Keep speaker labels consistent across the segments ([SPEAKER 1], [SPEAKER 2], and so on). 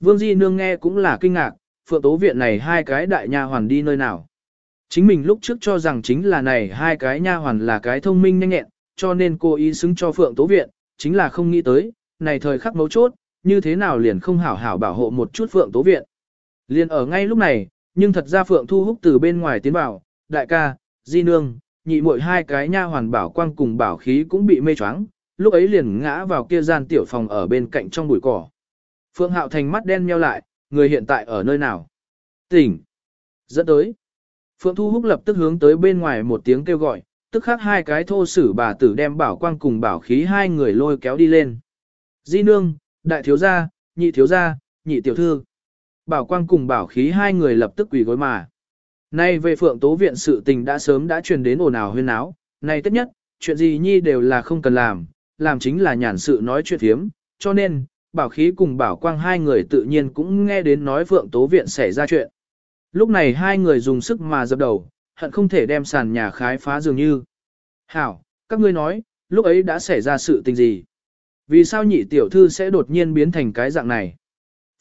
[SPEAKER 1] Vương Di Nương nghe cũng là kinh ngạc, phượng tố viện này hai cái đại nha hoàn đi nơi nào. Chính mình lúc trước cho rằng chính là này hai cái nha hoàn là cái thông minh nhanh nhẹn, cho nên cô ý xứng cho phượng tố viện, chính là không nghĩ tới, này thời khắc mấu chốt, như thế nào liền không hảo hảo bảo hộ một chút phượng tố viện. Liền ở ngay lúc này, nhưng thật ra phượng thu hút từ bên ngoài tiến vào, đại ca, di nương, nhị muội hai cái nha hoàn bảo quang cùng bảo khí cũng bị mê choáng, lúc ấy liền ngã vào kia gian tiểu phòng ở bên cạnh trong bụi cỏ. Phượng Hạo Thành mắt đen nheo lại, người hiện tại ở nơi nào? Tỉnh. Dẫn tới. Phượng Thu Húc lập tức hướng tới bên ngoài một tiếng kêu gọi, tức khắc hai cái thô sử bà tử đem bảo quang cùng bảo khí hai người lôi kéo đi lên. Di nương, đại thiếu gia, nhị thiếu gia, nhị tiểu thư. Bảo quang cùng bảo khí hai người lập tức quỳ gối mà. Nay về phượng tố viện sự tình đã sớm đã truyền đến ồn ào huyên áo, nay tất nhất, chuyện gì nhi đều là không cần làm, làm chính là nhàn sự nói chuyện thiếm, cho nên, bảo khí cùng bảo quang hai người tự nhiên cũng nghe đến nói phượng tố viện xảy ra chuyện. Lúc này hai người dùng sức mà dập đầu, hận không thể đem sàn nhà khái phá dường như. Hảo, các ngươi nói, lúc ấy đã xảy ra sự tình gì? Vì sao nhị tiểu thư sẽ đột nhiên biến thành cái dạng này?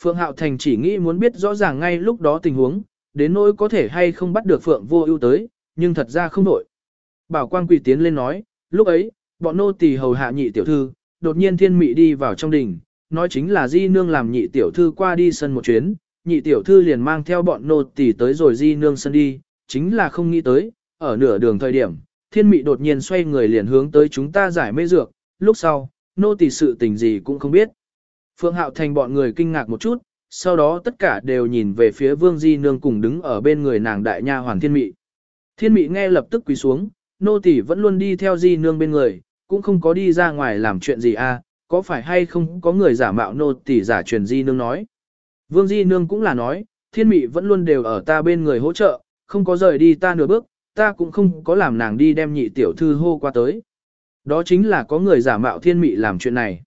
[SPEAKER 1] Phượng Hạo Thành chỉ nghĩ muốn biết rõ ràng ngay lúc đó tình huống, đến nỗi có thể hay không bắt được Phượng vô ưu tới, nhưng thật ra không nổi. Bảo Quang Quỳ tiến lên nói, lúc ấy, bọn nô tỳ hầu hạ nhị tiểu thư, đột nhiên thiên mị đi vào trong đình, nói chính là di nương làm nhị tiểu thư qua đi sân một chuyến, nhị tiểu thư liền mang theo bọn nô tỳ tới rồi di nương sân đi, chính là không nghĩ tới, ở nửa đường thời điểm, thiên mị đột nhiên xoay người liền hướng tới chúng ta giải mê dược, lúc sau, nô tỳ sự tình gì cũng không biết. Phương Hạo Thành bọn người kinh ngạc một chút, sau đó tất cả đều nhìn về phía Vương Di Nương cùng đứng ở bên người nàng đại nha hoàng thiên mị. Thiên mị nghe lập tức quỳ xuống, nô tỳ vẫn luôn đi theo Di Nương bên người, cũng không có đi ra ngoài làm chuyện gì à, có phải hay không có người giả mạo nô tỳ giả truyền Di Nương nói. Vương Di Nương cũng là nói, thiên mị vẫn luôn đều ở ta bên người hỗ trợ, không có rời đi ta nửa bước, ta cũng không có làm nàng đi đem nhị tiểu thư hô qua tới. Đó chính là có người giả mạo thiên mị làm chuyện này.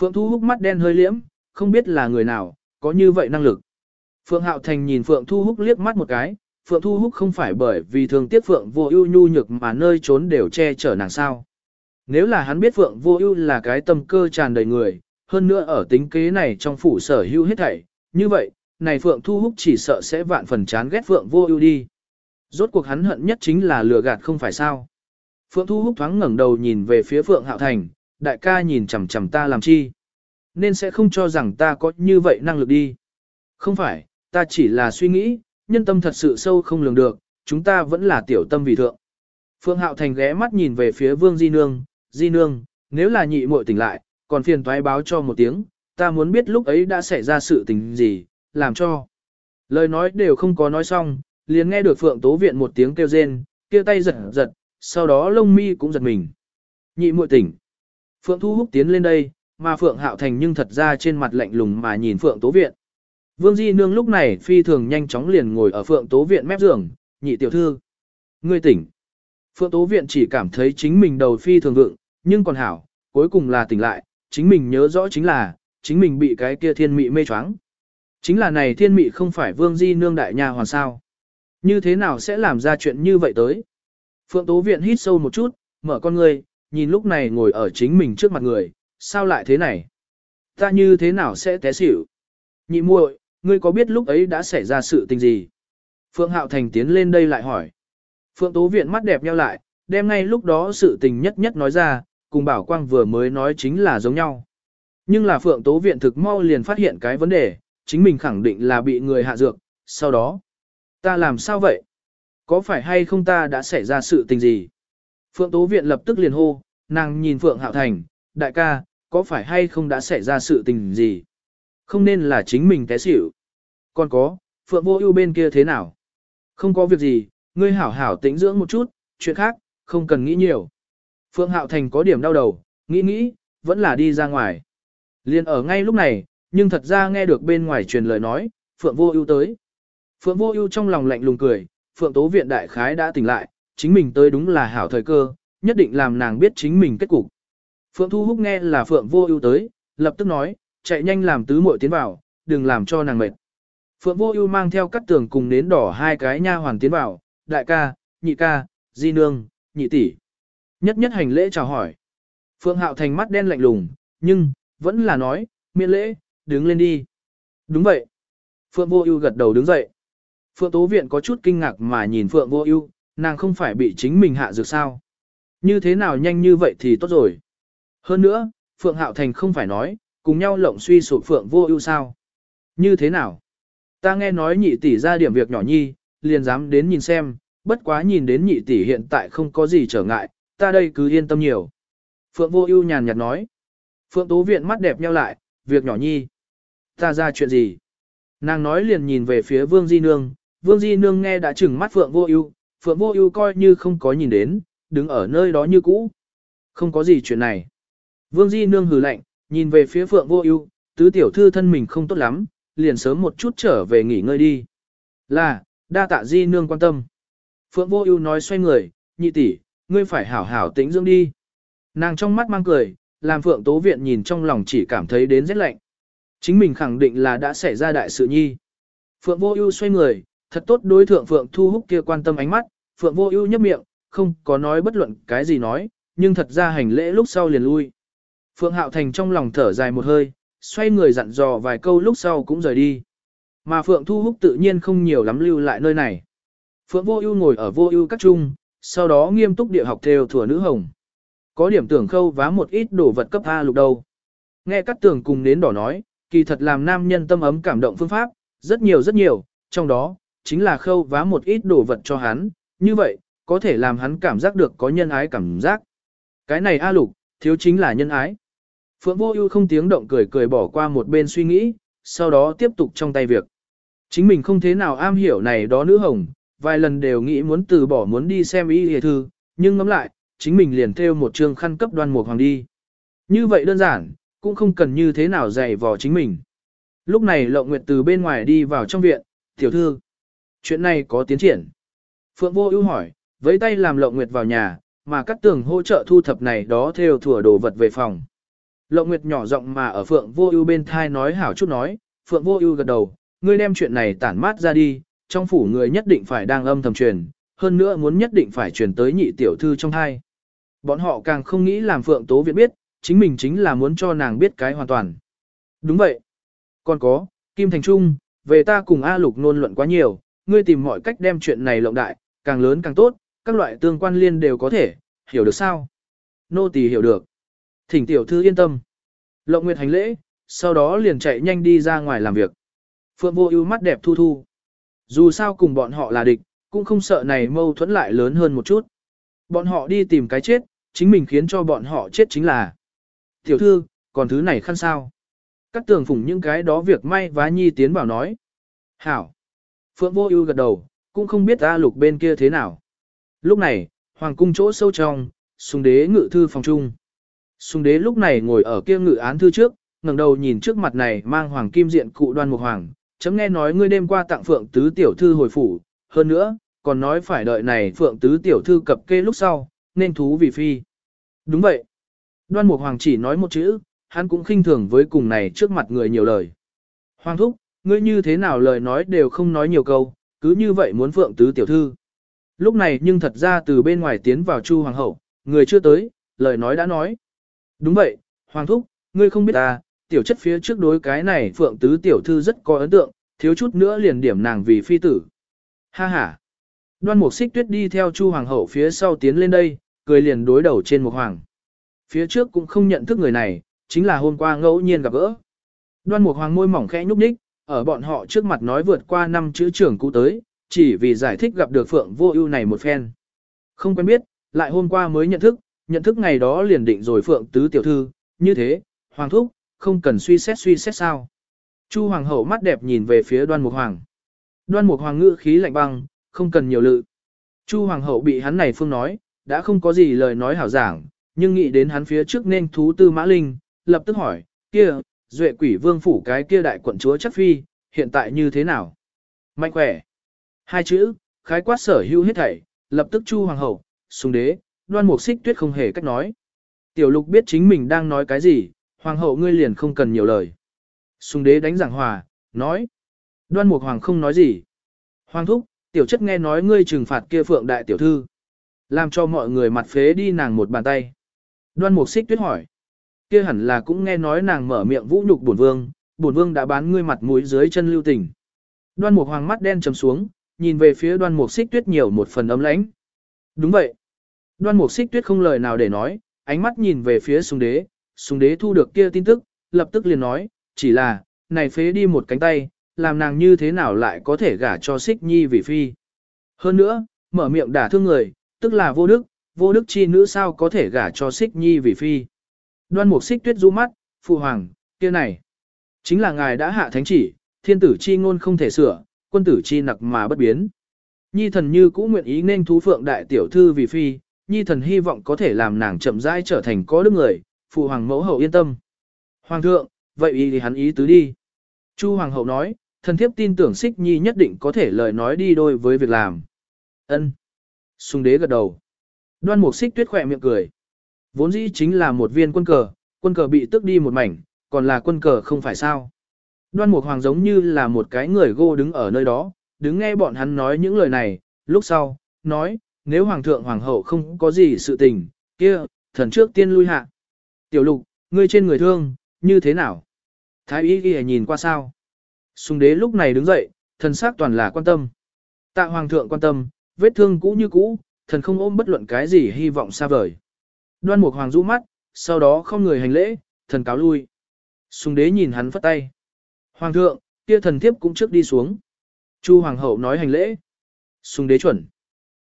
[SPEAKER 1] Phượng Thu Húc mắt đen hơi liễm, không biết là người nào, có như vậy năng lực. Phượng Hạo Thành nhìn Phượng Thu Húc liếc mắt một cái, Phượng Thu Húc không phải bởi vì thường tiếc Phượng vô ưu nhu nhược mà nơi trốn đều che chở nàng sao. Nếu là hắn biết Phượng vô ưu là cái tâm cơ tràn đầy người, hơn nữa ở tính kế này trong phủ sở hữu hết thảy, như vậy, này Phượng Thu Húc chỉ sợ sẽ vạn phần chán ghét Phượng vô ưu đi. Rốt cuộc hắn hận nhất chính là lừa gạt không phải sao. Phượng Thu Húc thoáng ngẩng đầu nhìn về phía Phượng Hạo Thành, đại ca nhìn chằm chằm ta làm chi. Nên sẽ không cho rằng ta có như vậy năng lực đi. Không phải, ta chỉ là suy nghĩ, nhân tâm thật sự sâu không lường được, chúng ta vẫn là tiểu tâm vì thượng. Phượng Hạo Thành ghé mắt nhìn về phía Vương Di Nương, Di Nương, nếu là nhị muội tỉnh lại, còn phiền thoái báo cho một tiếng, ta muốn biết lúc ấy đã xảy ra sự tình gì, làm cho. Lời nói đều không có nói xong, liền nghe được Phượng Tố Viện một tiếng kêu rên, kia tay giật giật, sau đó lông mi cũng giật mình. Nhị muội tỉnh. Phượng Thu Húc tiến lên đây, mà Phượng Hạo Thành nhưng thật ra trên mặt lạnh lùng mà nhìn Phượng Tố Viện. Vương Di Nương lúc này phi thường nhanh chóng liền ngồi ở Phượng Tố Viện mép giường, nhị tiểu thư. Ngươi tỉnh. Phượng Tố Viện chỉ cảm thấy chính mình đầu phi thường vượng, nhưng còn hảo, cuối cùng là tỉnh lại, chính mình nhớ rõ chính là, chính mình bị cái kia thiên mị mê choáng. Chính là này thiên mị không phải Vương Di Nương đại nhà hoàn sao. Như thế nào sẽ làm ra chuyện như vậy tới? Phượng Tố Viện hít sâu một chút, mở con ngươi, nhìn lúc này ngồi ở chính mình trước mặt người, sao lại thế này? Ta như thế nào sẽ té xỉu? Nhị muội, ngươi có biết lúc ấy đã xảy ra sự tình gì? Phượng Hạo Thành tiến lên đây lại hỏi. Phượng Tố Viện mắt đẹp nheo lại, đem ngay lúc đó sự tình nhất nhất nói ra, cùng Bảo Quang vừa mới nói chính là giống nhau. Nhưng là Phượng Tố Viện thực mau liền phát hiện cái vấn đề, chính mình khẳng định là bị người hạ dược, sau đó. Ta làm sao vậy? Có phải hay không ta đã xảy ra sự tình gì? Phượng Tố Viện lập tức liền hô, nàng nhìn Phượng Hạo Thành, đại ca, có phải hay không đã xảy ra sự tình gì? Không nên là chính mình té xỉu. Còn có, Phượng Vô Ưu bên kia thế nào? Không có việc gì, ngươi hảo hảo tĩnh dưỡng một chút, chuyện khác, không cần nghĩ nhiều. Phượng Hạo Thành có điểm đau đầu, nghĩ nghĩ, vẫn là đi ra ngoài. Liên ở ngay lúc này, nhưng thật ra nghe được bên ngoài truyền lời nói, Phượng Vô Ưu tới. Phượng Vô Ưu trong lòng lạnh lùng cười, Phượng Tố viện đại khái đã tỉnh lại, chính mình tới đúng là hảo thời cơ, nhất định làm nàng biết chính mình kết cục. Phượng Thu Húc nghe là Phượng Vô Ưu tới, lập tức nói, chạy nhanh làm tứ muội tiến vào, đừng làm cho nàng mệt. Phượng Vô Ưu mang theo cát tường cùng nến đỏ hai cái nha hoàn tiến vào, đại ca, nhị ca, di nương, nhị tỷ. Nhất nhất hành lễ chào hỏi. Phượng Hạo thành mắt đen lạnh lùng, nhưng vẫn là nói, miễn lễ, đứng lên đi. Đúng vậy. Phượng Vô Ưu gật đầu đứng dậy. Phượng Tố Viện có chút kinh ngạc mà nhìn Phượng Vô Ưu, nàng không phải bị chính mình hạ dược sao? Như thế nào nhanh như vậy thì tốt rồi. Hơn nữa, Phượng Hạo Thành không phải nói, cùng nhau lộng suy sụp Phượng Vô Ưu sao? Như thế nào? Ta nghe nói nhị tỷ ra điểm việc nhỏ nhi, liền dám đến nhìn xem, bất quá nhìn đến nhị tỷ hiện tại không có gì trở ngại, ta đây cứ yên tâm nhiều. Phượng Vô Ưu nhàn nhạt nói. Phượng Tố Viện mắt đẹp nheo lại, việc nhỏ nhi. Ta ra chuyện gì? Nàng nói liền nhìn về phía Vương Di Nương, Vương Di Nương nghe đã chừng mắt Phượng Vô Ưu, Phượng Vô Ưu coi như không có nhìn đến, đứng ở nơi đó như cũ. Không có gì chuyện này. Vương Di Nương hừ lạnh, nhìn về phía Phượng Vô Ưu, tứ tiểu thư thân mình không tốt lắm, liền sớm một chút trở về nghỉ ngơi đi. Là, đa tạ Di Nương quan tâm. Phượng Vô Ưu nói xoay người, nhị tỷ, ngươi phải hảo hảo tĩnh dưỡng đi. Nàng trong mắt mang cười, làm Phượng Tố Viện nhìn trong lòng chỉ cảm thấy đến rất lạnh. Chính mình khẳng định là đã xảy ra đại sự nhi. Phượng Vô Ưu xoay người, thật tốt đối thượng Phượng Thu Húc kia quan tâm ánh mắt, Phượng Vô Ưu nhếch miệng, không có nói bất luận cái gì nói, nhưng thật ra hành lễ lúc sau liền lui. Phượng Hạo Thành trong lòng thở dài một hơi, xoay người dặn dò vài câu lúc sau cũng rời đi. Mà Phượng Thu Húc tự nhiên không nhiều lắm lưu lại nơi này. Phượng Vô Ưu ngồi ở Vô Ưu các trung, sau đó nghiêm túc địa học theo thừa nữ hồng. Có điểm tưởng khâu vá một ít đồ vật cấp A lục đầu. Nghe các tưởng cùng nến đỏ nói, kỳ thật làm nam nhân tâm ấm cảm động phương pháp, rất nhiều rất nhiều, trong đó, chính là khâu vá một ít đồ vật cho hắn, như vậy, có thể làm hắn cảm giác được có nhân ái cảm giác. Cái này A lục, thiếu chính là nhân ái. Phượng Vô Ưu không tiếng động cười cười bỏ qua một bên suy nghĩ, sau đó tiếp tục trong tay việc. Chính mình không thế nào am hiểu này đó nữ hồng, vài lần đều nghĩ muốn từ bỏ muốn đi xem y hề thư, nhưng ngẫm lại, chính mình liền theo một trường khăn cấp đoan mục hoàng đi. Như vậy đơn giản, cũng không cần như thế nào dày vò chính mình. Lúc này Lộng Nguyệt từ bên ngoài đi vào trong viện, tiểu thư. Chuyện này có tiến triển. Phượng Vô ưu hỏi, với tay làm Lộng Nguyệt vào nhà, mà các tường hỗ trợ thu thập này đó theo thủa đồ vật về phòng. Lộng Nguyệt nhỏ giọng mà ở Phượng Vô Ưu bên thai nói hảo chút nói, Phượng Vô Ưu gật đầu, ngươi đem chuyện này tản mát ra đi, trong phủ người nhất định phải đang âm thầm truyền, hơn nữa muốn nhất định phải truyền tới nhị tiểu thư trong thai. Bọn họ càng không nghĩ làm Phượng Tố Viện biết, chính mình chính là muốn cho nàng biết cái hoàn toàn. Đúng vậy. Còn có, Kim Thành Trung, về ta cùng A Lục nôn luận quá nhiều, ngươi tìm mọi cách đem chuyện này lộng đại, càng lớn càng tốt, các loại tương quan liên đều có thể, hiểu được sao? Nô tỳ hiểu được. Thỉnh tiểu thư yên tâm. Lộng Nguyệt hành lễ, sau đó liền chạy nhanh đi ra ngoài làm việc. Phượng Vô Ưu mắt đẹp thu thu. Dù sao cùng bọn họ là địch, cũng không sợ này mâu thuẫn lại lớn hơn một chút. Bọn họ đi tìm cái chết, chính mình khiến cho bọn họ chết chính là. Tiểu thư, còn thứ này khăn sao? Các tường phủng những cái đó việc may vá nhi tiến vào nói. Hảo. Phượng Vô Ưu gật đầu, cũng không biết ta Lục bên kia thế nào. Lúc này, hoàng cung chỗ sâu trong, Sùng Đế ngự thư phòng trung. Sùng Đế lúc này ngồi ở kia ngự án thư trước, ngẩng đầu nhìn trước mặt này mang hoàng kim diện cụ Đoan Mục Hoàng, chấm nghe nói ngươi đêm qua tặng Phượng tứ tiểu thư hồi phủ, hơn nữa, còn nói phải đợi này Phượng tứ tiểu thư cập kê lúc sau, nên thú vì phi. Đúng vậy. Đoan Mục Hoàng chỉ nói một chữ, hắn cũng khinh thường với cùng này trước mặt người nhiều lời. Hoàng thúc, ngươi như thế nào lời nói đều không nói nhiều câu, cứ như vậy muốn Phượng tứ tiểu thư. Lúc này nhưng thật ra từ bên ngoài tiến vào Chu Hoàng hậu, người chưa tới, lời nói đã nói. Đúng vậy, Hoàng thúc, ngươi không biết ta, tiểu chất phía trước đối cái này Phượng tứ tiểu thư rất có ấn tượng, thiếu chút nữa liền điểm nàng vì phi tử. Ha ha. Đoan Mục Xích Tuyết đi theo Chu Hoàng hậu phía sau tiến lên đây, cười liền đối đầu trên một hoàng. Phía trước cũng không nhận thức người này, chính là hôm qua ngẫu nhiên gặp gỡ. Đoan Mục Hoàng môi mỏng khẽ nhúc nhích, ở bọn họ trước mặt nói vượt qua năm chữ trưởng cũ tới, chỉ vì giải thích gặp được Phượng Vô Ưu này một phen. Không quen biết, lại hôm qua mới nhận thức, nhận thức ngày đó liền định rồi Phượng tứ tiểu thư, như thế, hoàng thúc, không cần suy xét suy xét sao? Chu hoàng hậu mắt đẹp nhìn về phía Đoan Mục Hoàng. Đoan Mục Hoàng ngữ khí lạnh băng, không cần nhiều lự. Chu hoàng hậu bị hắn này phương nói, đã không có gì lời nói hảo giảng, nhưng nghĩ đến hắn phía trước nên thú tư mã linh, lập tức hỏi, kia, duệ quỷ vương phủ cái kia đại quận chúa chắc phi, hiện tại như thế nào? Mạnh khỏe. Hai chữ, khái quát sở hữu hết thảy, lập tức chu hoàng hậu, sùng đế, đoan mục xích tuyết không hề cách nói. Tiểu lục biết chính mình đang nói cái gì, hoàng hậu ngươi liền không cần nhiều lời. Sùng đế đánh giảng hòa, nói. Đoan mục hoàng không nói gì. Hoàng thúc, tiểu chất nghe nói ngươi trừng phạt kia phượng đại tiểu thư. Làm cho mọi người mặt phế đi nàng một bàn tay. Đoan mục xích tuyết hỏi. Kia hẳn là cũng nghe nói nàng mở miệng vũ nhục bổn vương, bổn vương đã bán ngươi mặt mũi dưới chân lưu tình. Đoan mục hoàng mắt đen trầm xuống, nhìn về phía đoan mục xích tuyết nhiều một phần ấm lãnh. Đúng vậy. Đoan mục xích tuyết không lời nào để nói, ánh mắt nhìn về phía sùng đế, sùng đế thu được kia tin tức, lập tức liền nói, chỉ là, này phế đi một cánh tay, làm nàng như thế nào lại có thể gả cho xích nhi vì phi. Hơn nữa, mở miệng đả thương người, tức là vô đức, vô đức chi nữ sao có thể gả cho xích nhi vì phi. Đoan mục xích tuyết rũ mắt, phụ hoàng, kia này. Chính là ngài đã hạ thánh chỉ, thiên tử chi ngôn không thể sửa, quân tử chi nặc mà bất biến. Nhi thần như cũ nguyện ý nên thú phượng đại tiểu thư vì phi, nhi thần hy vọng có thể làm nàng chậm rãi trở thành có đức người, phụ hoàng mẫu hậu yên tâm. Hoàng thượng, vậy ý thì hắn ý tứ đi. Chu hoàng hậu nói, thần thiếp tin tưởng xích nhi nhất định có thể lời nói đi đôi với việc làm. Ân. Sùng đế gật đầu. Đoan mục xích tuyết khỏe miệng cười. Vốn dĩ chính là một viên quân cờ, quân cờ bị tước đi một mảnh, còn là quân cờ không phải sao. Đoan mục hoàng giống như là một cái người gô đứng ở nơi đó, đứng nghe bọn hắn nói những lời này, lúc sau, nói, nếu hoàng thượng hoàng hậu không có gì sự tình, kia, thần trước tiên lui hạ. Tiểu lục, ngươi trên người thương, như thế nào? Thái y ghi nhìn qua sao? Sùng đế lúc này đứng dậy, thần sắc toàn là quan tâm. Tạ hoàng thượng quan tâm, vết thương cũ như cũ, thần không ôm bất luận cái gì hy vọng xa vời. Đoan mục hoàng rũ mắt, sau đó không người hành lễ, thần cáo lui. Sùng đế nhìn hắn phất tay. Hoàng thượng, kia thần thiếp cũng trước đi xuống. Chu hoàng hậu nói hành lễ. Sùng đế chuẩn.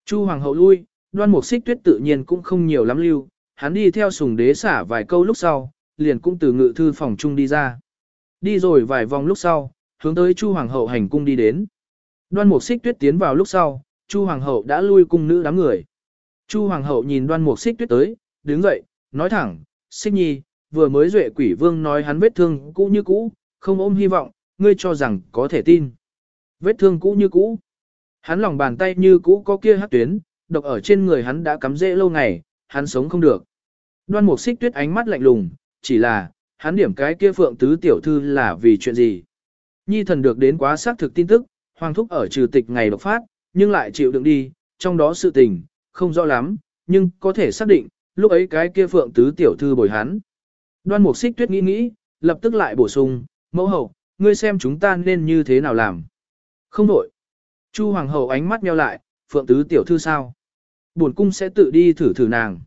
[SPEAKER 1] Chu hoàng hậu lui, đoan mục xích tuyết tự nhiên cũng không nhiều lắm lưu, hắn đi theo sùng đế xả vài câu lúc sau, liền cũng từ ngự thư phòng chung đi ra. Đi rồi vài vòng lúc sau, hướng tới Chu hoàng hậu hành cung đi đến. Đoan mục xích tuyết tiến vào lúc sau, Chu hoàng hậu đã lui cung nữ đám người. Chu hoàng hậu nhìn đoan mục xích tuyết tới, đứng dậy, nói thẳng, xích nhi, vừa mới duệ quỷ vương nói hắn vết thương cũ như cũ, không ôm hy vọng, ngươi cho rằng có thể tin. Vết thương cũ như cũ. Hắn lòng bàn tay như cũ có kia hắc tuyến, độc ở trên người hắn đã cắm rễ lâu ngày, hắn sống không được. Đoan mục xích tuyết ánh mắt lạnh lùng, chỉ là, hắn điểm cái kia phượng tứ tiểu thư là vì chuyện gì. Nhi thần được đến quá xác thực tin tức, hoàng thúc ở trừ tịch ngày độc phát, nhưng lại chịu đựng đi, trong đó sự tình, không rõ lắm, nhưng có thể xác định, lúc ấy cái kia phượng tứ tiểu thư bồi hắn. Đoan mục xích tuyết nghĩ nghĩ, lập tức lại bổ sung, mẫu hậu, ngươi xem chúng ta nên như thế nào làm. Không đổi. Chu hoàng hậu ánh mắt nheo lại, phượng tứ tiểu thư sao? Buồn cung sẽ tự đi thử thử nàng.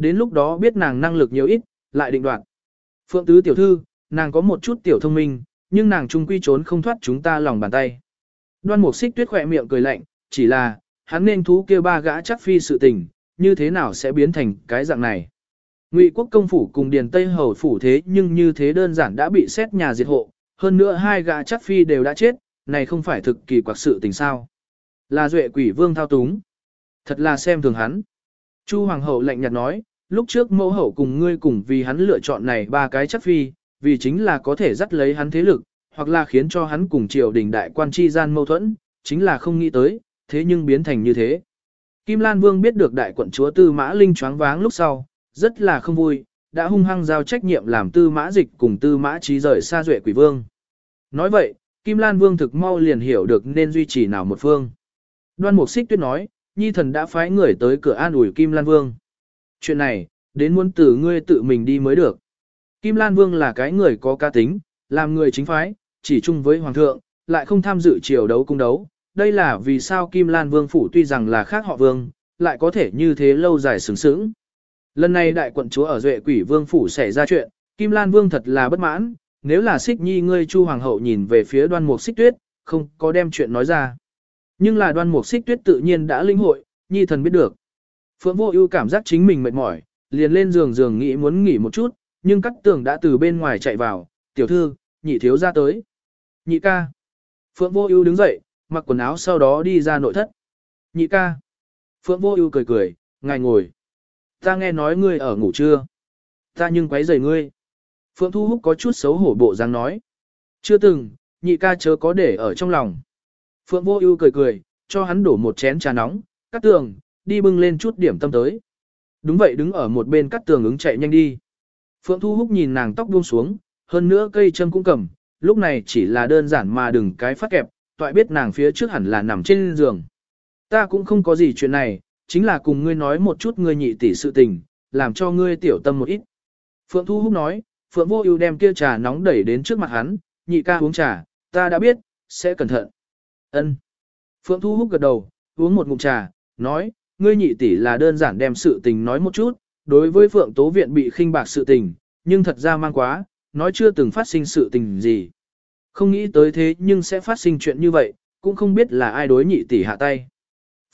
[SPEAKER 1] Đến lúc đó biết nàng năng lực nhiều ít, lại định đoạt. Phượng tứ tiểu thư, nàng có một chút tiểu thông minh, nhưng nàng trung quy trốn không thoát chúng ta lòng bàn tay. Đoan mục xích tuyết khỏe miệng cười lạnh, chỉ là, hắn nên thú kia ba gã chắc phi sự tình, như thế nào sẽ biến thành cái dạng này. Ngụy quốc công phủ cùng điền Tây Hầu phủ thế nhưng như thế đơn giản đã bị xét nhà diệt hộ, hơn nữa hai gã chắc phi đều đã chết, này không phải thực kỳ quặc sự tình sao. Là duệ quỷ vương thao túng. Thật là xem thường hắn. Chu Hoàng hậu lạnh nhạt nói, lúc trước mẫu hậu cùng ngươi cùng vì hắn lựa chọn này ba cái chắc phi, vì chính là có thể dắt lấy hắn thế lực, hoặc là khiến cho hắn cùng triều đình đại quan chi gian mâu thuẫn, chính là không nghĩ tới, thế nhưng biến thành như thế. Kim Lan Vương biết được đại quận chúa Tư Mã Linh choáng váng lúc sau, rất là không vui, đã hung hăng giao trách nhiệm làm Tư Mã Dịch cùng Tư Mã Trí rời xa duệ quỷ vương. Nói vậy, Kim Lan Vương thực mau liền hiểu được nên duy trì nào một phương. Đoan Mục Xích Tuyết nói, Nhi thần đã phái người tới cửa an ủi Kim Lan Vương. Chuyện này, đến muốn từ ngươi tự mình đi mới được. Kim Lan Vương là cái người có ca tính, làm người chính phái, chỉ chung với Hoàng thượng, lại không tham dự triều đấu cung đấu. Đây là vì sao Kim Lan Vương phủ tuy rằng là khác họ Vương, lại có thể như thế lâu dài sướng sướng. Lần này đại quận chúa ở Duệ Quỷ Vương phủ xảy ra chuyện, Kim Lan Vương thật là bất mãn, nếu là Xích Nhi ngươi Chu hoàng hậu nhìn về phía Đoan Mục Xích Tuyết, không có đem chuyện nói ra. Nhưng là Đoan Mục Xích Tuyết tự nhiên đã linh hội, Nhi thần biết được. Phượng Vô Ưu cảm giác chính mình mệt mỏi, liền lên giường giường nghĩ muốn nghỉ một chút, nhưng Cát Tường đã từ bên ngoài chạy vào, "Tiểu thư, nhị thiếu gia tới." "Nhị ca." Phượng Vô Ưu đứng dậy, mặc quần áo sau đó đi ra nội thất. "Nhị ca." Phượng Vô Ưu cười cười, "Ngài ngồi." Ta nghe nói ngươi ở ngủ trưa. Ta nhưng quấy rầy ngươi. Phượng Thu Húc có chút xấu hổ bộ dáng nói. Chưa từng, nhị ca chớ có để ở trong lòng. Phượng Vô Ưu cười cười, cho hắn đổ một chén trà nóng, Cát tường, đi bưng lên chút điểm tâm tới. Đúng vậy đứng ở một bên cắt tường ứng chạy nhanh đi. Phượng Thu Húc nhìn nàng tóc buông xuống, hơn nữa cây châm cũng cầm, lúc này chỉ là đơn giản mà đừng cái phát kẹp, toại biết nàng phía trước hẳn là nằm trên giường. Ta cũng không có gì chuyện này, chính là cùng ngươi nói một chút ngươi nhị tỷ sự tình, làm cho ngươi tiểu tâm một ít. Phượng Thu Húc nói, Phượng Vô Ưu đem kia trà nóng đẩy đến trước mặt hắn, nhị ca uống trà, ta đã biết, sẽ cẩn thận. Ân. Phượng Thu Húc gật đầu, uống một ngụm trà, nói, ngươi nhị tỷ là đơn giản đem sự tình nói một chút, đối với Phượng Tố Viện bị khinh bạc sự tình, nhưng thật ra mang quá, nói chưa từng phát sinh sự tình gì. Không nghĩ tới thế nhưng sẽ phát sinh chuyện như vậy, cũng không biết là ai đối nhị tỷ hạ tay.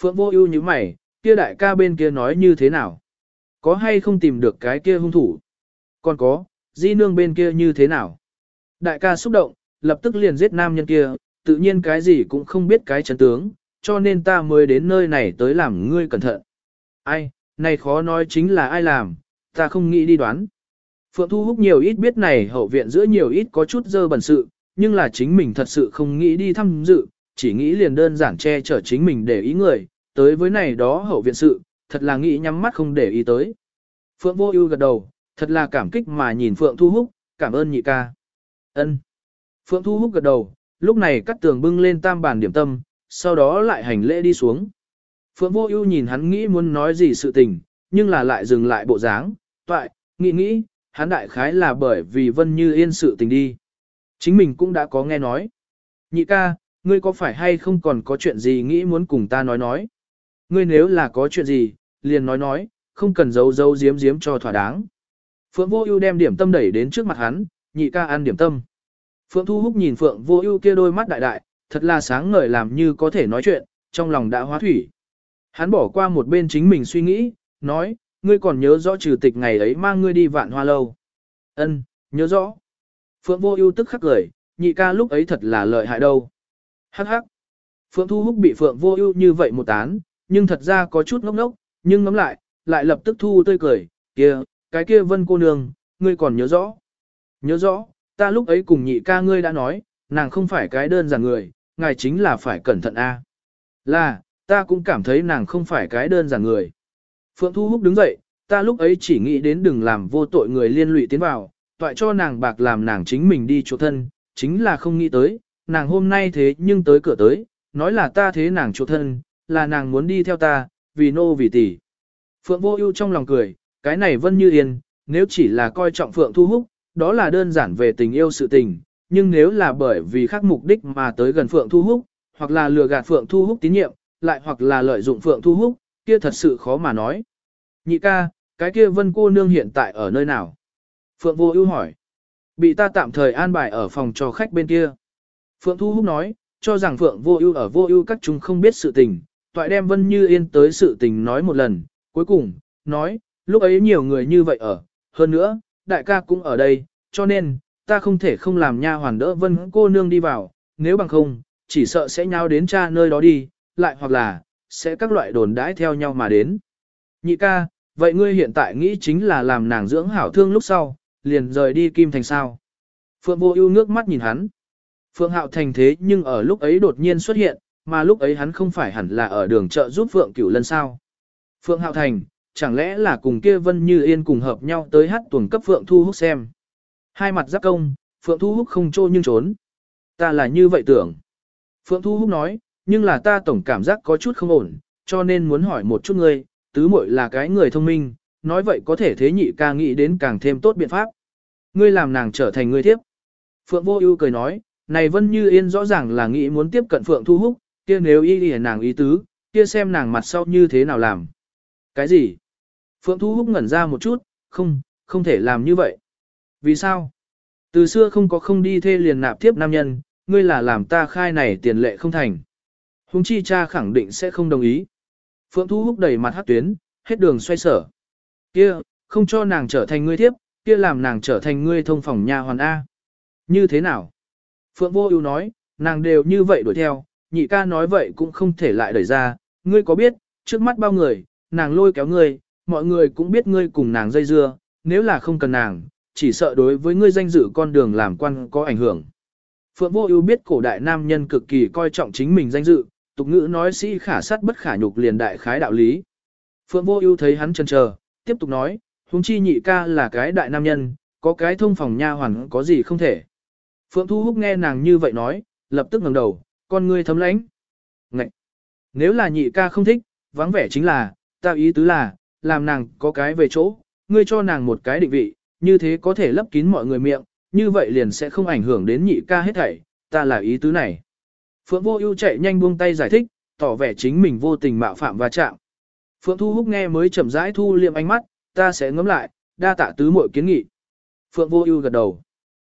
[SPEAKER 1] Phượng vô ưu như mày, kia đại ca bên kia nói như thế nào? Có hay không tìm được cái kia hung thủ? Còn có, di nương bên kia như thế nào? Đại ca xúc động, lập tức liền giết nam nhân kia, tự nhiên cái gì cũng không biết cái chấn tướng, cho nên ta mới đến nơi này tới làm ngươi cẩn thận. Ai, này khó nói chính là ai làm, ta không nghĩ đi đoán. Phượng Thu Húc nhiều ít biết này hậu viện giữa nhiều ít có chút dơ bẩn sự, nhưng là chính mình thật sự không nghĩ đi thăm dự, chỉ nghĩ liền đơn giản che chở chính mình để ý người, tới với này đó hậu viện sự, thật là nghĩ nhắm mắt không để ý tới. Phượng Vô Ưu gật đầu, thật là cảm kích mà nhìn Phượng Thu Húc, cảm ơn nhị ca. Ân. Phượng Thu Húc gật đầu, lúc này cắt tường bưng lên tam bàn điểm tâm, sau đó lại hành lễ đi xuống. Phượng Vô Ưu nhìn hắn nghĩ muốn nói gì sự tình, nhưng là lại dừng lại bộ dáng, toại, nghĩ nghĩ, hắn đại khái là bởi vì Vân Như Yên sự tình đi. Chính mình cũng đã có nghe nói. Nhị ca, ngươi có phải hay không còn có chuyện gì nghĩ muốn cùng ta nói nói? Ngươi nếu là có chuyện gì, liền nói nói, không cần giấu giấu giếm giếm cho thỏa đáng. Phượng Vô Ưu đem điểm tâm đẩy đến trước mặt hắn, nhị ca ăn điểm tâm. Phượng Thu Húc nhìn Phượng Vô Ưu kia đôi mắt đại đại, thật là sáng ngời làm như có thể nói chuyện, trong lòng đã hóa thủy. Hắn bỏ qua một bên chính mình suy nghĩ, nói, ngươi còn nhớ rõ trừ tịch ngày ấy mang ngươi đi vạn hoa lâu. Ân, nhớ rõ. Phượng Vô Ưu tức khắc cười, nhị ca lúc ấy thật là lợi hại đâu. Hắc hắc. Phượng Thu Húc bị Phượng Vô Ưu như vậy một tán, nhưng thật ra có chút ngốc ngốc, nhưng ngẫm lại, lại lập tức thu tươi cười, kia, cái kia Vân cô nương, ngươi còn nhớ rõ? Nhớ rõ, ta lúc ấy cùng nhị ca ngươi đã nói, nàng không phải cái đơn giản người, ngài chính là phải cẩn thận a. Là, ta cũng cảm thấy nàng không phải cái đơn giản người. Phượng Thu Húc đứng dậy, ta lúc ấy chỉ nghĩ đến đừng làm vô tội người liên lụy tiến vào, toại cho nàng bạc làm nàng chính mình đi chỗ thân, chính là không nghĩ tới, nàng hôm nay thế nhưng tới cửa tới, nói là ta thế nàng chỗ thân, là nàng muốn đi theo ta, vì nô vì tỷ. Phượng vô ưu trong lòng cười, cái này vân như yên, nếu chỉ là coi trọng Phượng Thu Húc, đó là đơn giản về tình yêu sự tình, nhưng nếu là bởi vì khác mục đích mà tới gần Phượng Thu Húc, hoặc là lừa gạt Phượng Thu Húc tín nhiệm, lại hoặc là lợi dụng Phượng Thu Húc, kia thật sự khó mà nói. Nhị ca, cái kia vân cô nương hiện tại ở nơi nào? Phượng Vô Ưu hỏi. Bị ta tạm thời an bài ở phòng cho khách bên kia. Phượng Thu Húc nói, cho rằng Phượng Vô Ưu ở Vô Ưu các chúng không biết sự tình, toại đem Vân Như Yên tới sự tình nói một lần, cuối cùng, nói, lúc ấy nhiều người như vậy ở, hơn nữa, đại ca cũng ở đây, cho nên, ta không thể không làm nha hoàn đỡ Vân cô nương đi vào, nếu bằng không, chỉ sợ sẽ nhau đến cha nơi đó đi, lại hoặc là, sẽ các loại đồn đãi theo nhau mà đến. Nhị ca, vậy ngươi hiện tại nghĩ chính là làm nàng dưỡng hảo thương lúc sau, liền rời đi Kim Thành sao. Phượng vô ưu nước mắt nhìn hắn. Phượng Hạo Thành thế nhưng ở lúc ấy đột nhiên xuất hiện, mà lúc ấy hắn không phải hẳn là ở đường chợ giúp Phượng Cửu lần sao. Phượng Hạo Thành, chẳng lẽ là cùng kia Vân Như Yên cùng hợp nhau tới hát tuần cấp Phượng Thu Húc xem. Hai mặt giáp công, Phượng Thu Húc không trô nhưng trốn. Ta là như vậy tưởng. Phượng Thu Húc nói, nhưng là ta tổng cảm giác có chút không ổn, cho nên muốn hỏi một chút ngươi, tứ muội là cái người thông minh, nói vậy có thể thế nhị ca nghĩ đến càng thêm tốt biện pháp. Ngươi làm nàng trở thành ngươi tiếp. Phượng Vô Ưu cười nói, này Vân Như Yên rõ ràng là nghĩ muốn tiếp cận Phượng Thu Húc, kia nếu y lìa nàng ý tứ, kia xem nàng mặt sau như thế nào làm. Cái gì? Phượng Thu Húc ngẩn ra một chút, không, không thể làm như vậy. Vì sao? Từ xưa không có không đi thê liền nạp tiếp nam nhân, ngươi là làm ta khai này tiền lệ không thành. Hùng chi cha khẳng định sẽ không đồng ý. Phượng Thu Húc đầy mặt hát tuyến, hết đường xoay sở. Kia, không cho nàng trở thành ngươi tiếp, kia làm nàng trở thành ngươi thông phòng nhà hoàn A. Như thế nào? Phượng Vô Ưu nói, nàng đều như vậy đuổi theo, nhị ca nói vậy cũng không thể lại đẩy ra, ngươi có biết, trước mắt bao người, nàng lôi kéo ngươi, mọi người cũng biết ngươi cùng nàng dây dưa, nếu là không cần nàng, chỉ sợ đối với ngươi danh dự con đường làm quan có ảnh hưởng. Phượng Vô Ưu biết cổ đại nam nhân cực kỳ coi trọng chính mình danh dự, tục ngữ nói sĩ khả sát bất khả nhục liền đại khái đạo lý. Phượng Vô Ưu thấy hắn chần chờ, tiếp tục nói, huống chi nhị ca là cái đại nam nhân, có cái thông phòng nha hoàn có gì không thể. Phượng Thu Húc nghe nàng như vậy nói, lập tức ngẩng đầu, con ngươi thấm lãnh. Ngậy! Nếu là nhị ca không thích, vắng vẻ chính là, ta ý tứ là, làm nàng có cái về chỗ, ngươi cho nàng một cái định vị, như thế có thể lấp kín mọi người miệng, như vậy liền sẽ không ảnh hưởng đến nhị ca hết thảy, ta là ý tứ này. Phượng Vô Ưu chạy nhanh buông tay giải thích, tỏ vẻ chính mình vô tình mạo phạm và chạm. Phượng Thu Húc nghe mới chậm rãi thu liệm ánh mắt, ta sẽ ngẫm lại, đa tạ tứ muội kiến nghị. Phượng Vô Ưu gật đầu.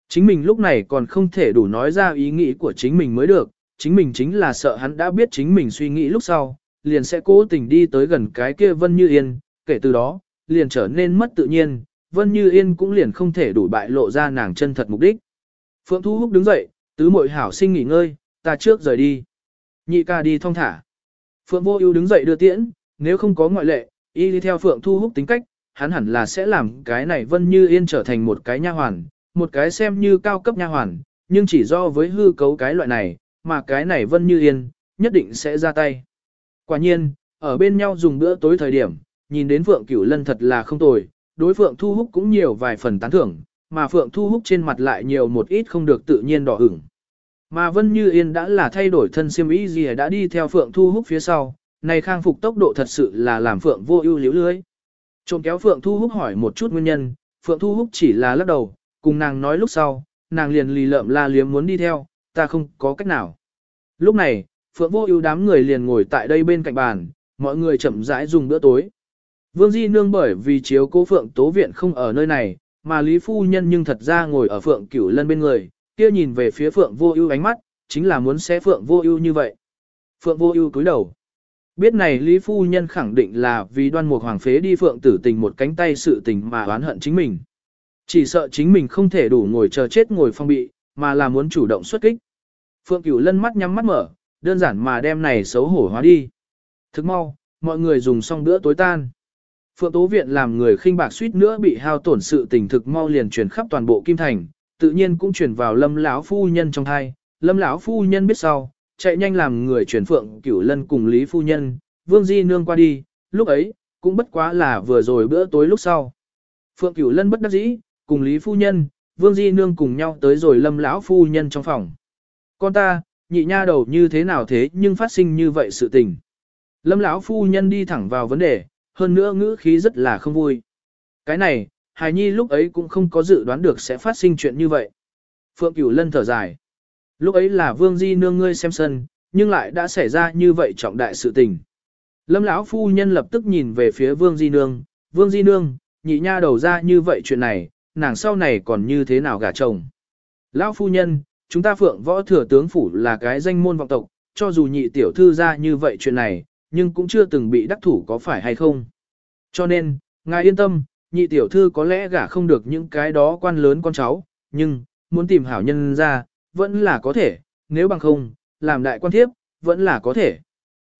[SPEAKER 1] Chính mình lúc này còn không thể đủ nói ra ý nghĩ của chính mình mới được, chính mình chính là sợ hắn đã biết chính mình suy nghĩ lúc sau, liền sẽ cố tình đi tới gần cái kia Vân Như Yên, kể từ đó, liền trở nên mất tự nhiên, Vân Như Yên cũng liền không thể đủ bại lộ ra nàng chân thật mục đích. Phượng Thu Húc đứng dậy, tứ muội hảo sinh nghỉ ngơi, ta trước rời đi. Nhị ca đi thong thả. Phượng Vô Ưu đứng dậy đưa tiễn, nếu không có ngoại lệ, y đi theo Phượng Thu Húc tính cách, hắn hẳn là sẽ làm cái này Vân Như Yên trở thành một cái nha hoàn, một cái xem như cao cấp nha hoàn, nhưng chỉ do với hư cấu cái loại này, mà cái này Vân Như Yên, nhất định sẽ ra tay. Quả nhiên, ở bên nhau dùng bữa tối thời điểm, nhìn đến Phượng Cửu Lân thật là không tồi, đối Phượng Thu Húc cũng nhiều vài phần tán thưởng, mà Phượng Thu Húc trên mặt lại nhiều một ít không được tự nhiên đỏ ửng. Mà Vân Như Yên đã là thay đổi thân siêm ý gì đã đi theo Phượng Thu Húc phía sau, này khang phục tốc độ thật sự là làm Phượng vô ưu liễu lưới. Trộm kéo Phượng Thu Húc hỏi một chút nguyên nhân, Phượng Thu Húc chỉ là lắc đầu, cùng nàng nói lúc sau, nàng liền lì lợm la liếm muốn đi theo, ta không có cách nào. Lúc này, Phượng vô ưu đám người liền ngồi tại đây bên cạnh bàn, mọi người chậm rãi dùng bữa tối. Vương Di Nương bởi vì chiếu cố Phượng Tố Viện không ở nơi này, mà Lý Phu Nhân nhưng thật ra ngồi ở Phượng Cửu Lân bên người, kia nhìn về phía Phượng Vô Ưu ánh mắt, chính là muốn xé Phượng Vô Ưu như vậy. Phượng Vô Ưu cúi đầu. Biết này Lý Phu Nhân khẳng định là vì đoan mục hoàng phế đi Phượng tử tình một cánh tay sự tình mà oán hận chính mình. Chỉ sợ chính mình không thể đủ ngồi chờ chết ngồi phong bị, mà là muốn chủ động xuất kích. Phượng Cửu Lân mắt nhắm mắt mở, đơn giản mà đem này xấu hổ hóa đi. Thức mau, mọi người dùng xong bữa tối tan. Phượng Tố Viện làm người khinh bạc suýt nữa bị hao tổn sự tình thực mau liền truyền khắp toàn bộ Kim Thành, tự nhiên cũng truyền vào Lâm lão phu nhân trong thai. Lâm lão phu nhân biết sau, chạy nhanh làm người truyền Phượng Cửu Lân cùng Lý phu nhân, Vương Di nương qua đi, lúc ấy cũng bất quá là vừa rồi bữa tối lúc sau. Phượng Cửu Lân bất đắc dĩ, cùng Lý phu nhân, Vương Di nương cùng nhau tới rồi Lâm lão phu nhân trong phòng. Con ta, nhị nha đầu như thế nào thế nhưng phát sinh như vậy sự tình. Lâm lão phu nhân đi thẳng vào vấn đề, hơn nữa ngữ khí rất là không vui. Cái này, hải Nhi lúc ấy cũng không có dự đoán được sẽ phát sinh chuyện như vậy. Phượng Cửu Lân thở dài. Lúc ấy là Vương Di nương ngươi xem sân, nhưng lại đã xảy ra như vậy trọng đại sự tình. Lâm lão phu nhân lập tức nhìn về phía Vương Di nương, Vương Di nương, nhị nha đầu ra như vậy chuyện này, nàng sau này còn như thế nào gả chồng. Lão phu nhân, chúng ta Phượng võ thừa tướng phủ là cái danh môn vọng tộc, cho dù nhị tiểu thư ra như vậy chuyện này, nhưng cũng chưa từng bị đắc thủ có phải hay không. Cho nên, ngài yên tâm, nhị tiểu thư có lẽ gả không được những cái đó quan lớn con cháu, nhưng, muốn tìm hảo nhân ra, vẫn là có thể, nếu bằng không, làm đại quan thiếp, vẫn là có thể.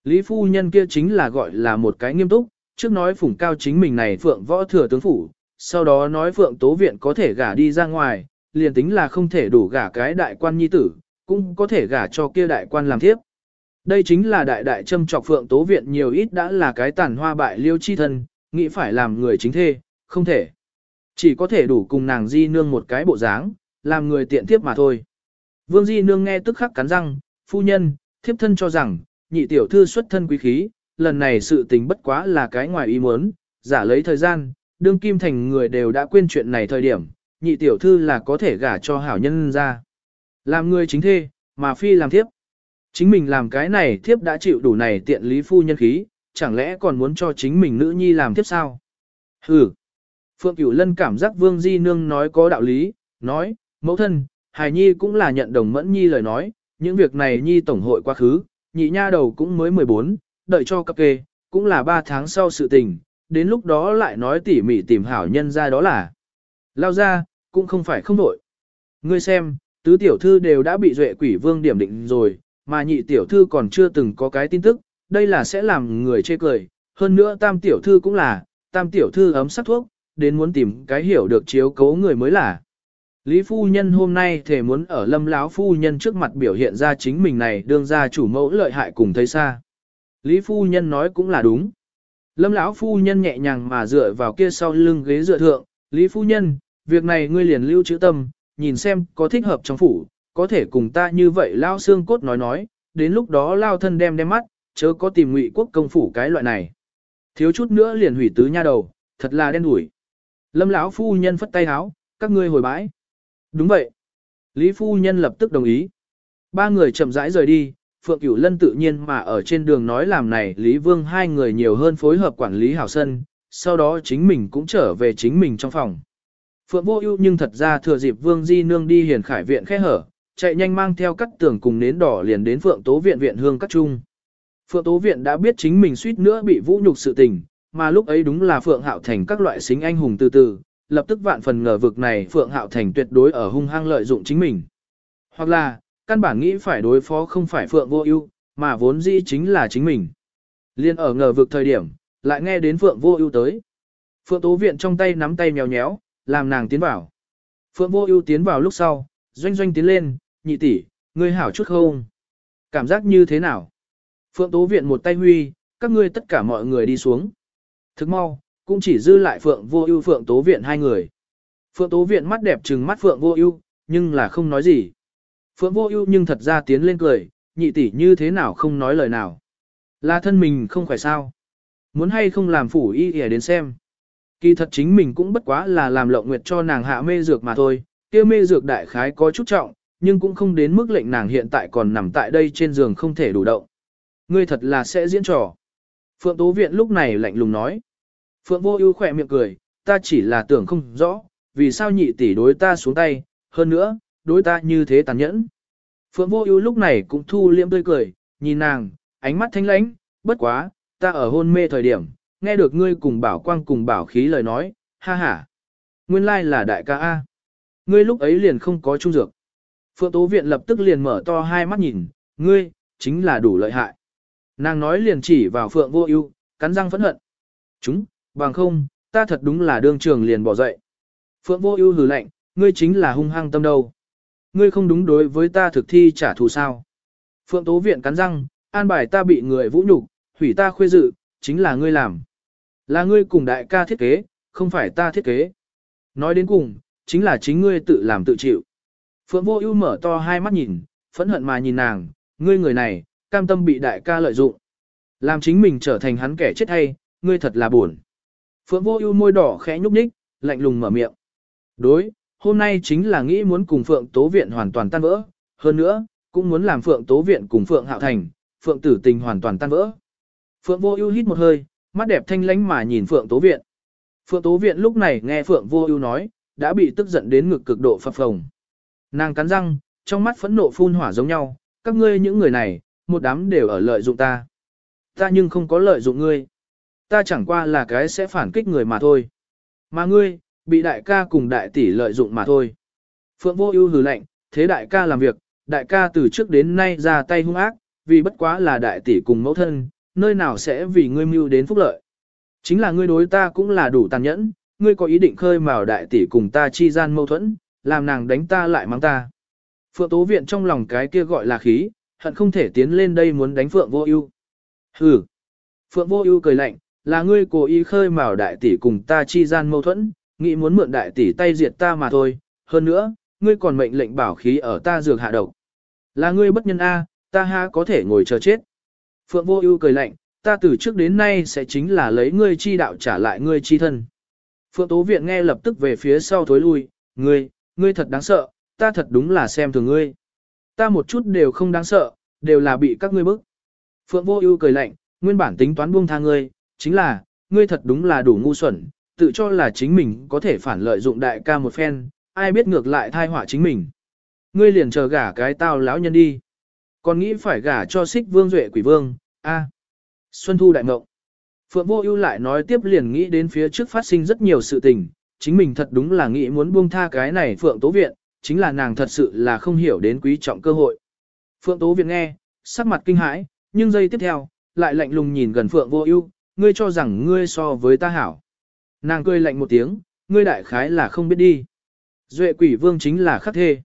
[SPEAKER 1] Lý phu nhân kia chính là gọi là một cái nghiêm túc, trước nói phủng cao chính mình này phượng võ thừa tướng phủ, sau đó nói phượng tố viện có thể gả đi ra ngoài, liền tính là không thể đủ gả cái đại quan nhi tử, cũng có thể gả cho kia đại quan làm thiếp. Đây chính là đại đại châm trọc phượng tố viện nhiều ít đã là cái tàn hoa bại liêu chi thân, nghĩ phải làm người chính thê, không thể. Chỉ có thể đủ cùng nàng di nương một cái bộ dáng, làm người tiện tiếp mà thôi. Vương di nương nghe tức khắc cắn răng, phu nhân, thiếp thân cho rằng, nhị tiểu thư xuất thân quý khí, lần này sự tình bất quá là cái ngoài ý muốn, giả lấy thời gian, đương kim thành người đều đã quên chuyện này thời điểm, nhị tiểu thư là có thể gả cho hảo nhân ra. Làm người chính thê, mà phi làm thiếp. Chính mình làm cái này thiếp đã chịu đủ này tiện lý phu nhân khí, chẳng lẽ còn muốn cho chính mình nữ nhi làm thiếp sao? Hừ. Phượng Cửu Lân cảm giác Vương Di Nương nói có đạo lý, nói, mẫu thân, Hải Nhi cũng là nhận đồng mẫn Nhi lời nói, những việc này Nhi tổng hội quá khứ, nhị nha đầu cũng mới 14, đợi cho cập kê, cũng là 3 tháng sau sự tình, đến lúc đó lại nói tỉ mỉ tìm hảo nhân ra đó là. Lao ra, cũng không phải không đổi. Ngươi xem, tứ tiểu thư đều đã bị duệ quỷ vương điểm định rồi, mà nhị tiểu thư còn chưa từng có cái tin tức, đây là sẽ làm người chê cười, hơn nữa tam tiểu thư cũng là, tam tiểu thư ấm sắc thuốc, đến muốn tìm cái hiểu được chiếu cấu người mới là. Lý phu nhân hôm nay thể muốn ở lâm lão phu nhân trước mặt biểu hiện ra chính mình này đương ra chủ mẫu lợi hại cùng thấy xa. Lý phu nhân nói cũng là đúng. Lâm lão phu nhân nhẹ nhàng mà dựa vào kia sau lưng ghế dựa thượng, Lý phu nhân, việc này ngươi liền lưu trữ tâm, nhìn xem có thích hợp trong phủ, có thể cùng ta như vậy lao xương cốt nói nói, đến lúc đó lao thân đem đem mắt, chớ có tìm ngụy quốc công phủ cái loại này. Thiếu chút nữa liền hủy tứ nha đầu, thật là đen đủi. Lâm lão phu nhân phất tay háo, các ngươi hồi bãi. Đúng vậy. Lý Phu Nhân lập tức đồng ý. Ba người chậm rãi rời đi, Phượng Cửu Lân tự nhiên mà ở trên đường nói làm này Lý Vương hai người nhiều hơn phối hợp quản lý hảo sân, sau đó chính mình cũng trở về chính mình trong phòng. Phượng Vô Ưu nhưng thật ra thừa dịp Vương Di nương đi hiền khải viện khẽ hở, chạy nhanh mang theo cắt tường cùng nến đỏ liền đến Phượng Tố viện viện hương các trung. Phượng Tố viện đã biết chính mình suýt nữa bị vũ nhục sự tình, mà lúc ấy đúng là Phượng Hạo Thành các loại xính anh hùng từ từ, lập tức vạn phần ngờ vực này Phượng Hạo Thành tuyệt đối ở hung hăng lợi dụng chính mình. Hoặc là, căn bản nghĩ phải đối phó không phải Phượng Vô Ưu, mà vốn dĩ chính là chính mình. Liên ở ngờ vực thời điểm, lại nghe đến Phượng Vô Ưu tới. Phượng Tố viện trong tay nắm tay nhéo nhéo, làm nàng tiến vào. Phượng Vô Ưu tiến vào lúc sau, doanh doanh tiến lên, "Nhị tỷ, ngươi hảo chút không? Cảm giác như thế nào?" Phượng Tố viện một tay huy, "Các ngươi tất cả mọi người đi xuống." Thức mau, cũng chỉ dư lại Phượng Vô Ưu Phượng Tố viện hai người. Phượng Tố viện mắt đẹp trừng mắt Phượng Vô Ưu, nhưng là không nói gì. Phượng Vô Ưu nhưng thật ra tiến lên cười, nhị tỷ như thế nào không nói lời nào. Là thân mình không khỏe sao? Muốn hay không làm phủ y y đến xem. Kỳ thật chính mình cũng bất quá là làm lộng nguyệt cho nàng hạ mê dược mà thôi, kia mê dược đại khái có chút trọng, nhưng cũng không đến mức lệnh nàng hiện tại còn nằm tại đây trên giường không thể đủ động. Ngươi thật là sẽ diễn trò. Phượng Tố Viện lúc này lạnh lùng nói. Phượng Vô Ưu khẽ miệng cười, ta chỉ là tưởng không rõ, vì sao nhị tỷ đối ta xuống tay, hơn nữa, đối ta như thế tàn nhẫn. Phượng Vô Ưu lúc này cũng thu liễm tươi cười, nhìn nàng, ánh mắt thanh lãnh, bất quá, ta ở hôn mê thời điểm, nghe được ngươi cùng Bảo Quang cùng Bảo Khí lời nói, ha ha. Nguyên lai là đại ca a. Ngươi lúc ấy liền không có trung dược. Phượng Tố Viện lập tức liền mở to hai mắt nhìn, ngươi, chính là đủ lợi hại. Nàng nói liền chỉ vào Phượng Vô Ưu, cắn răng phẫn hận. Chúng, bằng không, ta thật đúng là đương trường liền bỏ dậy. Phượng Vô Ưu hừ lạnh, ngươi chính là hung hăng tâm đầu. Ngươi không đúng đối với ta thực thi trả thù sao. Phượng Tố Viện cắn răng, an bài ta bị người vũ nhục, hủy ta khuê dự, chính là ngươi làm. Là ngươi cùng đại ca thiết kế, không phải ta thiết kế. Nói đến cùng, chính là chính ngươi tự làm tự chịu. Phượng Vô Ưu mở to hai mắt nhìn, phẫn hận mà nhìn nàng, ngươi người này, cam tâm bị đại ca lợi dụng. Làm chính mình trở thành hắn kẻ chết hay, ngươi thật là buồn. Phượng Vô Ưu môi đỏ khẽ nhúc nhích, lạnh lùng mở miệng. Đối, hôm nay chính là nghĩ muốn cùng Phượng Tố Viện hoàn toàn tan vỡ, hơn nữa, cũng muốn làm Phượng Tố Viện cùng Phượng Hạo Thành, Phượng Tử Tình hoàn toàn tan vỡ. Phượng Vô Ưu hít một hơi, mắt đẹp thanh lãnh mà nhìn Phượng Tố Viện. Phượng Tố Viện lúc này nghe Phượng Vô Ưu nói, đã bị tức giận đến ngực cực độ phập phồng. Nàng cắn răng, trong mắt phẫn nộ phun hỏa giống nhau, các ngươi những người này, một đám đều ở lợi dụng ta. Ta nhưng không có lợi dụng ngươi. Ta chẳng qua là cái sẽ phản kích người mà thôi. Mà ngươi, bị đại ca cùng đại tỷ lợi dụng mà thôi. Phượng vô ưu hừ lạnh, thế đại ca làm việc, đại ca từ trước đến nay ra tay hung ác, vì bất quá là đại tỷ cùng mẫu thân, nơi nào sẽ vì ngươi mưu đến phúc lợi. Chính là ngươi đối ta cũng là đủ tàn nhẫn, ngươi có ý định khơi mào đại tỷ cùng ta chi gian mâu thuẫn, làm nàng đánh ta lại mang ta. Phượng Tố Viện trong lòng cái kia gọi là khí, hận không thể tiến lên đây muốn đánh Phượng Vô Ưu. Hừ. Phượng Vô Ưu cười lạnh, là ngươi cố ý khơi mào đại tỷ cùng ta chi gian mâu thuẫn, nghĩ muốn mượn đại tỷ tay diệt ta mà thôi, hơn nữa, ngươi còn mệnh lệnh bảo khí ở ta dược hạ độc. Là ngươi bất nhân a, ta ha có thể ngồi chờ chết. Phượng Vô Ưu cười lạnh, ta từ trước đến nay sẽ chính là lấy ngươi chi đạo trả lại ngươi chi thân. Phượng Tố Viện nghe lập tức về phía sau thối lui, ngươi, ngươi thật đáng sợ, ta thật đúng là xem thường ngươi. Ta một chút đều không đáng sợ, đều là bị các ngươi bức. Phượng Vô Ưu cười lạnh, nguyên bản tính toán buông tha ngươi, chính là, ngươi thật đúng là đủ ngu xuẩn, tự cho là chính mình có thể phản lợi dụng đại ca một phen, ai biết ngược lại thai họa chính mình. Ngươi liền chờ gả cái tao lão nhân đi. Còn nghĩ phải gả cho Sích vương duệ quỷ vương, a Xuân thu đại ngộng. Phượng vô ưu lại nói tiếp liền nghĩ đến phía trước phát sinh rất nhiều sự tình, chính mình thật đúng là nghĩ muốn buông tha cái này Phượng Tố Viện, chính là nàng thật sự là không hiểu đến quý trọng cơ hội. Phượng Tố Viện nghe, sắc mặt kinh hãi, nhưng giây tiếp theo, lại lạnh lùng nhìn gần Phượng Vô Ưu, ngươi cho rằng ngươi so với ta hảo. Nàng cười lạnh một tiếng, ngươi đại khái là không biết đi. Duệ quỷ vương chính là khắc thê.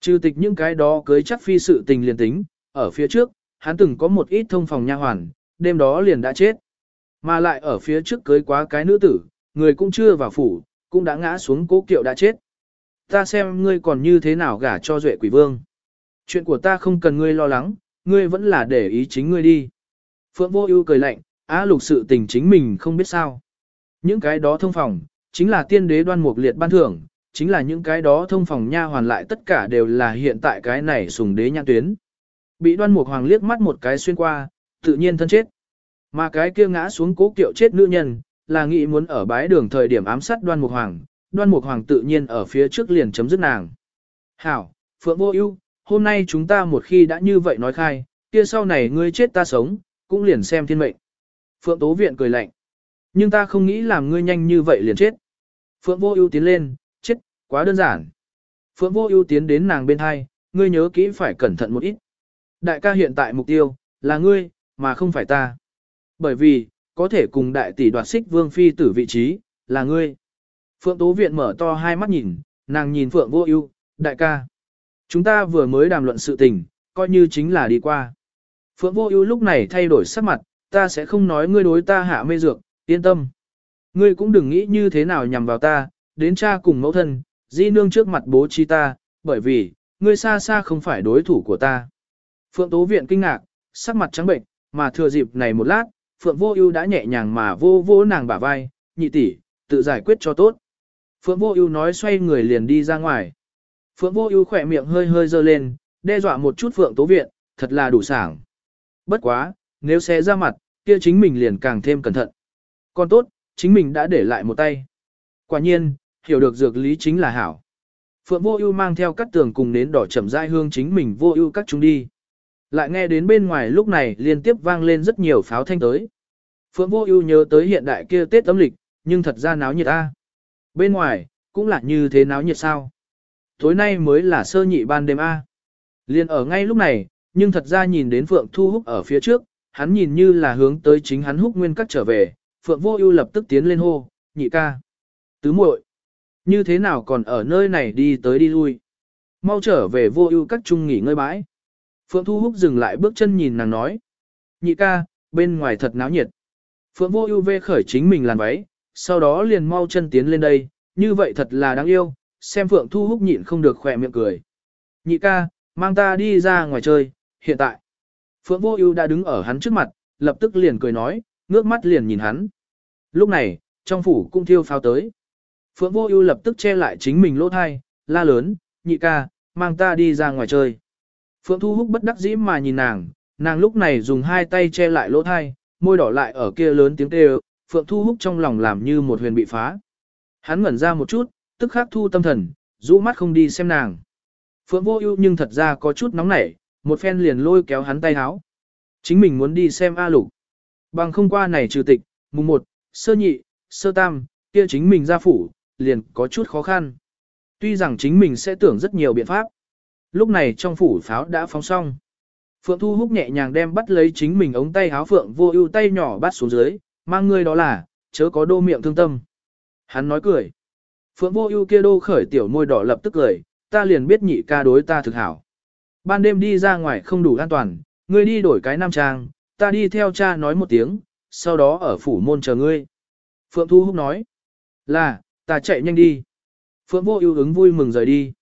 [SPEAKER 1] Trừ tịch những cái đó cưới chắc phi sự tình liền tính, ở phía trước, hắn từng có một ít thông phòng nha hoàn, đêm đó liền đã chết. Mà lại ở phía trước cưới quá cái nữ tử, người cũng chưa vào phủ, cũng đã ngã xuống cố kiệu đã chết. Ta xem ngươi còn như thế nào gả cho duệ quỷ vương. Chuyện của ta không cần ngươi lo lắng, ngươi vẫn là để ý chính ngươi đi. Phượng vô ưu cười lạnh, á lục sự tình chính mình không biết sao. Những cái đó thông phòng, chính là tiên đế đoan mục liệt ban thưởng, chính là những cái đó thông phòng nha hoàn lại tất cả đều là hiện tại cái này sùng đế nhãn tuyến. Bị đoan mục hoàng liếc mắt một cái xuyên qua, tự nhiên thân chết. Mà cái kia ngã xuống cố kiệu chết nữ nhân, là nghĩ muốn ở bái đường thời điểm ám sát đoan mục hoàng, đoan mục hoàng tự nhiên ở phía trước liền chấm dứt nàng. Hảo, Phượng Vô ưu, hôm nay chúng ta một khi đã như vậy nói khai, kia sau này ngươi chết ta sống, cũng liền xem thiên mệnh. Phượng Tố Viện cười lạnh. Nhưng ta không nghĩ làm ngươi nhanh như vậy liền chết. Phượng Vô ưu tiến lên, chết, quá đơn giản. Phượng Vô ưu tiến đến nàng bên hai, ngươi nhớ kỹ phải cẩn thận một ít. Đại ca hiện tại mục tiêu, là ngươi, mà không phải ta. Bởi vì, có thể cùng đại tỷ đoạt xích vương phi tử vị trí, là ngươi. Phượng Tố Viện mở to hai mắt nhìn, nàng nhìn Phượng Vô Ưu, đại ca. Chúng ta vừa mới đàm luận sự tình, coi như chính là đi qua. Phượng Vô Ưu lúc này thay đổi sắc mặt, ta sẽ không nói ngươi đối ta hạ mê dược, yên tâm. Ngươi cũng đừng nghĩ như thế nào nhằm vào ta, đến cha cùng mẫu thân, di nương trước mặt bố trí ta, bởi vì, ngươi xa xa không phải đối thủ của ta. Phượng Tố Viện kinh ngạc, sắc mặt trắng bệnh, mà thừa dịp này một lát, Phượng Vô Ưu đã nhẹ nhàng mà vô vô nàng bả vai, nhị tỷ, tự giải quyết cho tốt. Phượng Vô Ưu nói xoay người liền đi ra ngoài. Phượng Vô Ưu khẽ miệng hơi hơi giơ lên, đe dọa một chút Phượng Tố Viện, thật là đủ sảng. Bất quá, nếu xé ra mặt, kia chính mình liền càng thêm cẩn thận. Còn tốt, chính mình đã để lại một tay. Quả nhiên, hiểu được dược lý chính là hảo. Phượng Vô Ưu mang theo cắt tường cùng nến đỏ chậm rãi hương chính mình Vô Ưu các chúng đi. Lại nghe đến bên ngoài lúc này liên tiếp vang lên rất nhiều pháo thanh tới. Phượng Vô Ưu nhớ tới hiện đại kia Tết âm lịch, nhưng thật ra náo nhiệt a. Bên ngoài, cũng là như thế náo nhiệt sao? Tối nay mới là sơ nhị ban đêm a. Liên ở ngay lúc này, nhưng thật ra nhìn đến Phượng Thu Húc ở phía trước, hắn nhìn như là hướng tới chính hắn Húc Nguyên Các trở về, Phượng Vô Ưu lập tức tiến lên hô, "Nhị ca, tứ muội, như thế nào còn ở nơi này đi tới đi lui? Mau trở về Vô Ưu Các trung nghỉ ngơi bãi." Phượng Thu Húc dừng lại bước chân nhìn nàng nói, "Nhị ca, bên ngoài thật náo nhiệt." Phượng Vô Ưu vê khởi chính mình làn váy, sau đó liền mau chân tiến lên đây, như vậy thật là đáng yêu, xem Phượng Thu Húc nhịn không được khỏe miệng cười. Nhị ca, mang ta đi ra ngoài chơi, hiện tại. Phượng Vô Ưu đã đứng ở hắn trước mặt, lập tức liền cười nói, ngước mắt liền nhìn hắn. Lúc này, trong phủ cung thiêu pháo tới. Phượng Vô Ưu lập tức che lại chính mình lỗ tai, la lớn, "Nhị ca, mang ta đi ra ngoài chơi." Phượng Thu Húc bất đắc dĩ mà nhìn nàng, nàng lúc này dùng hai tay che lại lỗ tai, môi đỏ lại ở kia lớn tiếng kêu, Phượng Thu Húc trong lòng làm như một huyền bị phá. Hắn ngẩn ra một chút, tức khắc thu tâm thần, rũ mắt không đi xem nàng. Phượng Vô Ưu nhưng thật ra có chút nóng nảy, một phen liền lôi kéo hắn tay áo. Chính mình muốn đi xem A Lục. Bằng không qua này trừ tịch, mùng 1, sơ nhị, sơ tam, kia chính mình ra phủ, liền có chút khó khăn. Tuy rằng chính mình sẽ tưởng rất nhiều biện pháp. Lúc này trong phủ pháo đã phóng xong. Phượng Thu Húc nhẹ nhàng đem bắt lấy chính mình ống tay áo Phượng Vô Ưu tay nhỏ bắt xuống dưới, mang ngươi đó là, chớ có đô miệng thương tâm. Hắn nói cười. Phượng Vô Ưu kia đô khởi tiểu môi đỏ lập tức cười, ta liền biết nhị ca đối ta thực hảo. Ban đêm đi ra ngoài không đủ an toàn, ngươi đi đổi cái nam trang, ta đi theo cha nói một tiếng, sau đó ở phủ môn chờ ngươi. Phượng Thu Húc nói, là, ta chạy nhanh đi. Phượng Vô Ưu ứng vui mừng rời đi.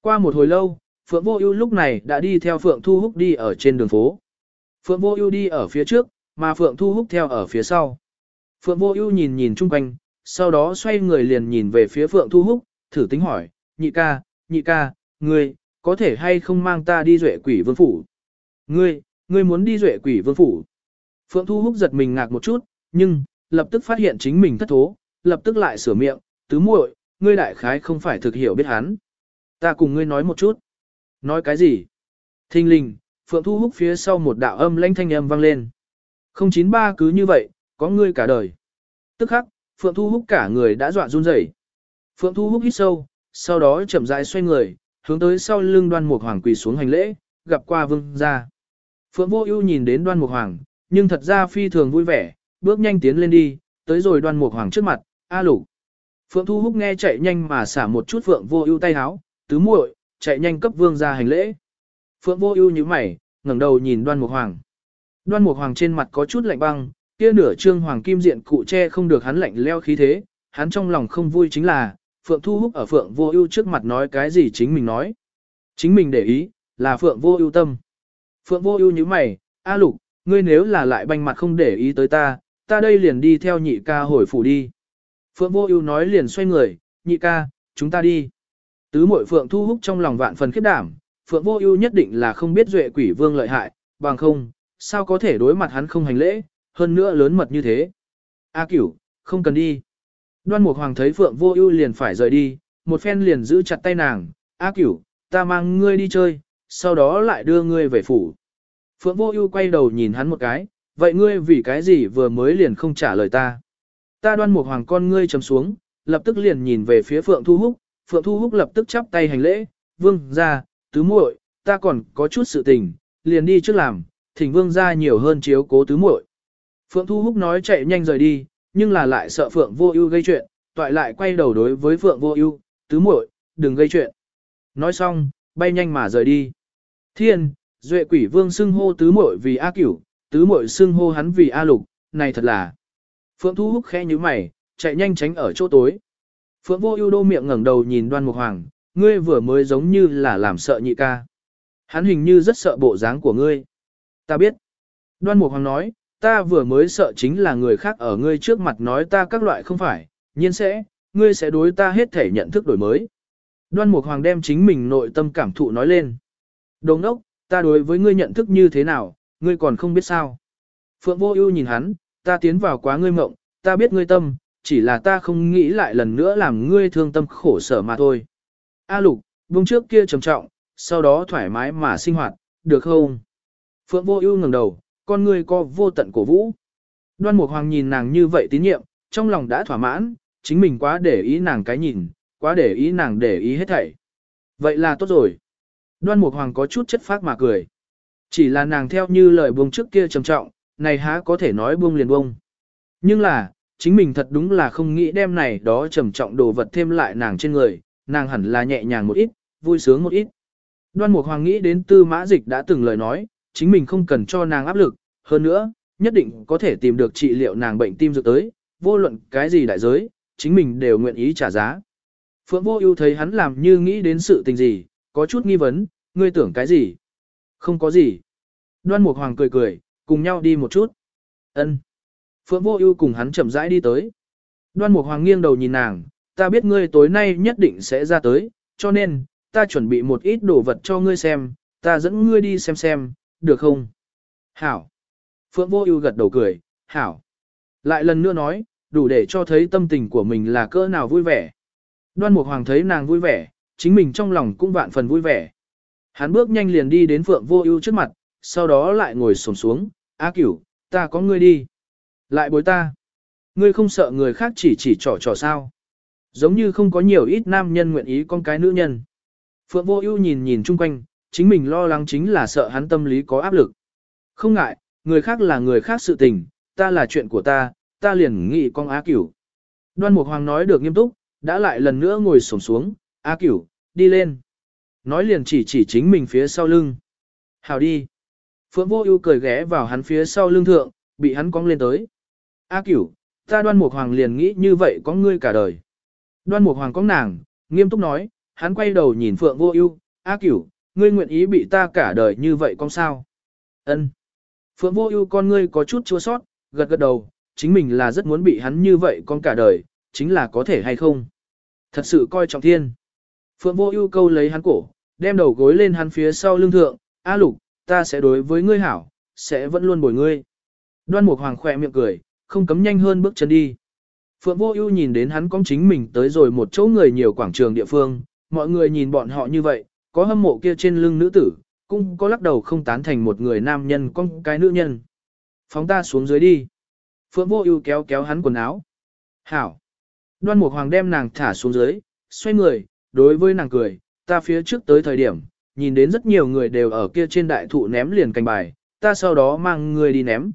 [SPEAKER 1] Qua một hồi lâu, Phượng Vô Ưu lúc này đã đi theo Phượng Thu Húc đi ở trên đường phố. Phượng Vô Ưu đi ở phía trước, mà Phượng Thu Húc theo ở phía sau. Phượng Vô Ưu nhìn nhìn chung quanh, sau đó xoay người liền nhìn về phía Phượng Thu Húc, thử tính hỏi, "Nhị ca, nhị ca, ngươi có thể hay không mang ta đi duệ quỷ vương phủ?" "Ngươi, ngươi muốn đi duệ quỷ vương phủ?" Phượng Thu Húc giật mình ngạc một chút, nhưng lập tức phát hiện chính mình thất thố, lập tức lại sửa miệng, "Tứ muội, ngươi đại khái không phải thực hiểu biết hắn. Ta cùng ngươi nói một chút." Nói cái gì? Thinh linh, Phượng Thu Húc phía sau một đạo âm lãnh thanh âm vang lên. 093 cứ như vậy, có ngươi cả đời. Tức khắc, Phượng Thu Húc cả người đã dọa run rẩy. Phượng Thu Húc hít sâu, sau đó chậm rãi xoay người, hướng tới sau lưng Đoan Mục Hoàng quỳ xuống hành lễ, gặp qua vương gia. Phượng Vô Ưu nhìn đến Đoan Mục Hoàng, nhưng thật ra phi thường vui vẻ, bước nhanh tiến lên đi, tới rồi Đoan Mục Hoàng trước mặt, "A Lục." Phượng Thu Húc nghe chạy nhanh mà xả một chút Phượng Vô Ưu tay áo, "Tứ muội, chạy nhanh cấp vương ra hành lễ." Phượng Vô Ưu như mày, ngẩng đầu nhìn Đoan Mục Hoàng. Đoan Mục Hoàng trên mặt có chút lạnh băng, kia nửa trương hoàng kim diện cụ che không được hắn lạnh leo khí thế, hắn trong lòng không vui chính là, Phượng Thu Húc ở Phượng Vô Ưu trước mặt nói cái gì chính mình nói. Chính mình để ý, là Phượng Vô Ưu tâm. Phượng Vô Ưu nhíu mày, "A Lục, ngươi nếu là lại banh mặt không để ý tới ta, ta đây liền đi theo nhị ca hồi phủ đi." Phượng Vô Ưu nói liền xoay người, "Nhị ca, chúng ta đi. Tứ muội Phượng Thu Húc trong lòng vạn phần khiếp đảm, Phượng Vô Ưu nhất định là không biết duệ quỷ vương lợi hại, bằng không, sao có thể đối mặt hắn không hành lễ, hơn nữa lớn mật như thế. A Cửu, không cần đi. Đoan Mục Hoàng thấy Phượng Vô Ưu liền phải rời đi, một phen liền giữ chặt tay nàng, "A Cửu, ta mang ngươi đi chơi, sau đó lại đưa ngươi về phủ." Phượng Vô Ưu quay đầu nhìn hắn một cái, "Vậy ngươi vì cái gì vừa mới liền không trả lời ta?" Ta Đoan Mục Hoàng con ngươi trầm xuống, lập tức liền nhìn về phía Phượng Thu Húc, Phượng Thu Húc lập tức chắp tay hành lễ, "Vương gia, tứ muội, ta còn có chút sự tình, liền đi trước làm, thỉnh vương gia nhiều hơn chiếu cố tứ muội." Phượng Thu Húc nói chạy nhanh rời đi, nhưng là lại sợ Phượng Vô Ưu gây chuyện, toại lại quay đầu đối với Phượng Vô Ưu, "Tứ muội, đừng gây chuyện." Nói xong, bay nhanh mà rời đi. Thiên, Duệ Quỷ Vương xưng hô tứ muội vì A Cửu, tứ muội xưng hô hắn vì A Lục, này thật là. Phượng Thu Húc khẽ nhíu mày, chạy nhanh tránh ở chỗ tối. Phượng Vô Ưu đô miệng ngẩng đầu nhìn Đoan Mục Hoàng, ngươi vừa mới giống như là làm sợ nhị ca. Hắn hình như rất sợ bộ dáng của ngươi. Ta biết. Đoan Mục Hoàng nói, ta vừa mới sợ chính là người khác ở ngươi trước mặt nói ta các loại không phải, nhiên sẽ, ngươi sẽ đối ta hết thể nhận thức đổi mới. Đoan Mục Hoàng đem chính mình nội tâm cảm thụ nói lên. Đồng đốc, ta đối với ngươi nhận thức như thế nào, ngươi còn không biết sao. Phượng Vô Ưu nhìn hắn, ta tiến vào quá ngươi mộng, ta biết ngươi tâm, chỉ là ta không nghĩ lại lần nữa làm ngươi thương tâm khổ sở mà thôi. A Lục, buông trước kia trầm trọng, sau đó thoải mái mà sinh hoạt, được không? Phượng Vô Ưu ngẩng đầu, con ngươi co vô tận cổ vũ. Đoan Mục Hoàng nhìn nàng như vậy tín nhiệm, trong lòng đã thỏa mãn, chính mình quá để ý nàng cái nhìn, quá để ý nàng để ý hết thảy. Vậy là tốt rồi. Đoan Mục Hoàng có chút chất phác mà cười. Chỉ là nàng theo như lời buông trước kia trầm trọng, này há có thể nói buông liền buông. Nhưng là, chính mình thật đúng là không nghĩ đem này đó trầm trọng đồ vật thêm lại nàng trên người, nàng hẳn là nhẹ nhàng một ít, vui sướng một ít. Đoan Mục Hoàng nghĩ đến Tư Mã Dịch đã từng lời nói, chính mình không cần cho nàng áp lực, hơn nữa, nhất định có thể tìm được trị liệu nàng bệnh tim dược tới, vô luận cái gì đại giới, chính mình đều nguyện ý trả giá. Phượng Vô Ưu thấy hắn làm như nghĩ đến sự tình gì, có chút nghi vấn, ngươi tưởng cái gì? Không có gì. Đoan Mục Hoàng cười cười, cùng nhau đi một chút. Ân. Phượng Vô Ưu cùng hắn chậm rãi đi tới. Đoan Mục Hoàng nghiêng đầu nhìn nàng, ta biết ngươi tối nay nhất định sẽ ra tới, cho nên, ta chuẩn bị một ít đồ vật cho ngươi xem, ta dẫn ngươi đi xem xem, được không? Hảo. Phượng Vô Ưu gật đầu cười, hảo. Lại lần nữa nói, đủ để cho thấy tâm tình của mình là cỡ nào vui vẻ. Đoan Mục Hoàng thấy nàng vui vẻ, chính mình trong lòng cũng vạn phần vui vẻ. Hắn bước nhanh liền đi đến Phượng Vô Ưu trước mặt, sau đó lại ngồi xổm xuống, "A Cửu, ta có ngươi đi." Lại bối ta. Ngươi không sợ người khác chỉ chỉ trò trò sao? Giống như không có nhiều ít nam nhân nguyện ý con cái nữ nhân. Phượng Vô Ưu nhìn nhìn chung quanh, chính mình lo lắng chính là sợ hắn tâm lý có áp lực. Không ngại, người khác là người khác sự tình, ta là chuyện của ta, ta liền nghĩ con Á Cửu. Đoan Mục Hoàng nói được nghiêm túc, đã lại lần nữa ngồi xổm xuống, "Á Cửu, đi lên." Nói liền chỉ chỉ chính mình phía sau lưng. "Hảo đi." Phượng Vô Ưu cười ghé vào hắn phía sau lưng thượng, bị hắn cong lên tới. "A Cửu, ta Đoan Mục Hoàng liền nghĩ như vậy có ngươi cả đời." Đoan Mục Hoàng có nàng, nghiêm túc nói, hắn quay đầu nhìn Phượng Vô Ưu, "A Cửu, ngươi nguyện ý bị ta cả đời như vậy con sao?" Ân. Phượng Vô Ưu con ngươi có chút chua sót, gật gật đầu, chính mình là rất muốn bị hắn như vậy con cả đời, chính là có thể hay không? Thật sự coi trọng thiên. Phượng Vô Ưu câu lấy hắn cổ, đem đầu gối lên hắn phía sau lưng thượng, "A Lục, ta sẽ đối với ngươi hảo, sẽ vẫn luôn bồi ngươi." Đoan Mục Hoàng khỏe miệng cười, không cấm nhanh hơn bước chân đi. Phượng Vô Ưu nhìn đến hắn cong chính mình tới rồi một chỗ người nhiều quảng trường địa phương, mọi người nhìn bọn họ như vậy, có hâm mộ kia trên lưng nữ tử, cũng có lắc đầu không tán thành một người nam nhân con cái nữ nhân. Phóng ta xuống dưới đi. Phượng Vô Ưu kéo kéo hắn quần áo. "Hảo." Đoan Mục Hoàng đem nàng thả xuống dưới, xoay người, đối với nàng cười, "Ta phía trước tới thời điểm, nhìn đến rất nhiều người đều ở kia trên đại thụ ném liền cành bài, ta sau đó mang người đi ném."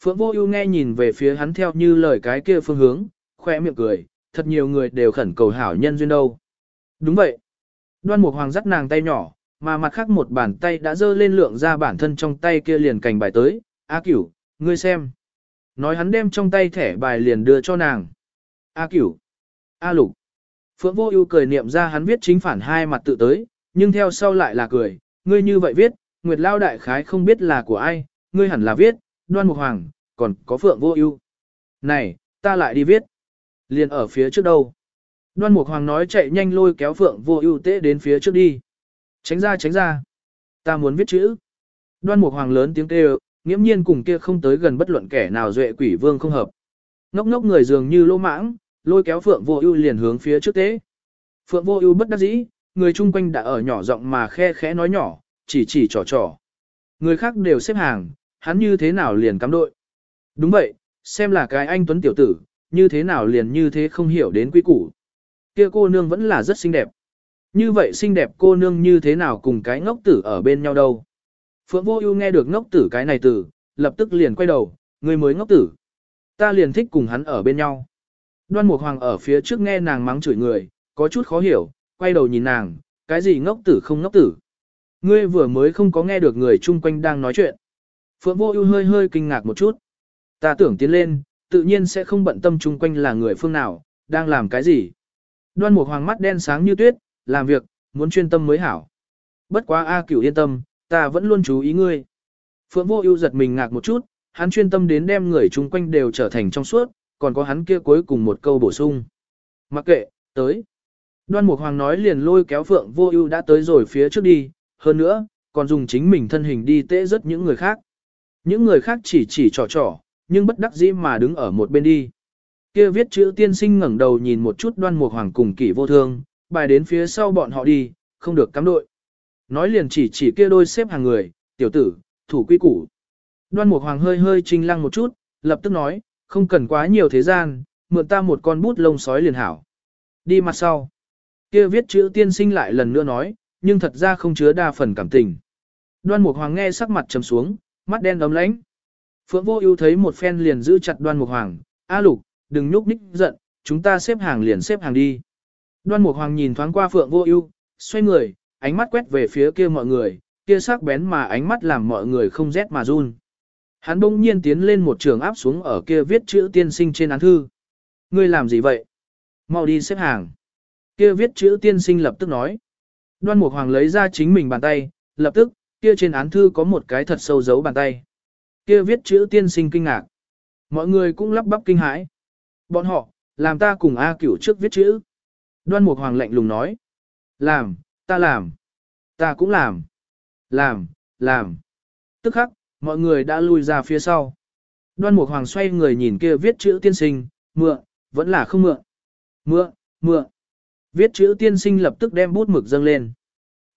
[SPEAKER 1] Phượng Vô Ưu nghe nhìn về phía hắn theo như lời cái kia phương hướng, khóe miệng cười, thật nhiều người đều khẩn cầu hảo nhân duyên đâu. Đúng vậy. Đoan Mục Hoàng dắt nàng tay nhỏ, mà mặt khác một bàn tay đã dơ lên lượng ra bản thân trong tay kia liền cành bài tới, A Cửu, ngươi xem. Nói hắn đem trong tay thẻ bài liền đưa cho nàng. A Cửu, A Lục. Phượng Vô Ưu cười niệm ra hắn viết chính phản hai mặt tự tới, nhưng theo sau lại là cười, ngươi như vậy viết, Nguyệt Lao đại khái không biết là của ai, ngươi hẳn là viết, Đoan Mục Hoàng, còn có Phượng Vô Ưu. Này, ta lại đi viết. Liền ở phía trước đâu. Đoan Mục Hoàng nói chạy nhanh lôi kéo Phượng Vô Ưu tế đến phía trước đi. Tránh ra tránh ra. Ta muốn viết chữ. Đoan Mục Hoàng lớn tiếng kêu, nghiễm nhiên cùng kia không tới gần bất luận kẻ nào duệ quỷ vương không hợp. Ngốc ngốc người dường như lỗ mãng, lôi kéo Phượng Vô Ưu liền hướng phía trước tế. Phượng Vô Ưu bất đắc dĩ, người chung quanh đã ở nhỏ giọng mà khe khẽ nói nhỏ, chỉ chỉ trò trò. Người khác đều xếp hàng, hắn như thế nào liền cắm đội. Đúng vậy, xem là cái anh tuấn tiểu tử, như thế nào liền như thế không hiểu đến quy củ. Kia cô nương vẫn là rất xinh đẹp. Như vậy xinh đẹp cô nương như thế nào cùng cái ngốc tử ở bên nhau đâu. Phượng Vô Ưu nghe được ngốc tử cái này từ, lập tức liền quay đầu, người mới ngốc tử. Ta liền thích cùng hắn ở bên nhau. Đoan Mục Hoàng ở phía trước nghe nàng mắng chửi người, có chút khó hiểu, quay đầu nhìn nàng, cái gì ngốc tử không ngốc tử. Ngươi vừa mới không có nghe được người chung quanh đang nói chuyện. Phượng Vô Ưu hơi hơi kinh ngạc một chút. Ta tưởng tiến lên, tự nhiên sẽ không bận tâm chung quanh là người phương nào, đang làm cái gì. Đoan Mục Hoàng mắt đen sáng như tuyết, làm việc, muốn chuyên tâm mới hảo. Bất quá A Cửu yên tâm, ta vẫn luôn chú ý ngươi. Phượng Vô Ưu giật mình ngạc một chút, hắn chuyên tâm đến đem người chung quanh đều trở thành trong suốt, còn có hắn kia cuối cùng một câu bổ sung. Mặc kệ, tới. Đoan Mục Hoàng nói liền lôi kéo Phượng Vô Ưu đã tới rồi phía trước đi, hơn nữa, còn dùng chính mình thân hình đi tễ rất những người khác. Những người khác chỉ chỉ trò trò, nhưng bất đắc dĩ mà đứng ở một bên đi. Kia viết chữ tiên sinh ngẩng đầu nhìn một chút Đoan Mục Hoàng cùng Kỷ Vô Thương, bài đến phía sau bọn họ đi, không được cắm đội. Nói liền chỉ chỉ kia đôi xếp hàng người, tiểu tử, thủ quy củ. Đoan Mục Hoàng hơi hơi trinh lăng một chút, lập tức nói, không cần quá nhiều thế gian, mượn ta một con bút lông sói liền hảo. Đi mặt sau. Kia viết chữ tiên sinh lại lần nữa nói, nhưng thật ra không chứa đa phần cảm tình. Đoan Mục Hoàng nghe sắc mặt trầm xuống, mắt đen ấm lãnh. Phượng Vô Ưu thấy một phen liền giữ chặt Đoan Mục Hoàng, "A Lục, đừng nhúc nhích giận, chúng ta xếp hàng liền xếp hàng đi." Đoan Mục Hoàng nhìn thoáng qua Phượng Vô Ưu, xoay người, ánh mắt quét về phía kia mọi người, kia sắc bén mà ánh mắt làm mọi người không rét mà run. Hắn bỗng nhiên tiến lên một trường áp xuống ở kia viết chữ tiên sinh trên án thư. "Ngươi làm gì vậy?" "Mau đi xếp hàng." Kia viết chữ tiên sinh lập tức nói. Đoan Mục Hoàng lấy ra chính mình bàn tay, lập tức, kia trên án thư có một cái thật sâu dấu bàn tay. Kia viết chữ tiên sinh kinh ngạc. Mọi người cũng lắp bắp kinh hãi. Bọn họ, làm ta cùng A cửu trước viết chữ. Đoan Mục Hoàng lạnh lùng nói. Làm, ta làm. Ta cũng làm. Làm, làm. Tức khắc, mọi người đã lui ra phía sau. Đoan Mục Hoàng xoay người nhìn kia viết chữ tiên sinh, mượn, vẫn là không mượn. Mượn, mượn. Viết chữ tiên sinh lập tức đem bút mực dâng lên.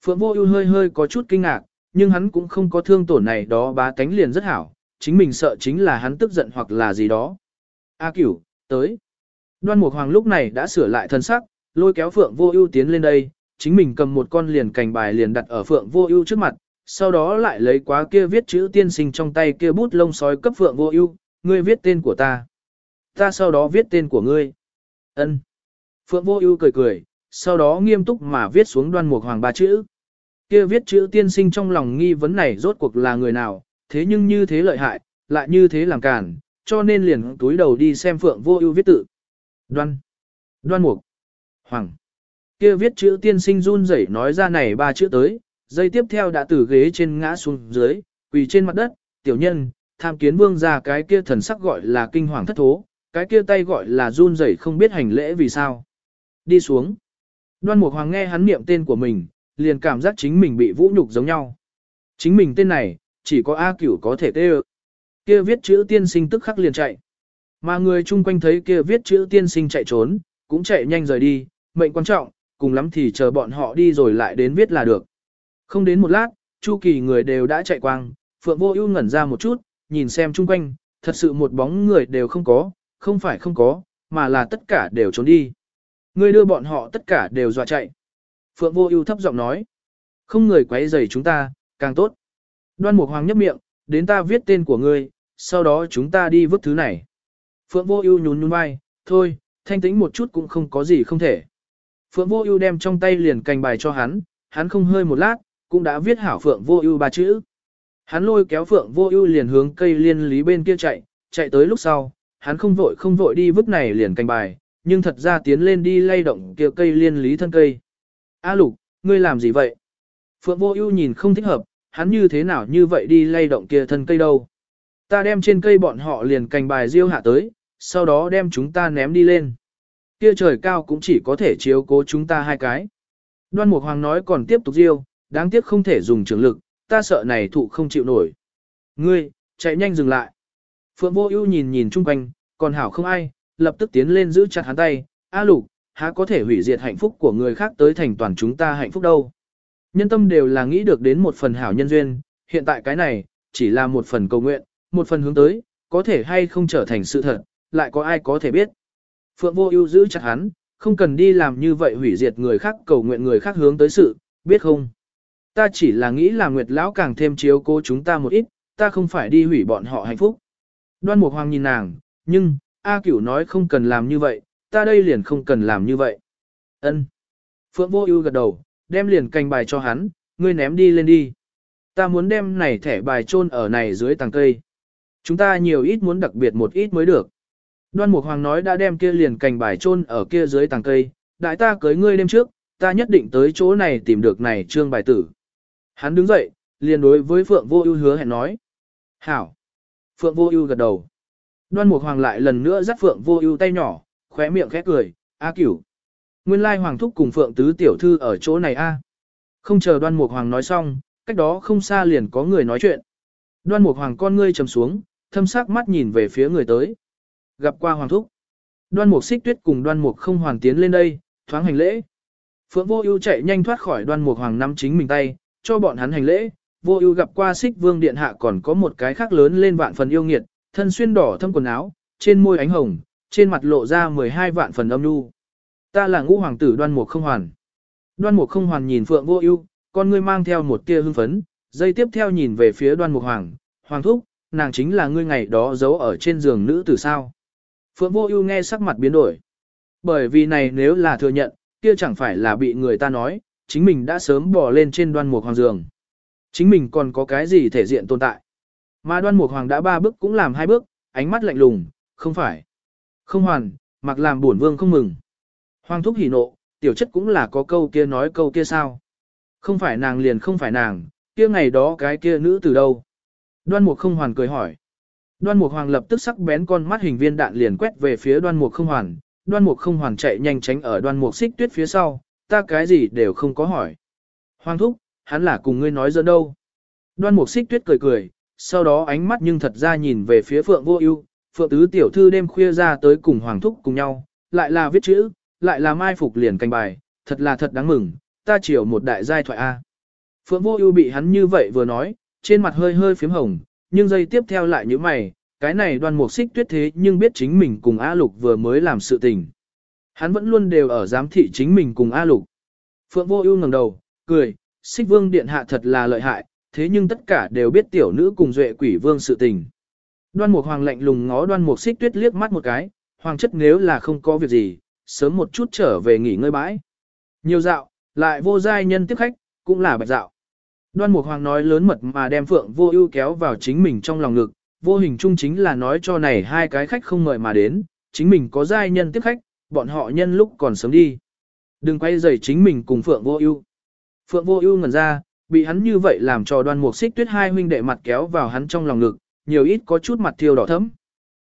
[SPEAKER 1] Phượng Vô Ưu hơi hơi có chút kinh ngạc, nhưng hắn cũng không có thương tổn này đó bá tánh liền rất hảo, chính mình sợ chính là hắn tức giận hoặc là gì đó. A Cửu, tới. Đoan Mục Hoàng lúc này đã sửa lại thân sắc, lôi kéo Phượng Vô Ưu tiến lên đây, chính mình cầm một con liền cành bài liền đặt ở Phượng Vô Ưu trước mặt, sau đó lại lấy quá kia viết chữ tiên sinh trong tay kia bút lông sói cấp Phượng Vô Ưu, ngươi viết tên của ta. Ta sau đó viết tên của ngươi. Ân. Phượng Vô Ưu cười cười, sau đó nghiêm túc mà viết xuống Đoan Mục Hoàng ba chữ. Kia viết chữ tiên sinh trong lòng nghi vấn này rốt cuộc là người nào, thế nhưng như thế lợi hại, lại như thế làm cản, cho nên liền túi đầu đi xem Phượng Vô Ưu viết tự. Đoan, Đoan Mục, Hoàng. Kia viết chữ tiên sinh run rẩy nói ra này ba chữ tới, giây tiếp theo đã từ ghế trên ngã xuống dưới, quỳ trên mặt đất, "Tiểu nhân, tham kiến vương gia cái kia thần sắc gọi là kinh hoàng thất thố, cái kia tay gọi là run rẩy không biết hành lễ vì sao." Đi xuống. Đoan Mục Hoàng nghe hắn niệm tên của mình, liền cảm giác chính mình bị vũ nhục giống nhau. Chính mình tên này, chỉ có A Cửu có thể tê Kia viết chữ tiên sinh tức khắc liền chạy. Mà người chung quanh thấy kia viết chữ tiên sinh chạy trốn, cũng chạy nhanh rời đi, mệnh quan trọng, cùng lắm thì chờ bọn họ đi rồi lại đến viết là được. Không đến một lát, Chu Kỳ người đều đã chạy quang, Phượng Vô Ưu ngẩn ra một chút, nhìn xem chung quanh, thật sự một bóng người đều không có, không phải không có, mà là tất cả đều trốn đi. Người đưa bọn họ tất cả đều dọa chạy. Phượng Vô Ưu thấp giọng nói, không người quấy rầy chúng ta, càng tốt. Đoan Mục Hoàng nhếch miệng, đến ta viết tên của ngươi, sau đó chúng ta đi vứt thứ này. Phượng Vô Ưu nhún nhún vai, thôi, thanh tĩnh một chút cũng không có gì không thể. Phượng Vô Ưu đem trong tay liền cành bài cho hắn, hắn không hơi một lát, cũng đã viết hảo Phượng Vô Ưu ba chữ. Hắn lôi kéo Phượng Vô Ưu liền hướng cây liên lý bên kia chạy, chạy tới lúc sau, hắn không vội không vội đi vứt này liền cành bài, nhưng thật ra tiến lên đi lay động kia cây liên lý thân cây. A Lục, ngươi làm gì vậy? Phượng Vô Ưu nhìn không thích hợp, hắn như thế nào như vậy đi lay động kia thân cây đâu? Ta đem trên cây bọn họ liền cành bài diêu hạ tới, sau đó đem chúng ta ném đi lên. Kia trời cao cũng chỉ có thể chiếu cố chúng ta hai cái. Đoan Mục Hoàng nói còn tiếp tục riêu, đáng tiếc không thể dùng trường lực, ta sợ này thụ không chịu nổi. Ngươi, chạy nhanh dừng lại. Phượng Vô Ưu nhìn nhìn xung quanh, còn hảo không ai, lập tức tiến lên giữ chặt hắn tay, "A Lục, há có thể hủy diệt hạnh phúc của người khác tới thành toàn chúng ta hạnh phúc đâu?" Nhân tâm đều là nghĩ được đến một phần hảo nhân duyên, hiện tại cái này, chỉ là một phần cầu nguyện, một phần hướng tới, có thể hay không trở thành sự thật, lại có ai có thể biết. Phượng Vô Ưu giữ chặt hắn, không cần đi làm như vậy hủy diệt người khác cầu nguyện người khác hướng tới sự, biết không? Ta chỉ là nghĩ là Nguyệt lão càng thêm chiếu cố chúng ta một ít, ta không phải đi hủy bọn họ hạnh phúc. Đoan Mục Hoàng nhìn nàng, nhưng, A Cửu nói không cần làm như vậy, ta đây liền không cần làm như vậy. Ân. Phượng Vô Ưu gật đầu, đem liền canh bài cho hắn, ngươi ném đi lên đi. Ta muốn đem này thẻ bài chôn ở này dưới tàng cây. Chúng ta nhiều ít muốn đặc biệt một ít mới được. Đoan Mục Hoàng nói đã đem kia liền cành bài chôn ở kia dưới tàng cây, đại ta cưới ngươi đêm trước, ta nhất định tới chỗ này tìm được này trương bài tử. Hắn đứng dậy, liền đối với Phượng Vô Ưu hứa hẹn nói. Hảo. Phượng Vô Ưu gật đầu. Đoan Mục Hoàng lại lần nữa dắt Phượng Vô Ưu tay nhỏ, khóe miệng khẽ cười, "A Cửu, nguyên lai hoàng thúc cùng Phượng tứ tiểu thư ở chỗ này a." Không chờ Đoan Mục Hoàng nói xong, cách đó không xa liền có người nói chuyện. Đoan Mục Hoàng con ngươi trầm xuống, thâm sắc mắt nhìn về phía người tới. Gặp qua hoàng thúc. Đoan Mục Xích Tuyết cùng Đoan Mục không hoàn tiến lên đây, thoáng hành lễ. Phượng Vô Ưu chạy nhanh thoát khỏi Đoan Mục Hoàng nắm chính mình tay, cho bọn hắn hành lễ. Vô Ưu gặp qua Xích Vương điện hạ còn có một cái khác lớn lên vạn phần yêu nghiệt, thân xuyên đỏ thâm quần áo, trên môi ánh hồng, trên mặt lộ ra 12 vạn phần âm nhu. Ta là Ngũ hoàng tử Đoan Mục Không Hoàn. Đoan Mục Không Hoàn nhìn Phượng Vô Ưu, con ngươi mang theo một tia hưng phấn, dây tiếp theo nhìn về phía Đoan Mục Hoàng, "Hoàng thúc, nàng chính là ngươi ngày đó giấu ở trên giường nữ tử sao?" Phượng Vô Ưu nghe sắc mặt biến đổi. Bởi vì này nếu là thừa nhận, kia chẳng phải là bị người ta nói, chính mình đã sớm bỏ lên trên đoan mục hoàng giường. Chính mình còn có cái gì thể diện tồn tại. Mà đoan mục hoàng đã ba bước cũng làm hai bước, ánh mắt lạnh lùng, không phải. Không hoàn, mặc làm buồn vương không mừng. Hoàng thúc hỉ nộ, tiểu chất cũng là có câu kia nói câu kia sao. Không phải nàng liền không phải nàng, kia ngày đó cái kia nữ từ đâu. Đoan mục không hoàn cười hỏi. Đoan Mục Hoàng lập tức sắc bén con mắt hình viên đạn liền quét về phía Đoan Mục Không Hoàn, Đoan Mục Không Hoàn chạy nhanh tránh ở Đoan Mục Xích Tuyết phía sau, ta cái gì đều không có hỏi. Hoàng thúc, hắn là cùng ngươi nói giỡn đâu? Đoan Mục Xích Tuyết cười cười, sau đó ánh mắt nhưng thật ra nhìn về phía Phượng Vô Ưu, Phượng tứ tiểu thư đêm khuya ra tới cùng Hoàng thúc cùng nhau, lại là viết chữ, lại là mai phục liền canh bài, thật là thật đáng mừng, ta chiều một đại giai thoại a. Phượng Vô Ưu bị hắn như vậy vừa nói, trên mặt hơi hơi phím hồng, nhưng giây tiếp theo lại như mày, cái này đoan mục xích tuyết thế nhưng biết chính mình cùng A Lục vừa mới làm sự tình. Hắn vẫn luôn đều ở giám thị chính mình cùng A Lục. Phượng vô ưu ngẩng đầu, cười, xích vương điện hạ thật là lợi hại, thế nhưng tất cả đều biết tiểu nữ cùng duệ quỷ vương sự tình. Đoan mục hoàng lạnh lùng ngó đoan mục xích tuyết liếc mắt một cái, hoàng chất nếu là không có việc gì, sớm một chút trở về nghỉ ngơi bãi. Nhiều dạo, lại vô giai nhân tiếp khách, cũng là bạch dạo. Đoan Mục Hoàng nói lớn mật mà đem Phượng Vô Ưu kéo vào chính mình trong lòng ngực, vô hình chung chính là nói cho này hai cái khách không mời mà đến, chính mình có giai nhân tiếp khách, bọn họ nhân lúc còn sớm đi. Đừng quay rầy chính mình cùng Phượng Vô Ưu. Phượng Vô Ưu ngẩn ra, bị hắn như vậy làm cho Đoan Mục Xích Tuyết hai huynh đệ mặt kéo vào hắn trong lòng ngực, nhiều ít có chút mặt thiêu đỏ thấm.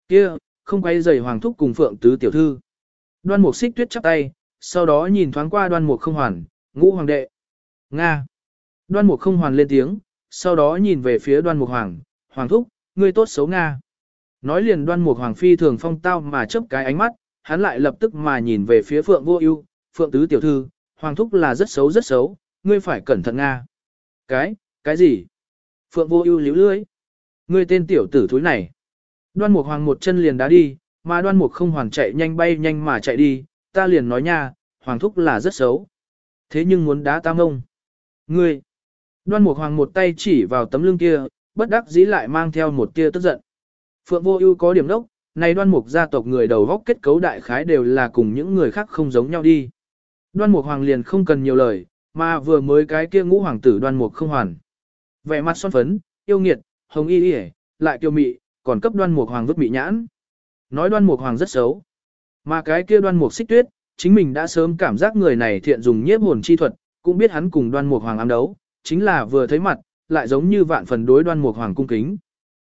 [SPEAKER 1] Kia, không quay giày Hoàng thúc cùng Phượng tứ tiểu thư. Đoan Mục Xích Tuyết chắp tay, sau đó nhìn thoáng qua Đoan Mục Không Hoàn, Ngũ hoàng đệ. Nga. Đoan Mục không hoàn lên tiếng, sau đó nhìn về phía Đoan Mục Hoàng, Hoàng thúc, ngươi tốt xấu Nga. Nói liền Đoan Mục Hoàng phi thường phong tao mà chớp cái ánh mắt, hắn lại lập tức mà nhìn về phía Phượng Vô Ưu, Phượng tứ tiểu thư, Hoàng thúc là rất xấu rất xấu, ngươi phải cẩn thận Nga. Cái, cái gì? Phượng Vô Ưu liễu lưỡi. Ngươi tên tiểu tử thúi này. Đoan Mục Hoàng một chân liền đá đi, mà Đoan Mục không hoàn chạy nhanh bay nhanh mà chạy đi, ta liền nói nha, Hoàng thúc là rất xấu. Thế nhưng muốn đá ta ngông. Ngươi, Đoan Mục Hoàng một tay chỉ vào tấm lưng kia, bất đắc dĩ lại mang theo một tia tức giận. Phượng Vô Ưu có điểm đốc, này Đoan Mục gia tộc người đầu góc kết cấu đại khái đều là cùng những người khác không giống nhau đi. Đoan Mục Hoàng liền không cần nhiều lời, mà vừa mới cái kia ngũ hoàng tử Đoan Mục không hoàn. Vẻ mặt son phấn, yêu nghiệt, hồng y y, lại kiêu mị, còn cấp Đoan Mục Hoàng vứt mị nhãn. Nói Đoan Mục Hoàng rất xấu. Mà cái kia Đoan Mục Xích Tuyết, chính mình đã sớm cảm giác người này thiện dùng nhiếp hồn chi thuật, cũng biết hắn cùng Đoan Mục Hoàng ám đấu, chính là vừa thấy mặt, lại giống như vạn phần đối đoan mục hoàng cung kính.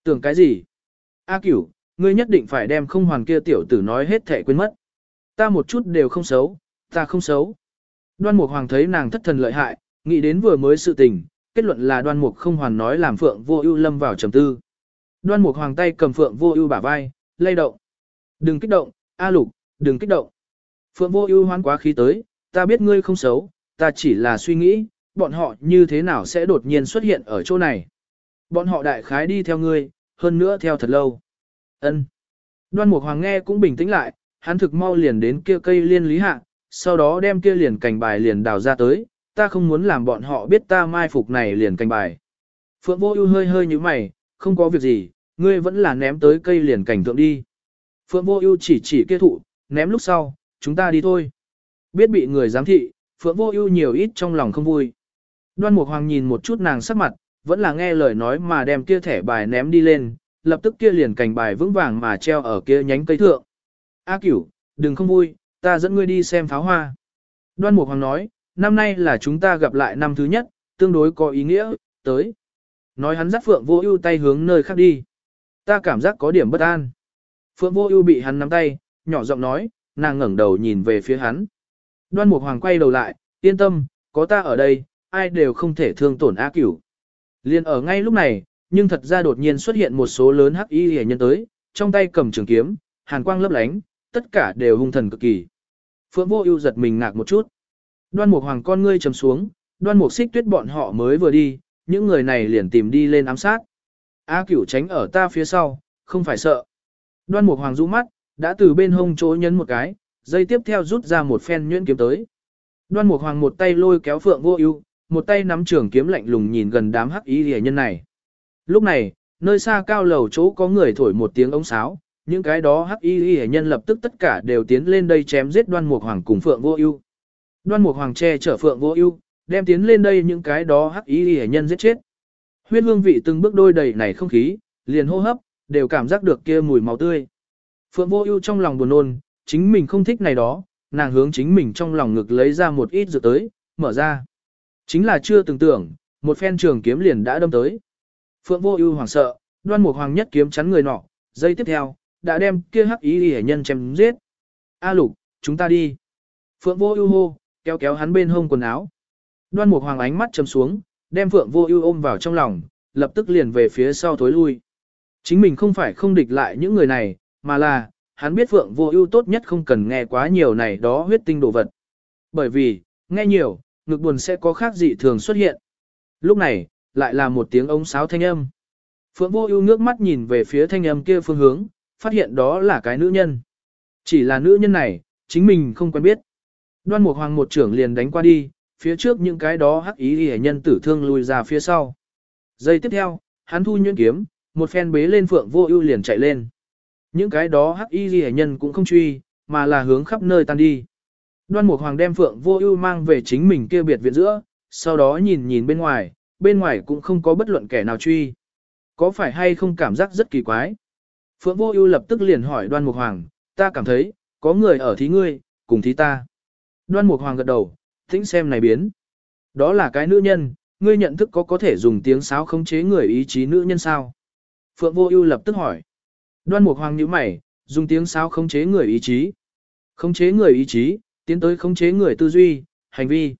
[SPEAKER 1] Tưởng cái gì? A cửu, ngươi nhất định phải đem không hoàng kia tiểu tử nói hết thể quên mất. ta một chút đều không xấu, ta không xấu. Đoan Mục Hoàng thấy nàng thất thần lợi hại, nghĩ đến vừa mới sự tình, kết luận là Đoan Mục không hoàn nói làm Phượng Vô Ưu lâm vào trầm tư. Đoan Mục Hoàng tay cầm Phượng Vô Ưu bả vai, lay động. "Đừng kích động, A Lục, đừng kích động." Phượng Vô Ưu hoán quá khí tới, "Ta biết ngươi không xấu, ta chỉ là suy nghĩ, bọn họ như thế nào sẽ đột nhiên xuất hiện ở chỗ này? Bọn họ đại khái đi theo ngươi, hơn nữa theo thật lâu." Ân. Đoan Mục Hoàng nghe cũng bình tĩnh lại, hắn thực mau liền đến kia cây liên lý hạ, sau đó đem kia liền cành bài liền đào ra tới, ta không muốn làm bọn họ biết ta mai phục này liền cảnh bài. Phượng Vô Ưu hơi hơi nhíu mày, không có việc gì, ngươi vẫn là ném tới cây liền cảnh tượng đi. Phượng Vô Ưu chỉ chỉ kia thụ, ném lúc sau, chúng ta đi thôi. Biết bị người giám thị, Phượng Vô Ưu nhiều ít trong lòng không vui. Đoan Mục Hoàng nhìn một chút nàng sắc mặt, vẫn là nghe lời nói mà đem kia thẻ bài ném đi lên, lập tức kia liền cành bài vững vàng mà treo ở kia nhánh cây thượng. A Cửu, đừng không vui, ta dẫn ngươi đi xem pháo hoa. Đoan Mục Hoàng nói, năm nay là chúng ta gặp lại năm thứ nhất, tương đối có ý nghĩa, tới. Nói hắn dắt Phượng Vô Ưu tay hướng nơi khác đi. Ta cảm giác có điểm bất an. Phượng Vô Ưu bị hắn nắm tay, nhỏ giọng nói, nàng ngẩng đầu nhìn về phía hắn. Đoan Mục Hoàng quay đầu lại, yên tâm, có ta ở đây, ai đều không thể thương tổn A Cửu. Liên ở ngay lúc này, nhưng thật ra đột nhiên xuất hiện một số lớn hắc y liễu nhân tới, trong tay cầm trường kiếm, hàn quang lấp lánh, tất cả đều hung thần cực kỳ. Phượng Vô Ưu giật mình ngạc một chút. Đoan Mục Hoàng con ngươi trầm xuống, Đoan Mục Xích Tuyết bọn họ mới vừa đi, những người này liền tìm đi lên ám sát. A Cửu tránh ở ta phía sau, không phải sợ. Đoan Mục Hoàng rũ mắt, đã từ bên hông chỗ nhấn một cái, dây tiếp theo rút ra một phen nhuyễn kiếm tới. Đoan Mục Hoàng một tay lôi kéo Phượng Vô Ưu, một tay nắm trường kiếm lạnh lùng nhìn gần đám hắc y liễu nhân này. Lúc này, nơi xa cao lầu chỗ có người thổi một tiếng ống sáo, những cái đó hắc y y nhân lập tức tất cả đều tiến lên đây chém giết đoan mục hoàng cùng phượng vô ưu. Đoan mục hoàng che chở phượng vô ưu, đem tiến lên đây những cái đó hắc ý y nhân giết chết. Huyết hương vị từng bước đôi đầy này không khí, liền hô hấp, đều cảm giác được kia mùi máu tươi. Phượng vô ưu trong lòng buồn nôn, chính mình không thích này đó, nàng hướng chính mình trong lòng ngực lấy ra một ít dược tới, mở ra. Chính là chưa từng tưởng, một phen trường kiếm liền đã đâm tới. Phượng vô ưu hoảng sợ, đoan mục hoàng nhất kiếm chắn người nọ, giây tiếp theo, đã đem kia hắc ý hề nhân chém giết. A lục, chúng ta đi. Phượng vô ưu hô, kéo kéo hắn bên hông quần áo. Đoan mục hoàng ánh mắt chầm xuống, đem Phượng vô ưu ôm vào trong lòng, lập tức liền về phía sau thối lui. Chính mình không phải không địch lại những người này, mà là, hắn biết Phượng vô ưu tốt nhất không cần nghe quá nhiều này đó huyết tinh đồ vật. Bởi vì, nghe nhiều, ngực buồn sẽ có khác dị thường xuất hiện. Lúc này, lại là một tiếng ống sáo thanh âm. Phượng vô ưu ngước mắt nhìn về phía thanh âm kia phương hướng, phát hiện đó là cái nữ nhân. Chỉ là nữ nhân này, chính mình không quen biết. Đoan Mục Hoàng một trưởng liền đánh qua đi, phía trước những cái đó hắc ý hề nhân tử thương lùi ra phía sau. Giây tiếp theo, hắn thu nhuyễn kiếm, một phen bế lên Phượng Vô Ưu liền chạy lên. Những cái đó hắc y hề nhân cũng không truy, mà là hướng khắp nơi tan đi. Đoan Mục Hoàng đem Phượng Vô Ưu mang về chính mình kia biệt viện giữa, sau đó nhìn nhìn bên ngoài, bên ngoài cũng không có bất luận kẻ nào truy. Có phải hay không cảm giác rất kỳ quái? Phượng Vô Ưu lập tức liền hỏi Đoan Mục Hoàng, ta cảm thấy, có người ở thí ngươi, cùng thí ta. Đoan Mục Hoàng gật đầu, tĩnh xem này biến. Đó là cái nữ nhân, ngươi nhận thức có có thể dùng tiếng sáo khống chế người ý chí nữ nhân sao? Phượng Vô Ưu lập tức hỏi. Đoan Mục Hoàng nhíu mày, dùng tiếng sáo khống chế người ý chí. Khống chế người ý chí, tiến tới khống chế người tư duy, hành vi.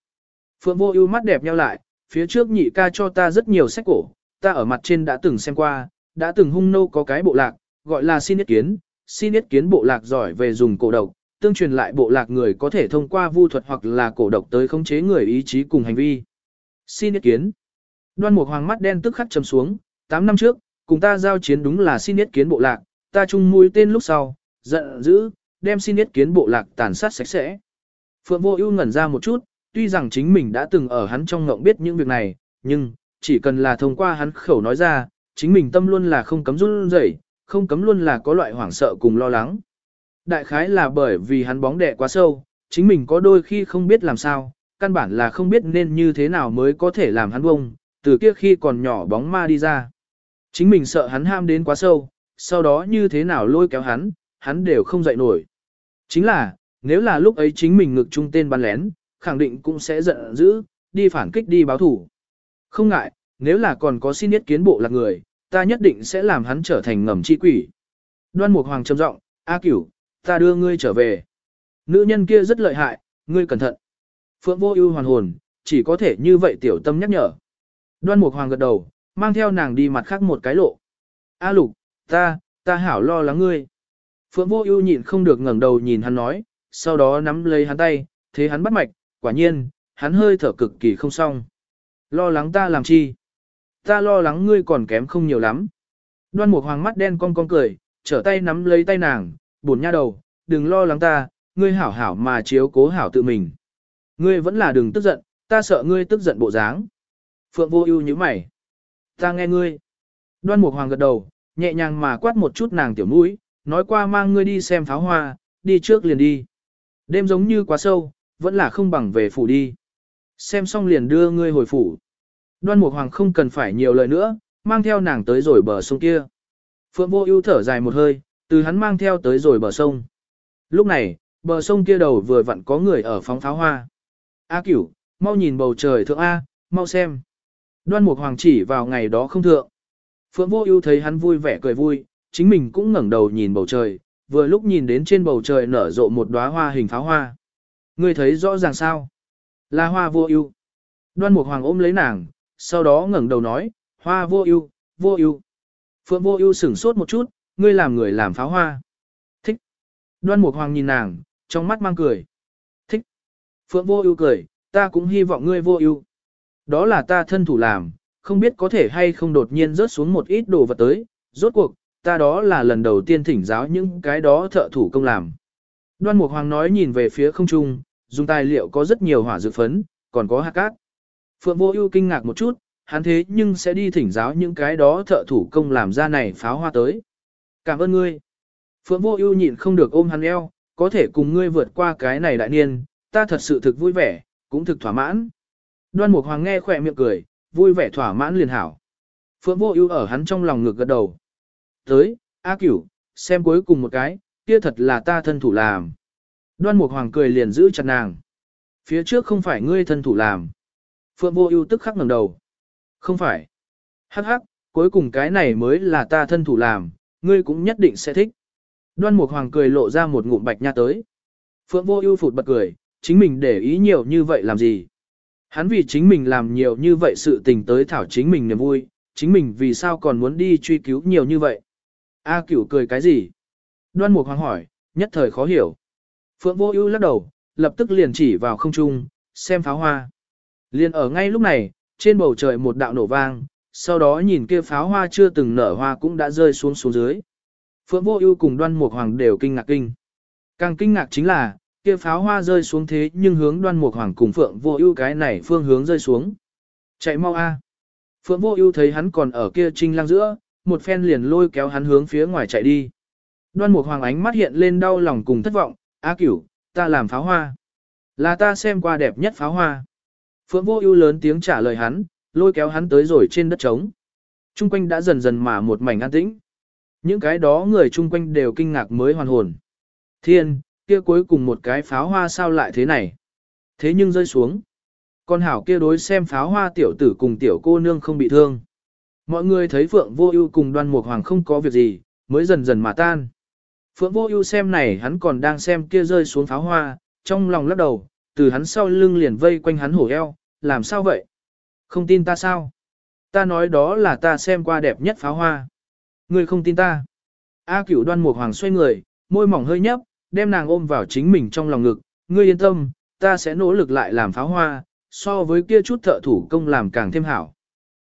[SPEAKER 1] Phượng Vô Ưu mắt đẹp nheo lại, phía trước nhị ca cho ta rất nhiều sách cổ, ta ở mặt trên đã từng xem qua, đã từng hung nô có cái bộ lạc, gọi là xin ý kiến, xin ý kiến bộ lạc giỏi về dùng cổ độc, tương truyền lại bộ lạc người có thể thông qua vu thuật hoặc là cổ độc tới khống chế người ý chí cùng hành vi. Xin ý kiến. Đoan Mục Hoàng mắt đen tức khắc trầm xuống, 8 năm trước, cùng ta giao chiến đúng là xin ý kiến bộ lạc, ta chung mũi tên lúc sau, giận dữ, đem xin ý kiến bộ lạc tàn sát sạch sẽ. Phượng Vô Ưu ngẩn ra một chút, tuy rằng chính mình đã từng ở hắn trong ngộng biết những việc này, nhưng chỉ cần là thông qua hắn khẩu nói ra, chính mình tâm luôn là không cấm run rẩy, không cấm luôn là có loại hoảng sợ cùng lo lắng. Đại khái là bởi vì hắn bóng đẻ quá sâu, chính mình có đôi khi không biết làm sao, căn bản là không biết nên như thế nào mới có thể làm hắn bông, từ kia khi còn nhỏ bóng ma đi ra. Chính mình sợ hắn ham đến quá sâu, sau đó như thế nào lôi kéo hắn, hắn đều không dậy nổi. Chính là, nếu là lúc ấy chính mình ngực trung tên bắn lén, khẳng định cũng sẽ giận dữ, đi phản kích đi báo thủ. Không ngại, nếu là còn có xin ý kiến bộ là người, ta nhất định sẽ làm hắn trở thành ngầm chi quỷ. Đoan Mục Hoàng trầm giọng, A Cửu, ta đưa ngươi trở về. Nữ nhân kia rất lợi hại, ngươi cẩn thận. Phượng vô ưu hoàn hồn, chỉ có thể như vậy tiểu tâm nhắc nhở. Đoan Mục Hoàng gật đầu, mang theo nàng đi mặt khác một cái lộ. A lục, ta, ta hảo lo lắng ngươi. Phượng vô ưu nhịn không được ngẩng đầu nhìn hắn nói, sau đó nắm lấy hắn tay, thế hắn bắt mạch, quả nhiên, hắn hơi thở cực kỳ không xong. Lo lắng ta làm chi? Ta lo lắng ngươi còn kém không nhiều lắm. Đoan Mục Hoàng mắt đen cong cong cười, trở tay nắm lấy tay nàng, buồn nha đầu, đừng lo lắng ta, ngươi hảo hảo mà chiếu cố hảo tự mình. Ngươi vẫn là đừng tức giận, ta sợ ngươi tức giận bộ dáng. Phượng vô ưu như mày. Ta nghe ngươi. Đoan Mục Hoàng gật đầu, nhẹ nhàng mà quát một chút nàng tiểu mũi, nói qua mang ngươi đi xem pháo hoa, đi trước liền đi. Đêm giống như quá sâu, vẫn là không bằng về phủ đi. Xem xong liền đưa ngươi hồi phủ. Đoan Mục Hoàng không cần phải nhiều lời nữa, mang theo nàng tới rồi bờ sông kia. Phượng Vô Ưu thở dài một hơi, từ hắn mang theo tới rồi bờ sông. Lúc này, bờ sông kia đầu vừa vặn có người ở phóng pháo hoa. A Cửu, mau nhìn bầu trời thượng a, mau xem. Đoan Mục Hoàng chỉ vào ngày đó không thượng. Phượng Vô Ưu thấy hắn vui vẻ cười vui, chính mình cũng ngẩng đầu nhìn bầu trời, vừa lúc nhìn đến trên bầu trời nở rộ một đóa hoa hình pháo hoa. Ngươi thấy rõ ràng sao? Là Hoa Vô Ưu. Đoan Mục Hoàng ôm lấy nàng, sau đó ngẩng đầu nói, "Hoa Vô Ưu, Vô Ưu." Phượng Vô Ưu sững sốt một chút, ngươi làm người làm pháo hoa. Thích. Đoan Mục Hoàng nhìn nàng, trong mắt mang cười. Thích. Phượng Vô Ưu cười, ta cũng hy vọng ngươi vô ưu. Đó là ta thân thủ làm, không biết có thể hay không đột nhiên rớt xuống một ít đồ vật tới, rốt cuộc, ta đó là lần đầu tiên thỉnh giáo những cái đó thợ thủ công làm. Đoan Mục Hoàng nói nhìn về phía không trung, dùng tài liệu có rất nhiều hỏa dược phấn, còn có hạt cát. Phượng Vô Ưu kinh ngạc một chút, hắn thế nhưng sẽ đi thỉnh giáo những cái đó thợ thủ công làm ra này pháo hoa tới. Cảm ơn ngươi. Phượng Vô Ưu nhịn không được ôm hắn eo, có thể cùng ngươi vượt qua cái này đại niên, ta thật sự thực vui vẻ, cũng thực thỏa mãn. Đoan Mục Hoàng nghe khỏe miệng cười, vui vẻ thỏa mãn liền hảo. Phượng Vô Ưu ở hắn trong lòng ngực gật đầu. Tới, A Cửu, xem cuối cùng một cái, kia thật là ta thân thủ làm. Đoan Mục Hoàng cười liền giữ chặt nàng. Phía trước không phải ngươi thân thủ làm. Phượng Vô Ưu tức khắc ngẩng đầu. Không phải. Hắc hắc, cuối cùng cái này mới là ta thân thủ làm, ngươi cũng nhất định sẽ thích. Đoan Mục Hoàng cười lộ ra một ngụm bạch nha tới. Phượng Vô Ưu phụt bật cười, chính mình để ý nhiều như vậy làm gì. Hắn vì chính mình làm nhiều như vậy sự tình tới thảo chính mình niềm vui, chính mình vì sao còn muốn đi truy cứu nhiều như vậy. A cửu cười cái gì? Đoan Mục Hoàng hỏi, nhất thời khó hiểu. Phượng Vô Ưu lắc đầu, lập tức liền chỉ vào không trung, xem pháo hoa. Liên ở ngay lúc này, trên bầu trời một đạo nổ vang, sau đó nhìn kia pháo hoa chưa từng nở hoa cũng đã rơi xuống xuống dưới. Phượng Vô Ưu cùng Đoan Mục Hoàng đều kinh ngạc kinh. Càng kinh ngạc chính là, kia pháo hoa rơi xuống thế nhưng hướng đoan mục hoàng cùng phượng vô ưu cái này phương hướng rơi xuống. Chạy mau a! Phượng vô ưu thấy hắn còn ở kia trinh lang giữa, một phen liền lôi kéo hắn hướng phía ngoài chạy đi. Đoan mục hoàng ánh mắt hiện lên đau lòng cùng thất vọng, a cửu, ta làm pháo hoa. Là ta xem qua đẹp nhất pháo hoa. Phượng vô ưu lớn tiếng trả lời hắn, lôi kéo hắn tới rồi trên đất trống. Trung quanh đã dần dần mà một mảnh an tĩnh. Những cái đó người chung quanh đều kinh ngạc mới hoàn hồn. Thiên, kia cuối cùng một cái pháo hoa sao lại thế này. Thế nhưng rơi xuống. Con hảo kia đối xem pháo hoa tiểu tử cùng tiểu cô nương không bị thương. Mọi người thấy Phượng Vô Ưu cùng Đoan Mục Hoàng không có việc gì, mới dần dần mà tan. Phượng Vô Ưu xem này hắn còn đang xem kia rơi xuống pháo hoa, trong lòng lắc đầu, từ hắn sau lưng liền vây quanh hắn hổ eo, làm sao vậy? Không tin ta sao? Ta nói đó là ta xem qua đẹp nhất pháo hoa. Ngươi không tin ta? A Cửu Đoan Mục Hoàng xoay người, môi mỏng hơi nhấp, đem nàng ôm vào chính mình trong lòng ngực, ngươi yên tâm, ta sẽ nỗ lực lại làm pháo hoa, so với kia chút thợ thủ công làm càng thêm hảo.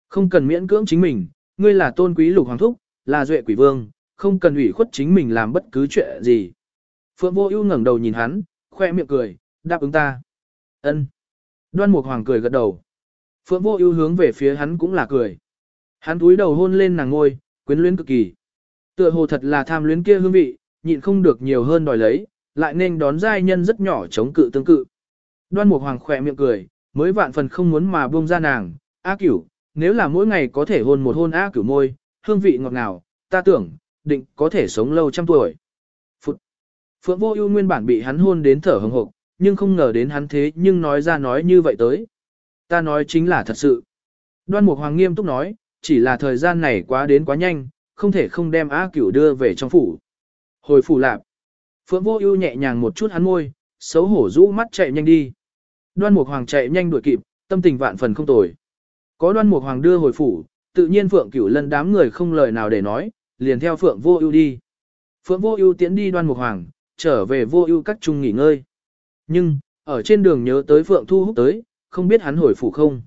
[SPEAKER 1] Không cần miễn cưỡng chính mình, ngươi là tôn quý lục hoàng thúc, là duệ quỷ vương, không cần ủy khuất chính mình làm bất cứ chuyện gì. Phượng vô ưu ngẩng đầu nhìn hắn, khoe miệng cười, đáp ứng ta. Ân. Đoan Mục Hoàng cười gật đầu. Phượng vô ưu hướng về phía hắn cũng là cười. Hắn túi đầu hôn lên nàng ngôi, quyến luyến cực kỳ. Tựa hồ thật là tham luyến kia hương vị, nhịn không được nhiều hơn đòi lấy, lại nên đón giai nhân rất nhỏ chống cự tương cự. Đoan Mục Hoàng khỏe miệng cười, mới vạn phần không muốn mà buông ra nàng, "A Cửu, nếu là mỗi ngày có thể hôn một hôn A Cửu môi, hương vị ngọt ngào, ta tưởng, định có thể sống lâu trăm tuổi." Phụt. Phượng Vô Ưu nguyên bản bị hắn hôn đến thở hổn hộc, nhưng không ngờ đến hắn thế nhưng nói ra nói như vậy tới. Ta nói chính là thật sự. Đoan Mục Hoàng nghiêm túc nói, chỉ là thời gian này quá đến quá nhanh, không thể không đem A Cửu đưa về trong phủ. Hồi phủ lạp. Phượng vô ưu nhẹ nhàng một chút hắn môi, xấu hổ rũ mắt chạy nhanh đi. Đoan Mục Hoàng chạy nhanh đuổi kịp, tâm tình vạn phần không tồi. Có Đoan Mục Hoàng đưa hồi phủ, tự nhiên Phượng Cửu Lân đám người không lời nào để nói, liền theo Phượng Vô Ưu đi. Phượng Vô Ưu tiến đi Đoan Mục Hoàng, trở về Vô Ưu các trung nghỉ ngơi. Nhưng, ở trên đường nhớ tới Phượng Thu Húc tới, không biết hắn hồi phủ không.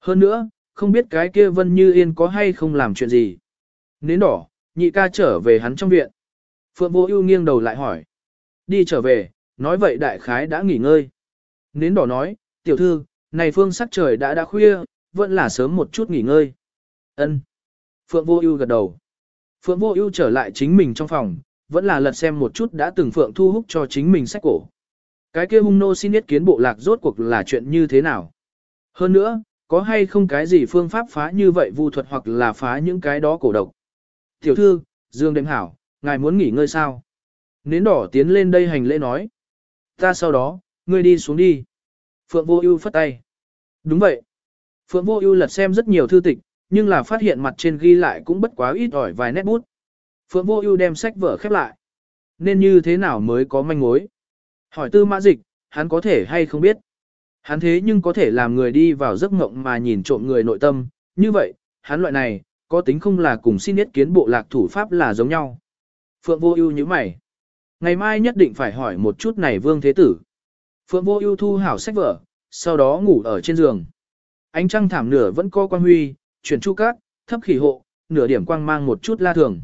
[SPEAKER 1] Hơn nữa, không biết cái kia Vân Như Yên có hay không làm chuyện gì. Nến đỏ, nhị ca trở về hắn trong viện. Phượng Vô Ưu nghiêng đầu lại hỏi. Đi trở về, nói vậy đại khái đã nghỉ ngơi. Nến đỏ nói, tiểu thư, này phương sắc trời đã đã khuya, vẫn là sớm một chút nghỉ ngơi. Ân. Phượng Vô Ưu gật đầu. Phượng Vô Ưu trở lại chính mình trong phòng, vẫn là lật xem một chút đã từng Phượng Thu Húc cho chính mình sách cổ. Cái kia hung nô xin ý kiến bộ lạc rốt cuộc là chuyện như thế nào? Hơn nữa, có hay không cái gì phương pháp phá như vậy vu thuật hoặc là phá những cái đó cổ độc? Tiểu thư, Dương Đệm Hảo, ngài muốn nghỉ ngơi sao? Nến đỏ tiến lên đây hành lễ nói. Ta sau đó, ngươi đi xuống đi. Phượng Vô Ưu phất tay. Đúng vậy. Phượng Vô Ưu lật xem rất nhiều thư tịch, nhưng là phát hiện mặt trên ghi lại cũng bất quá ít ỏi vài nét bút. Phượng Vô Ưu đem sách vở khép lại. Nên như thế nào mới có manh mối? Hỏi Tư Mã Dịch, hắn có thể hay không biết? Hắn thế nhưng có thể làm người đi vào giấc mộng mà nhìn trộm người nội tâm, như vậy, hắn loại này, có tính không là cùng xin ý kiến bộ lạc thủ pháp là giống nhau. Phượng Vô Ưu như mày. Ngày mai nhất định phải hỏi một chút này Vương Thế Tử. Phượng Vô Ưu thu hảo sách vở, sau đó ngủ ở trên giường. Ánh trăng thảm nửa vẫn có quang huy, chuyển chu cát, thấp khỉ hộ, nửa điểm quang mang một chút la thường.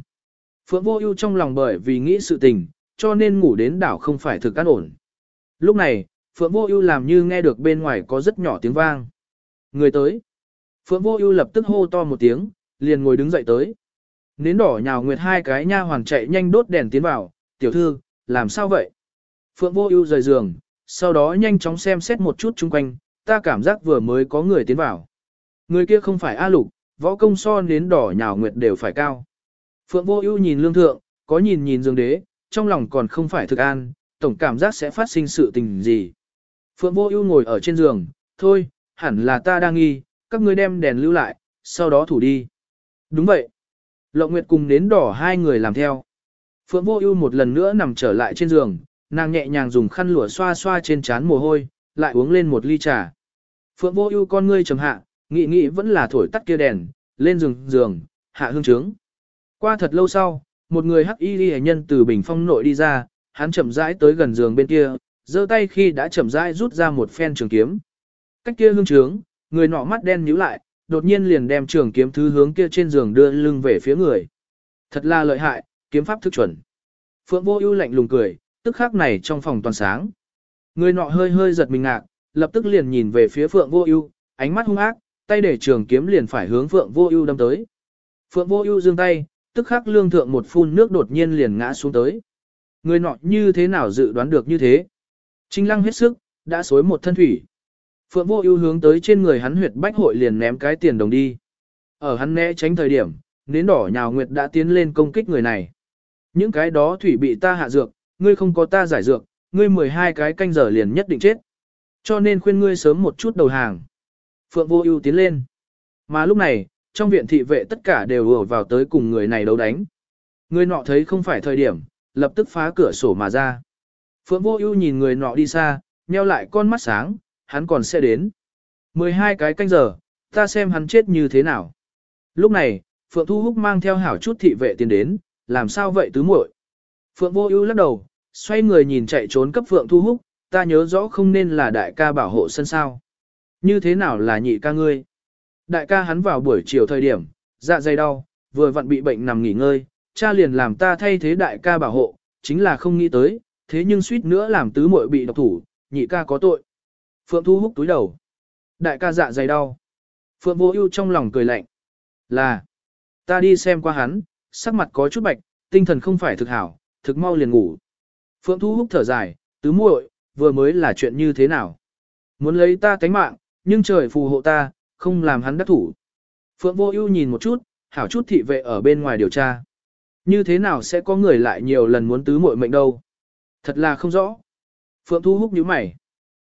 [SPEAKER 1] Phượng Vô Ưu trong lòng bởi vì nghĩ sự tình, cho nên ngủ đến đảo không phải thực an ổn. Lúc này, Phượng Vô Ưu làm như nghe được bên ngoài có rất nhỏ tiếng vang. Người tới. Phượng Vô Ưu lập tức hô to một tiếng, liền ngồi đứng dậy tới. Nến đỏ nhào nguyệt hai cái nha hoàn chạy nhanh đốt đèn tiến vào, "Tiểu thư, làm sao vậy?" Phượng Vô Ưu rời giường, sau đó nhanh chóng xem xét một chút xung quanh, ta cảm giác vừa mới có người tiến vào. Người kia không phải A Lục, võ công so nến đỏ nhào nguyệt đều phải cao. Phượng Vô Ưu nhìn lương thượng, có nhìn nhìn Dương Đế, trong lòng còn không phải thực an, tổng cảm giác sẽ phát sinh sự tình gì. Phượng Vô Ưu ngồi ở trên giường, "Thôi, hẳn là ta đang nghi, các ngươi đem đèn lưu lại, sau đó thủ đi." Đúng vậy. Lộng Nguyệt cùng đến đỏ hai người làm theo. Phượng Vô Ưu một lần nữa nằm trở lại trên giường, nàng nhẹ nhàng dùng khăn lụa xoa xoa trên trán mồ hôi, lại uống lên một ly trà. Phượng Vô Ưu con ngươi trầm hạ, nghĩ nghĩ vẫn là thổi tắt kia đèn, lên giường giường, hạ hương trướng. Qua thật lâu sau, một người hắc y liễu nhân từ bình phong nội đi ra, hắn chậm rãi tới gần giường bên kia, giơ tay khi đã chậm rãi rút ra một phen trường kiếm. Cách kia hương trướng, người nọ mắt đen nhíu lại, đột nhiên liền đem trường kiếm thứ hướng kia trên giường đưa lưng về phía người. Thật là lợi hại, kiếm pháp thức chuẩn. Phượng Vô Ưu lạnh lùng cười, tức khắc này trong phòng toàn sáng. Người nọ hơi hơi giật mình ngạc, lập tức liền nhìn về phía Phượng Vô Ưu, ánh mắt hung ác, tay để trường kiếm liền phải hướng Phượng Vô Ưu đâm tới. Phượng Vô Ưu giương tay, tức khắc lương thượng một phun nước đột nhiên liền ngã xuống tới. Người nọ như thế nào dự đoán được như thế? Trinh Lăng hết sức, đã xối một thân thủy. Phượng Vô Ưu hướng tới trên người hắn huyệt bách hội liền ném cái tiền đồng đi. Ở hắn né tránh thời điểm, nến đỏ nhào nguyệt đã tiến lên công kích người này. Những cái đó thủy bị ta hạ dược, ngươi không có ta giải dược, ngươi 12 cái canh giờ liền nhất định chết. Cho nên khuyên ngươi sớm một chút đầu hàng. Phượng Vô Ưu tiến lên. Mà lúc này, trong viện thị vệ tất cả đều ùa vào tới cùng người này đấu đánh. Người nọ thấy không phải thời điểm, lập tức phá cửa sổ mà ra. Phượng Vô Ưu nhìn người nọ đi xa, nheo lại con mắt sáng, hắn còn sẽ đến. 12 cái canh giờ, ta xem hắn chết như thế nào. Lúc này, Phượng Thu Húc mang theo hảo chút thị vệ tiến đến, làm sao vậy tứ muội? Phượng Vô Ưu lắc đầu, xoay người nhìn chạy trốn cấp Phượng Thu Húc, ta nhớ rõ không nên là đại ca bảo hộ sân sao. Như thế nào là nhị ca ngươi? Đại ca hắn vào buổi chiều thời điểm, dạ dày đau, vừa vặn bị bệnh nằm nghỉ ngơi, cha liền làm ta thay thế đại ca bảo hộ, chính là không nghĩ tới, thế nhưng suýt nữa làm tứ muội bị độc thủ, nhị ca có tội. Phượng Thu Húc túi đầu. Đại ca dạ dày đau. Phượng Vô Ưu trong lòng cười lạnh. Là, ta đi xem qua hắn, sắc mặt có chút bạch, tinh thần không phải thực hảo, thực mau liền ngủ. Phượng Thu Húc thở dài, tứ muội, vừa mới là chuyện như thế nào? Muốn lấy ta tánh mạng, nhưng trời phù hộ ta, không làm hắn đắc thủ. Phượng Vô Ưu nhìn một chút, hảo chút thị vệ ở bên ngoài điều tra. Như thế nào sẽ có người lại nhiều lần muốn tứ muội mệnh đâu? Thật là không rõ. Phượng Thu Húc nhíu mày.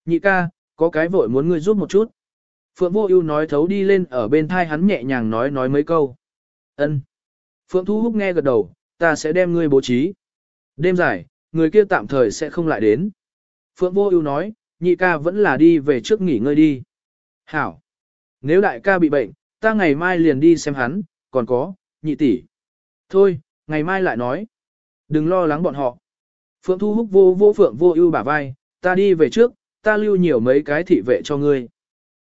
[SPEAKER 1] Nhị ca, có cái vội muốn ngươi giúp một chút. Phượng Vô Ưu nói thấu đi lên ở bên tai hắn nhẹ nhàng nói nói mấy câu. Ân. Phượng Thu Húc nghe gật đầu, ta sẽ đem ngươi bố trí. Đêm dài, người kia tạm thời sẽ không lại đến. Phượng Vô Ưu nói, nhị ca vẫn là đi về trước nghỉ ngơi đi. Hảo. Nếu đại ca bị bệnh, ta ngày mai liền đi xem hắn, còn có, nhị tỷ. Thôi, ngày mai lại nói. Đừng lo lắng bọn họ. Phượng Thu Húc vô vô Phượng Vô Ưu bả vai, ta đi về trước, ta lưu nhiều mấy cái thị vệ cho ngươi.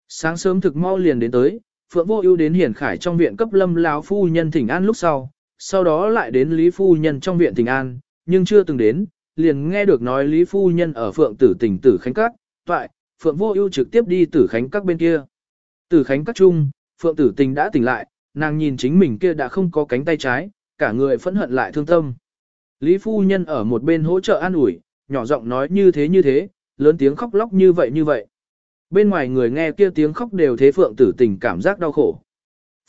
[SPEAKER 1] Sáng sớm thực mau liền đến tới, Phượng Vô Ưu đến Hiển Khải trong viện cấp Lâm lão phu nhân thỉnh an lúc sau, sau đó lại đến Lý phu nhân trong viện thỉnh an, nhưng chưa từng đến, liền nghe được nói Lý phu nhân ở Phượng Tử Tỉnh Tử Khánh Các, toại, Phượng Vô Ưu trực tiếp đi Tử Khánh Các bên kia. Tử Khánh Các chung, Phượng Tử Tình đã tỉnh lại, nàng nhìn chính mình kia đã không có cánh tay trái, cả người phẫn hận lại thương tâm. Lý phu nhân ở một bên hỗ trợ an ủi, nhỏ giọng nói như thế như thế, lớn tiếng khóc lóc như vậy như vậy. Bên ngoài người nghe kia tiếng khóc đều thế Phượng Tử Tình cảm giác đau khổ.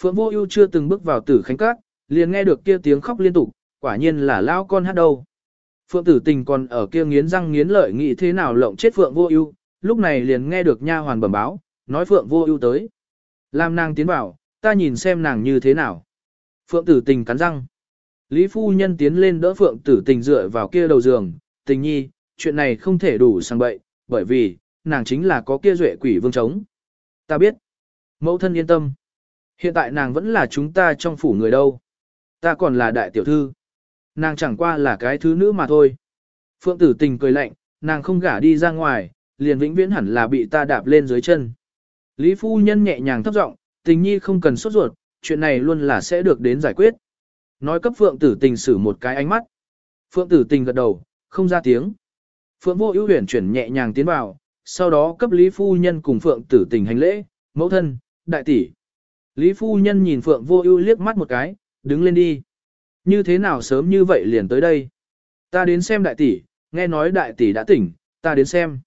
[SPEAKER 1] Phượng Vô Ưu chưa từng bước vào Tử Khánh Các, liền nghe được kia tiếng khóc liên tục, quả nhiên là lao con hát đâu. Phượng Tử Tình còn ở kia nghiến răng nghiến lợi nghĩ thế nào lộng chết Phượng Vô Ưu, lúc này liền nghe được nha hoàn bẩm báo, nói Phượng Vô Ưu tới. Lam nàng tiến vào, ta nhìn xem nàng như thế nào. Phượng Tử Tình cắn răng. Lý phu nhân tiến lên đỡ Phượng Tử Tình dựa vào kia đầu giường, "Tình nhi, chuyện này không thể đủ sang bậy, bởi vì nàng chính là có kia duệ quỷ vương chống." "Ta biết." Mẫu thân yên tâm. Hiện tại nàng vẫn là chúng ta trong phủ người đâu. Ta còn là đại tiểu thư. Nàng chẳng qua là cái thứ nữ mà thôi. Phượng tử tình cười lạnh, nàng không gả đi ra ngoài, liền vĩnh viễn hẳn là bị ta đạp lên dưới chân. Lý phu nhân nhẹ nhàng thấp giọng, tình nhi không cần sốt ruột, chuyện này luôn là sẽ được đến giải quyết. Nói cấp phượng tử tình xử một cái ánh mắt. Phượng tử tình gật đầu, không ra tiếng. Phượng vô ưu huyền chuyển nhẹ nhàng tiến vào, sau đó cấp Lý phu nhân cùng phượng tử tình hành lễ, mẫu thân, đại tỷ. Lý phu nhân nhìn phượng vô ưu liếc mắt một cái, đứng lên đi. Như thế nào sớm như vậy liền tới đây? Ta đến xem đại tỷ, nghe nói đại tỷ đã tỉnh, ta đến xem.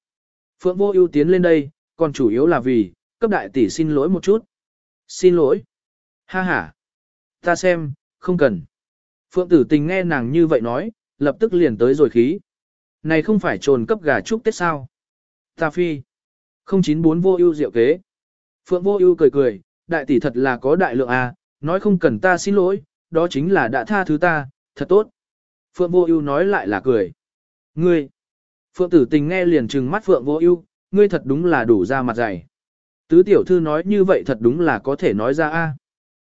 [SPEAKER 1] Phượng vô ưu tiến lên đây, còn chủ yếu là vì, cấp đại tỷ xin lỗi một chút. Xin lỗi. Ha ha. Ta xem, không cần. Phượng tử tình nghe nàng như vậy nói, lập tức liền tới rồi khí. Này không phải trồn cấp gà chúc Tết sao? Ta phi. 094 vô ưu diệu kế. Phượng vô ưu cười cười, đại tỷ thật là có đại lượng à, nói không cần ta xin lỗi, đó chính là đã tha thứ ta, thật tốt. Phượng Vô Ưu nói lại là cười. Ngươi. Phượng Tử Tình nghe liền trừng mắt Phượng Vô Ưu, ngươi thật đúng là đủ ra mặt dày. Tứ tiểu thư nói như vậy thật đúng là có thể nói ra a.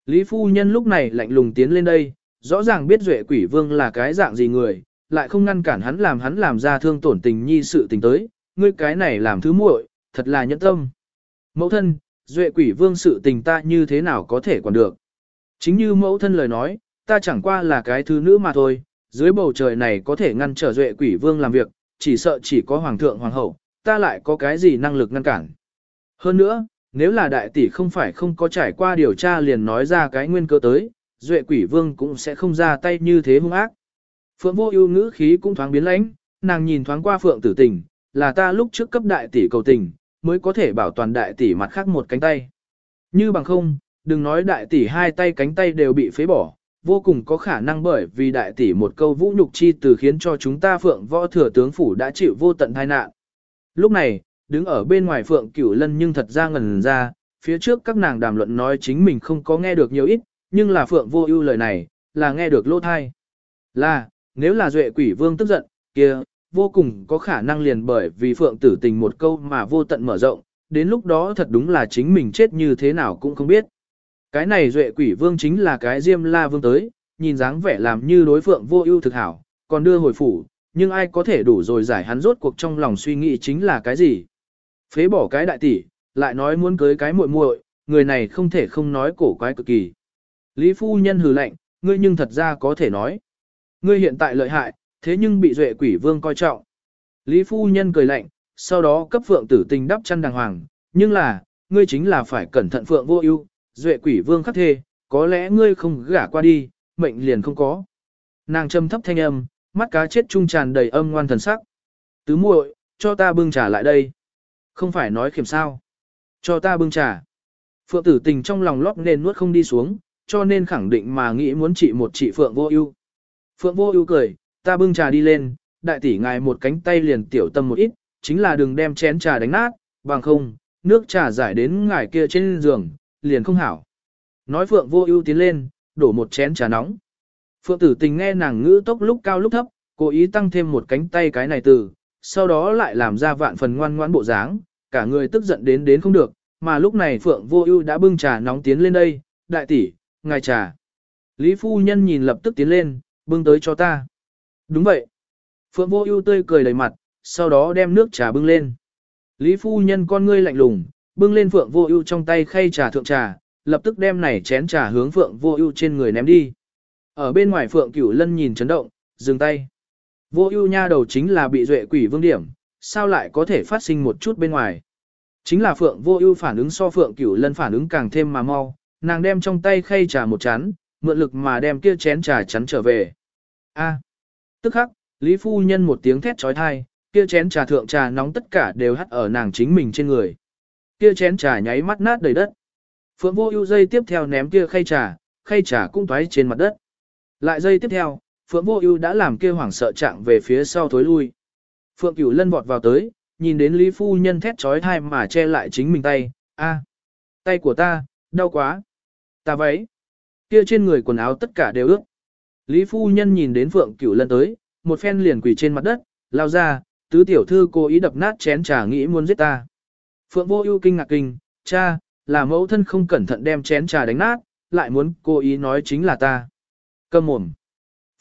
[SPEAKER 1] Lý phu nhân lúc này lạnh lùng tiến lên đây, rõ ràng biết Duệ Quỷ Vương là cái dạng gì người, lại không ngăn cản hắn làm hắn làm ra thương tổn tình nhi sự tình tới, ngươi cái này làm thứ muội, thật là nhẫn tâm. Mẫu thân, Duệ Quỷ Vương sự tình ta như thế nào có thể quản được? Chính như mẫu thân lời nói, ta chẳng qua là cái thứ nữ mà thôi, dưới bầu trời này có thể ngăn trở duệ quỷ vương làm việc, chỉ sợ chỉ có hoàng thượng hoàng hậu, ta lại có cái gì năng lực ngăn cản. Hơn nữa, nếu là đại tỷ không phải không có trải qua điều tra liền nói ra cái nguyên cơ tới, duệ quỷ vương cũng sẽ không ra tay như thế hung ác. Phượng vô ưu ngữ khí cũng thoáng biến lãnh, nàng nhìn thoáng qua phượng tử tình, là ta lúc trước cấp đại tỷ cầu tình, mới có thể bảo toàn đại tỷ mặt khác một cánh tay. Như bằng không, đừng nói đại tỷ hai tay cánh tay đều bị phế bỏ, vô cùng có khả năng bởi vì đại tỷ một câu vũ nhục chi từ khiến cho chúng ta phượng võ thừa tướng phủ đã chịu vô tận tai nạn. Lúc này, đứng ở bên ngoài phượng cửu lân nhưng thật ra ngần ra, phía trước các nàng đàm luận nói chính mình không có nghe được nhiều ít, nhưng là phượng vô ưu lời này, là nghe được lỗ thai. Là, nếu là duệ quỷ vương tức giận, kia, vô cùng có khả năng liền bởi vì phượng tử tình một câu mà vô tận mở rộng, đến lúc đó thật đúng là chính mình chết như thế nào cũng không biết. Cái này duệ quỷ vương chính là cái diêm la vương tới, nhìn dáng vẻ làm như đối phượng vô ưu thực hảo, còn đưa hồi phủ, nhưng ai có thể đủ rồi giải hắn rốt cuộc trong lòng suy nghĩ chính là cái gì. Phế bỏ cái đại tỷ, lại nói muốn cưới cái muội muội, người này không thể không nói cổ quái cực kỳ. Lý phu nhân hừ lạnh, ngươi nhưng thật ra có thể nói. Ngươi hiện tại lợi hại, thế nhưng bị duệ quỷ vương coi trọng. Lý phu nhân cười lạnh, sau đó cấp phượng tử tình đắp chăn đàng hoàng, nhưng là, ngươi chính là phải cẩn thận phượng vô ưu, duệ quỷ vương khắc thê, có lẽ ngươi không gả qua đi, mệnh liền không có. Nàng châm thấp thanh âm, mắt cá chết trung tràn đầy âm ngoan thần sắc. Tứ muội, cho ta bưng trà lại đây. Không phải nói khiểm sao. Cho ta bưng trà. Phượng tử tình trong lòng lót nên nuốt không đi xuống, cho nên khẳng định mà nghĩ muốn trị một trị Phượng vô ưu. Phượng vô ưu cười, ta bưng trà đi lên, đại tỷ ngài một cánh tay liền tiểu tâm một ít, chính là đừng đem chén trà đánh nát, bằng không, nước trà giải đến ngài kia trên giường, liền không hảo. Nói Phượng vô ưu tiến lên, đổ một chén trà nóng. Phượng tử tình nghe nàng ngữ tốc lúc cao lúc thấp, cố ý tăng thêm một cánh tay cái này từ, sau đó lại làm ra vạn phần ngoan ngoãn bộ dáng, cả người tức giận đến đến không được, mà lúc này Phượng Vô Ưu đã bưng trà nóng tiến lên đây, "Đại tỷ, ngài trà." Lý phu nhân nhìn lập tức tiến lên, "Bưng tới cho ta." "Đúng vậy." Phượng Vô Ưu tươi cười đầy mặt, sau đó đem nước trà bưng lên. Lý phu nhân con ngươi lạnh lùng, bưng lên Phượng Vô Ưu trong tay khay trà thượng trà, lập tức đem này chén trà hướng Phượng Vô Ưu trên người ném đi. Ở bên ngoài Phượng Cửu Lân nhìn chấn động, dừng tay. Vô Ưu nha đầu chính là bị duệ quỷ vương điểm, sao lại có thể phát sinh một chút bên ngoài? Chính là Phượng Vô Ưu phản ứng so Phượng Cửu Lân phản ứng càng thêm mà mau, nàng đem trong tay khay trà một chén, mượn lực mà đem kia chén trà chắn trở về. A. Tức khắc, Lý phu nhân một tiếng thét chói tai, kia chén trà thượng trà nóng tất cả đều hắt ở nàng chính mình trên người. Kia chén trà nháy mắt nát đầy đất. Phượng Vô Ưu dây tiếp theo ném kia khay trà, khay trà cũng toái trên mặt đất. Lại dây tiếp theo, Phượng Vô Ưu đã làm kia hoảng sợ trạng về phía sau thối lui. Phượng Cửu Lân vọt vào tới, nhìn đến Lý phu nhân thét chói thai mà che lại chính mình tay, "A, tay của ta, đau quá." Ta váy. Kia trên người quần áo tất cả đều ướt. Lý phu nhân nhìn đến Phượng Cửu Lân tới, một phen liền quỳ trên mặt đất, lao ra, tứ tiểu thư cố ý đập nát chén trà nghĩ muốn giết ta. Phượng Vô Ưu kinh ngạc kinh, "Cha, là mẫu thân không cẩn thận đem chén trà đánh nát, lại muốn cố ý nói chính là ta." Câm mồm.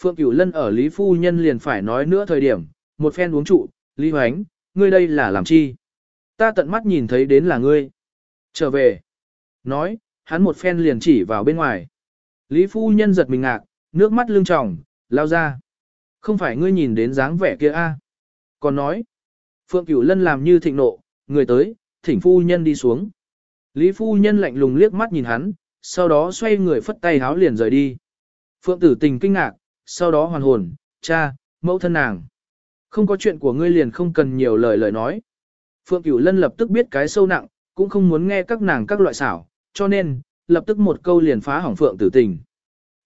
[SPEAKER 1] Phượng Cửu Lân ở Lý phu nhân liền phải nói nữa thời điểm, một phen uống trụ, "Lý Hoánh, ngươi đây là làm chi? Ta tận mắt nhìn thấy đến là ngươi." Trở về. Nói, hắn một phen liền chỉ vào bên ngoài. Lý phu nhân giật mình ngạc, nước mắt lưng tròng, lao ra. Không phải ngươi nhìn đến dáng vẻ kia a? Còn nói, Phượng Cửu Lân làm như thịnh nộ, người tới, thỉnh phu nhân đi xuống. Lý phu nhân lạnh lùng liếc mắt nhìn hắn, sau đó xoay người phất tay háo liền rời đi. Phượng tử tình kinh ngạc, sau đó hoàn hồn, cha, mẫu thân nàng. Không có chuyện của ngươi liền không cần nhiều lời lời nói. Phượng Cửu Lân lập tức biết cái sâu nặng, cũng không muốn nghe các nàng các loại xảo, cho nên, lập tức một câu liền phá hỏng Phượng tử tình.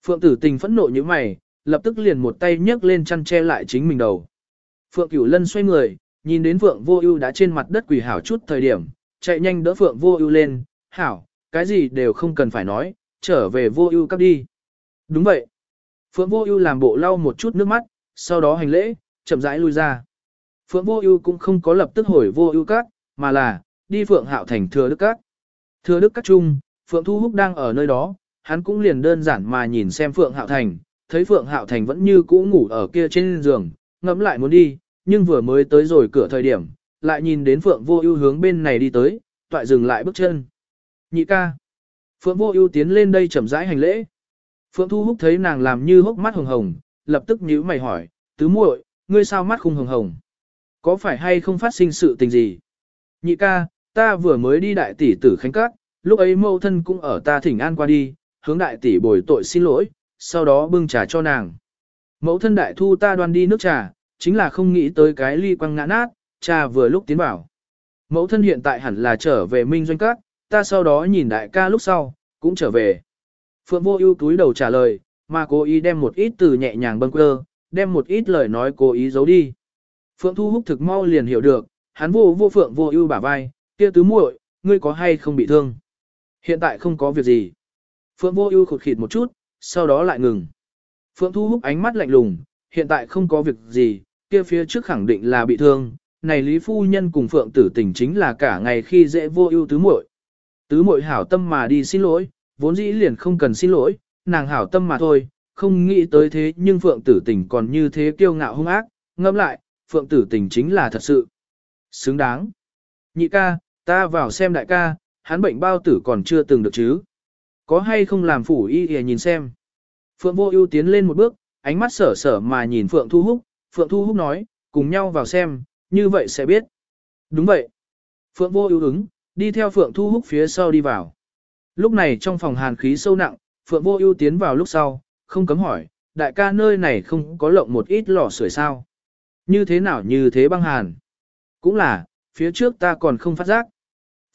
[SPEAKER 1] Phượng tử tình phẫn nộ như mày, lập tức liền một tay nhấc lên chăn che lại chính mình đầu. Phượng Cửu Lân xoay người, nhìn đến Phượng Vô Ưu đã trên mặt đất quỳ hảo chút thời điểm, chạy nhanh đỡ Phượng Vô Ưu lên, "Hảo, cái gì đều không cần phải nói, trở về Vô Ưu các đi." "Đúng vậy." Phượng Vô Ưu làm bộ lau một chút nước mắt, sau đó hành lễ, chậm rãi lui ra. Phượng Vô Ưu cũng không có lập tức hồi Vô Ưu các, mà là đi Phượng Hạo thành Thừa Đức các. Thừa Đức các trung, Phượng Thu Húc đang ở nơi đó, hắn cũng liền đơn giản mà nhìn xem Phượng Hạo thành, thấy Phượng Hạo thành vẫn như cũ ngủ ở kia trên giường, ngẫm lại muốn đi, nhưng vừa mới tới rồi cửa thời điểm, lại nhìn đến Phượng Vô Ưu hướng bên này đi tới, toại dừng lại bước chân. Nhị ca. Phượng Vô Ưu tiến lên đây chậm rãi hành lễ. Phượng Thu Húc thấy nàng làm như hốc mắt hồng hồng, lập tức nhíu mày hỏi, "Tứ muội, ngươi sao mắt khung hồng hồng? Có phải hay không phát sinh sự tình gì?" Nhị ca, ta vừa mới đi đại tỷ tử khánh các, lúc ấy mâu thân cũng ở ta thỉnh an qua đi, hướng đại tỷ bồi tội xin lỗi, sau đó bưng trà cho nàng. Mẫu thân đại thu ta đoan đi nước trà, chính là không nghĩ tới cái ly quăng ngã nát, trà vừa lúc tiến vào. Mẫu thân hiện tại hẳn là trở về minh doanh các, ta sau đó nhìn đại ca lúc sau, cũng trở về. Phượng vô ưu túi đầu trả lời, mà cố ý đem một ít từ nhẹ nhàng bâng quơ, đem một ít lời nói cố ý giấu đi. Phượng thu húc thực mau liền hiểu được, hắn vô vô phượng vô ưu bả vai, kia tứ muội, ngươi có hay không bị thương? Hiện tại không có việc gì. Phượng vô ưu khụt khịt một chút, sau đó lại ngừng. Phượng Thu Húc ánh mắt lạnh lùng, hiện tại không có việc gì, kia phía trước khẳng định là bị thương, này Lý Phu Nhân cùng Phượng tử tình chính là cả ngày khi dễ vô ưu tứ muội. Tứ muội hảo tâm mà đi xin lỗi, vốn dĩ liền không cần xin lỗi, nàng hảo tâm mà thôi, không nghĩ tới thế nhưng Phượng tử tình còn như thế kiêu ngạo hung ác, ngẫm lại, Phượng tử tình chính là thật sự. Xứng đáng. Nhị ca, ta vào xem đại ca, hắn bệnh bao tử còn chưa từng được chứ. Có hay không làm phủ y y nhìn xem. Phượng Vô Ưu tiến lên một bước, ánh mắt sở sở mà nhìn Phượng Thu Húc, Phượng Thu Húc nói, cùng nhau vào xem, như vậy sẽ biết. Đúng vậy. Phượng Vô Ưu ứng, đi theo Phượng Thu Húc phía sau đi vào. Lúc này trong phòng hàn khí sâu nặng, Phượng Vô Ưu tiến vào lúc sau, không cấm hỏi, đại ca nơi này không có lộng một ít lò sưởi sao? Như thế nào như thế băng hàn? Cũng là, phía trước ta còn không phát giác.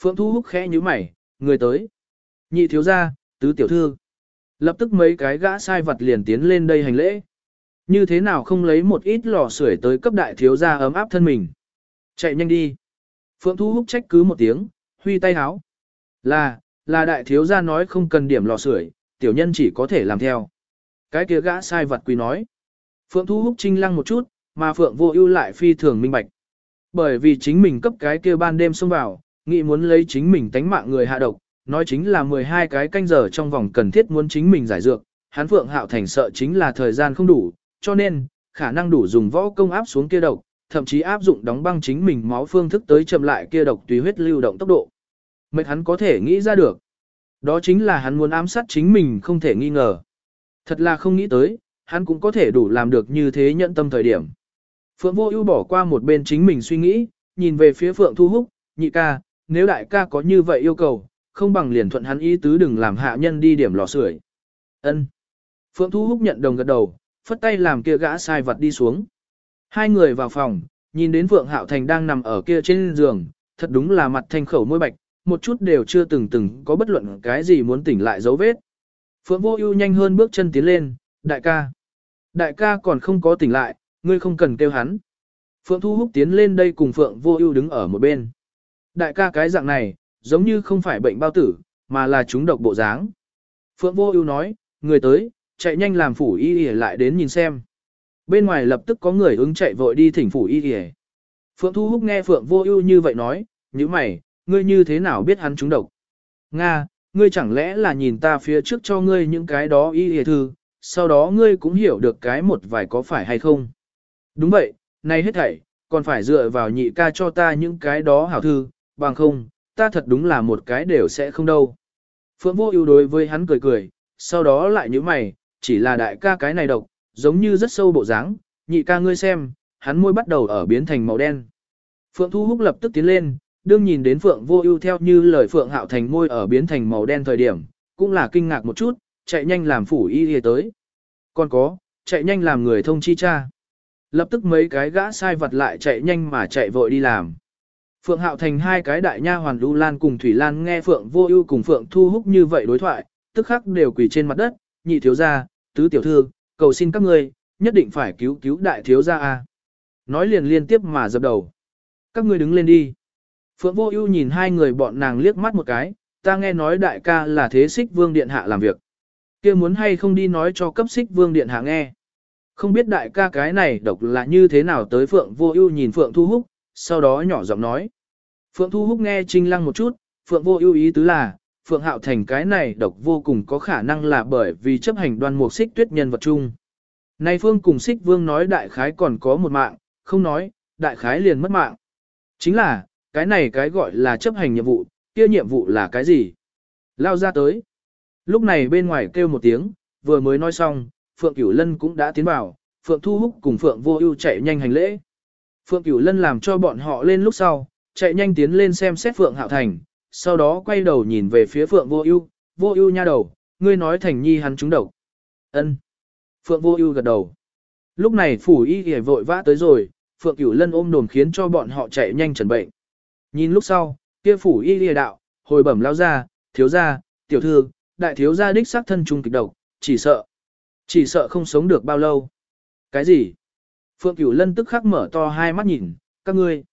[SPEAKER 1] Phượng Thu Húc khẽ nhíu mày, người tới. Nhị thiếu gia, tứ tiểu thư. Lập tức mấy cái gã sai vật liền tiến lên đây hành lễ. Như thế nào không lấy một ít lò sưởi tới cấp đại thiếu gia ấm áp thân mình. Chạy nhanh đi. Phượng Thu Húc trách cứ một tiếng, huy tay háo. Là, là đại thiếu gia nói không cần điểm lò sưởi, tiểu nhân chỉ có thể làm theo. Cái kia gã sai vật quý nói. Phượng Thu Húc trinh lăng một chút, mà Phượng Vô Ưu lại phi thường minh bạch. Bởi vì chính mình cấp cái kia ban đêm xông vào, nghĩ muốn lấy chính mình tánh mạng người hạ độc, nói chính là 12 cái canh giờ trong vòng cần thiết muốn chính mình giải dược, hắn Phượng Hạo Thành sợ chính là thời gian không đủ, cho nên, khả năng đủ dùng võ công áp xuống kia độc, thậm chí áp dụng đóng băng chính mình máu phương thức tới chậm lại kia độc tùy huyết lưu động tốc độ. Mệt hắn có thể nghĩ ra được. Đó chính là hắn muốn ám sát chính mình không thể nghi ngờ. Thật là không nghĩ tới, hắn cũng có thể đủ làm được như thế nhận tâm thời điểm. Phượng vô ưu bỏ qua một bên chính mình suy nghĩ, nhìn về phía Phượng Thu Húc, nhị ca, nếu đại ca có như vậy yêu cầu, không bằng liền thuận hắn ý tứ đừng làm hạ nhân đi điểm lò sưởi. Ân. Phượng Thu Húc nhận đồng gật đầu, phất tay làm kia gã sai vật đi xuống. Hai người vào phòng, nhìn đến Phượng Hạo Thành đang nằm ở kia trên giường, thật đúng là mặt thanh khẩu môi bạch, một chút đều chưa từng từng có bất luận cái gì muốn tỉnh lại dấu vết. Phượng Vô Ưu nhanh hơn bước chân tiến lên, "Đại ca, đại ca còn không có tỉnh lại, ngươi không cần kêu hắn." Phượng Thu Húc tiến lên đây cùng Phượng Vô Ưu đứng ở một bên. "Đại ca cái dạng này, giống như không phải bệnh bao tử, mà là chúng độc bộ dáng." Phượng Vô Ưu nói, "Người tới, chạy nhanh làm phủ y y lại đến nhìn xem." Bên ngoài lập tức có người ứng chạy vội đi thỉnh phủ y y. Phượng Thu Húc nghe Phượng Vô Ưu như vậy nói, nhíu mày, ngươi như thế nào biết hắn trúng độc? Nga, ngươi chẳng lẽ là nhìn ta phía trước cho ngươi những cái đó y hề thư, sau đó ngươi cũng hiểu được cái một vài có phải hay không? Đúng vậy, nay hết thảy, còn phải dựa vào nhị ca cho ta những cái đó hảo thư, bằng không, ta thật đúng là một cái đều sẽ không đâu. Phượng vô ưu đối với hắn cười cười, sau đó lại như mày, chỉ là đại ca cái này độc, giống như rất sâu bộ dáng, nhị ca ngươi xem, hắn môi bắt đầu ở biến thành màu đen. Phượng Thu Húc lập tức tiến lên, đương nhìn đến Phượng Vô Ưu theo như lời Phượng Hạo Thành môi ở biến thành màu đen thời điểm, cũng là kinh ngạc một chút, chạy nhanh làm phủ y y tới. Còn có, chạy nhanh làm người thông chi cha. Lập tức mấy cái gã sai vật lại chạy nhanh mà chạy vội đi làm. Phượng Hạo Thành hai cái đại nha hoàn Lưu Lan cùng Thủy Lan nghe Phượng Vô Ưu cùng Phượng Thu Húc như vậy đối thoại, tức khắc đều quỳ trên mặt đất, nhị thiếu gia, tứ tiểu thư, cầu xin các ngươi, nhất định phải cứu cứu đại thiếu gia a. Nói liền liên tiếp mà dập đầu. Các ngươi đứng lên đi. Phượng Vô Ưu nhìn hai người bọn nàng liếc mắt một cái, ta nghe nói đại ca là thế Xích Vương điện hạ làm việc. Kia muốn hay không đi nói cho cấp Xích Vương điện hạ nghe. Không biết đại ca cái này độc là như thế nào tới Phượng Vô Ưu nhìn Phượng Thu Húc, sau đó nhỏ giọng nói. Phượng Thu Húc nghe Trinh Lăng một chút, Phượng Vô Ưu ý tứ là, Phượng Hạo Thành cái này độc vô cùng có khả năng là bởi vì chấp hành đoan mục xích tuyết nhân vật chung. Nay Phương cùng xích vương nói đại khái còn có một mạng, không nói, đại khái liền mất mạng. Chính là, cái này cái gọi là chấp hành nhiệm vụ, kia nhiệm vụ là cái gì? Lao ra tới. Lúc này bên ngoài kêu một tiếng, vừa mới nói xong, Phượng Cửu Lân cũng đã tiến vào, Phượng Thu Húc cùng Phượng Vô Ưu chạy nhanh hành lễ. Phượng Cửu Lân làm cho bọn họ lên lúc sau, chạy nhanh tiến lên xem xét Phượng Hạo Thành, sau đó quay đầu nhìn về phía Phượng Vô Ưu, "Vô Ưu nha đầu, ngươi nói Thành Nhi hắn trúng độc." "Ân." Phượng Vô Ưu gật đầu. Lúc này phủ y y vội vã tới rồi, Phượng Cửu Lân ôm đồn khiến cho bọn họ chạy nhanh chuẩn bệnh. Nhìn lúc sau, kia phủ y lìa đạo, hồi bẩm lao ra, thiếu gia, tiểu thư, đại thiếu gia đích xác thân trung kịch độc, chỉ sợ, chỉ sợ không sống được bao lâu. Cái gì? Phượng Cửu Lân tức khắc mở to hai mắt nhìn, các ngươi,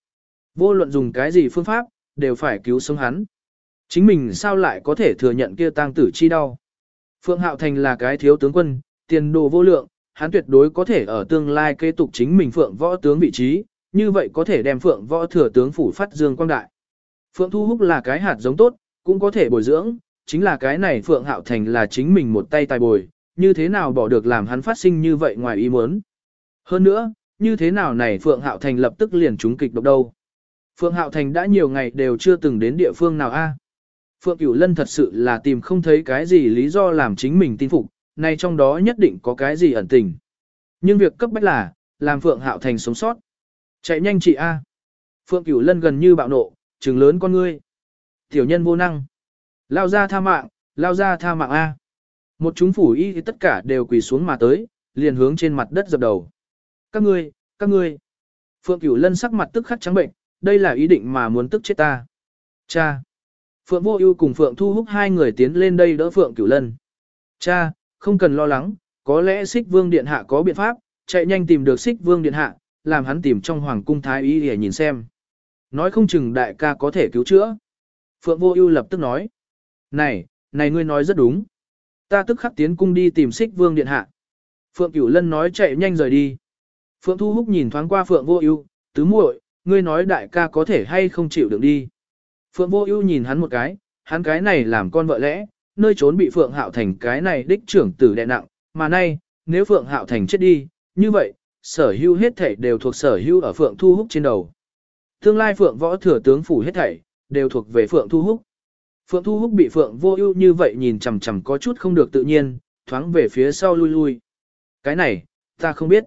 [SPEAKER 1] vô luận dùng cái gì phương pháp, đều phải cứu sống hắn. Chính mình sao lại có thể thừa nhận kia tang tử chi đau? Phượng Hạo Thành là cái thiếu tướng quân, tiền đồ vô lượng, hắn tuyệt đối có thể ở tương lai kế tục chính mình Phượng võ tướng vị trí, như vậy có thể đem Phượng võ thừa tướng phủ phát dương quang đại. Phượng Thu Húc là cái hạt giống tốt, cũng có thể bồi dưỡng, chính là cái này Phượng Hạo Thành là chính mình một tay tài bồi, như thế nào bỏ được làm hắn phát sinh như vậy ngoài ý muốn. Hơn nữa, như thế nào này Phượng Hạo Thành lập tức liền trúng kịch độc đâu. Phượng Hạo Thành đã nhiều ngày đều chưa từng đến địa phương nào a. À? Phượng Cửu Lân thật sự là tìm không thấy cái gì lý do làm chính mình tin phục, nay trong đó nhất định có cái gì ẩn tình. Nhưng việc cấp bách là, làm Phượng Hạo Thành sống sót. Chạy nhanh chị A. Phượng Cửu Lân gần như bạo nộ, trừng lớn con ngươi. Tiểu nhân vô năng. Lao ra tha mạng, lao ra tha mạng A. Một chúng phủ y thì tất cả đều quỳ xuống mà tới, liền hướng trên mặt đất dập đầu. Các ngươi, các ngươi. Phượng Cửu Lân sắc mặt tức khắc trắng bệnh, đây là ý định mà muốn tức chết ta. Cha. Phượng Vô Ưu cùng Phượng Thu Húc hai người tiến lên đây đỡ Phượng Cửu Lân. Cha, không cần lo lắng, có lẽ Sích Vương điện hạ có biện pháp, chạy nhanh tìm được Sích Vương điện hạ, làm hắn tìm trong hoàng cung thái y để nhìn xem. Nói không chừng đại ca có thể cứu chữa. Phượng Vô Ưu lập tức nói: "Này, này ngươi nói rất đúng. Ta tức khắc tiến cung đi tìm Sích Vương điện hạ." Phượng Cửu Lân nói chạy nhanh rời đi. Phượng Thu Húc nhìn thoáng qua Phượng Vô Ưu, tứ muội, ngươi nói đại ca có thể hay không chịu đựng đi. Phượng Vô Ưu nhìn hắn một cái, hắn cái này làm con vợ lẽ, nơi trốn bị Phượng Hạo Thành cái này đích trưởng tử đè nặng, mà nay, nếu Phượng Hạo Thành chết đi, như vậy, sở hữu hết thảy đều thuộc sở hữu ở Phượng Thu Húc trên đầu. Tương lai Phượng võ thừa tướng phủ hết thảy đều thuộc về Phượng Thu Húc. Phượng Thu Húc bị Phượng Vô Ưu như vậy nhìn chằm chằm có chút không được tự nhiên, thoáng về phía sau lui lui. Cái này, ta không biết.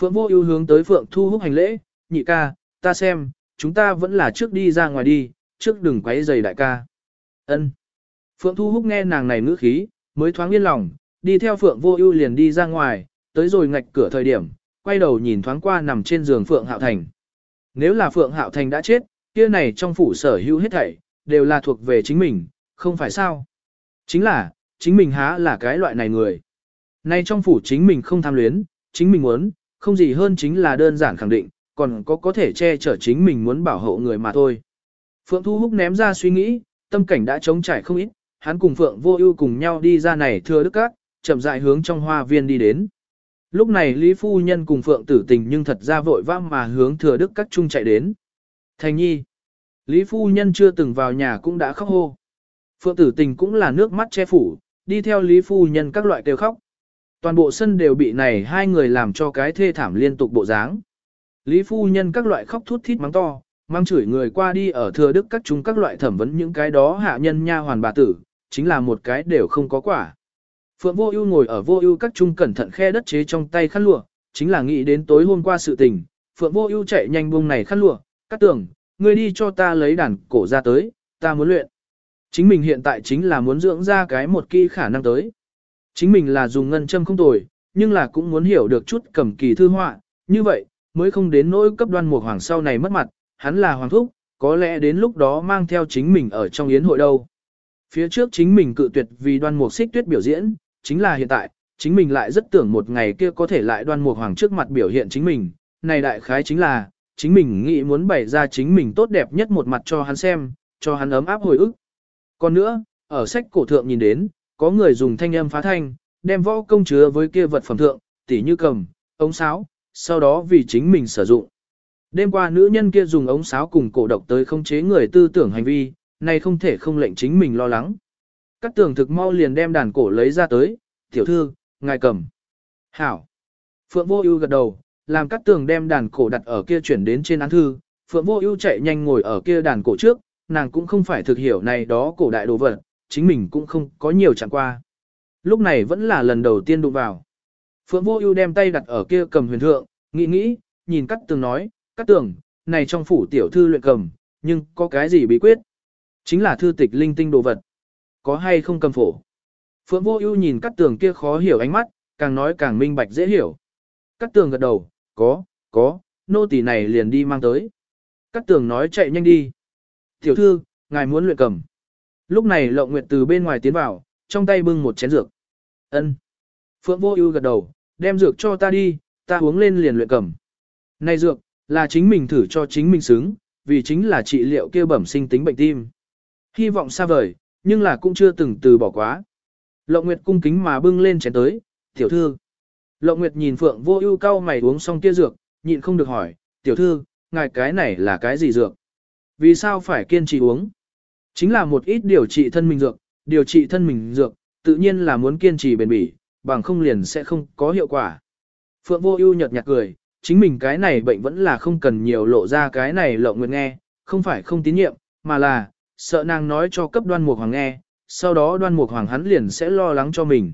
[SPEAKER 1] Phượng Vô Ưu hướng tới Phượng Thu Húc hành lễ, "Nhị ca, ta xem, chúng ta vẫn là trước đi ra ngoài đi, trước đừng quấy rầy đại ca." Ân. Phượng Thu Húc nghe nàng này ngữ khí, mới thoáng yên lòng, đi theo Phượng Vô Ưu liền đi ra ngoài, tới rồi ngạch cửa thời điểm, quay đầu nhìn thoáng qua nằm trên giường Phượng Hạo Thành. Nếu là Phượng Hạo Thành đã chết, kia này trong phủ sở hữu hết thảy đều là thuộc về chính mình, không phải sao? Chính là, chính mình há là cái loại này người. Nay trong phủ chính mình không tham luyến, chính mình muốn, không gì hơn chính là đơn giản khẳng định, còn có có thể che chở chính mình muốn bảo hộ người mà thôi. Phượng Thu Húc ném ra suy nghĩ, tâm cảnh đã trống trải không ít, hắn cùng Phượng Vô Ưu cùng nhau đi ra này thưa đức các, chậm rãi hướng trong hoa viên đi đến. Lúc này Lý Phu Nhân cùng Phượng Tử Tình nhưng thật ra vội vã mà hướng thừa đức các trung chạy đến. Thành nhi. Lý Phu Nhân chưa từng vào nhà cũng đã khóc hô. Phượng Tử Tình cũng là nước mắt che phủ, đi theo Lý Phu Nhân các loại kêu khóc. Toàn bộ sân đều bị này hai người làm cho cái thê thảm liên tục bộ dáng. Lý Phu Nhân các loại khóc thút thít mắng to, mang chửi người qua đi ở thừa đức các chúng các loại thẩm vấn những cái đó hạ nhân nha hoàn bà tử, chính là một cái đều không có quả. Phượng Vô Ưu ngồi ở Vô Ưu các trung cẩn thận khe đất chế trong tay khăn lụa, chính là nghĩ đến tối hôm qua sự tình, Phượng Vô Ưu chạy nhanh buông này khăn lụa, "Cát Tường, ngươi đi cho ta lấy đàn cổ ra tới, ta muốn luyện." Chính mình hiện tại chính là muốn dưỡng ra cái một kỳ khả năng tới. Chính mình là dùng ngân châm không tồi, nhưng là cũng muốn hiểu được chút cầm kỳ thư họa, như vậy mới không đến nỗi cấp Đoan Mục Hoàng sau này mất mặt, hắn là hoàng thúc, có lẽ đến lúc đó mang theo chính mình ở trong yến hội đâu. Phía trước chính mình cự tuyệt vì Đoan Mục Xích Tuyết biểu diễn, chính là hiện tại, chính mình lại rất tưởng một ngày kia có thể lại đoan mục hoàng trước mặt biểu hiện chính mình, này đại khái chính là, chính mình nghĩ muốn bày ra chính mình tốt đẹp nhất một mặt cho hắn xem, cho hắn ấm áp hồi ức. Còn nữa, ở sách cổ thượng nhìn đến, có người dùng thanh âm phá thanh, đem võ công chứa với kia vật phẩm thượng, tỉ như cầm, ống sáo, sau đó vì chính mình sử dụng. Đêm qua nữ nhân kia dùng ống sáo cùng cổ độc tới khống chế người tư tưởng hành vi, này không thể không lệnh chính mình lo lắng. Các tường thực mau liền đem đàn cổ lấy ra tới, tiểu thư, ngài cầm. Hảo. Phượng vô ưu gật đầu, làm các tường đem đàn cổ đặt ở kia chuyển đến trên án thư. Phượng vô ưu chạy nhanh ngồi ở kia đàn cổ trước, nàng cũng không phải thực hiểu này đó cổ đại đồ vật, chính mình cũng không có nhiều chẳng qua. Lúc này vẫn là lần đầu tiên đụng vào. Phượng vô ưu đem tay đặt ở kia cầm huyền thượng, nghĩ nghĩ, nhìn cát tường nói, cát tường, này trong phủ tiểu thư luyện cầm, nhưng có cái gì bí quyết? Chính là thư tịch linh tinh đồ vật có hay không cầm phổ. Phượng Vô Ưu nhìn Cát Tường kia khó hiểu ánh mắt, càng nói càng minh bạch dễ hiểu. Cát Tường gật đầu, "Có, có, nô tỳ này liền đi mang tới." Cát Tường nói chạy nhanh đi. "Tiểu thư, ngài muốn luyện cầm." Lúc này Lộng Nguyệt từ bên ngoài tiến vào, trong tay bưng một chén dược. "Ân." Phượng Vô Ưu gật đầu, "Đem dược cho ta đi, ta uống lên liền luyện cầm." Này dược, là chính mình thử cho chính mình xứng, vì chính là trị liệu kia bẩm sinh tính bệnh tim. Hy vọng xa vời, nhưng là cũng chưa từng từ bỏ quá. Lộng Nguyệt cung kính mà bưng lên chén tới, tiểu thư. Lộng Nguyệt nhìn Phượng vô ưu cau mày uống xong kia dược, nhịn không được hỏi, tiểu thư, ngài cái này là cái gì dược? Vì sao phải kiên trì uống? Chính là một ít điều trị thân mình dược, điều trị thân mình dược, tự nhiên là muốn kiên trì bền bỉ, bằng không liền sẽ không có hiệu quả. Phượng vô ưu nhợt nhạt cười, chính mình cái này bệnh vẫn là không cần nhiều lộ ra cái này lộng nguyệt nghe, không phải không tín nhiệm, mà là, sợ nàng nói cho cấp đoan mục hoàng nghe, sau đó đoan mục hoàng hắn liền sẽ lo lắng cho mình.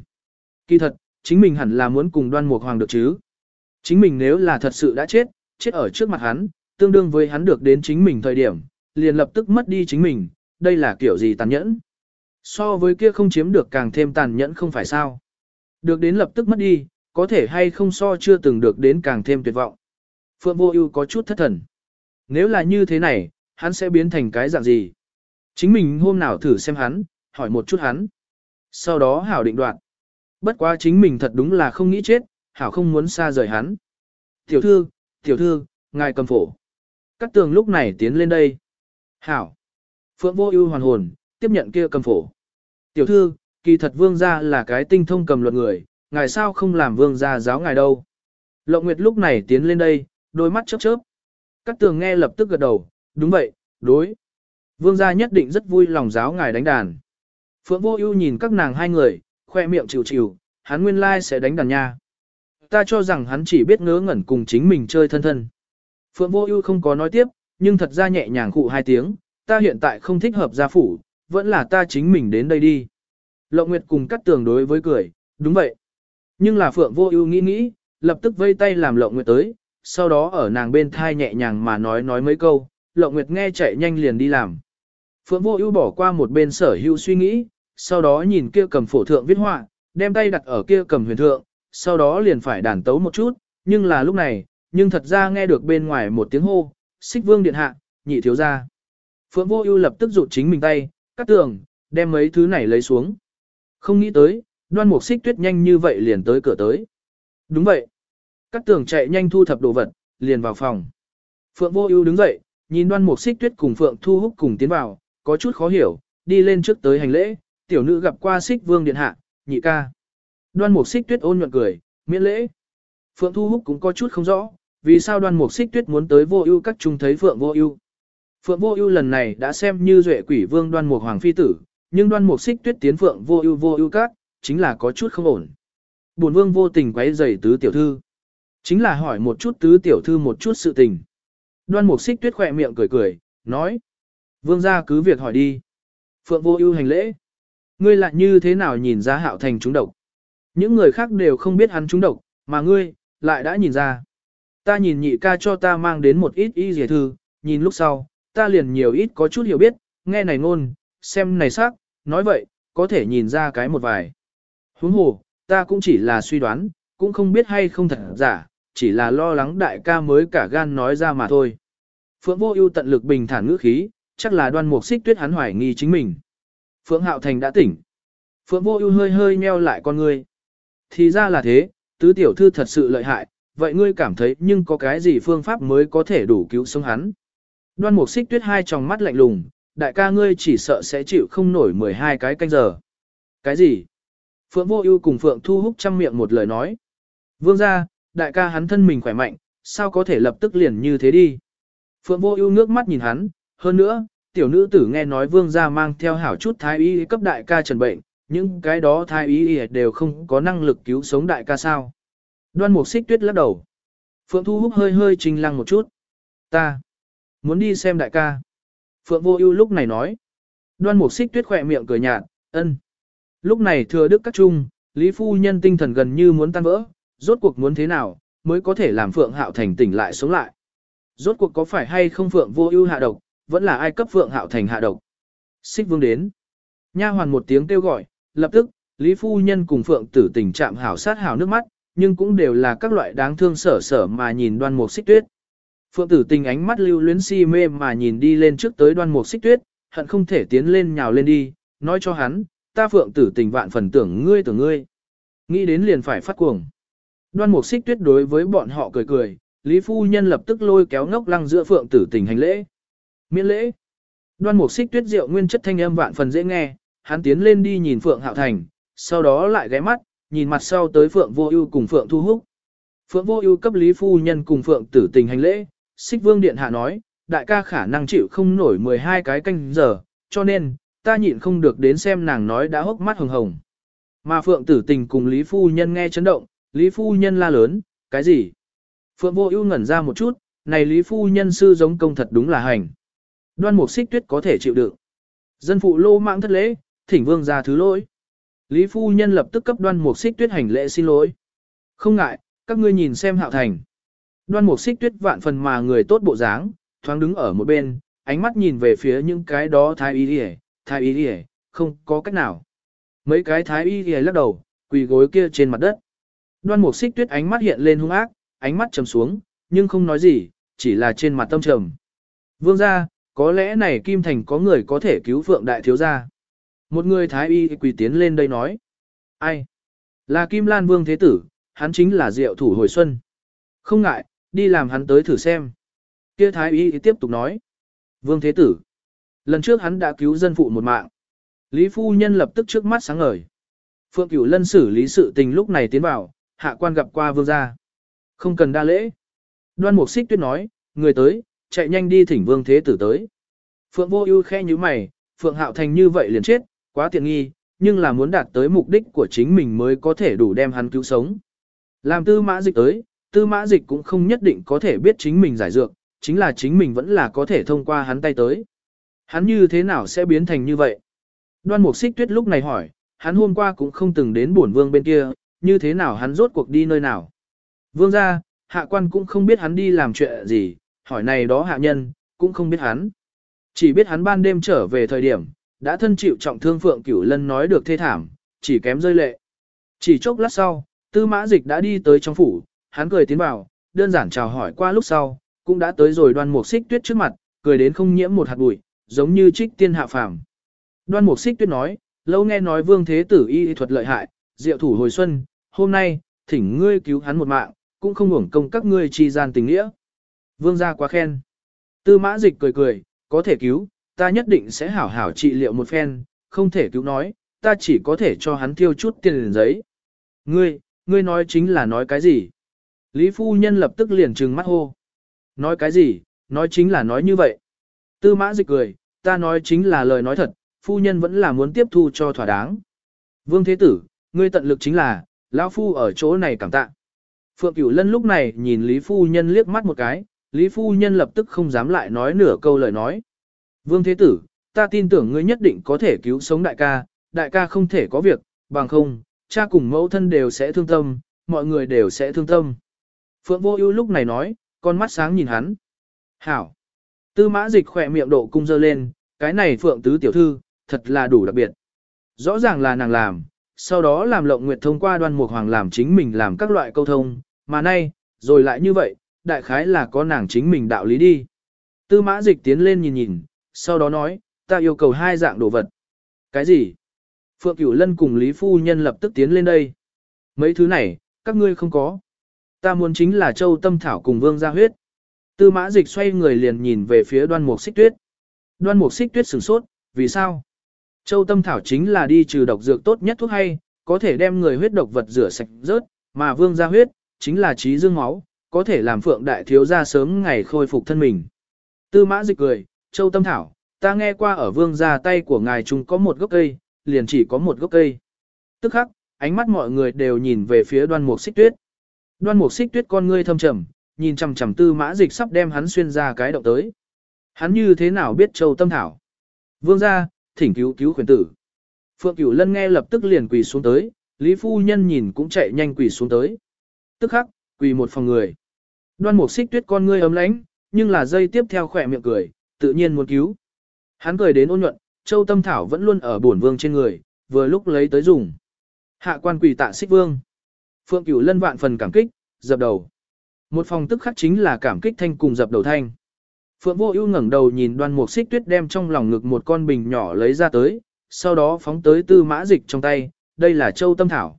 [SPEAKER 1] Kỳ thật, chính mình hẳn là muốn cùng đoan mục hoàng được chứ. Chính mình nếu là thật sự đã chết, chết ở trước mặt hắn, tương đương với hắn được đến chính mình thời điểm, liền lập tức mất đi chính mình, đây là kiểu gì tàn nhẫn. So với kia không chiếm được càng thêm tàn nhẫn không phải sao. Được đến lập tức mất đi, có thể hay không so chưa từng được đến càng thêm tuyệt vọng. Phượng Vô Ưu có chút thất thần. Nếu là như thế này, hắn sẽ biến thành cái dạng gì? Chính mình hôm nào thử xem hắn, hỏi một chút hắn. Sau đó Hảo định đoạt. Bất quá chính mình thật đúng là không nghĩ chết, Hảo không muốn xa rời hắn. Tiểu thư, tiểu thư, ngài cầm phổ. Cát tường lúc này tiến lên đây. Hảo. Phượng vô ưu hoàn hồn, tiếp nhận kia cầm phổ. Tiểu thư, kỳ thật vương gia là cái tinh thông cầm luật người, ngài sao không làm vương gia giáo ngài đâu. Lộng Nguyệt lúc này tiến lên đây, đôi mắt chớp chớp. cắt tường nghe lập tức gật đầu, đúng vậy, đối. Vương gia nhất định rất vui lòng giáo ngài đánh đàn. Phượng vô ưu nhìn các nàng hai người, khoe miệng chịu chịu, hắn nguyên lai sẽ đánh đàn nha. Ta cho rằng hắn chỉ biết ngớ ngẩn cùng chính mình chơi thân thân. Phượng vô ưu không có nói tiếp, nhưng thật ra nhẹ nhàng khụ hai tiếng, ta hiện tại không thích hợp gia phủ, vẫn là ta chính mình đến đây đi. Lộng Nguyệt cùng cắt tường đối với cười, đúng vậy. Nhưng là Phượng vô ưu nghĩ nghĩ, lập tức vây tay làm Lộng Nguyệt tới, sau đó ở nàng bên thai nhẹ nhàng mà nói nói mấy câu, Lộng Nguyệt nghe chạy nhanh liền đi làm. Phượng vô ưu bỏ qua một bên sở hữu suy nghĩ, sau đó nhìn kia cầm phổ thượng viết họa, đem tay đặt ở kia cầm huyền thượng, sau đó liền phải đàn tấu một chút, nhưng là lúc này, nhưng thật ra nghe được bên ngoài một tiếng hô, xích vương điện hạ, nhị thiếu gia. Phượng vô ưu lập tức rụt chính mình tay, cắt tường, đem mấy thứ này lấy xuống. Không nghĩ tới, đoan mục xích tuyết nhanh như vậy liền tới cửa tới. Đúng vậy. Cắt tường chạy nhanh thu thập đồ vật, liền vào phòng. Phượng vô ưu đứng dậy, nhìn đoan mục xích tuyết cùng Phượng thu hút cùng tiến vào, có chút khó hiểu, đi lên trước tới hành lễ, tiểu nữ gặp qua xích vương điện hạ, nhị ca. Đoan mục xích tuyết ôn nhuận cười, miễn lễ. Phượng thu húc cũng có chút không rõ, vì sao đoan mục xích tuyết muốn tới vô ưu các trung thấy Phượng vô ưu. Phượng Vô Ưu lần này đã xem như duệ quỷ vương Đoan Mục Hoàng phi tử, nhưng Đoan Mục Xích Tuyết tiến Phượng Vô Ưu Vô Ưu các, chính là có chút không ổn. Bổn vương vô tình quấy rầy tứ tiểu thư, chính là hỏi một chút tứ tiểu thư một chút sự tình. Đoan Mục Xích Tuyết khẽ miệng cười cười, nói: "Vương gia cứ việc hỏi đi." Phượng Vô Ưu hành lễ: "Ngươi lại như thế nào nhìn ra Hạo Thành trúng độc?" Những người khác đều không biết hắn trúng độc, mà ngươi lại đã nhìn ra. Ta nhìn nhị ca cho ta mang đến một ít y dề thư, nhìn lúc sau, ta liền nhiều ít có chút hiểu biết, nghe này ngôn, xem này sắc, nói vậy, có thể nhìn ra cái một vài. Huống hồ, ta cũng chỉ là suy đoán, cũng không biết hay không thật giả, chỉ là lo lắng đại ca mới cả gan nói ra mà thôi. Phượng vô ưu tận lực bình thản ngữ khí, chắc là đoan mục xích tuyết hắn hoài nghi chính mình. Phượng Hạo Thành đã tỉnh. Phượng vô ưu hơi hơi meo lại con ngươi. Thì ra là thế, tứ tiểu thư thật sự lợi hại, vậy ngươi cảm thấy nhưng có cái gì phương pháp mới có thể đủ cứu sống hắn. Đoan mục xích tuyết hai tròng mắt lạnh lùng, đại ca ngươi chỉ sợ sẽ chịu không nổi 12 cái canh giờ. Cái gì? Phượng vô ưu cùng Phượng thu hút trăm miệng một lời nói. Vương ra, đại ca hắn thân mình khỏe mạnh, sao có thể lập tức liền như thế đi? Phượng vô ưu nước mắt nhìn hắn, hơn nữa, tiểu nữ tử nghe nói vương gia mang theo hảo chút thái y cấp đại ca trần bệnh, những cái đó thái y đều không có năng lực cứu sống đại ca sao. Đoan mục xích tuyết lắc đầu. Phượng thu hút hơi hơi trình lăng một chút. Ta. Muốn đi xem đại ca. Phượng vô ưu lúc này nói. Đoan mục xích tuyết khỏe miệng cười nhạt, ân. Lúc này thừa đức các trung, Lý Phu Nhân tinh thần gần như muốn tan vỡ, rốt cuộc muốn thế nào, mới có thể làm Phượng Hạo Thành tỉnh lại sống lại. Rốt cuộc có phải hay không Phượng vô ưu hạ độc, vẫn là ai cấp Phượng Hạo Thành hạ độc. Xích vương đến. Nha hoàn một tiếng kêu gọi, lập tức, Lý Phu Nhân cùng Phượng tử tình chạm hảo sát hảo nước mắt, nhưng cũng đều là các loại đáng thương sở sở mà nhìn đoan mục xích tuyết. Phượng tử tình ánh mắt lưu luyến si mê mà nhìn đi lên trước tới đoan mục xích tuyết, hận không thể tiến lên nhào lên đi, nói cho hắn, ta phượng tử tình vạn phần tưởng ngươi tưởng ngươi. Nghĩ đến liền phải phát cuồng. Đoan mục xích tuyết đối với bọn họ cười cười, Lý Phu Nhân lập tức lôi kéo ngốc lăng giữa phượng tử tình hành lễ. Miễn lễ. Đoan mục xích tuyết rượu nguyên chất thanh âm vạn phần dễ nghe, hắn tiến lên đi nhìn phượng hạo thành, sau đó lại ghé mắt, nhìn mặt sau tới phượng vô ưu cùng phượng thu húc. Phượng vô ưu cấp Lý Phu Nhân cùng phượng tử tình hành lễ, Xích Vương Điện Hạ nói, đại ca khả năng chịu không nổi 12 cái canh giờ, cho nên, ta nhịn không được đến xem nàng nói đã hốc mắt hồng hồng. Mà Phượng Tử Tình cùng Lý Phu Nhân nghe chấn động, Lý Phu Nhân la lớn, cái gì? Phượng Vô Ưu ngẩn ra một chút, này Lý Phu Nhân sư giống công thật đúng là hành. Đoan Mục Xích Tuyết có thể chịu đựng. Dân phụ lô mạng thất lễ, thỉnh vương ra thứ lỗi. Lý Phu Nhân lập tức cấp Đoan Mục Xích Tuyết hành lễ xin lỗi. Không ngại, các ngươi nhìn xem Hạo Thành. Đoan mục xích tuyết vạn phần mà người tốt bộ dáng, thoáng đứng ở một bên, ánh mắt nhìn về phía những cái đó thái y đi thái y đi không có cách nào. Mấy cái thái y đi lắc đầu, quỳ gối kia trên mặt đất. Đoan mục xích tuyết ánh mắt hiện lên hung ác, ánh mắt trầm xuống, nhưng không nói gì, chỉ là trên mặt tâm trầm. Vương gia, có lẽ này Kim Thành có người có thể cứu Phượng Đại Thiếu gia. Một người thái y quỳ tiến lên đây nói. Ai? Là Kim Lan Vương Thế Tử, hắn chính là Diệu Thủ Hồi Xuân. Không ngại, đi làm hắn tới thử xem. Kia thái y tiếp tục nói. Vương Thế Tử. Lần trước hắn đã cứu dân phụ một mạng. Lý Phu Nhân lập tức trước mắt sáng ngời. Phượng Cửu Lân xử lý sự tình lúc này tiến vào, hạ quan gặp qua vương gia. Không cần đa lễ. Đoan Mục Xích Tuyết nói, người tới, chạy nhanh đi thỉnh vương thế tử tới. Phượng vô ưu khe như mày, Phượng Hạo Thành như vậy liền chết, quá tiện nghi, nhưng là muốn đạt tới mục đích của chính mình mới có thể đủ đem hắn cứu sống. Làm tư mã dịch tới, tư mã dịch cũng không nhất định có thể biết chính mình giải dược, chính là chính mình vẫn là có thể thông qua hắn tay tới. Hắn như thế nào sẽ biến thành như vậy? Đoan mục xích tuyết lúc này hỏi, hắn hôm qua cũng không từng đến bổn vương bên kia, như thế nào hắn rốt cuộc đi nơi nào? Vương ra, hạ quan cũng không biết hắn đi làm chuyện gì, hỏi này đó hạ nhân, cũng không biết hắn. Chỉ biết hắn ban đêm trở về thời điểm, đã thân chịu trọng thương Phượng Cửu Lân nói được thê thảm, chỉ kém rơi lệ. Chỉ chốc lát sau, tư mã dịch đã đi tới trong phủ, hắn cười tiến vào, đơn giản chào hỏi qua lúc sau, cũng đã tới rồi đoan mục xích tuyết trước mặt, cười đến không nhiễm một hạt bụi, giống như trích tiên hạ phàm. Đoan mục xích tuyết nói, lâu nghe nói vương thế tử y thuật lợi hại, diệu thủ hồi xuân, hôm nay, thỉnh ngươi cứu hắn một mạng, cũng không hưởng công các ngươi chi gian tình nghĩa. Vương gia quá khen. Tư mã dịch cười cười, có thể cứu, ta nhất định sẽ hảo hảo trị liệu một phen, không thể cứu nói, ta chỉ có thể cho hắn tiêu chút tiền giấy. Ngươi, ngươi nói chính là nói cái gì? Lý phu nhân lập tức liền trừng mắt hô. Nói cái gì, nói chính là nói như vậy. Tư mã dịch cười, ta nói chính là lời nói thật, phu nhân vẫn là muốn tiếp thu cho thỏa đáng. Vương Thế Tử, ngươi tận lực chính là, lão phu ở chỗ này cảm tạ. Phượng Cửu Lân lúc này nhìn Lý phu nhân liếc mắt một cái, Lý phu nhân lập tức không dám lại nói nửa câu lời nói. Vương Thế Tử, ta tin tưởng ngươi nhất định có thể cứu sống đại ca, đại ca không thể có việc, bằng không, cha cùng mẫu thân đều sẽ thương tâm, mọi người đều sẽ thương tâm. Phượng Vô Ưu lúc này nói, con mắt sáng nhìn hắn. Hảo. Tư mã dịch khỏe miệng độ cung dơ lên, cái này Phượng Tứ Tiểu Thư, thật là đủ đặc biệt. Rõ ràng là nàng làm, sau đó làm lộng nguyệt thông qua đoan mục hoàng làm chính mình làm các loại câu thông, mà nay, rồi lại như vậy, đại khái là có nàng chính mình đạo lý đi. Tư mã dịch tiến lên nhìn nhìn, sau đó nói, ta yêu cầu hai dạng đồ vật. Cái gì? Phượng Cửu Lân cùng Lý Phu Nhân lập tức tiến lên đây. Mấy thứ này, các ngươi không có. Ta muốn chính là châu tâm thảo cùng vương gia huyết. Tư mã dịch xoay người liền nhìn về phía đoan mục xích tuyết. Đoan mục xích tuyết sửng sốt, vì sao? Châu tâm thảo chính là đi trừ độc dược tốt nhất thuốc hay, có thể đem người huyết độc vật rửa sạch rớt, mà vương gia huyết, chính là trí dương máu, có thể làm phượng đại thiếu gia sớm ngày khôi phục thân mình. Tư mã dịch cười, châu tâm thảo, ta nghe qua ở vương gia tay của ngài chúng có một gốc cây, liền chỉ có một gốc cây. Tức khắc, ánh mắt mọi người đều nhìn về phía đoan mục xích tuyết. Đoan mục xích tuyết con ngươi thâm trầm, nhìn chằm chằm tư mã dịch sắp đem hắn xuyên ra cái động tới. Hắn như thế nào biết châu tâm thảo? Vương gia, thỉnh cứu cứu khuyến tử. Phượng Cửu Lân nghe lập tức liền quỳ xuống tới, Lý Phu Nhân nhìn cũng chạy nhanh quỳ xuống tới. Tức khắc, quỳ một phòng người. Đoan mục xích tuyết con ngươi ấm lánh, nhưng là dây tiếp theo khỏe miệng cười, tự nhiên muốn cứu. Hắn cười đến ôn nhuận, châu tâm thảo vẫn luôn ở bổn vương trên người, vừa lúc lấy tới dùng. Hạ quan quỳ tạ xích vương. Phượng Cửu Lân vạn phần cảm kích, dập đầu. Một phòng tức khắc chính là cảm kích thanh cùng dập đầu thanh. Phượng Vô Ưu ngẩng đầu nhìn Đoan Mục Xích Tuyết đem trong lòng ngực một con bình nhỏ lấy ra tới, sau đó phóng tới Tư Mã Dịch trong tay, đây là Châu Tâm Thảo.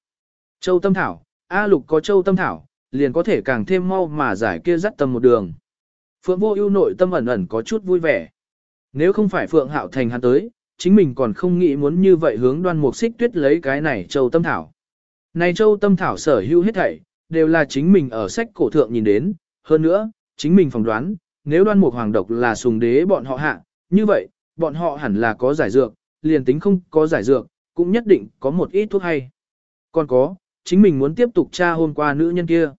[SPEAKER 1] Châu Tâm Thảo, A Lục có Châu Tâm Thảo, liền có thể càng thêm mau mà giải kia dắt tâm một đường. Phượng Vô Ưu nội tâm ẩn ẩn có chút vui vẻ. Nếu không phải Phượng Hạo Thành hắn tới, chính mình còn không nghĩ muốn như vậy hướng Đoan Mục Xích Tuyết lấy cái này Châu Tâm Thảo. Này Châu Tâm Thảo sở hữu hết thảy, đều là chính mình ở sách cổ thượng nhìn đến, hơn nữa, chính mình phỏng đoán, nếu đoan mục hoàng độc là sùng đế bọn họ hạ, như vậy, bọn họ hẳn là có giải dược, liền tính không có giải dược, cũng nhất định có một ít thuốc hay. Còn có, chính mình muốn tiếp tục tra hôm qua nữ nhân kia.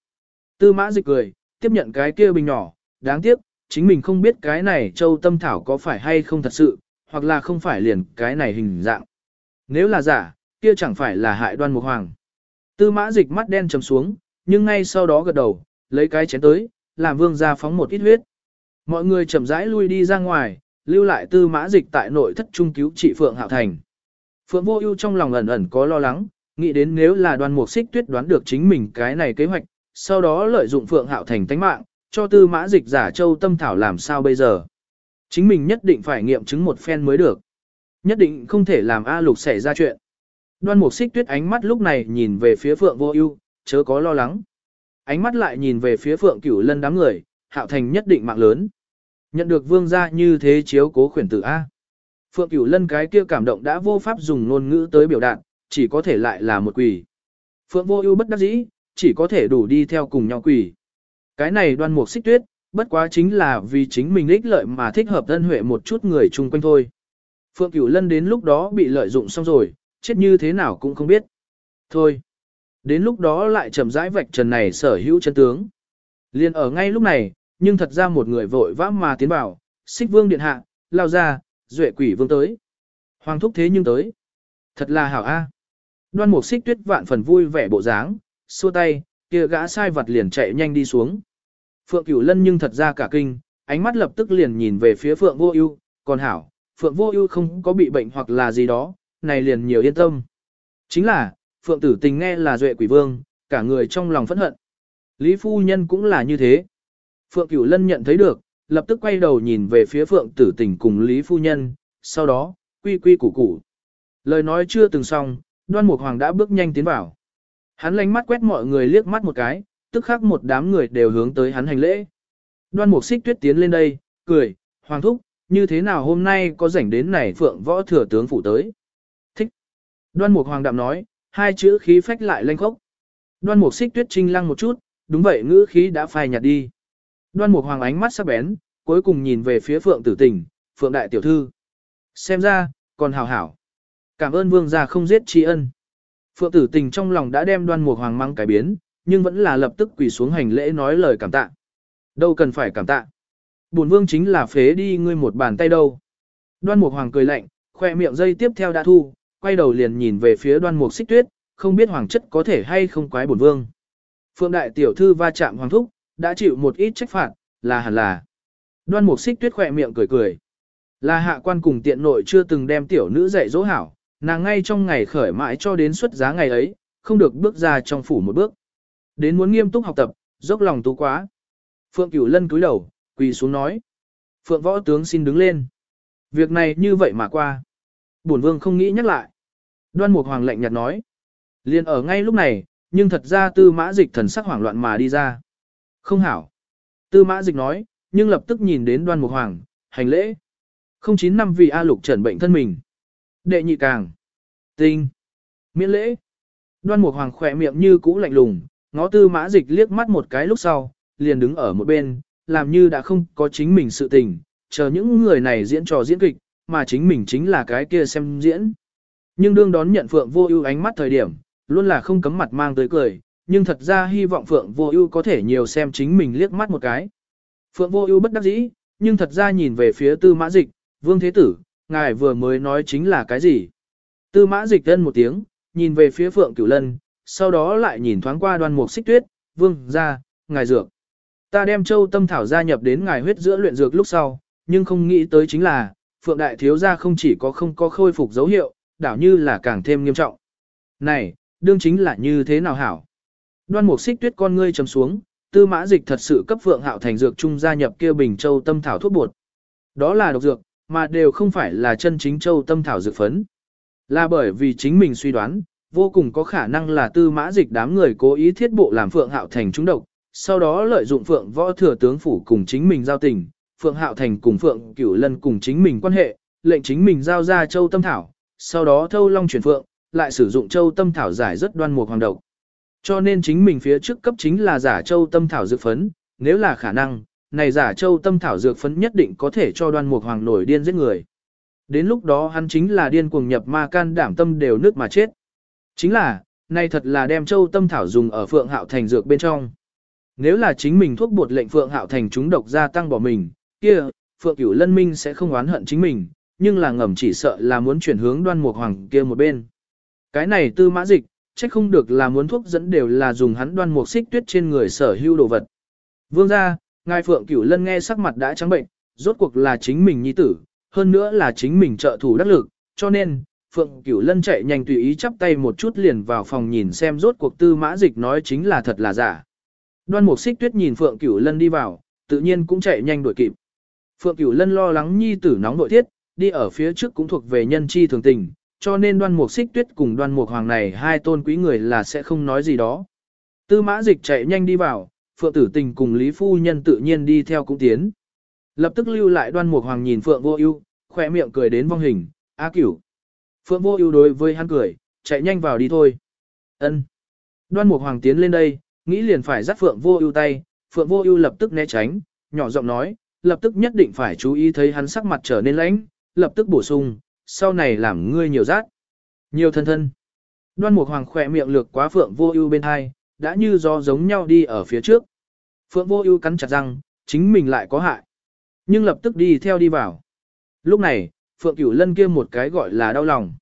[SPEAKER 1] Tư mã dịch cười, tiếp nhận cái kia bình nhỏ, đáng tiếc, chính mình không biết cái này châu tâm thảo có phải hay không thật sự, hoặc là không phải liền cái này hình dạng. Nếu là giả, kia chẳng phải là hại đoan mục hoàng. Tư mã dịch mắt đen trầm xuống, nhưng ngay sau đó gật đầu, lấy cái chén tới, làm vương ra phóng một ít huyết. Mọi người chậm rãi lui đi ra ngoài, lưu lại tư mã dịch tại nội thất trung cứu trị Phượng Hạo Thành. Phượng Vô Ưu trong lòng ẩn ẩn có lo lắng, nghĩ đến nếu là Đoan Mục Xích Tuyết đoán được chính mình cái này kế hoạch, sau đó lợi dụng Phượng Hạo Thành tánh mạng, cho tư mã dịch giả châu tâm thảo làm sao bây giờ? Chính mình nhất định phải nghiệm chứng một phen mới được. Nhất định không thể làm A Lục xảy ra chuyện. Đoan Mục Xích Tuyết ánh mắt lúc này nhìn về phía Phượng Vô Ưu, chớ có lo lắng. Ánh mắt lại nhìn về phía Phượng Cửu Lân đám người, Hạo Thành nhất định mạng lớn. Nhận được vương gia như thế chiếu cố khuyển tử A. Phượng Cửu Lân cái kia cảm động đã vô pháp dùng ngôn ngữ tới biểu đạt, chỉ có thể lại là một quỷ. Phượng Vô Ưu bất đắc dĩ, chỉ có thể đủ đi theo cùng nhau quỷ. Cái này đoan mục xích tuyết, bất quá chính là vì chính mình ích lợi mà thích hợp thân huệ một chút người chung quanh thôi. Phượng Cửu Lân đến lúc đó bị lợi dụng xong rồi, chết như thế nào cũng không biết. Thôi, đến lúc đó lại chậm rãi vạch trần này sở hữu chân tướng. Liên ở ngay lúc này, nhưng thật ra một người vội vã mà tiến vào, xích vương điện hạ, lao ra, duệ quỷ vương tới. Hoàng thúc thế nhưng tới. Thật là hảo a. Đoan mục xích tuyết vạn phần vui vẻ bộ dáng, xua tay, kia gã sai vật liền chạy nhanh đi xuống. Phượng Cửu Lân nhưng thật ra cả kinh, ánh mắt lập tức liền nhìn về phía Phượng Vô Ưu, còn hảo, Phượng Vô Ưu không có bị bệnh hoặc là gì đó, này liền nhiều yên tâm. Chính là, Phượng Tử Tình nghe là duệ quỷ vương, cả người trong lòng phẫn hận. Lý phu nhân cũng là như thế. Phượng Cửu Lân nhận thấy được, lập tức quay đầu nhìn về phía Phượng Tử Tình cùng Lý phu nhân, sau đó, quy quy củ củ. Lời nói chưa từng xong, Đoan Mục Hoàng đã bước nhanh tiến vào. Hắn lánh mắt quét mọi người liếc mắt một cái, tức khắc một đám người đều hướng tới hắn hành lễ. Đoan Mục Xích Tuyết tiến lên đây, cười, "Hoàng thúc, như thế nào hôm nay có rảnh đến này Phượng Võ thừa tướng phủ tới?" "Thích." Đoan Mục Hoàng đạm nói, hai chữ khí phách lại lanh khốc. Đoan Mục Xích Tuyết trinh lăng một chút, đúng vậy ngữ khí đã phai nhạt đi. Đoan Mục Hoàng ánh mắt sắc bén, cuối cùng nhìn về phía Phượng Tử Tình, Phượng đại tiểu thư. Xem ra, còn hảo hảo. Cảm ơn vương gia không giết tri ân. Phượng Tử Tình trong lòng đã đem Đoan Mục Hoàng mang cái biến, nhưng vẫn là lập tức quỳ xuống hành lễ nói lời cảm tạ. Đâu cần phải cảm tạ. Bổn vương chính là phế đi ngươi một bàn tay đâu. Đoan Mục Hoàng cười lạnh, khoe miệng dây tiếp theo đã thu, quay đầu liền nhìn về phía Đoan Mục Xích Tuyết, không biết hoàng chất có thể hay không quái bổn vương. Phượng đại tiểu thư va chạm hoàng thúc, đã chịu một ít trách phạt, là hẳn là. Đoan Mục Xích Tuyết khỏe miệng cười cười. Là hạ quan cùng tiện nội chưa từng đem tiểu nữ dạy dỗ hảo, nàng ngay trong ngày khởi mãi cho đến xuất giá ngày ấy, không được bước ra trong phủ một bước. Đến muốn nghiêm túc học tập, dốc lòng tú quá. Phượng Cửu Lân cúi đầu, quỳ xuống nói. Phượng võ tướng xin đứng lên. Việc này như vậy mà qua. Bổn vương không nghĩ nhắc lại. Đoan Mục Hoàng lệnh nhạt nói. Liên ở ngay lúc này, nhưng thật ra tư mã dịch thần sắc hoảng loạn mà đi ra. Không hảo. Tư mã dịch nói, nhưng lập tức nhìn đến đoan mục hoàng, hành lễ. Không chín năm vì A lục trần bệnh thân mình. Đệ nhị càng. Tinh. Miễn lễ. Đoan mục hoàng khỏe miệng như cũ lạnh lùng, ngó tư mã dịch liếc mắt một cái lúc sau, liền đứng ở một bên, làm như đã không có chính mình sự tình, chờ những người này diễn trò diễn kịch, mà chính mình chính là cái kia xem diễn. Nhưng đương đón nhận Phượng Vô Ưu ánh mắt thời điểm, luôn là không cấm mặt mang tới cười, nhưng thật ra hy vọng Phượng Vô Ưu có thể nhiều xem chính mình liếc mắt một cái. Phượng Vô Ưu bất đắc dĩ, nhưng thật ra nhìn về phía Tư Mã Dịch, "Vương Thế Tử, ngài vừa mới nói chính là cái gì?" Tư Mã Dịch ân một tiếng, nhìn về phía Phượng Cửu Lân, sau đó lại nhìn thoáng qua Đoan Mục Xích Tuyết, "Vương gia, ngài dược. Ta đem Châu Tâm thảo gia nhập đến ngài huyết giữa luyện dược lúc sau, nhưng không nghĩ tới chính là, Phượng đại thiếu gia không chỉ có không có khôi phục dấu hiệu, đảo như là càng thêm nghiêm trọng. Này, đương chính là như thế nào hảo? Đoan mục xích tuyết con ngươi trầm xuống, tư mã dịch thật sự cấp phượng hạo thành dược trung gia nhập kia bình châu tâm thảo thuốc bột. Đó là độc dược, mà đều không phải là chân chính châu tâm thảo dược phấn. Là bởi vì chính mình suy đoán, vô cùng có khả năng là tư mã dịch đám người cố ý thiết bộ làm phượng hạo thành trúng độc, sau đó lợi dụng phượng võ thừa tướng phủ cùng chính mình giao tình, phượng hạo thành cùng phượng cửu lân cùng chính mình quan hệ, lệnh chính mình giao ra châu tâm thảo, sau đó thâu long chuyển phượng, lại sử dụng châu tâm thảo giải rất đoan mục hoàng độc. Cho nên chính mình phía trước cấp chính là giả châu tâm thảo dược phấn, nếu là khả năng, này giả châu tâm thảo dược phấn nhất định có thể cho đoan mục hoàng nổi điên giết người. Đến lúc đó hắn chính là điên cuồng nhập ma can đảm tâm đều nước mà chết. Chính là, này thật là đem châu tâm thảo dùng ở phượng hạo thành dược bên trong. Nếu là chính mình thuốc bột lệnh phượng hạo thành chúng độc gia tăng bỏ mình, kia, phượng cửu lân minh sẽ không oán hận chính mình, nhưng là ngầm chỉ sợ là muốn chuyển hướng đoan mục hoàng kia một bên. Cái này tư mã dịch, trách không được là muốn thuốc dẫn đều là dùng hắn đoan mục xích tuyết trên người sở hữu đồ vật. Vương gia, ngài Phượng Cửu Lân nghe sắc mặt đã trắng bệnh, rốt cuộc là chính mình nhi tử, hơn nữa là chính mình trợ thủ đắc lực, cho nên, Phượng Cửu Lân chạy nhanh tùy ý chắp tay một chút liền vào phòng nhìn xem rốt cuộc tư mã dịch nói chính là thật là giả. Đoan mục xích tuyết nhìn Phượng Cửu Lân đi vào, tự nhiên cũng chạy nhanh đuổi kịp. Phượng Cửu Lân lo lắng nhi tử nóng nội thiết, đi ở phía trước cũng thuộc về nhân chi thường tình, cho nên đoan mục xích tuyết cùng đoan mục hoàng này hai tôn quý người là sẽ không nói gì đó. Tư mã dịch chạy nhanh đi vào, phượng tử tình cùng Lý Phu Nhân tự nhiên đi theo cũng tiến. Lập tức lưu lại đoan mục hoàng nhìn phượng vô ưu, khỏe miệng cười đến vong hình, a cửu. Phượng vô ưu đối với hắn cười, chạy nhanh vào đi thôi. ân Đoan mục hoàng tiến lên đây, nghĩ liền phải dắt phượng vô ưu tay, phượng vô ưu lập tức né tránh, nhỏ giọng nói, lập tức nhất định phải chú ý thấy hắn sắc mặt trở nên lãnh, lập tức bổ sung, sau này làm ngươi nhiều rát. Nhiều thân thân. Đoan Mục Hoàng khỏe miệng lược quá Phượng Vô Ưu bên hai, đã như do giống nhau đi ở phía trước. Phượng Vô Ưu cắn chặt răng, chính mình lại có hại. Nhưng lập tức đi theo đi vào. Lúc này, Phượng Cửu Lân kia một cái gọi là đau lòng.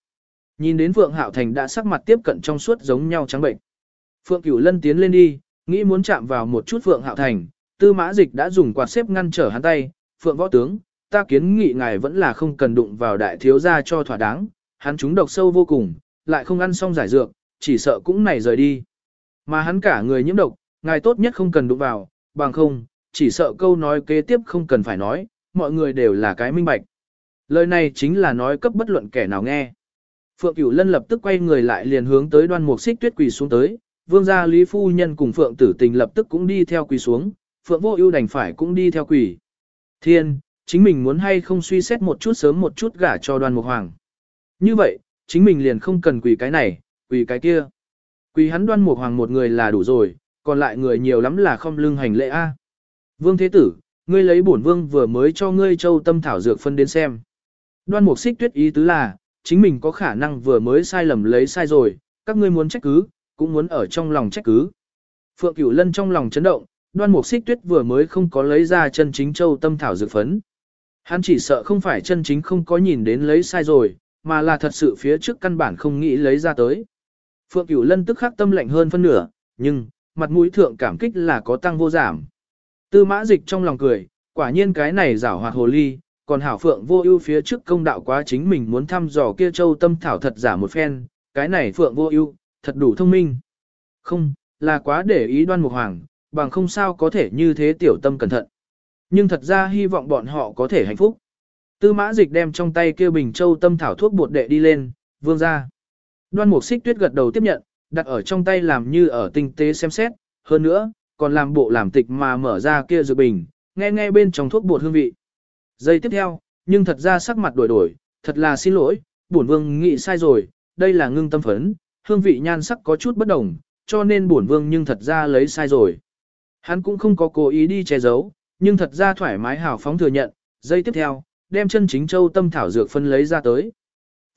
[SPEAKER 1] Nhìn đến Phượng Hạo Thành đã sắc mặt tiếp cận trong suốt giống nhau trắng bệnh. Phượng Cửu Lân tiến lên đi, nghĩ muốn chạm vào một chút Phượng Hạo Thành, Tư Mã Dịch đã dùng quạt xếp ngăn trở hắn tay, "Phượng võ tướng, ta kiến nghị ngài vẫn là không cần đụng vào đại thiếu gia cho thỏa đáng, hắn chúng độc sâu vô cùng, lại không ăn xong giải dược, chỉ sợ cũng này rời đi. Mà hắn cả người nhiễm độc, ngài tốt nhất không cần đụng vào, bằng không, chỉ sợ câu nói kế tiếp không cần phải nói, mọi người đều là cái minh bạch. Lời này chính là nói cấp bất luận kẻ nào nghe. Phượng Cửu Lân lập tức quay người lại liền hướng tới đoan mục xích tuyết quỳ xuống tới, vương gia Lý Phu Nhân cùng Phượng Tử Tình lập tức cũng đi theo quỳ xuống, Phượng Vô Ưu đành phải cũng đi theo quỳ. Thiên, chính mình muốn hay không suy xét một chút sớm một chút gả cho đoan mục hoàng. Như vậy, chính mình liền không cần quỳ cái này, quỳ cái kia. Quỳ hắn đoan mục hoàng một người là đủ rồi, còn lại người nhiều lắm là không lưng hành lễ A. Vương Thế Tử, ngươi lấy bổn vương vừa mới cho ngươi châu tâm thảo dược phân đến xem. Đoan mục xích tuyết ý tứ là, chính mình có khả năng vừa mới sai lầm lấy sai rồi, các ngươi muốn trách cứ, cũng muốn ở trong lòng trách cứ. Phượng Cửu Lân trong lòng chấn động, đoan mục xích tuyết vừa mới không có lấy ra chân chính châu tâm thảo dược phấn. Hắn chỉ sợ không phải chân chính không có nhìn đến lấy sai rồi, mà là thật sự phía trước căn bản không nghĩ lấy ra tới. Phượng Cửu Lân tức khắc tâm lạnh hơn phân nửa, nhưng, mặt mũi thượng cảm kích là có tăng vô giảm. Tư mã dịch trong lòng cười, quả nhiên cái này giảo hoạt hồ ly, còn hảo Phượng vô ưu phía trước công đạo quá chính mình muốn thăm dò kia châu tâm thảo thật giả một phen, cái này Phượng vô ưu thật đủ thông minh. Không, là quá để ý đoan mục hoàng, bằng không sao có thể như thế tiểu tâm cẩn thận. Nhưng thật ra hy vọng bọn họ có thể hạnh phúc. Tư mã dịch đem trong tay kia bình châu tâm thảo thuốc bột đệ đi lên, vương ra. Đoan mục xích tuyết gật đầu tiếp nhận, đặt ở trong tay làm như ở tinh tế xem xét, hơn nữa, còn làm bộ làm tịch mà mở ra kia dược bình, nghe nghe bên trong thuốc bột hương vị. Giây tiếp theo, nhưng thật ra sắc mặt đổi đổi, thật là xin lỗi, bổn vương nghĩ sai rồi, đây là ngưng tâm phấn, hương vị nhan sắc có chút bất đồng, cho nên bổn vương nhưng thật ra lấy sai rồi. Hắn cũng không có cố ý đi che giấu, nhưng thật ra thoải mái hào phóng thừa nhận, giây tiếp theo, đem chân chính châu tâm thảo dược phân lấy ra tới.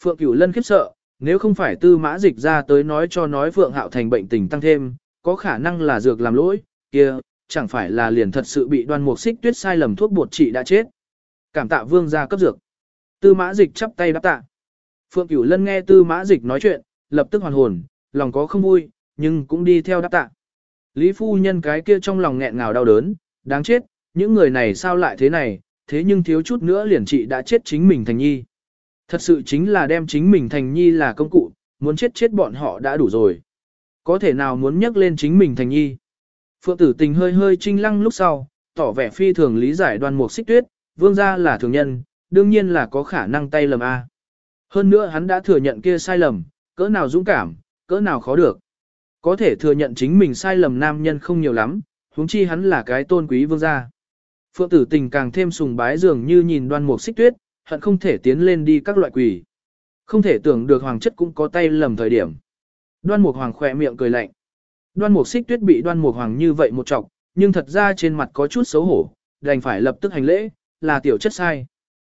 [SPEAKER 1] Phượng Cửu Lân khiếp sợ, nếu không phải tư mã dịch ra tới nói cho nói Phượng Hạo thành bệnh tình tăng thêm, có khả năng là dược làm lỗi, kia, chẳng phải là liền thật sự bị đoan mục xích tuyết sai lầm thuốc bột trị đã chết. Cảm tạ vương gia cấp dược. Tư mã dịch chắp tay đáp tạ. Phượng Cửu Lân nghe tư mã dịch nói chuyện, lập tức hoàn hồn, lòng có không vui, nhưng cũng đi theo đáp tạ. Lý phu nhân cái kia trong lòng nghẹn ngào đau đớn, đáng chết, những người này sao lại thế này, thế nhưng thiếu chút nữa liền trị đã chết chính mình thành nhi. Thật sự chính là đem chính mình thành nhi là công cụ, muốn chết chết bọn họ đã đủ rồi. Có thể nào muốn nhắc lên chính mình thành nhi. Phượng tử tình hơi hơi trinh lăng lúc sau, tỏ vẻ phi thường lý giải đoan mục xích tuyết, vương gia là thường nhân, đương nhiên là có khả năng tay lầm A. Hơn nữa hắn đã thừa nhận kia sai lầm, cỡ nào dũng cảm, cỡ nào khó được. Có thể thừa nhận chính mình sai lầm nam nhân không nhiều lắm, huống chi hắn là cái tôn quý vương gia. Phượng tử tình càng thêm sùng bái dường như nhìn đoan mục xích tuyết, hận không thể tiến lên đi các loại quỷ. Không thể tưởng được hoàng chất cũng có tay lầm thời điểm. Đoan mục hoàng khỏe miệng cười lạnh. Đoan mục xích tuyết bị đoan mục hoàng như vậy một trọc, nhưng thật ra trên mặt có chút xấu hổ, đành phải lập tức hành lễ, là tiểu chất sai.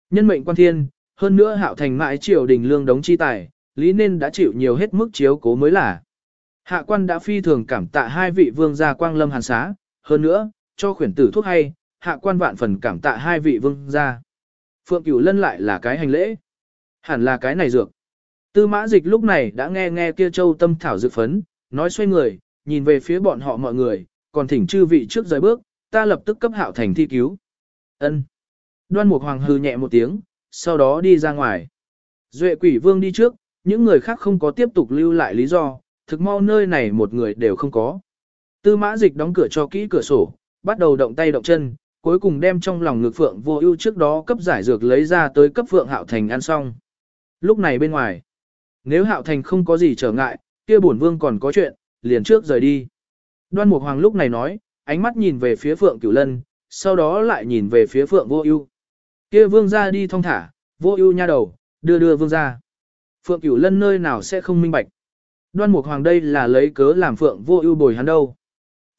[SPEAKER 1] Nhân mệnh quan thiên, hơn nữa hạo thành mãi triều đình lương đống chi tài, lý nên đã chịu nhiều hết mức chiếu cố mới là. Hạ quan đã phi thường cảm tạ hai vị vương gia quang lâm hàn xá, hơn nữa, cho khuyển tử thuốc hay, hạ quan vạn phần cảm tạ hai vị vương gia. Phượng Cửu Lân lại là cái hành lễ. Hẳn là cái này dược. Tư mã dịch lúc này đã nghe nghe kia châu tâm thảo dược phấn, nói xoay người, nhìn về phía bọn họ mọi người, còn thỉnh chư vị trước rời bước, ta lập tức cấp hạo thành thi cứu. Ân. Đoan Mục Hoàng hư nhẹ một tiếng, sau đó đi ra ngoài. Duệ quỷ vương đi trước, những người khác không có tiếp tục lưu lại lý do, thực mau nơi này một người đều không có. Tư mã dịch đóng cửa cho kỹ cửa sổ, bắt đầu động tay động chân, cuối cùng đem trong lòng ngực Phượng Vô Ưu trước đó cấp giải dược lấy ra tới cấp Phượng Hạo Thành ăn xong. Lúc này bên ngoài, nếu Hạo Thành không có gì trở ngại, kia bổn vương còn có chuyện, liền trước rời đi. Đoan Mục Hoàng lúc này nói, ánh mắt nhìn về phía Phượng Cửu Lân, sau đó lại nhìn về phía Phượng Vô Ưu. Kia vương gia đi thong thả, Vô Ưu nha đầu, đưa đưa vương gia. Phượng Cửu Lân nơi nào sẽ không minh bạch. Đoan Mục Hoàng đây là lấy cớ làm Phượng Vô Ưu bồi hắn đâu.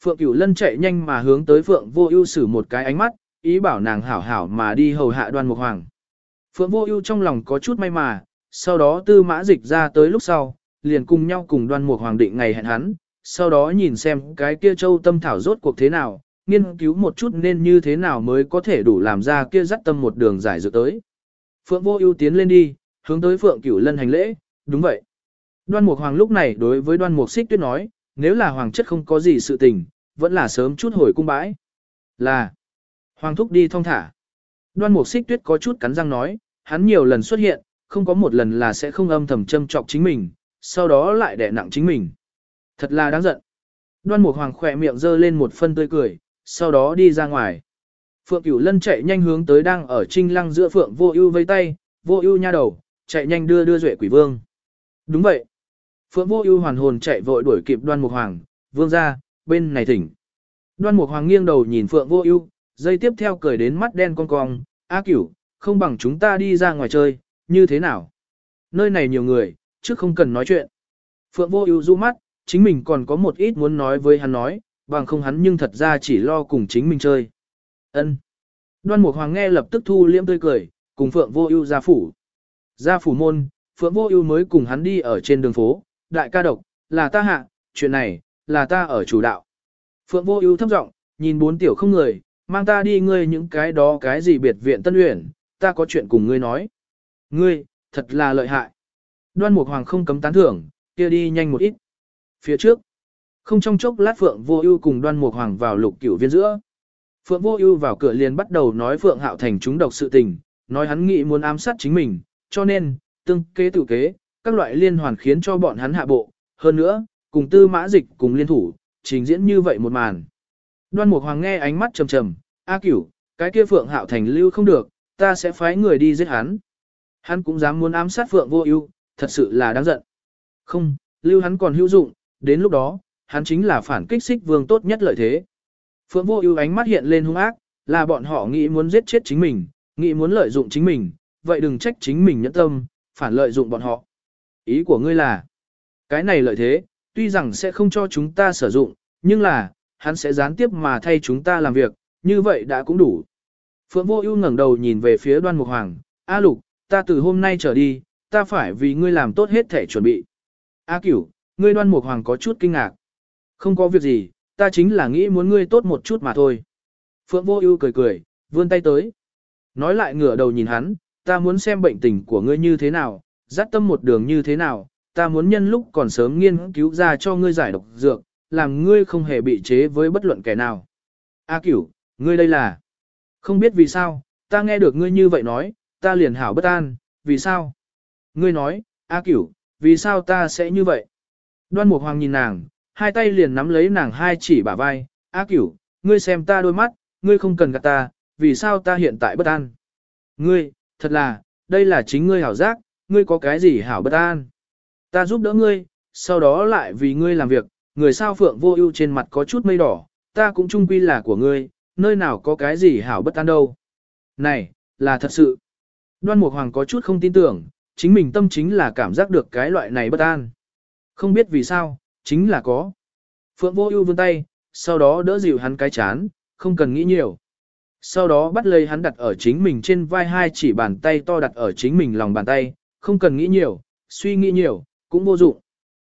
[SPEAKER 1] Phượng Cửu Lân chạy nhanh mà hướng tới Phượng Vô Ưu sử một cái ánh mắt, ý bảo nàng hảo hảo mà đi hầu hạ đoan mục hoàng. Phượng vô ưu trong lòng có chút may mà, sau đó tư mã dịch ra tới lúc sau, liền cùng nhau cùng đoan mục hoàng định ngày hẹn hắn, sau đó nhìn xem cái kia châu tâm thảo rốt cuộc thế nào, nghiên cứu một chút nên như thế nào mới có thể đủ làm ra kia dắt tâm một đường giải dược tới. Phượng vô ưu tiến lên đi, hướng tới Phượng Cửu Lân hành lễ, đúng vậy. Đoan Mục Hoàng lúc này đối với Đoan Mục Xích Tuyết nói, nếu là hoàng chất không có gì sự tình, vẫn là sớm chút hồi cung bãi. Là, hoàng thúc đi thong thả. Đoan Mục Xích Tuyết có chút cắn răng nói, hắn nhiều lần xuất hiện, không có một lần là sẽ không âm thầm châm trọc chính mình, sau đó lại đè nặng chính mình. Thật là đáng giận. Đoan Mục Hoàng khỏe miệng giơ lên một phân tươi cười, sau đó đi ra ngoài. Phượng Cửu Lân chạy nhanh hướng tới đang ở trinh lăng giữa Phượng Vô Ưu vây tay, Vô Ưu nha đầu, chạy nhanh đưa đưa Duệ Quỷ Vương. Đúng vậy. Phượng Vô Ưu hoàn hồn chạy vội đuổi kịp Đoan Mục Hoàng, "Vương gia, bên này thỉnh." Đoan Mục Hoàng nghiêng đầu nhìn Phượng Vô Ưu, dây tiếp theo cười đến mắt đen cong cong, "A Cửu, không bằng chúng ta đi ra ngoài chơi, như thế nào? Nơi này nhiều người, chứ không cần nói chuyện." Phượng Vô Ưu du mắt, chính mình còn có một ít muốn nói với hắn nói, bằng không hắn nhưng thật ra chỉ lo cùng chính mình chơi. Ân. Đoan Mục Hoàng nghe lập tức thu liễm tươi cười, cùng Phượng Vô Ưu ra phủ. Ra phủ môn, Phượng Vô Ưu mới cùng hắn đi ở trên đường phố, đại ca độc, là ta hạ, chuyện này, là ta ở chủ đạo. Phượng Vô Ưu thấp giọng, nhìn bốn tiểu không người, mang ta đi ngươi những cái đó cái gì biệt viện Tân Uyển, ta có chuyện cùng ngươi nói. Ngươi, thật là lợi hại. Đoan Mục Hoàng không cấm tán thưởng, kia đi nhanh một ít. Phía trước, không trong chốc lát Phượng Vô Ưu cùng Đoan Mục Hoàng vào lục cửu viên giữa. Phượng Vô Ưu vào cửa liền bắt đầu nói Phượng Hạo Thành chúng độc sự tình, nói hắn nghĩ muốn ám sát chính mình, cho nên, tương kế tự kế, các loại liên hoàn khiến cho bọn hắn hạ bộ, hơn nữa, cùng Tư Mã Dịch cùng liên thủ, trình diễn như vậy một màn. Đoan Mục Hoàng nghe ánh mắt trầm trầm, "A Cửu, cái kia Phượng Hạo Thành lưu không được, ta sẽ phái người đi giết hắn." Hắn cũng dám muốn ám sát Phượng Vô Ưu, thật sự là đáng giận. Không, lưu hắn còn hữu dụng, đến lúc đó, hắn chính là phản kích xích vương tốt nhất lợi thế. Phượng vô ưu ánh mắt hiện lên hung ác, là bọn họ nghĩ muốn giết chết chính mình, nghĩ muốn lợi dụng chính mình, vậy đừng trách chính mình nhẫn tâm, phản lợi dụng bọn họ. Ý của ngươi là, cái này lợi thế, tuy rằng sẽ không cho chúng ta sử dụng, nhưng là, hắn sẽ gián tiếp mà thay chúng ta làm việc, như vậy đã cũng đủ. Phượng vô ưu ngẩng đầu nhìn về phía đoan mục hoàng, A lục, ta từ hôm nay trở đi, ta phải vì ngươi làm tốt hết thể chuẩn bị. A cửu, ngươi đoan mục hoàng có chút kinh ngạc. Không có việc gì, ta chính là nghĩ muốn ngươi tốt một chút mà thôi. Phượng vô ưu cười cười, vươn tay tới. Nói lại ngửa đầu nhìn hắn, ta muốn xem bệnh tình của ngươi như thế nào, dắt tâm một đường như thế nào, ta muốn nhân lúc còn sớm nghiên cứu ra cho ngươi giải độc dược, làm ngươi không hề bị chế với bất luận kẻ nào. A cửu, ngươi đây là... Không biết vì sao, ta nghe được ngươi như vậy nói, ta liền hảo bất an, vì sao? Ngươi nói, A cửu, vì sao ta sẽ như vậy? Đoan Mục Hoàng nhìn nàng, hai tay liền nắm lấy nàng hai chỉ bả vai, A cửu, ngươi xem ta đôi mắt, ngươi không cần gạt ta, vì sao ta hiện tại bất an? Ngươi, thật là, đây là chính ngươi hảo giác, ngươi có cái gì hảo bất an? Ta giúp đỡ ngươi, sau đó lại vì ngươi làm việc, người sao phượng vô ưu trên mặt có chút mây đỏ, ta cũng trung quy là của ngươi, nơi nào có cái gì hảo bất an đâu. Này, là thật sự. Đoan Mục Hoàng có chút không tin tưởng, chính mình tâm chính là cảm giác được cái loại này bất an. Không biết vì sao, chính là có. Phượng vô ưu vươn tay, sau đó đỡ dịu hắn cái chán, không cần nghĩ nhiều. Sau đó bắt lấy hắn đặt ở chính mình trên vai hai chỉ bàn tay to đặt ở chính mình lòng bàn tay, không cần nghĩ nhiều, suy nghĩ nhiều, cũng vô dụng.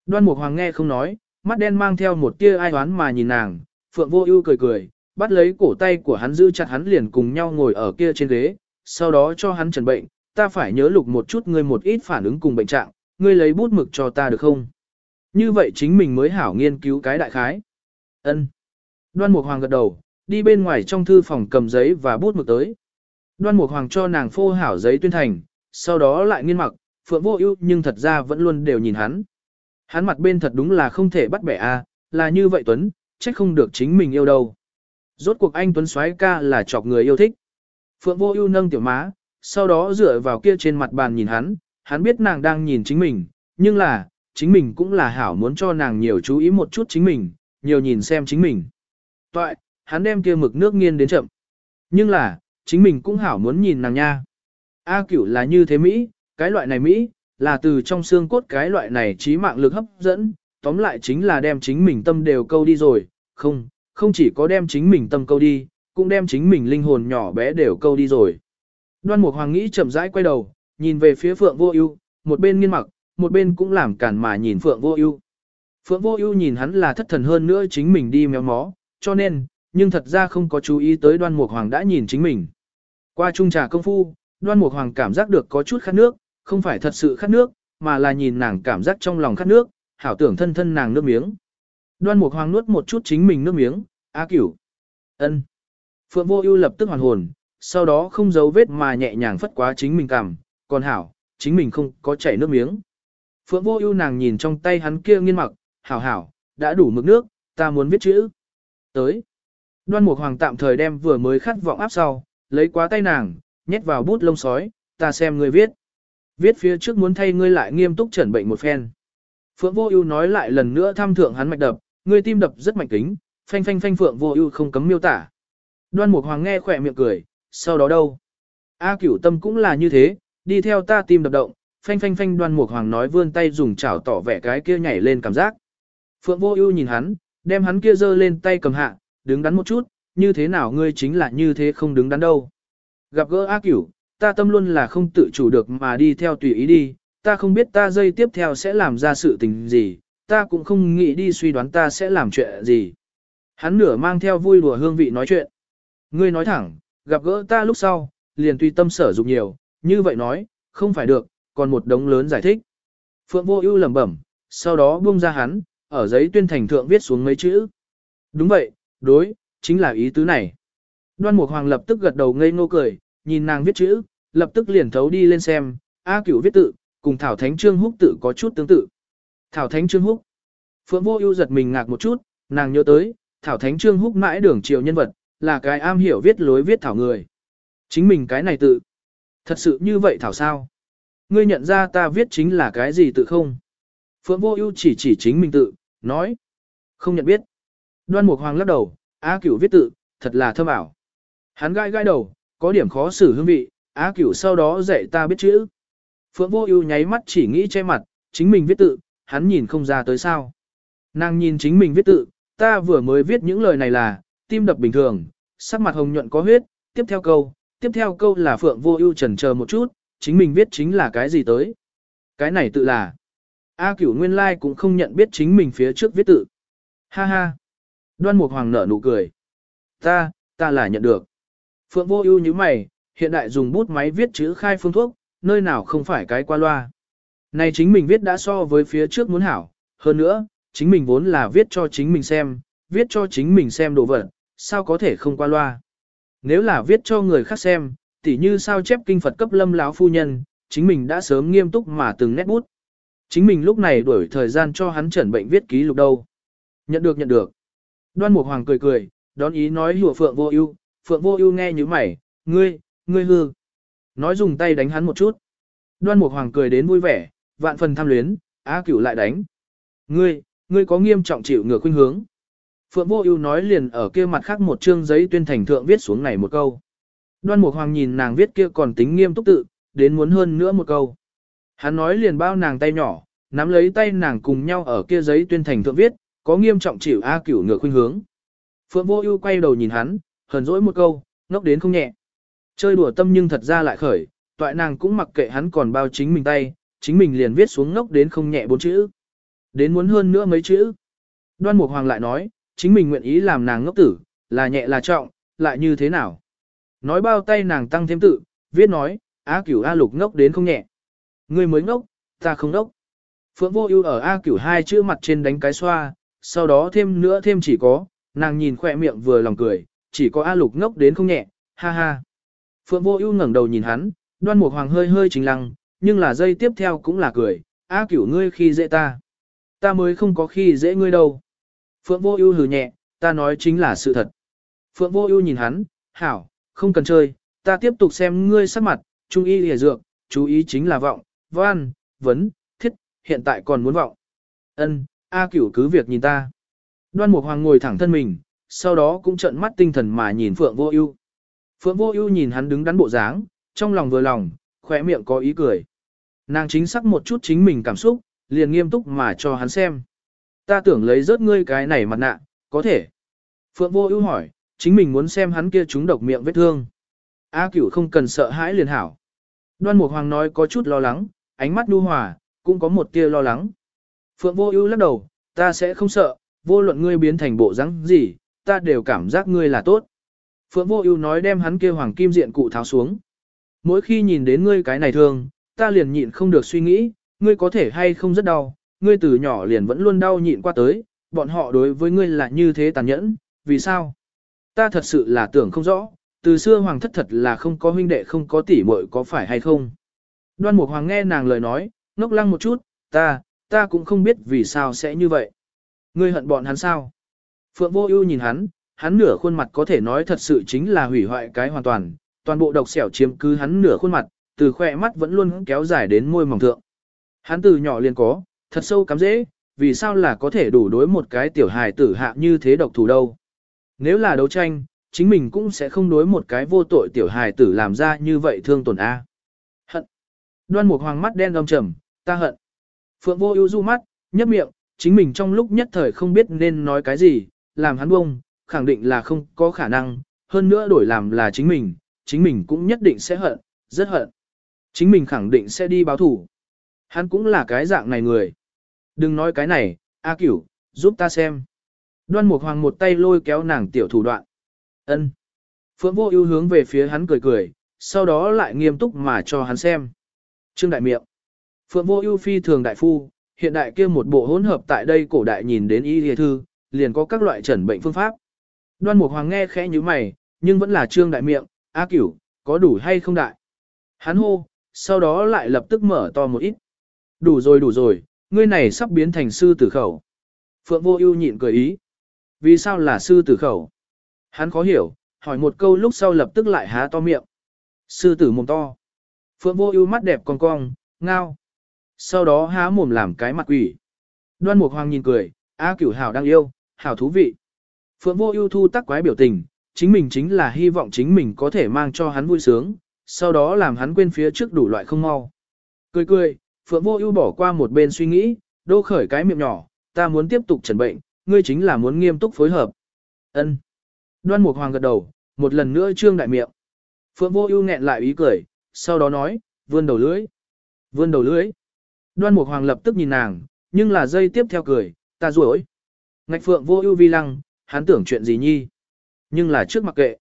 [SPEAKER 1] Đoan Mục Hoàng nghe không nói, mắt đen mang theo một tia ai oán mà nhìn nàng, Phượng Vô Ưu cười cười, bắt lấy cổ tay của hắn giữ chặt hắn liền cùng nhau ngồi ở kia trên ghế, sau đó cho hắn trần bệnh, ta phải nhớ lục một chút ngươi một ít phản ứng cùng bệnh trạng, ngươi lấy bút mực cho ta được không? Như vậy chính mình mới hảo nghiên cứu cái đại khái. Ân. Đoan Mục Hoàng gật đầu, đi bên ngoài trong thư phòng cầm giấy và bút mực tới. Đoan Mục Hoàng cho nàng phô hảo giấy tuyên thành, sau đó lại nghiên mặc, Phượng Vô Ưu nhưng thật ra vẫn luôn đều nhìn hắn. Hắn mặt bên thật đúng là không thể bắt bẻ a, là như vậy Tuấn, trách không được chính mình yêu đâu. Rốt cuộc anh Tuấn soái ca là chọc người yêu thích. Phượng Vô Ưu nâng tiểu má, sau đó dựa vào kia trên mặt bàn nhìn hắn, hắn biết nàng đang nhìn chính mình, nhưng là, chính mình cũng là hảo muốn cho nàng nhiều chú ý một chút chính mình, nhiều nhìn xem chính mình. Toại, hắn đem kia mực nước nghiên đến chậm. Nhưng là, chính mình cũng hảo muốn nhìn nàng nha. A cửu là như thế Mỹ, cái loại này Mỹ, là từ trong xương cốt cái loại này trí mạng lực hấp dẫn, tóm lại chính là đem chính mình tâm đều câu đi rồi, không, không chỉ có đem chính mình tâm câu đi, cũng đem chính mình linh hồn nhỏ bé đều câu đi rồi. Đoan Mục Hoàng nghĩ chậm rãi quay đầu, nhìn về phía Phượng Vô Ưu, một bên nghiêng mặc, một bên cũng làm cản mà nhìn Phượng Vô Ưu. Phượng Vô Ưu nhìn hắn là thất thần hơn nữa chính mình đi méo mó, cho nên, nhưng thật ra không có chú ý tới Đoan Mục Hoàng đã nhìn chính mình. Qua chung trà công phu, Đoan Mục Hoàng cảm giác được có chút khát nước, không phải thật sự khát nước, mà là nhìn nàng cảm giác trong lòng khát nước, hảo tưởng thân thân nàng nước miếng. Đoan Mục Hoàng nuốt một chút chính mình nước miếng, "A Cửu." "Ân." Phượng Vô Ưu lập tức hoàn hồn, sau đó không giấu vết mà nhẹ nhàng phất quá chính mình cằm, "Còn hảo, chính mình không có chảy nước miếng." Phượng Vô Ưu nàng nhìn trong tay hắn kia nghiên mặc, "Hảo hảo, đã đủ mực nước, ta muốn viết chữ." Tới. Đoan Mục Hoàng tạm thời đem vừa mới khát vọng áp sau, lấy quá tay nàng, nhét vào bút lông sói, "Ta xem ngươi viết." Viết phía trước muốn thay ngươi lại nghiêm túc chẩn bệnh một phen. Phượng Vô Ưu nói lại lần nữa thăm thượng hắn mạch đập, ngươi tim đập rất mạnh kính, phanh phanh phanh Phượng Vô Ưu không cấm miêu tả. Đoan Mục Hoàng nghe khẽ miệng cười, sau đó đâu? A Cửu Tâm cũng là như thế, đi theo ta tim đập động, phanh phanh phanh Đoan Mục Hoàng nói vươn tay dùng chảo tỏ vẻ cái kia nhảy lên cảm giác. Phượng Vô Ưu nhìn hắn, đem hắn kia giơ lên tay cầm hạ, đứng đắn một chút, như thế nào ngươi chính là như thế không đứng đắn đâu. Gặp gỡ A Cửu, ta tâm luôn là không tự chủ được mà đi theo tùy ý đi, ta không biết ta dây tiếp theo sẽ làm ra sự tình gì, ta cũng không nghĩ đi suy đoán ta sẽ làm chuyện gì. Hắn nửa mang theo vui đùa hương vị nói chuyện. Ngươi nói thẳng, gặp gỡ ta lúc sau, liền tùy tâm sở dụng nhiều, như vậy nói, không phải được, còn một đống lớn giải thích. Phượng vô ưu lẩm bẩm, sau đó buông ra hắn, ở giấy tuyên thành thượng viết xuống mấy chữ. Đúng vậy, đối, chính là ý tứ này. Đoan Mục Hoàng lập tức gật đầu ngây ngô cười, nhìn nàng viết chữ, lập tức liền thấu đi lên xem, A Cửu viết tự, cùng Thảo Thánh Trương Húc tự có chút tương tự. Thảo Thánh Trương Húc. Phượng Vô Ưu giật mình ngạc một chút, nàng nhớ tới, Thảo Thánh Trương Húc mãi đường triều nhân vật, là cái am hiểu viết lối viết thảo người. Chính mình cái này tự. Thật sự như vậy thảo sao? Ngươi nhận ra ta viết chính là cái gì tự không? Phượng Vô Ưu chỉ chỉ chính mình tự, nói, không nhận biết. Đoan Mục Hoàng lắc đầu, A Cửu viết tự, thật là thâm ảo. Hắn gãi gãi đầu, có điểm khó xử hương vị, Á cửu sau đó dạy ta biết chữ. Phượng vô ưu nháy mắt chỉ nghĩ che mặt, chính mình viết tự, hắn nhìn không ra tới sao. Nàng nhìn chính mình viết tự, ta vừa mới viết những lời này là, tim đập bình thường, sắc mặt hồng nhuận có huyết, tiếp theo câu, tiếp theo câu là Phượng vô ưu chần chờ một chút, chính mình viết chính là cái gì tới. Cái này tự là, A cửu nguyên lai cũng không nhận biết chính mình phía trước viết tự. Ha ha. Đoan Mục Hoàng nở nụ cười. Ta, ta là nhận được. Phượng vô ưu như mày, hiện đại dùng bút máy viết chữ khai phương thuốc, nơi nào không phải cái qua loa. Này chính mình viết đã so với phía trước muốn hảo, hơn nữa, chính mình vốn là viết cho chính mình xem, viết cho chính mình xem đồ vật, sao có thể không qua loa. Nếu là viết cho người khác xem, tỉ như sao chép kinh Phật cấp lâm lão phu nhân, chính mình đã sớm nghiêm túc mà từng nét bút. Chính mình lúc này đuổi thời gian cho hắn chẩn bệnh viết ký lục đâu. Nhận được nhận được. Đoan Mục Hoàng cười cười, đón ý nói hùa Phượng Vô Ưu, Phượng Vô Ưu nghe như mày, ngươi, ngươi hư. Nói dùng tay đánh hắn một chút. Đoan Mục Hoàng cười đến vui vẻ, vạn phần tham luyến, Á Cửu lại đánh. Ngươi, ngươi có nghiêm trọng chịu ngược khuynh hướng. Phượng Vô Ưu nói liền ở kia mặt khác một chương giấy tuyên thành thượng viết xuống này một câu. Đoan Mục Hoàng nhìn nàng viết kia còn tính nghiêm túc tự, đến muốn hơn nữa một câu. Hắn nói liền bao nàng tay nhỏ, nắm lấy tay nàng cùng nhau ở kia giấy tuyên thành thượng viết, có nghiêm trọng chịu A Cửu ngược khuynh hướng. Phượng Vô Ưu quay đầu nhìn hắn, hờn dỗi một câu, ngốc đến không nhẹ. Chơi đùa tâm nhưng thật ra lại khởi, toại nàng cũng mặc kệ hắn còn bao chính mình tay, chính mình liền viết xuống ngốc đến không nhẹ bốn chữ. Đến muốn hơn nữa mấy chữ. Đoan Mục Hoàng lại nói, chính mình nguyện ý làm nàng ngốc tử, là nhẹ là trọng, lại như thế nào. Nói bao tay nàng tăng thêm tự, viết nói, A cửu A lục ngốc đến không nhẹ. Người mới ngốc, ta không ngốc. Phượng vô ưu ở A cửu hai chữ mặt trên đánh cái xoa, sau đó thêm nữa thêm chỉ có, nàng nhìn khỏe miệng vừa lòng cười, chỉ có A lục ngốc đến không nhẹ, ha ha. Phượng Vô Ưu ngẩng đầu nhìn hắn, Đoan Mục Hoàng hơi hơi chính lăng, nhưng là dây tiếp theo cũng là cười, "A Cửu ngươi khi dễ ta, ta mới không có khi dễ ngươi đâu." Phượng Vô Ưu hừ nhẹ, "Ta nói chính là sự thật." Phượng Vô Ưu nhìn hắn, "Hảo, không cần chơi, ta tiếp tục xem ngươi sắc mặt, trung y liễu dược, chú ý chính là vọng, văn, vấn, thiết, hiện tại còn muốn vọng." "Ân, A Cửu cứ việc nhìn ta." Đoan Mục Hoàng ngồi thẳng thân mình, sau đó cũng trợn mắt tinh thần mà nhìn Phượng Vô Ưu. Phượng Vô Ưu nhìn hắn đứng đắn bộ dáng, trong lòng vừa lòng, khóe miệng có ý cười. Nàng chính xác một chút chính mình cảm xúc, liền nghiêm túc mà cho hắn xem. Ta tưởng lấy rớt ngươi cái này mặt nạ, có thể. Phượng Vô Ưu hỏi, chính mình muốn xem hắn kia trúng độc miệng vết thương. A cửu không cần sợ hãi liền hảo. Đoan Mục Hoàng nói có chút lo lắng, ánh mắt nhu hòa, cũng có một tia lo lắng. Phượng Vô Ưu lắc đầu, ta sẽ không sợ, vô luận ngươi biến thành bộ dáng gì, ta đều cảm giác ngươi là tốt. Phượng Vô Ưu nói đem hắn kia hoàng kim diện cụ tháo xuống. Mỗi khi nhìn đến ngươi cái này thương, ta liền nhịn không được suy nghĩ, ngươi có thể hay không rất đau, ngươi từ nhỏ liền vẫn luôn đau nhịn qua tới, bọn họ đối với ngươi là như thế tàn nhẫn, vì sao? Ta thật sự là tưởng không rõ, từ xưa hoàng thất thật là không có huynh đệ không có tỷ muội có phải hay không? Đoan Mục Hoàng nghe nàng lời nói, ngốc lăng một chút, ta, ta cũng không biết vì sao sẽ như vậy. Ngươi hận bọn hắn sao? Phượng Vô Ưu nhìn hắn, hắn nửa khuôn mặt có thể nói thật sự chính là hủy hoại cái hoàn toàn, toàn bộ độc xẻo chiếm cứ hắn nửa khuôn mặt, từ khóe mắt vẫn luôn kéo dài đến môi mỏng thượng. Hắn từ nhỏ liền có, thật sâu cắm dễ, vì sao là có thể đủ đối một cái tiểu hài tử hạ như thế độc thủ đâu. Nếu là đấu tranh, chính mình cũng sẽ không đối một cái vô tội tiểu hài tử làm ra như vậy thương tổn A. Hận. Đoan một hoàng mắt đen âm trầm, ta hận. Phượng vô ưu du mắt, nhấp miệng, chính mình trong lúc nhất thời không biết nên nói cái gì, làm hắn bông, khẳng định là không có khả năng, hơn nữa đổi làm là chính mình, chính mình cũng nhất định sẽ hận, rất hận. Chính mình khẳng định sẽ đi báo thủ. Hắn cũng là cái dạng này người. Đừng nói cái này, A cửu, giúp ta xem. Đoan Mục Hoàng một tay lôi kéo nàng tiểu thủ đoạn. Ân. Phượng Vô Ưu hướng về phía hắn cười cười, sau đó lại nghiêm túc mà cho hắn xem. Trương đại miệng. Phượng Vô Ưu phi thường đại phu, hiện đại kia một bộ hỗn hợp tại đây cổ đại nhìn đến y y thư, liền có các loại chẩn bệnh phương pháp. Đoan Mục Hoàng nghe khẽ như mày, nhưng vẫn là trương đại miệng, "A Cửu, có đủ hay không đại?" Hắn hô, sau đó lại lập tức mở to một ít. "Đủ rồi đủ rồi, ngươi này sắp biến thành sư tử khẩu." Phượng Vô Ưu nhịn cười ý. "Vì sao là sư tử khẩu?" Hắn khó hiểu, hỏi một câu lúc sau lập tức lại há to miệng. "Sư tử mồm to." Phượng Vô Ưu mắt đẹp cong cong, ngao. Sau đó há mồm làm cái mặt quỷ. Đoan Mục Hoàng nhìn cười, "A Cửu hảo đang yêu, hảo thú vị." Phượng Vô Ưu thu tắc quái biểu tình, chính mình chính là hy vọng chính mình có thể mang cho hắn vui sướng, sau đó làm hắn quên phía trước đủ loại không mau. Cười cười, Phượng Vô Ưu bỏ qua một bên suy nghĩ, đô khởi cái miệng nhỏ, ta muốn tiếp tục trần bệnh, ngươi chính là muốn nghiêm túc phối hợp. Ân. Đoan Mục Hoàng gật đầu, một lần nữa trương đại miệng. Phượng Vô Ưu nghẹn lại ý cười, sau đó nói, vươn đầu lưỡi. Vươn đầu lưỡi. Đoan Mục Hoàng lập tức nhìn nàng, nhưng là dây tiếp theo cười, ta rủi. Ngạch Phượng Vô Ưu vi lăng, hắn tưởng chuyện gì nhi. Nhưng là trước mặc kệ.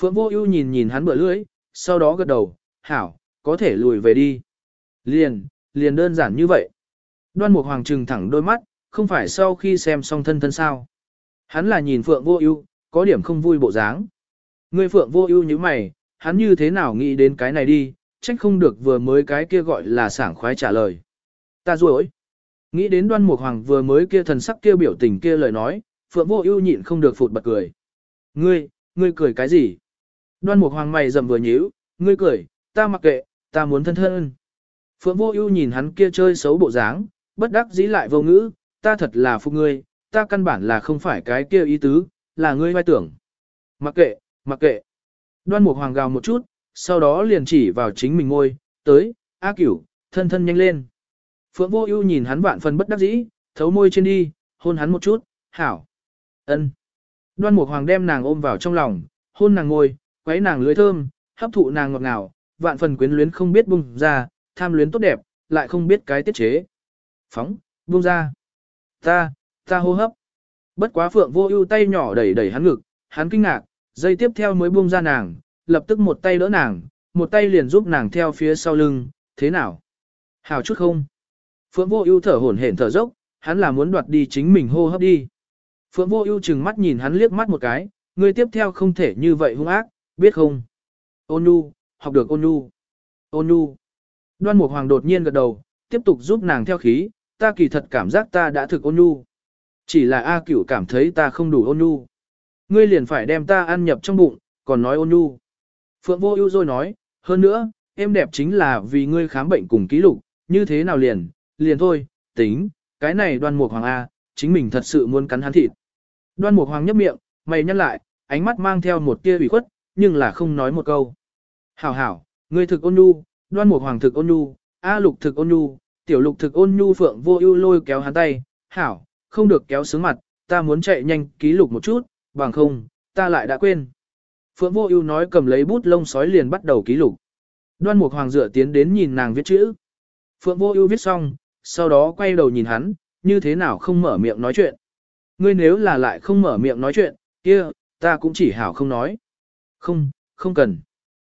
[SPEAKER 1] Phượng Vô Ưu nhìn nhìn hắn bữa lưỡi, sau đó gật đầu, hảo, có thể lùi về đi. Liền, liền đơn giản như vậy. Đoan Mục Hoàng trừng thẳng đôi mắt, không phải sau khi xem xong thân thân sao. Hắn là nhìn Phượng Vô Ưu, có điểm không vui bộ dáng. Ngươi Phượng Vô Ưu như mày, hắn như thế nào nghĩ đến cái này đi, trách không được vừa mới cái kia gọi là sảng khoái trả lời. Ta rồi. Nghĩ đến Đoan Mục Hoàng vừa mới kia thần sắc kia biểu tình kia lời nói, Phượng Vô Ưu nhịn không được phụt bật cười. "Ngươi, ngươi cười cái gì?" Đoan Mục Hoàng mày rầm vừa nhíu, "Ngươi cười, ta mặc kệ, ta muốn thân thân." Phượng Vô Ưu nhìn hắn kia chơi xấu bộ dáng, bất đắc dĩ lại vô ngữ, "Ta thật là phục ngươi, ta căn bản là không phải cái kia ý tứ, là ngươi vai tưởng." "Mặc kệ, mặc kệ." Đoan Mục Hoàng gào một chút, sau đó liền chỉ vào chính mình ngôi, "Tới, A Cửu, thân thân nhanh lên." Phượng Vô Ưu nhìn hắn vạn phần bất đắc dĩ, thấu môi trên đi, hôn hắn một chút, "Hảo." Ân. Đoan Mục Hoàng đem nàng ôm vào trong lòng, hôn nàng môi, quấy nàng lưỡi thơm, hấp thụ nàng ngọt ngào, vạn phần quyến luyến không biết buông ra, tham luyến tốt đẹp, lại không biết cái tiết chế. Phóng, buông ra. Ta, ta hô hấp. Bất quá Phượng Vô Ưu tay nhỏ đẩy đẩy hắn ngực, hắn kinh ngạc, giây tiếp theo mới buông ra nàng, lập tức một tay đỡ nàng, một tay liền giúp nàng theo phía sau lưng, thế nào? Hảo chút không? Phượng Vô Ưu thở hổn hển thở dốc, hắn là muốn đoạt đi chính mình hô hấp đi. Phượng vô ưu chừng mắt nhìn hắn liếc mắt một cái, người tiếp theo không thể như vậy hung ác, biết không? Ôn nhu, học được ôn nhu. Ôn nhu. Đoan Mục Hoàng đột nhiên gật đầu, tiếp tục giúp nàng theo khí, ta kỳ thật cảm giác ta đã thực ôn nhu. Chỉ là A Cửu cảm thấy ta không đủ ôn nhu. Ngươi liền phải đem ta ăn nhập trong bụng, còn nói ôn nhu. Phượng Vô Ưu rồi nói, hơn nữa, em đẹp chính là vì ngươi khám bệnh cùng ký lục, như thế nào liền, liền thôi, tính, cái này Đoan Mục Hoàng a, chính mình thật sự muốn cắn hắn thịt. Đoan Mục Hoàng nhấp miệng, mày nhăn lại, ánh mắt mang theo một tia ủy khuất, nhưng là không nói một câu. Hảo hảo, ngươi thực ôn nhu, Đoan Mục Hoàng thực ôn nhu, A Lục thực ôn nhu, Tiểu Lục thực ôn nhu Phượng Vô Ưu lôi kéo hắn tay, "Hảo, không được kéo sướng mặt, ta muốn chạy nhanh ký lục một chút, bằng không, ta lại đã quên. Phượng Vô Ưu nói cầm lấy bút lông sói liền bắt đầu ký lục. Đoan Mục Hoàng dựa tiến đến nhìn nàng viết chữ. Phượng Vô Ưu viết xong, sau đó quay đầu nhìn hắn, như thế nào không mở miệng nói chuyện. Ngươi nếu là lại không mở miệng nói chuyện, kia, ta cũng chỉ hảo không nói. Không, không cần.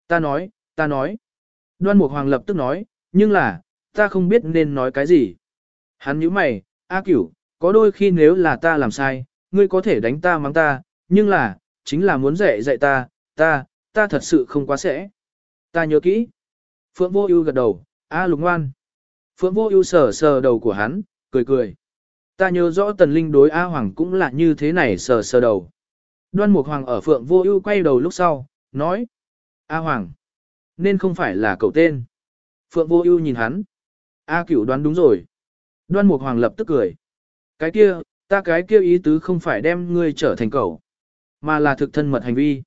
[SPEAKER 1] Ta nói, ta nói. Đoan Mục Hoàng lập tức nói, nhưng là, ta không biết nên nói cái gì. Hắn nhíu mày, A Cửu, có đôi khi nếu là ta làm sai, ngươi có thể đánh ta mắng ta, nhưng là, chính là muốn dạy dạy ta, ta, ta thật sự không quá sẽ. Ta nhớ kỹ. Phượng Vô Ưu gật đầu, A Lục Ngoan. Phượng Vô Ưu sờ sờ đầu của hắn, cười cười. Ta nhớ rõ Tần Linh đối A Hoàng cũng là như thế này sờ sờ đầu. Đoan Mục Hoàng ở Phượng Vô Ưu quay đầu lúc sau, nói: "A Hoàng, nên không phải là cậu tên." Phượng Vô Ưu nhìn hắn. A Cửu đoán đúng rồi. Đoan Mục Hoàng lập tức cười. Cái kia, ta cái kia ý tứ không phải đem ngươi trở thành cậu, mà là thực thân mật hành vi.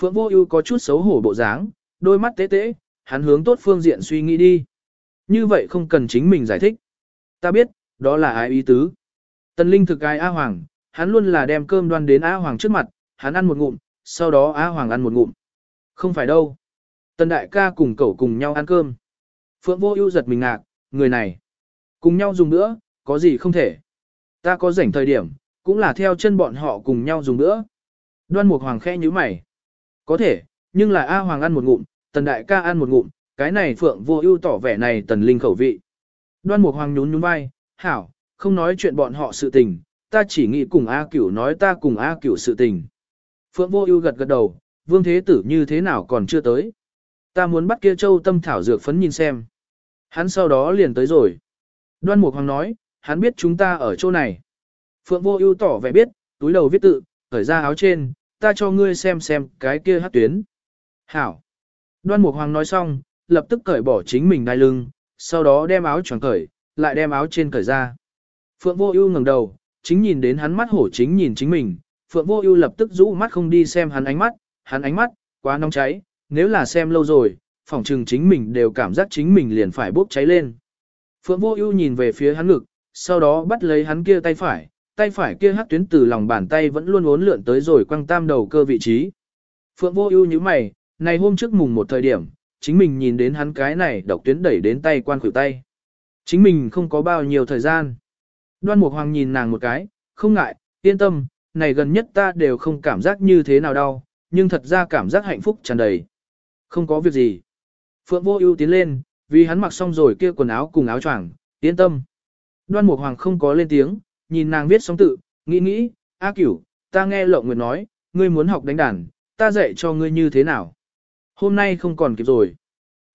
[SPEAKER 1] Phượng Vô Ưu có chút xấu hổ bộ dáng, đôi mắt tế tế, hắn hướng tốt phương diện suy nghĩ đi. Như vậy không cần chính mình giải thích. Ta biết, đó là ai ý tứ. Tần Linh thực ai A Hoàng, hắn luôn là đem cơm đoan đến A Hoàng trước mặt, hắn ăn một ngụm, sau đó A Hoàng ăn một ngụm. Không phải đâu. Tần đại ca cùng cậu cùng nhau ăn cơm. Phượng vô ưu giật mình ngạc, người này. Cùng nhau dùng nữa, có gì không thể. Ta có rảnh thời điểm, cũng là theo chân bọn họ cùng nhau dùng nữa. Đoan Mục Hoàng khẽ nhíu mày. Có thể, nhưng là A Hoàng ăn một ngụm, Tần Đại ca ăn một ngụm, cái này Phượng Vô Ưu tỏ vẻ này Tần Linh khẩu vị. Đoan Mục Hoàng nhún nhún vai, "Hảo, không nói chuyện bọn họ sự tình, ta chỉ nghĩ cùng A Cửu nói ta cùng A Cửu sự tình." Phượng Vô Ưu gật gật đầu, Vương Thế Tử như thế nào còn chưa tới? Ta muốn bắt kia Châu Tâm thảo dược phấn nhìn xem. Hắn sau đó liền tới rồi. Đoan Mục Hoàng nói, hắn biết chúng ta ở chỗ này. Phượng Vô Ưu tỏ vẻ biết, túi đầu viết tự, cởi ra áo trên, ta cho ngươi xem xem cái kia hắc tuyến. Hảo. Đoan Mục Hoàng nói xong, lập tức cởi bỏ chính mình đai lưng, sau đó đem áo choàng cởi, lại đem áo trên cởi ra. Phượng Vô Ưu ngẩng đầu, chính nhìn đến hắn mắt hổ chính nhìn chính mình, Phượng Vô Ưu lập tức rũ mắt không đi xem hắn ánh mắt, hắn ánh mắt quá nóng cháy, nếu là xem lâu rồi, phòng trường chính mình đều cảm giác chính mình liền phải bốc cháy lên. Phượng Vô Ưu nhìn về phía hắn ngực, sau đó bắt lấy hắn kia tay phải, tay phải kia hắc tuyến từ lòng bàn tay vẫn luôn uốn lượn tới rồi quăng tam đầu cơ vị trí. Phượng Vô Ưu nhíu mày, này hôm trước mùng một thời điểm, chính mình nhìn đến hắn cái này độc tuyến đẩy đến tay quan khuỷu tay. Chính mình không có bao nhiêu thời gian. Đoan Mục Hoàng nhìn nàng một cái, không ngại, yên tâm, này gần nhất ta đều không cảm giác như thế nào đâu, nhưng thật ra cảm giác hạnh phúc tràn đầy. Không có việc gì. Phượng Vô Ưu tiến lên, vì hắn mặc xong rồi kia quần áo cùng áo choàng, yên tâm. Đoan Mục Hoàng không có lên tiếng, nhìn nàng viết xong tự, nghĩ nghĩ, A Cửu, ta nghe Lộng Nguyệt nói, ngươi muốn học đánh đàn, ta dạy cho ngươi như thế nào. Hôm nay không còn kịp rồi.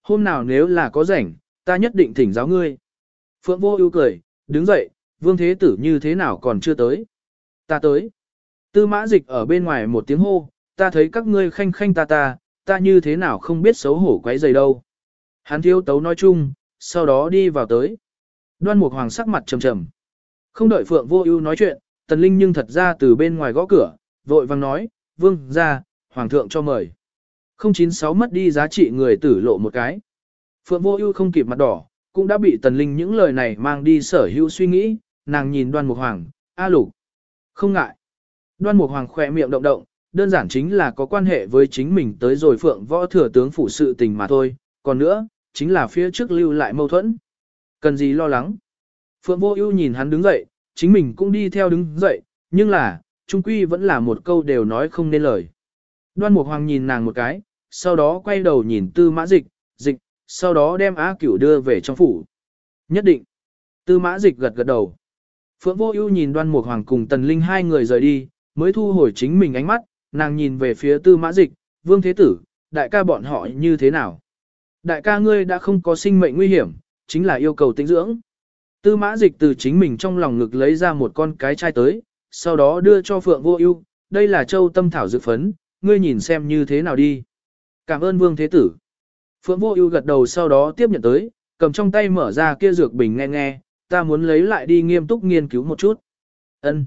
[SPEAKER 1] Hôm nào nếu là có rảnh, ta nhất định thỉnh giáo ngươi. Phượng Vô Ưu cười, đứng dậy, Vương Thế Tử như thế nào còn chưa tới. Ta tới. Tư Mã Dịch ở bên ngoài một tiếng hô, ta thấy các ngươi khanh khanh ta ta, ta như thế nào không biết xấu hổ quấy giày đâu. Hắn thiếu tấu nói chung, sau đó đi vào tới. Đoan Mục Hoàng sắc mặt trầm trầm. Không đợi Phượng Vô Ưu nói chuyện, Tần Linh nhưng thật ra từ bên ngoài gõ cửa, vội vàng nói, "Vương gia, hoàng thượng cho mời." 096 mất đi giá trị người tử lộ một cái. Phượng Vô Ưu không kịp mặt đỏ, cũng đã bị Tần Linh những lời này mang đi sở hữu suy nghĩ, nàng nhìn Đoan Mục Hoàng, "A Lục, không ngại." Đoan Mục Hoàng khẽ miệng động động, đơn giản chính là có quan hệ với chính mình tới rồi Phượng Võ thừa tướng phủ sự tình mà thôi, còn nữa, chính là phía trước lưu lại mâu thuẫn. Cần gì lo lắng? Phượng Vô Ưu nhìn hắn đứng dậy, chính mình cũng đi theo đứng dậy, nhưng là, trung quy vẫn là một câu đều nói không nên lời. Đoan Mục Hoàng nhìn nàng một cái, sau đó quay đầu nhìn Tư Mã Dịch, Dịch, sau đó đem Á Cửu đưa về trong phủ. Nhất định. Tư Mã Dịch gật gật đầu. Phượng Vô Ưu nhìn Đoan Mục Hoàng cùng Tần Linh hai người rời đi, mới thu hồi chính mình ánh mắt, nàng nhìn về phía Tư Mã Dịch, Vương Thế Tử, đại ca bọn họ như thế nào? Đại ca ngươi đã không có sinh mệnh nguy hiểm, chính là yêu cầu tĩnh dưỡng. Tư mã dịch từ chính mình trong lòng ngực lấy ra một con cái chai tới, sau đó đưa cho Phượng Vô Ưu, đây là châu tâm thảo dược phấn, ngươi nhìn xem như thế nào đi. Cảm ơn Vương Thế Tử. Phượng Vô Ưu gật đầu sau đó tiếp nhận tới, cầm trong tay mở ra kia dược bình nghe nghe, ta muốn lấy lại đi nghiêm túc nghiên cứu một chút. Ân.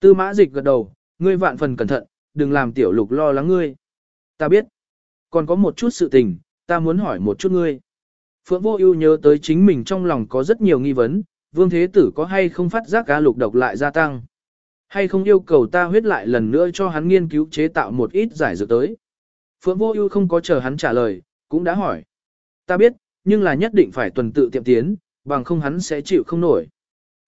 [SPEAKER 1] Tư Mã Dịch gật đầu, ngươi vạn phần cẩn thận, đừng làm tiểu lục lo lắng ngươi. Ta biết. Còn có một chút sự tình, ta muốn hỏi một chút ngươi. Phượng Vô Ưu nhớ tới chính mình trong lòng có rất nhiều nghi vấn, Vương Thế Tử có hay không phát giác cá lục độc lại gia tăng. Hay không yêu cầu ta huyết lại lần nữa cho hắn nghiên cứu chế tạo một ít giải dược tới. Phượng Vô Ưu không có chờ hắn trả lời, cũng đã hỏi. Ta biết, nhưng là nhất định phải tuần tự tiệm tiến, bằng không hắn sẽ chịu không nổi.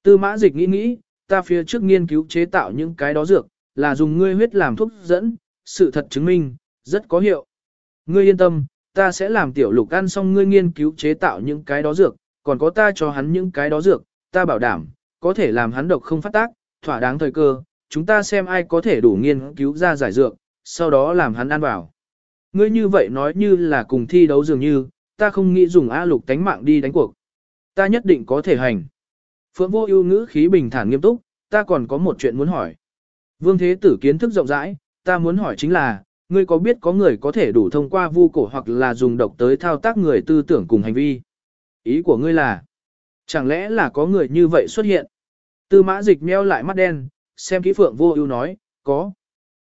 [SPEAKER 1] Tư mã dịch nghĩ nghĩ, ta phía trước nghiên cứu chế tạo những cái đó dược, là dùng ngươi huyết làm thuốc dẫn, sự thật chứng minh, rất có hiệu. Ngươi yên tâm, ta sẽ làm tiểu lục ăn xong ngươi nghiên cứu chế tạo những cái đó dược, còn có ta cho hắn những cái đó dược, ta bảo đảm, có thể làm hắn độc không phát tác, thỏa đáng thời cơ, chúng ta xem ai có thể đủ nghiên cứu ra giải dược, sau đó làm hắn ăn vào. Ngươi như vậy nói như là cùng thi đấu dường như, ta không nghĩ dùng A lục tánh mạng đi đánh cuộc. Ta nhất định có thể hành. Phượng vô ưu ngữ khí bình thản nghiêm túc, ta còn có một chuyện muốn hỏi. Vương Thế Tử kiến thức rộng rãi, ta muốn hỏi chính là, ngươi có biết có người có thể đủ thông qua vu cổ hoặc là dùng độc tới thao tác người tư tưởng cùng hành vi? Ý của ngươi là, chẳng lẽ là có người như vậy xuất hiện? Tư mã dịch meo lại mắt đen, xem kỹ phượng vô ưu nói, có.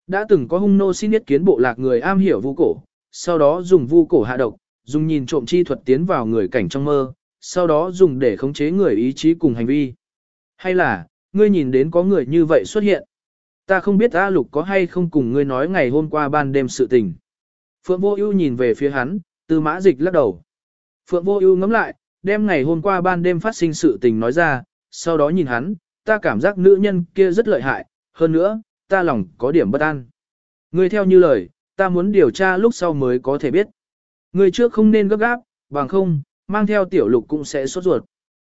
[SPEAKER 1] Đã từng có hung nô xin ý kiến bộ lạc người am hiểu vu cổ, sau đó dùng vu cổ hạ độc, dùng nhìn trộm chi thuật tiến vào người cảnh trong mơ, sau đó dùng để khống chế người ý chí cùng hành vi. Hay là, ngươi nhìn đến có người như vậy xuất hiện? Ta không biết A Lục có hay không cùng ngươi nói ngày hôm qua ban đêm sự tình. Phượng Vô Ưu nhìn về phía hắn, Tư Mã Dịch lắc đầu. Phượng Vô Ưu ngẫm lại, đem ngày hôm qua ban đêm phát sinh sự tình nói ra, sau đó nhìn hắn, ta cảm giác nữ nhân kia rất lợi hại, hơn nữa, ta lòng có điểm bất an. Ngươi theo như lời, ta muốn điều tra lúc sau mới có thể biết. Ngươi trước không nên gấp gáp, bằng không, mang theo tiểu lục cũng sẽ sốt ruột.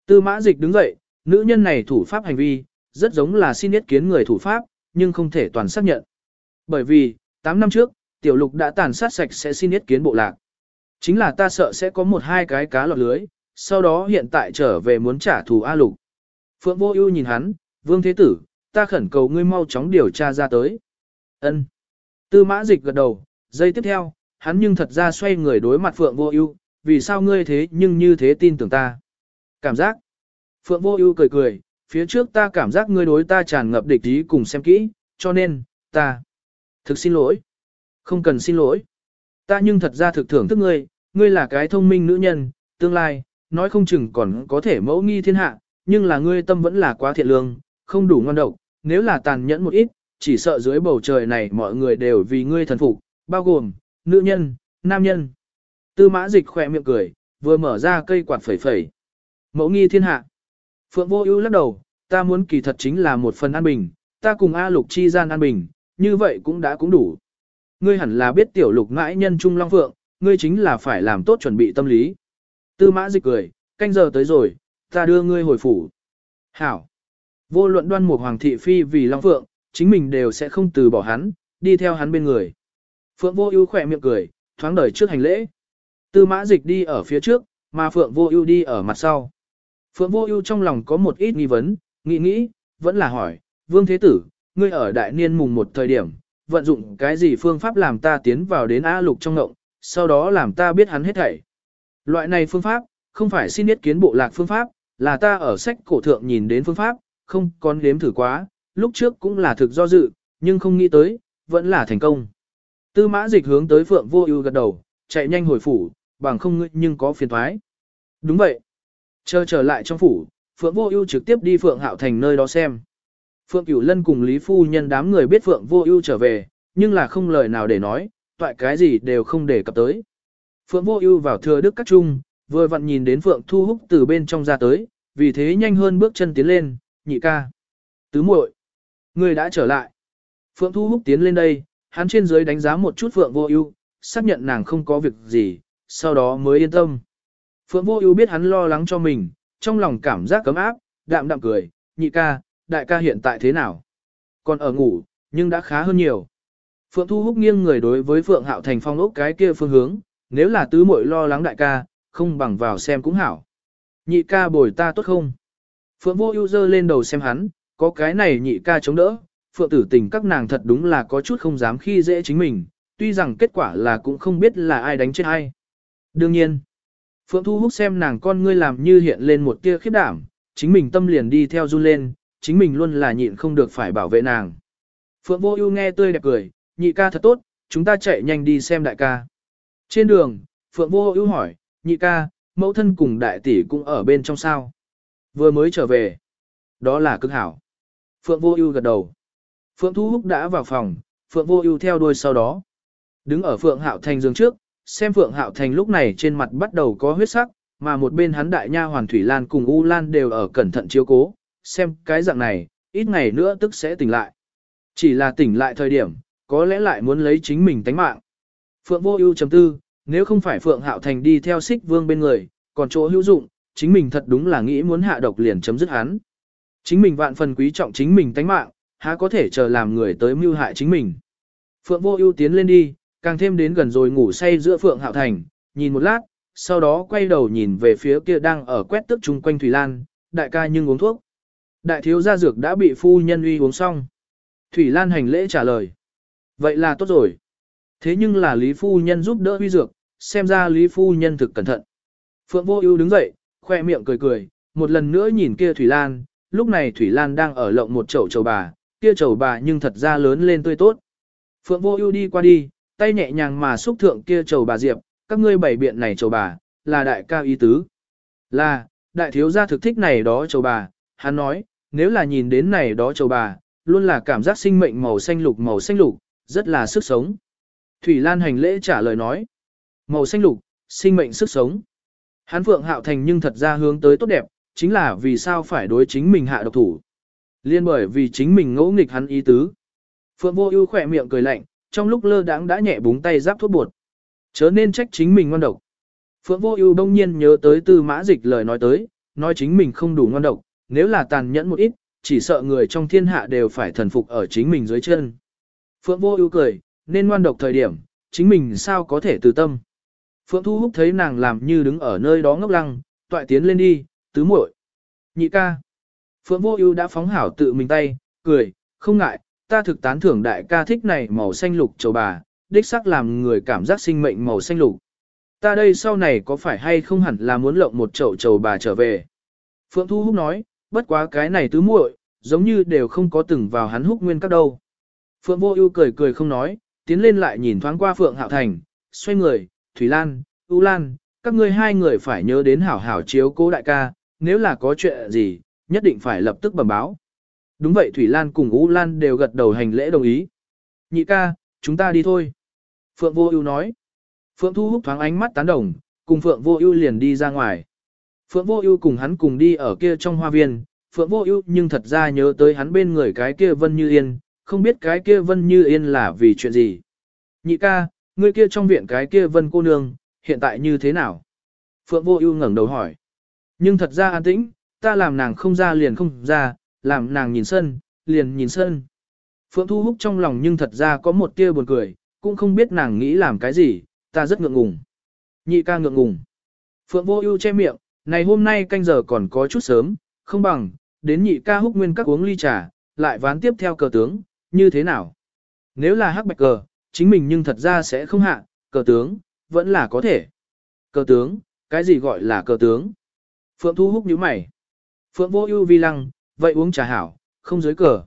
[SPEAKER 1] Tư mã dịch đứng dậy, nữ nhân này thủ pháp hành vi, rất giống là xin ý kiến người thủ pháp, nhưng không thể toàn xác nhận. Bởi vì, 8 năm trước, tiểu lục đã tàn sát sạch sẽ xin ý kiến bộ lạc. Chính là ta sợ sẽ có một hai cái cá lọt lưới, sau đó hiện tại trở về muốn trả thù A lục. Phượng vô ưu nhìn hắn, vương thế tử, ta khẩn cầu ngươi mau chóng điều tra ra tới. Ân. Tư mã dịch gật đầu, giây tiếp theo, hắn nhưng thật ra xoay người đối mặt Phượng vô ưu, vì sao ngươi thế nhưng như thế tin tưởng ta. Cảm giác. Phượng vô ưu cười cười, phía trước ta cảm giác ngươi đối ta tràn ngập địch ý cùng xem kỹ, cho nên, ta. Thực xin lỗi. Không cần xin lỗi. Ta nhưng thật ra thực thưởng thức ngươi, ngươi là cái thông minh nữ nhân, tương lai, nói không chừng còn có thể mẫu nghi thiên hạ, nhưng là ngươi tâm vẫn là quá thiện lương, không đủ ngon độc, nếu là tàn nhẫn một ít, chỉ sợ dưới bầu trời này mọi người đều vì ngươi thần phục, bao gồm, nữ nhân, nam nhân. Tư mã dịch khỏe miệng cười, vừa mở ra cây quạt phẩy phẩy. Mẫu nghi thiên hạ. Phượng vô ưu lắc đầu, ta muốn kỳ thật chính là một phần an bình, ta cùng A lục chi gian an bình, như vậy cũng đã cũng đủ. Ngươi hẳn là biết tiểu lục ngãi nhân trung long phượng, ngươi chính là phải làm tốt chuẩn bị tâm lý. Tư mã dịch cười, canh giờ tới rồi, ta đưa ngươi hồi phủ. Hảo. Vô luận đoan một hoàng thị phi vì long phượng, chính mình đều sẽ không từ bỏ hắn, đi theo hắn bên người. Phượng vô ưu khỏe miệng cười, thoáng đời trước hành lễ. Tư mã dịch đi ở phía trước, mà Phượng vô ưu đi ở mặt sau. Phượng vô ưu trong lòng có một ít nghi vấn, nghĩ nghĩ, vẫn là hỏi, Vương Thế Tử, ngươi ở đại niên mùng một thời điểm, vận dụng cái gì phương pháp làm ta tiến vào đến A lục trong ngộng, sau đó làm ta biết hắn hết thảy. Loại này phương pháp, không phải xin ý kiến bộ lạc phương pháp, là ta ở sách cổ thượng nhìn đến phương pháp, không còn đếm thử quá, lúc trước cũng là thực do dự, nhưng không nghĩ tới, vẫn là thành công. Tư mã dịch hướng tới Phượng Vô Ưu gật đầu, chạy nhanh hồi phủ, bằng không ngươi nhưng có phiền toái. Đúng vậy. Chờ trở lại trong phủ, Phượng Vô Ưu trực tiếp đi Phượng Hạo Thành nơi đó xem. Phượng Cửu Lân cùng Lý Phu Nhân đám người biết Phượng Vô Ưu trở về, nhưng là không lời nào để nói, toại cái gì đều không để cập tới. Phượng Vô Ưu vào thừa đức các trung, vừa vặn nhìn đến Phượng Thu Húc từ bên trong ra tới, vì thế nhanh hơn bước chân tiến lên, nhị ca. Tứ muội, người đã trở lại. Phượng Thu Húc tiến lên đây, hắn trên dưới đánh giá một chút Phượng Vô Ưu, xác nhận nàng không có việc gì, sau đó mới yên tâm. Phượng Vô Ưu biết hắn lo lắng cho mình, trong lòng cảm giác cấm áp, đạm đạm cười, nhị ca, đại ca hiện tại thế nào? Còn ở ngủ, nhưng đã khá hơn nhiều. Phượng Thu Húc nghiêng người đối với Phượng Hạo Thành phong ốc cái kia phương hướng, nếu là tứ muội lo lắng đại ca, không bằng vào xem cũng hảo. Nhị ca bồi ta tốt không? Phượng Vô Ưu dơ lên đầu xem hắn, có cái này nhị ca chống đỡ, Phượng tử tình các nàng thật đúng là có chút không dám khi dễ chính mình, tuy rằng kết quả là cũng không biết là ai đánh chết ai. Đương nhiên, Phượng Thu hút xem nàng con ngươi làm như hiện lên một tia khiếp đảm, chính mình tâm liền đi theo run lên, chính mình luôn là nhịn không được phải bảo vệ nàng. Phượng Vô Ưu nghe tươi đẹp cười, nhị ca thật tốt, chúng ta chạy nhanh đi xem đại ca. Trên đường, Phượng Vô Ưu hỏi, nhị ca, mẫu thân cùng đại tỷ cũng ở bên trong sao? Vừa mới trở về. Đó là cực hảo. Phượng Vô Ưu gật đầu. Phượng Thu Húc đã vào phòng, Phượng Vô Ưu theo đuôi sau đó. Đứng ở Phượng Hạo Thành giường trước, xem Phượng Hạo Thành lúc này trên mặt bắt đầu có huyết sắc, mà một bên hắn đại nha hoàn Thủy Lan cùng U Lan đều ở cẩn thận chiếu cố, xem cái dạng này, ít ngày nữa tức sẽ tỉnh lại. Chỉ là tỉnh lại thời điểm, có lẽ lại muốn lấy chính mình tánh mạng. Phượng Vô Ưu chấm tư, nếu không phải Phượng Hạo Thành đi theo Xích Vương bên người, còn chỗ hữu dụng, chính mình thật đúng là nghĩ muốn hạ độc liền chấm dứt hắn. Chính mình vạn phần quý trọng chính mình tánh mạng, há có thể chờ làm người tới mưu hại chính mình. Phượng Vô Ưu tiến lên đi, càng thêm đến gần rồi ngủ say giữa Phượng Hạo Thành, nhìn một lát, sau đó quay đầu nhìn về phía kia đang ở quét tức chung quanh Thủy Lan, đại ca nhưng uống thuốc. Đại thiếu gia dược đã bị phu nhân uy uống xong. Thủy Lan hành lễ trả lời. Vậy là tốt rồi. Thế nhưng là Lý phu nhân giúp đỡ uy dược, xem ra Lý phu nhân thực cẩn thận. Phượng Vô Ưu đứng dậy, khoe miệng cười cười, một lần nữa nhìn kia Thủy Lan, lúc này Thủy Lan đang ở lộng một chậu chầu bà, kia chầu bà nhưng thật ra lớn lên tươi tốt. Phượng Vô Ưu đi qua đi, tay nhẹ nhàng mà xúc thượng kia chầu bà diệp, các ngươi bảy biện này chầu bà, là đại ca ý tứ. Là, đại thiếu gia thực thích này đó chầu bà, hắn nói, nếu là nhìn đến này đó chầu bà, luôn là cảm giác sinh mệnh màu xanh lục màu xanh lục, rất là sức sống. Thủy Lan hành lễ trả lời nói, màu xanh lục, sinh mệnh sức sống. Hắn Phượng Hạo Thành nhưng thật ra hướng tới tốt đẹp, chính là vì sao phải đối chính mình hạ độc thủ. Liên bởi vì chính mình ngỗ nghịch hắn ý tứ. Phượng Vô Ưu khẽ miệng cười lạnh, trong lúc lơ đãng đã nhẹ búng tay giáp thuốc bột. Chớ nên trách chính mình ngoan độc. Phượng Vô Ưu đông nhiên nhớ tới Tư Mã Dịch lời nói tới, nói chính mình không đủ ngoan độc, nếu là tàn nhẫn một ít, chỉ sợ người trong thiên hạ đều phải thần phục ở chính mình dưới chân. Phượng Vô Ưu cười, nên ngoan độc thời điểm, chính mình sao có thể từ tâm. Phượng Thu Húc thấy nàng làm như đứng ở nơi đó ngốc lăng, toại tiến lên đi, tứ muội. Nhị ca. Phượng Vô Ưu đã phóng hảo tự mình tay, cười, không ngại, ta thực tán thưởng đại ca thích này màu xanh lục châu bà, đích xác làm người cảm giác sinh mệnh màu xanh lục. Ta đây sau này có phải hay không hẳn là muốn lộng một chậu chầu bà trở về. Phượng Thu Húc nói, bất quá cái này tứ muội, giống như đều không có từng vào hắn húc nguyên các đâu. Phượng Vô Ưu cười cười không nói, tiến lên lại nhìn thoáng qua Phượng Hạo Thành, xoay người, Thủy Lan, U Lan, các ngươi hai người phải nhớ đến hảo hảo chiếu cố đại ca, nếu là có chuyện gì, nhất định phải lập tức bẩm báo. Đúng vậy Thủy Lan cùng U Lan đều gật đầu hành lễ đồng ý. Nhị ca, chúng ta đi thôi. Phượng Vô Ưu nói. Phượng Thu Húc thoáng ánh mắt tán đồng, cùng Phượng Vô Ưu liền đi ra ngoài. Phượng Vô Ưu cùng hắn cùng đi ở kia trong hoa viên, Phượng Vô Ưu nhưng thật ra nhớ tới hắn bên người cái kia Vân Như Yên, không biết cái kia Vân Như Yên là vì chuyện gì. Nhị ca, người kia trong viện cái kia Vân cô nương, hiện tại như thế nào? Phượng Vô Ưu ngẩng đầu hỏi. Nhưng thật ra an tĩnh, ta làm nàng không ra liền không ra, làm nàng nhìn sân, liền nhìn sân. Phượng Thu Húc trong lòng nhưng thật ra có một tia buồn cười, cũng không biết nàng nghĩ làm cái gì, ta rất ngượng ngùng. Nhị ca ngượng ngùng. Phượng Vô Ưu che miệng, này hôm nay canh giờ còn có chút sớm, không bằng, đến nhị ca húc nguyên các uống ly trà, lại ván tiếp theo cờ tướng, như thế nào? Nếu là hắc bạch cờ, chính mình nhưng thật ra sẽ không hạ, cờ tướng, vẫn là có thể. Cờ tướng, cái gì gọi là cờ tướng? Phượng Thu Húc nhíu mày. Phượng Vô Ưu vi lăng, vậy uống trà hảo, không dưới cờ.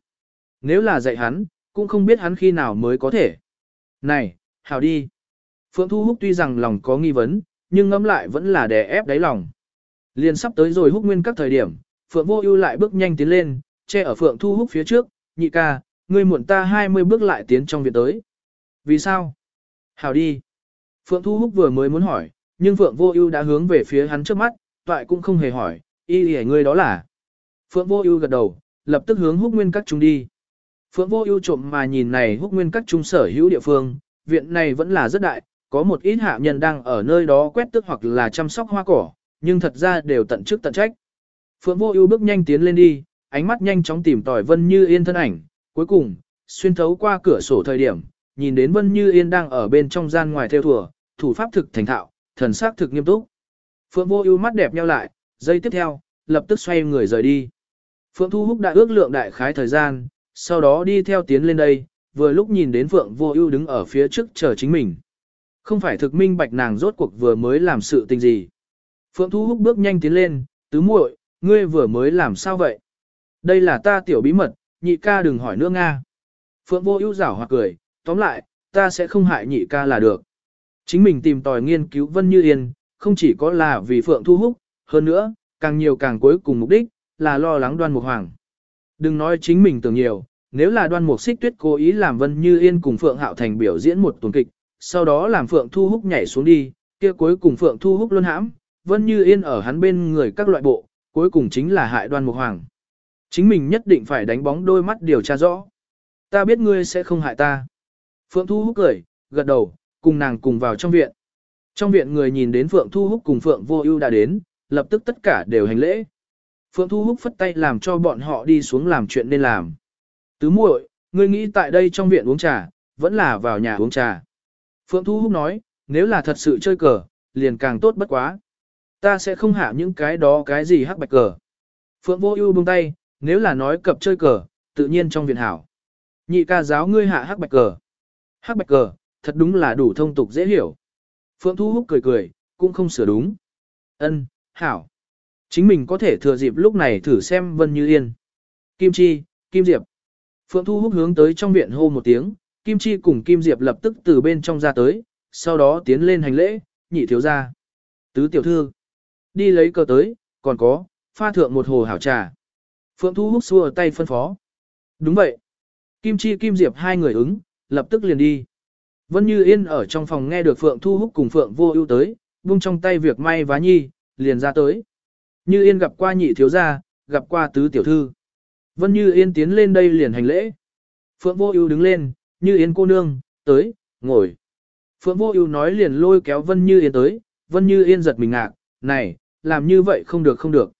[SPEAKER 1] Nếu là dạy hắn, cũng không biết hắn khi nào mới có thể. Này, hảo đi. Phượng Thu Húc tuy rằng lòng có nghi vấn, nhưng ngẫm lại vẫn là đè ép đáy lòng. Liên sắp tới rồi Húc Nguyên các thời điểm, Phượng Vô Ưu lại bước nhanh tiến lên, che ở Phượng Thu Húc phía trước, "Nhị ca, ngươi muộn ta 20 bước lại tiến trong viện tới." "Vì sao?" "Hảo đi." Phượng Thu Húc vừa mới muốn hỏi, nhưng Phượng Vô Ưu đã hướng về phía hắn trước mắt, toại cũng không hề hỏi, "Y liễu ngươi đó là?" Phượng Vô Ưu gật đầu, lập tức hướng Húc Nguyên các trung đi. Phượng Vô Ưu trộm mà nhìn này Húc Nguyên các trung sở hữu địa phương, viện này vẫn là rất đại, có một ít hạ nhân đang ở nơi đó quét tước hoặc là chăm sóc hoa cỏ, nhưng thật ra đều tận chức tận trách. Phượng Vô Ưu bước nhanh tiến lên đi, ánh mắt nhanh chóng tìm tòi Vân Như Yên thân ảnh, cuối cùng, xuyên thấu qua cửa sổ thời điểm, nhìn đến Vân Như Yên đang ở bên trong gian ngoài theo thùa, thủ pháp thực thành thạo, thần sắc thực nghiêm túc. Phượng Vô Ưu mắt đẹp nheo lại, giây tiếp theo, lập tức xoay người rời đi. Phượng Thu Húc đã ước lượng đại khái thời gian, sau đó đi theo tiến lên đây, vừa lúc nhìn đến Phượng Vô Ưu đứng ở phía trước chờ chính mình. Không phải thực minh bạch nàng rốt cuộc vừa mới làm sự tình gì. Phượng Thu Húc bước nhanh tiến lên, tứ muội, ngươi vừa mới làm sao vậy? Đây là ta tiểu bí mật, nhị ca đừng hỏi nữa Nga. Phượng Vô Ưu giảo hòa cười, tóm lại, ta sẽ không hại nhị ca là được. Chính mình tìm tòi nghiên cứu Vân Như Yên, không chỉ có là vì Phượng Thu Húc, hơn nữa, càng nhiều càng cuối cùng mục đích, là lo lắng đoan mục hoàng. Đừng nói chính mình tưởng nhiều, nếu là đoan mục xích tuyết cố ý làm Vân Như Yên cùng Phượng Hạo Thành biểu diễn một tuần kịch, sau đó làm Phượng Thu Húc nhảy xuống đi, kia cuối cùng Phượng Thu Húc luôn hãm, Vân Như Yên ở hắn bên người các loại bộ, cuối cùng chính là hại đoan mục hoàng. Chính mình nhất định phải đánh bóng đôi mắt điều tra rõ. Ta biết ngươi sẽ không hại ta. Phượng Thu Húc cười, gật đầu, cùng nàng cùng vào trong viện. Trong viện người nhìn đến Phượng Thu Húc cùng Phượng Vô Ưu đã đến, lập tức tất cả đều hành lễ. Phượng Thu Húc phất tay làm cho bọn họ đi xuống làm chuyện nên làm. Tứ muội, ngươi nghĩ tại đây trong viện uống trà, vẫn là vào nhà uống trà. Phượng Thu Húc nói, nếu là thật sự chơi cờ, liền càng tốt bất quá. Ta sẽ không hạ những cái đó cái gì hắc bạch cờ. Phượng Vô Ưu buông tay, nếu là nói cập chơi cờ, tự nhiên trong viện hảo. Nhị ca giáo ngươi hạ hắc bạch cờ. Hắc bạch cờ, thật đúng là đủ thông tục dễ hiểu. Phượng Thu Húc cười cười, cũng không sửa đúng. Ân, hảo. Chính mình có thể thừa dịp lúc này thử xem Vân Như Yên. Kim Chi, Kim Diệp. Phượng Thu Húc hướng tới trong viện hô một tiếng, Kim Chi cùng Kim Diệp lập tức từ bên trong ra tới, sau đó tiến lên hành lễ, nhị thiếu gia. Tứ tiểu thư. Đi lấy cờ tới, còn có, pha thượng một hồ hảo trà. Phượng Thu Húc xua tay phân phó. Đúng vậy. Kim Chi Kim Diệp hai người ứng, lập tức liền đi. Vân Như Yên ở trong phòng nghe được Phượng Thu Húc cùng Phượng Vô Ưu tới, buông trong tay việc may vá nhi, liền ra tới. Như Yên gặp qua nhị thiếu gia, gặp qua tứ tiểu thư. Vân Như Yên tiến lên đây liền hành lễ. Phượng Vô Ưu đứng lên, Như Yên cô nương, tới, ngồi. Phượng Vô Ưu nói liền lôi kéo Vân Như Yên tới, Vân Như Yên giật mình ngạc, này, làm như vậy không được không được.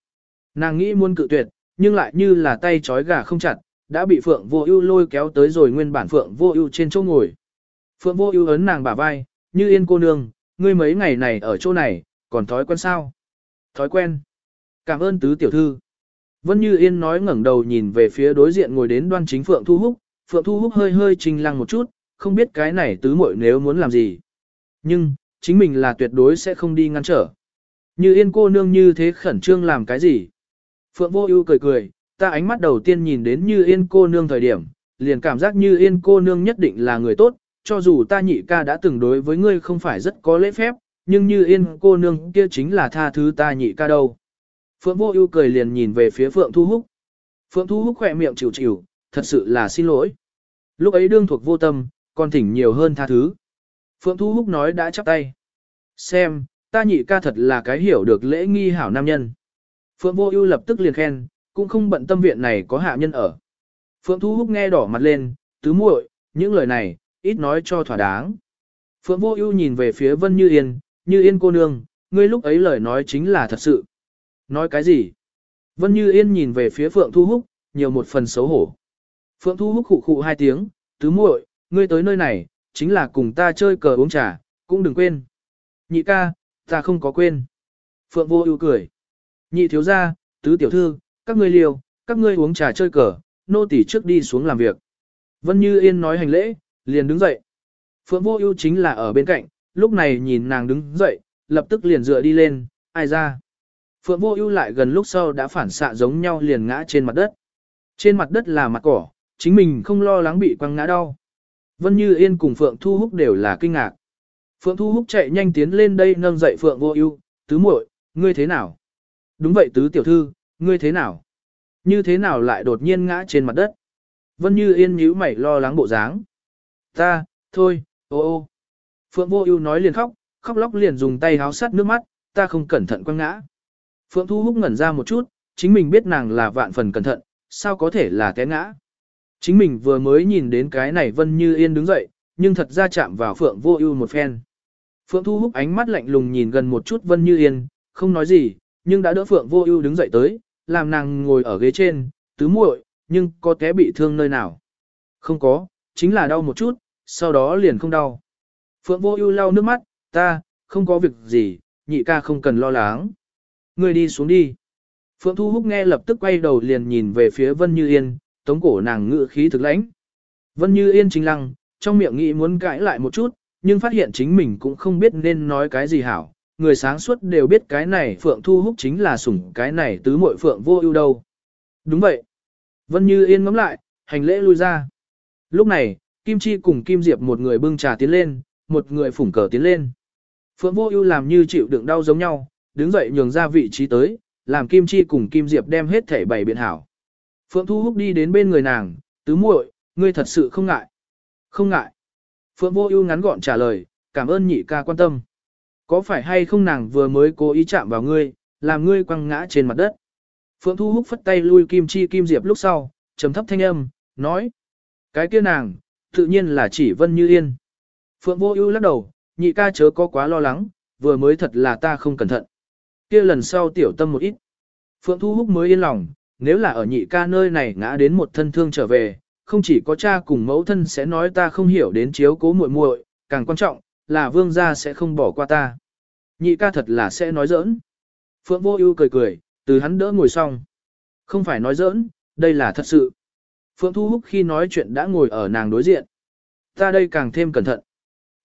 [SPEAKER 1] Nàng nghĩ muốn cự tuyệt, nhưng lại như là tay trói gà không chặt, đã bị Phượng Vô Ưu lôi kéo tới rồi nguyên bản Phượng Vô Ưu trên chỗ ngồi. Phượng Vô Ưu ấn nàng bả vai, "Như Yên cô nương, ngươi mấy ngày này ở chỗ này, còn thói quen sao?" "Thói quen." "Cảm ơn tứ tiểu thư." Vân Như Yên nói ngẩng đầu nhìn về phía đối diện ngồi đến Đoan Chính Phượng Thu Húc, Phượng Thu Húc hơi hơi trình lăng một chút, không biết cái này tứ muội nếu muốn làm gì. Nhưng, chính mình là tuyệt đối sẽ không đi ngăn trở. Như Yên cô nương như thế khẩn trương làm cái gì? Phượng Vô Ưu cười cười, ta ánh mắt đầu tiên nhìn đến Như Yên cô nương thời điểm, liền cảm giác Như Yên cô nương nhất định là người tốt, cho dù ta nhị ca đã từng đối với ngươi không phải rất có lễ phép, nhưng Như Yên cô nương kia chính là tha thứ ta nhị ca đâu. Phượng Vô Ưu cười liền nhìn về phía Phượng Thu Húc. Phượng Thu Húc khỏe miệng chịu chịu, thật sự là xin lỗi. Lúc ấy đương thuộc vô tâm, còn thỉnh nhiều hơn tha thứ. Phượng Thu Húc nói đã chắp tay. Xem, ta nhị ca thật là cái hiểu được lễ nghi hảo nam nhân. Phượng Vô Ưu lập tức liền khen, cũng không bận tâm viện này có hạ nhân ở. Phượng Thu Húc nghe đỏ mặt lên, tứ muội, những lời này, ít nói cho thỏa đáng. Phượng Vô Ưu nhìn về phía Vân Như Yên, Như Yên cô nương, ngươi lúc ấy lời nói chính là thật sự. Nói cái gì? Vân Như Yên nhìn về phía Phượng Thu Húc, nhiều một phần xấu hổ. Phượng Thu Húc khụ khụ hai tiếng, tứ muội, ngươi tới nơi này, chính là cùng ta chơi cờ uống trà, cũng đừng quên. Nhị ca, ta không có quên. Phượng Vô Ưu cười. Nhị thiếu gia, tứ tiểu thư, các ngươi liều, các ngươi uống trà chơi cờ, nô tỳ trước đi xuống làm việc. Vân Như Yên nói hành lễ, liền đứng dậy. Phượng Vô Ưu chính là ở bên cạnh, lúc này nhìn nàng đứng dậy, lập tức liền dựa đi lên, ai ra. Phượng Vô Ưu lại gần lúc sau đã phản xạ giống nhau liền ngã trên mặt đất. Trên mặt đất là mặt cỏ, chính mình không lo lắng bị quăng ngã đau. Vân Như Yên cùng Phượng Thu Húc đều là kinh ngạc. Phượng Thu Húc chạy nhanh tiến lên đây nâng dậy Phượng Vô Ưu, "Tứ muội, ngươi thế nào?" "Đúng vậy tứ tiểu thư, ngươi thế nào?" "Như thế nào lại đột nhiên ngã trên mặt đất?" Vân Như Yên nhíu mày lo lắng bộ dáng. "Ta, thôi, ô ô." Phượng Vô Ưu nói liền khóc, khóc lóc liền dùng tay háo sát nước mắt, "Ta không cẩn thận quăng ngã." Phượng Thu Húc ngẩn ra một chút, chính mình biết nàng là vạn phần cẩn thận, sao có thể là té ngã. Chính mình vừa mới nhìn đến cái này Vân Như Yên đứng dậy, nhưng thật ra chạm vào Phượng Vô Ưu một phen. Phượng Thu Húc ánh mắt lạnh lùng nhìn gần một chút Vân Như Yên, không nói gì, nhưng đã đỡ Phượng Vô Ưu đứng dậy tới, làm nàng ngồi ở ghế trên, tứ muội, nhưng có té bị thương nơi nào? Không có, chính là đau một chút, sau đó liền không đau. Phượng Vô Ưu lau nước mắt, ta, không có việc gì, nhị ca không cần lo lắng. Ngươi đi xuống đi. Phượng Thu Húc nghe lập tức quay đầu liền nhìn về phía Vân Như Yên, tống cổ nàng ngự khí thực lãnh. Vân Như Yên chính lăng, trong miệng nghĩ muốn cãi lại một chút, nhưng phát hiện chính mình cũng không biết nên nói cái gì hảo. Người sáng suốt đều biết cái này Phượng Thu Húc chính là sủng cái này tứ muội Phượng vô ưu đâu. Đúng vậy. Vân Như Yên ngắm lại, hành lễ lui ra. Lúc này, Kim Chi cùng Kim Diệp một người bưng trà tiến lên, một người phủng cờ tiến lên. Phượng vô ưu làm như chịu đựng đau giống nhau, đứng dậy nhường ra vị trí tới, làm Kim Chi cùng Kim Diệp đem hết thể bày biện hảo. Phượng Thu Húc đi đến bên người nàng, Tứ muội, ngươi thật sự không ngại. Không ngại. Phượng Vô Ưu ngắn gọn trả lời, cảm ơn nhị ca quan tâm. Có phải hay không nàng vừa mới cố ý chạm vào ngươi, làm ngươi quăng ngã trên mặt đất. Phượng Thu Húc phất tay lui Kim Chi Kim Diệp lúc sau, trầm thấp thanh âm, nói. Cái kia nàng, tự nhiên là chỉ Vân Như Yên. Phượng Vô Ưu lắc đầu, nhị ca chớ có quá lo lắng, vừa mới thật là ta không cẩn thận. Kia lần sau tiểu tâm một ít. Phượng Thu Húc mới yên lòng, nếu là ở nhị ca nơi này ngã đến một thân thương trở về, không chỉ có cha cùng mẫu thân sẽ nói ta không hiểu đến chiếu cố muội muội, càng quan trọng là vương gia sẽ không bỏ qua ta. Nhị ca thật là sẽ nói giỡn. Phượng Vô Ưu cười cười, từ hắn đỡ ngồi xong. Không phải nói giỡn, đây là thật sự. Phượng Thu Húc khi nói chuyện đã ngồi ở nàng đối diện. Ta đây càng thêm cẩn thận.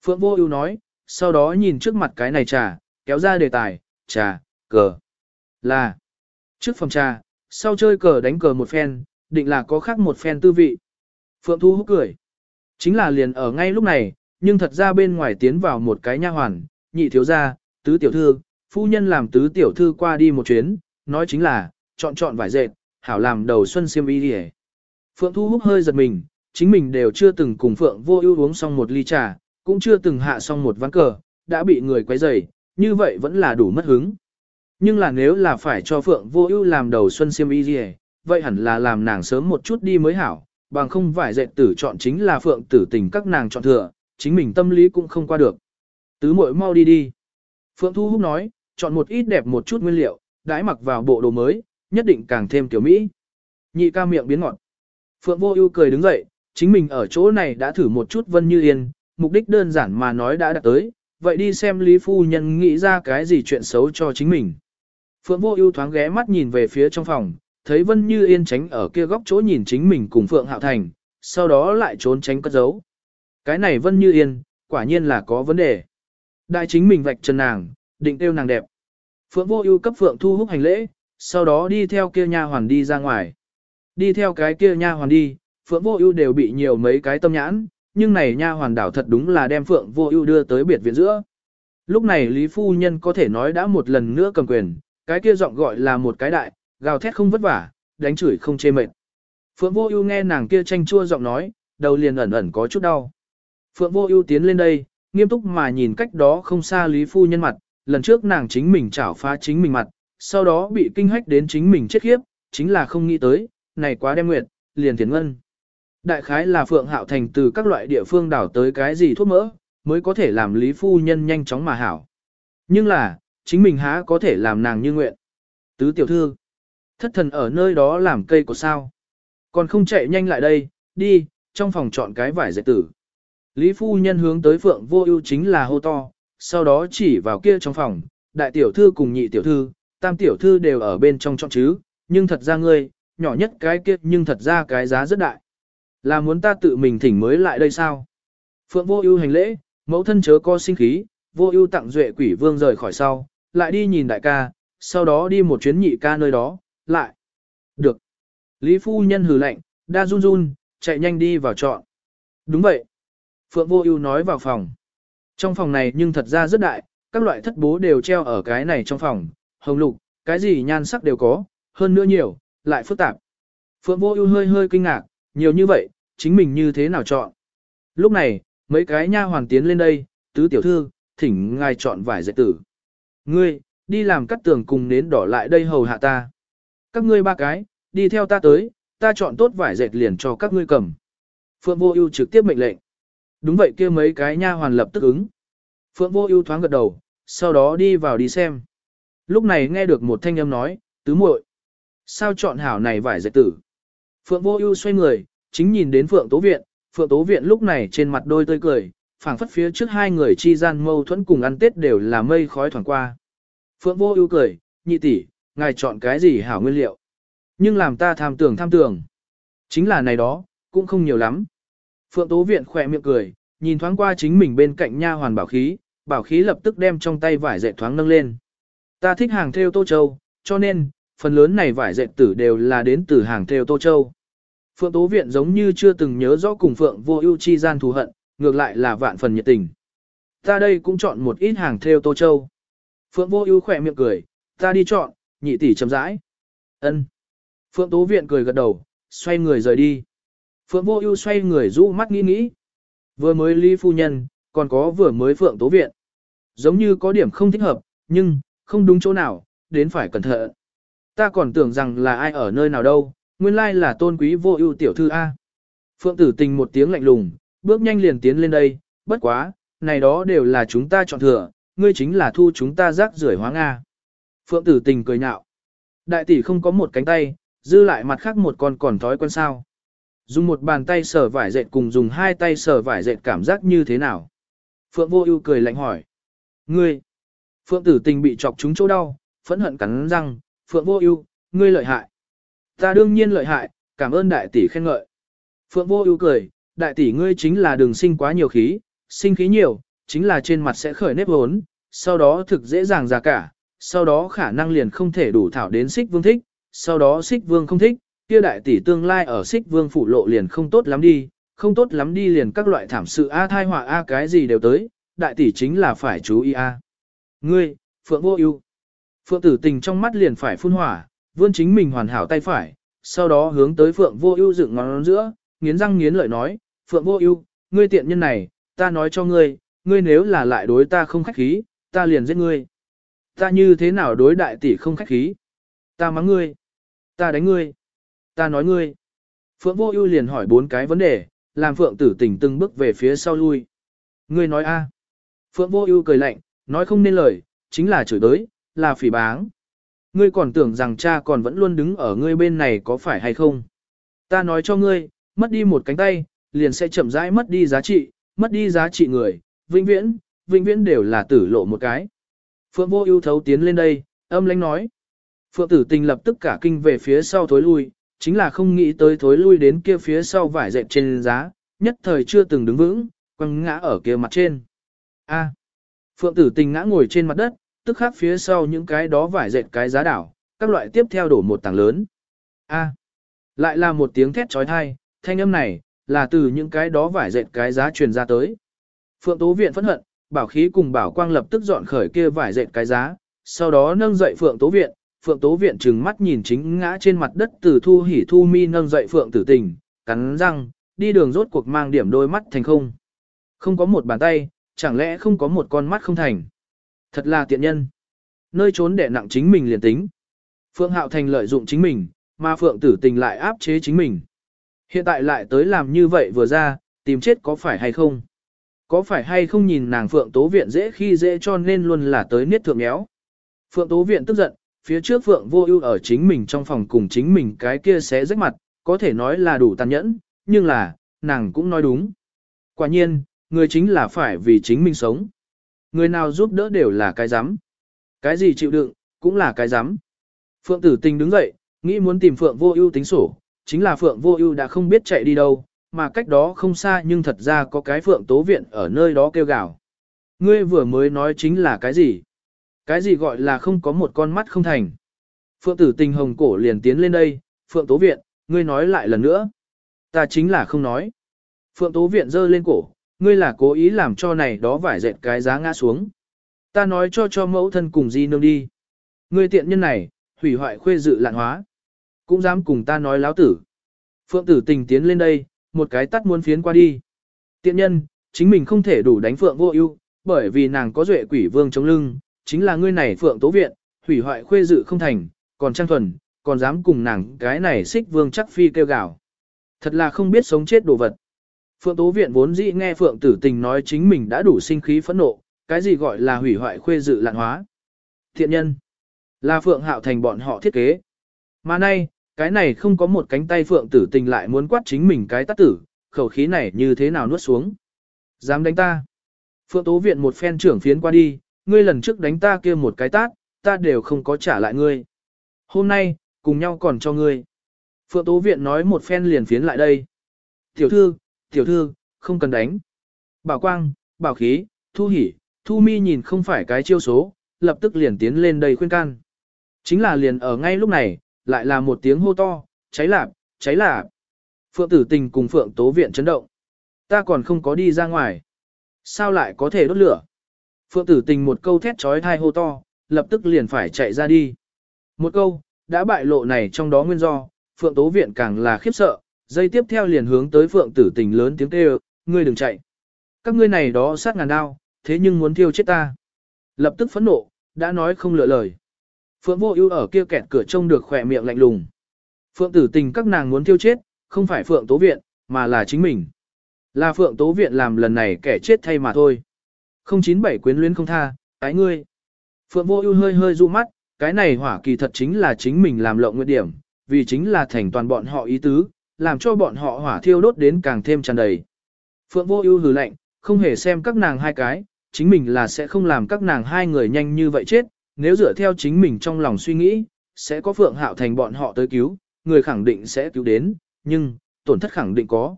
[SPEAKER 1] Phượng Vô Ưu nói, sau đó nhìn trước mặt cái này trà, kéo ra đề tài, trà, cờ. Là, trước phòng trà, sau chơi cờ đánh cờ một phen, định là có khác một phen tư vị. Phượng Thu Húc cười. Chính là liền ở ngay lúc này, nhưng thật ra bên ngoài tiến vào một cái nha hoàn, nhị thiếu gia, tứ tiểu thư, phu nhân làm tứ tiểu thư qua đi một chuyến, nói chính là, chọn chọn vải dệt, hảo làm đầu xuân xiêm y đi Phượng Thu Húc hơi giật mình, chính mình đều chưa từng cùng Phượng Vô Ưu uống xong một ly trà, cũng chưa từng hạ xong một ván cờ, đã bị người quấy rầy, như vậy vẫn là đủ mất hứng. Nhưng là nếu là phải cho Phượng Vô Ưu làm đầu xuân xiêm y đi, vậy hẳn là làm nàng sớm một chút đi mới hảo, bằng không vải dệt tử chọn chính là Phượng tử tình các nàng chọn thừa, chính mình tâm lý cũng không qua được. Tứ muội mau đi đi. Phượng Thu Húc nói, chọn một ít đẹp một chút nguyên liệu, đãi mặc vào bộ đồ mới, nhất định càng thêm tiểu mỹ. Nhị ca miệng biến ngọt. Phượng Vô Ưu cười đứng dậy, chính mình ở chỗ này đã thử một chút Vân Như Yên, mục đích đơn giản mà nói đã đạt tới, vậy đi xem Lý phu nhân nghĩ ra cái gì chuyện xấu cho chính mình. Phượng Vô Ưu thoáng ghé mắt nhìn về phía trong phòng, thấy Vân Như Yên tránh ở kia góc chỗ nhìn chính mình cùng Phượng Hạo Thành, sau đó lại trốn tránh cất giấu. Cái này Vân Như Yên, quả nhiên là có vấn đề. Đại chính mình vạch trần nàng, định tiêu nàng đẹp. Phượng Vô Ưu cấp Phượng Thu Húc hành lễ, sau đó đi theo kia nha hoàn đi ra ngoài. Đi theo cái kia nha hoàn đi, Phượng Vô Ưu đều bị nhiều mấy cái tâm nhãn, nhưng này nha hoàn đảo thật đúng là đem Phượng Vô Ưu đưa tới biệt viện giữa. Lúc này Lý phu nhân có thể nói đã một lần nữa cầm quyền, cái kia giọng gọi là một cái đại, gào thét không vất vả, đánh chửi không chê mệt. Phượng Vô Ưu nghe nàng kia tranh chua giọng nói, đầu liền ẩn ẩn có chút đau. Phượng Vô Ưu tiến lên đây, nghiêm túc mà nhìn cách đó không xa Lý phu nhân mặt, lần trước nàng chính mình chảo phá chính mình mặt, sau đó bị kinh hách đến chính mình chết khiếp, chính là không nghĩ tới, này quá đem nguyệt, liền thiền ngân. Đại khái là Phượng Hạo Thành từ các loại địa phương đảo tới cái gì thuốc mỡ, mới có thể làm Lý phu nhân nhanh chóng mà hảo. Nhưng là, chính mình há có thể làm nàng như nguyện. Tứ tiểu thư, thất thần ở nơi đó làm cây của sao. Còn không chạy nhanh lại đây, đi, trong phòng chọn cái vải dệt tử. Lý phu nhân hướng tới Phượng Vô Ưu chính là hô to, sau đó chỉ vào kia trong phòng, đại tiểu thư cùng nhị tiểu thư, tam tiểu thư đều ở bên trong chọn chứ, nhưng thật ra ngươi, nhỏ nhất cái kia nhưng thật ra cái giá rất đại. Là muốn ta tự mình thỉnh mới lại đây sao? Phượng Vô Ưu hành lễ, mẫu thân chớ có sinh khí, Vô Ưu tặng duệ quỷ vương rời khỏi sau, lại đi nhìn đại ca, sau đó đi một chuyến nhị ca nơi đó, lại. Được. Lý phu nhân hừ lạnh, đa run run, chạy nhanh đi vào chọn. Đúng vậy. Phượng Vô Ưu nói vào phòng. Trong phòng này nhưng thật ra rất đại, các loại thất bố đều treo ở cái này trong phòng, hồng lục, cái gì nhan sắc đều có, hơn nữa nhiều, lại phức tạp. Phượng Vô Ưu hơi hơi kinh ngạc, nhiều như vậy, chính mình như thế nào chọn? Lúc này, mấy cái nha hoàn tiến lên đây, tứ tiểu thư, thỉnh ngài chọn vải dệt tử. Ngươi, đi làm cắt tường cùng nến đỏ lại đây hầu hạ ta. Các ngươi ba cái, đi theo ta tới, ta chọn tốt vải dệt liền cho các ngươi cầm. Phượng Vô Ưu trực tiếp mệnh lệnh. Đúng vậy kia mấy cái nha hoàn lập tức ứng. Phượng Vô Ưu thoáng gật đầu, sau đó đi vào đi xem. Lúc này nghe được một thanh âm nói, "Tứ muội, sao chọn hảo này vải dệt tử?" Phượng Vô Ưu xoay người, chính nhìn đến Phượng Tố Viện, Phượng Tố Viện lúc này trên mặt đôi tươi cười, phảng phất phía trước hai người chi gian mâu thuẫn cùng ăn Tết đều là mây khói thoảng qua. Phượng Vô Ưu cười, "Nhị tỷ, ngài chọn cái gì hảo nguyên liệu?" Nhưng làm ta tham tưởng tham tưởng. Chính là này đó, cũng không nhiều lắm. Phượng Tố Viện khỏe miệng cười, nhìn thoáng qua chính mình bên cạnh nha hoàn bảo khí, bảo khí lập tức đem trong tay vải dệt thoáng nâng lên. Ta thích hàng theo Tô Châu, cho nên, phần lớn này vải dệt tử đều là đến từ hàng theo Tô Châu. Phượng Tố Viện giống như chưa từng nhớ rõ cùng Phượng vô ưu chi gian thù hận, ngược lại là vạn phần nhiệt tình. Ta đây cũng chọn một ít hàng theo Tô Châu. Phượng vô ưu khỏe miệng cười, ta đi chọn, nhị tỷ chậm rãi. Ân. Phượng Tố Viện cười gật đầu, xoay người rời đi. Phượng Vô Ưu xoay người rũ mắt nghĩ nghĩ. Vừa mới Lý phu nhân, còn có vừa mới Phượng Tố viện. Giống như có điểm không thích hợp, nhưng không đúng chỗ nào, đến phải cẩn thận. Ta còn tưởng rằng là ai ở nơi nào đâu, nguyên lai là Tôn Quý Vô Ưu tiểu thư a. Phượng Tử Tình một tiếng lạnh lùng, bước nhanh liền tiến lên đây, bất quá, này đó đều là chúng ta chọn thừa, ngươi chính là thu chúng ta rác rưởi hóa nga. Phượng Tử Tình cười nhạo. Đại tỷ không có một cánh tay, dư lại mặt khác một con còn thói quen sao. Dùng một bàn tay sờ vải dệt cùng dùng hai tay sờ vải dệt cảm giác như thế nào? Phượng Vô Ưu cười lạnh hỏi. Ngươi! Phượng Tử Tình bị chọc trúng chỗ đau, phẫn hận cắn răng, Phượng Vô Ưu, ngươi lợi hại. Ta đương nhiên lợi hại, cảm ơn đại tỷ khen ngợi. Phượng Vô Ưu cười, đại tỷ ngươi chính là đường sinh quá nhiều khí, sinh khí nhiều, chính là trên mặt sẽ khởi nếp hốn, sau đó thực dễ dàng già cả, sau đó khả năng liền không thể đủ thảo đến xích vương thích, sau đó xích vương không thích, kia đại tỷ tương lai ở xích vương phủ lộ liền không tốt lắm đi, không tốt lắm đi liền các loại thảm sự a thai họa a cái gì đều tới, đại tỷ chính là phải chú ý a. Ngươi, Phượng Vô Ưu. Phượng Tử Tình trong mắt liền phải phun hỏa, vươn chính mình hoàn hảo tay phải, sau đó hướng tới Phượng Vô Ưu dựng ngón giữa, nghiến răng nghiến lợi nói, "Phượng Vô Ưu, ngươi tiện nhân này, ta nói cho ngươi, ngươi nếu là lại đối ta không khách khí, ta liền giết ngươi." Ta như thế nào đối đại tỷ không khách khí? Ta mắng ngươi, ta đánh ngươi, ta nói ngươi. Phượng Vô Ưu liền hỏi bốn cái vấn đề, làm Phượng Tử Tình từng bước về phía sau lui. Ngươi nói a? Phượng Vô Ưu cười lạnh, nói không nên lời, chính là chửi đới, là phỉ báng. Ngươi còn tưởng rằng cha còn vẫn luôn đứng ở ngươi bên này có phải hay không? Ta nói cho ngươi, mất đi một cánh tay, liền sẽ chậm rãi mất đi giá trị, mất đi giá trị người, vĩnh viễn, vĩnh viễn đều là tử lộ một cái. Phượng vô ưu thấu tiến lên đây, âm lãnh nói. Phượng tử tình lập tức cả kinh về phía sau thối lui, chính là không nghĩ tới thối lui đến kia phía sau vải dệt trên giá, nhất thời chưa từng đứng vững, quăng ngã ở kia mặt trên. A. Phượng tử tình ngã ngồi trên mặt đất, tức khắc phía sau những cái đó vải dệt cái giá đảo, các loại tiếp theo đổ một tảng lớn. A. Lại là một tiếng thét trói thai, thanh âm này, là từ những cái đó vải dệt cái giá truyền ra tới. Phượng Tố Viện phẫn hận, bảo khí cùng bảo quang lập tức dọn khởi kia vải dệt cái giá, sau đó nâng dậy Phượng Tố Viện, Phượng Tố Viện trừng mắt nhìn chính ngã trên mặt đất từ thu hỉ thu mi nâng dậy Phượng Tử Tình, cắn răng, đi đường rốt cuộc mang điểm đôi mắt thành không. Không có một bàn tay, chẳng lẽ không có một con mắt không thành. Thật là tiện nhân. Nơi trốn để nặng chính mình liền tính. Phượng Hạo Thành lợi dụng chính mình, mà Phượng Tử Tình lại áp chế chính mình. Hiện tại lại tới làm như vậy vừa ra, tìm chết có phải hay không? Có phải hay không nhìn nàng Phượng Tố Viện dễ khi dễ cho nên luôn là tới niết thượng méo. Phượng Tố Viện tức giận, phía trước Phượng vô ưu ở chính mình trong phòng cùng chính mình cái kia sẽ rách mặt, có thể nói là đủ tàn nhẫn, nhưng là, nàng cũng nói đúng. Quả nhiên, người chính là phải vì chính mình sống. Người nào giúp đỡ đều là cái dám. Cái gì chịu đựng, cũng là cái dám. Phượng tử tình đứng dậy, nghĩ muốn tìm Phượng vô ưu tính sổ, chính là Phượng vô ưu đã không biết chạy đi đâu, mà cách đó không xa nhưng thật ra có cái phượng tố viện ở nơi đó kêu gào. Ngươi vừa mới nói chính là cái gì? Cái gì gọi là không có một con mắt không thành? Phượng tử tình hồng cổ liền tiến lên đây, phượng tố viện, ngươi nói lại lần nữa. Ta chính là không nói. Phượng tố viện giơ lên cổ, ngươi là cố ý làm cho này đó vải dệt cái giá ngã xuống. Ta nói cho cho mẫu thân cùng di nương đi. Ngươi tiện nhân này, hủy hoại khuê dự lạn hóa. Cũng dám cùng ta nói láo tử. Phượng tử tình tiến lên đây, một cái tắt muốn phiến qua đi. Tiện nhân, chính mình không thể đủ đánh Phượng Vô Ưu, bởi vì nàng có duệ quỷ vương chống lưng, chính là ngươi này Phượng Tố viện, hủy hoại khuê dự không thành, còn Trang Thuần, còn dám cùng nàng cái này xích vương chắc phi kêu gào. Thật là không biết sống chết đồ vật. Phượng Tố viện vốn dĩ nghe Phượng Tử Tình nói chính mình đã đủ sinh khí phẫn nộ, cái gì gọi là hủy hoại khuê dự lạn hóa. Thiện nhân, là Phượng Hạo thành bọn họ thiết kế. Mà nay, cái này không có một cánh tay phượng tử tình lại muốn quát chính mình cái tắt tử, khẩu khí này như thế nào nuốt xuống. Dám đánh ta. Phượng tố viện một phen trưởng phiến qua đi, ngươi lần trước đánh ta kia một cái tát, ta đều không có trả lại ngươi. Hôm nay, cùng nhau còn cho ngươi. Phượng tố viện nói một phen liền phiến lại đây. Tiểu thư, tiểu thư, không cần đánh. Bảo quang, bảo khí, thu hỉ, thu mi nhìn không phải cái chiêu số, lập tức liền tiến lên đây khuyên can. Chính là liền ở ngay lúc này, lại là một tiếng hô to, cháy lạp, cháy lạp. Phượng tử tình cùng Phượng tố viện chấn động. Ta còn không có đi ra ngoài. Sao lại có thể đốt lửa? Phượng tử tình một câu thét trói thai hô to, lập tức liền phải chạy ra đi. Một câu, đã bại lộ này trong đó nguyên do, Phượng tố viện càng là khiếp sợ, dây tiếp theo liền hướng tới phượng tử tình lớn tiếng kêu, ngươi đừng chạy. Các ngươi này đó sát ngàn đao, thế nhưng muốn thiêu chết ta. Lập tức phẫn nộ, đã nói không lựa lời. Phượng vô ưu ở kia kẹt cửa trông được khỏe miệng lạnh lùng. Phượng tử tình các nàng muốn thiêu chết, không phải Phượng tố viện, mà là chính mình. Là Phượng tố viện làm lần này kẻ chết thay mà thôi. 097 quyến luyến không tha, ái ngươi. Phượng vô ưu hơi hơi du mắt, cái này hỏa kỳ thật chính là chính mình làm lộng nguyện điểm, vì chính là thành toàn bọn họ ý tứ, làm cho bọn họ hỏa thiêu đốt đến càng thêm tràn đầy. Phượng vô ưu hừ lạnh, không hề xem các nàng hai cái, chính mình là sẽ không làm các nàng hai người nhanh như vậy chết, nếu dựa theo chính mình trong lòng suy nghĩ, sẽ có Phượng Hạo thành bọn họ tới cứu, người khẳng định sẽ cứu đến, nhưng, tổn thất khẳng định có.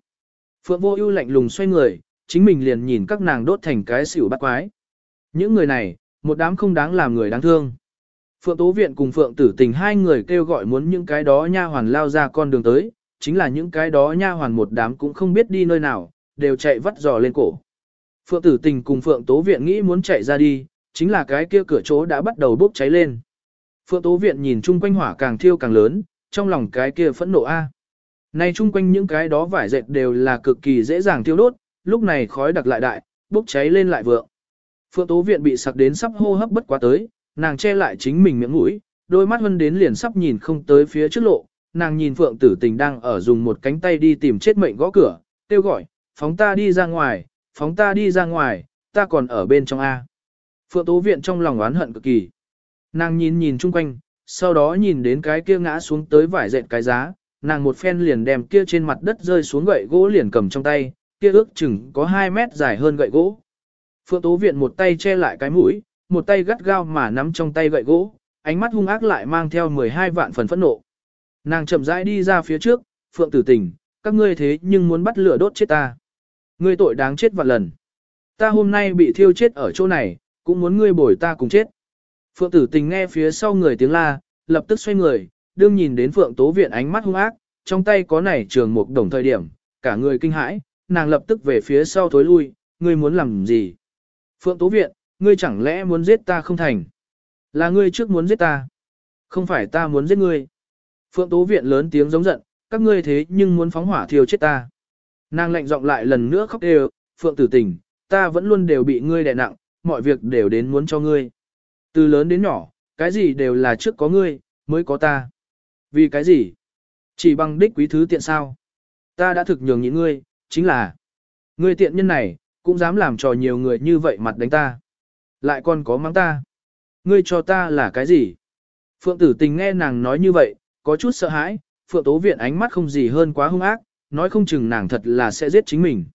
[SPEAKER 1] Phượng vô ưu lạnh lùng xoay người, chính mình liền nhìn các nàng đốt thành cái xỉu bắt quái. Những người này, một đám không đáng làm người đáng thương. Phượng Tố Viện cùng Phượng Tử Tình hai người kêu gọi muốn những cái đó nha hoàn lao ra con đường tới, chính là những cái đó nha hoàn một đám cũng không biết đi nơi nào, đều chạy vắt giò lên cổ. Phượng Tử Tình cùng Phượng Tố Viện nghĩ muốn chạy ra đi, chính là cái kia cửa chỗ đã bắt đầu bốc cháy lên. Phượng Tố Viện nhìn chung quanh hỏa càng thiêu càng lớn, trong lòng cái kia phẫn nộ a. Này chung quanh những cái đó vải dệt đều là cực kỳ dễ dàng thiêu đốt, lúc này khói đặc lại đại, bốc cháy lên lại vượng. Phượng Tố Viện bị sặc đến sắp hô hấp bất quá tới, nàng che lại chính mình miệng mũi, đôi mắt hân đến liền sắp nhìn không tới phía trước lộ, nàng nhìn Phượng Tử Tình đang ở dùng một cánh tay đi tìm chết mệnh gõ cửa, kêu gọi, phóng ta đi ra ngoài, phóng ta đi ra ngoài, ta còn ở bên trong A. Phượng Tố Viện trong lòng oán hận cực kỳ. Nàng nhìn nhìn chung quanh, sau đó nhìn đến cái kia ngã xuống tới vải dệt cái giá, nàng một phen liền đem kia trên mặt đất rơi xuống gậy gỗ liền cầm trong tay, kia ước chừng có 2 mét dài hơn gậy gỗ. Phượng Tố Viện một tay che lại cái mũi, một tay gắt gao mà nắm trong tay gậy gỗ, ánh mắt hung ác lại mang theo 12 vạn phần phẫn nộ. Nàng chậm rãi đi ra phía trước, Phượng Tử Tình, các ngươi thế nhưng muốn bắt lửa đốt chết ta. Ngươi tội đáng chết vạn lần. Ta hôm nay bị thiêu chết ở chỗ này, cũng muốn ngươi bồi ta cùng chết. Phượng Tử Tình nghe phía sau người tiếng la, lập tức xoay người, đương nhìn đến Phượng Tố Viện ánh mắt hung ác, trong tay có nảy trường một đồng thời điểm, cả người kinh hãi, nàng lập tức về phía sau thối lui, ngươi muốn làm gì? Phượng Tố Viện, ngươi chẳng lẽ muốn giết ta không thành? Là ngươi trước muốn giết ta. Không phải ta muốn giết ngươi. Phượng Tố Viện lớn tiếng giống giận, các ngươi thế nhưng muốn phóng hỏa thiêu chết ta. Nàng lạnh giọng lại lần nữa khóc đều, Phượng tử tình, ta vẫn luôn đều bị ngươi đè nặng, mọi việc đều đến muốn cho ngươi. Từ lớn đến nhỏ, cái gì đều là trước có ngươi, mới có ta. Vì cái gì? Chỉ bằng đích quý thứ tiện sao? Ta đã thực nhường nhịn ngươi, chính là ngươi tiện nhân này, cũng dám làm trò nhiều người như vậy mặt đánh ta. Lại còn có mắng ta. Ngươi cho ta là cái gì? Phượng tử tình nghe nàng nói như vậy, có chút sợ hãi, Phượng tố viện ánh mắt không gì hơn quá hung ác, nói không chừng nàng thật là sẽ giết chính mình.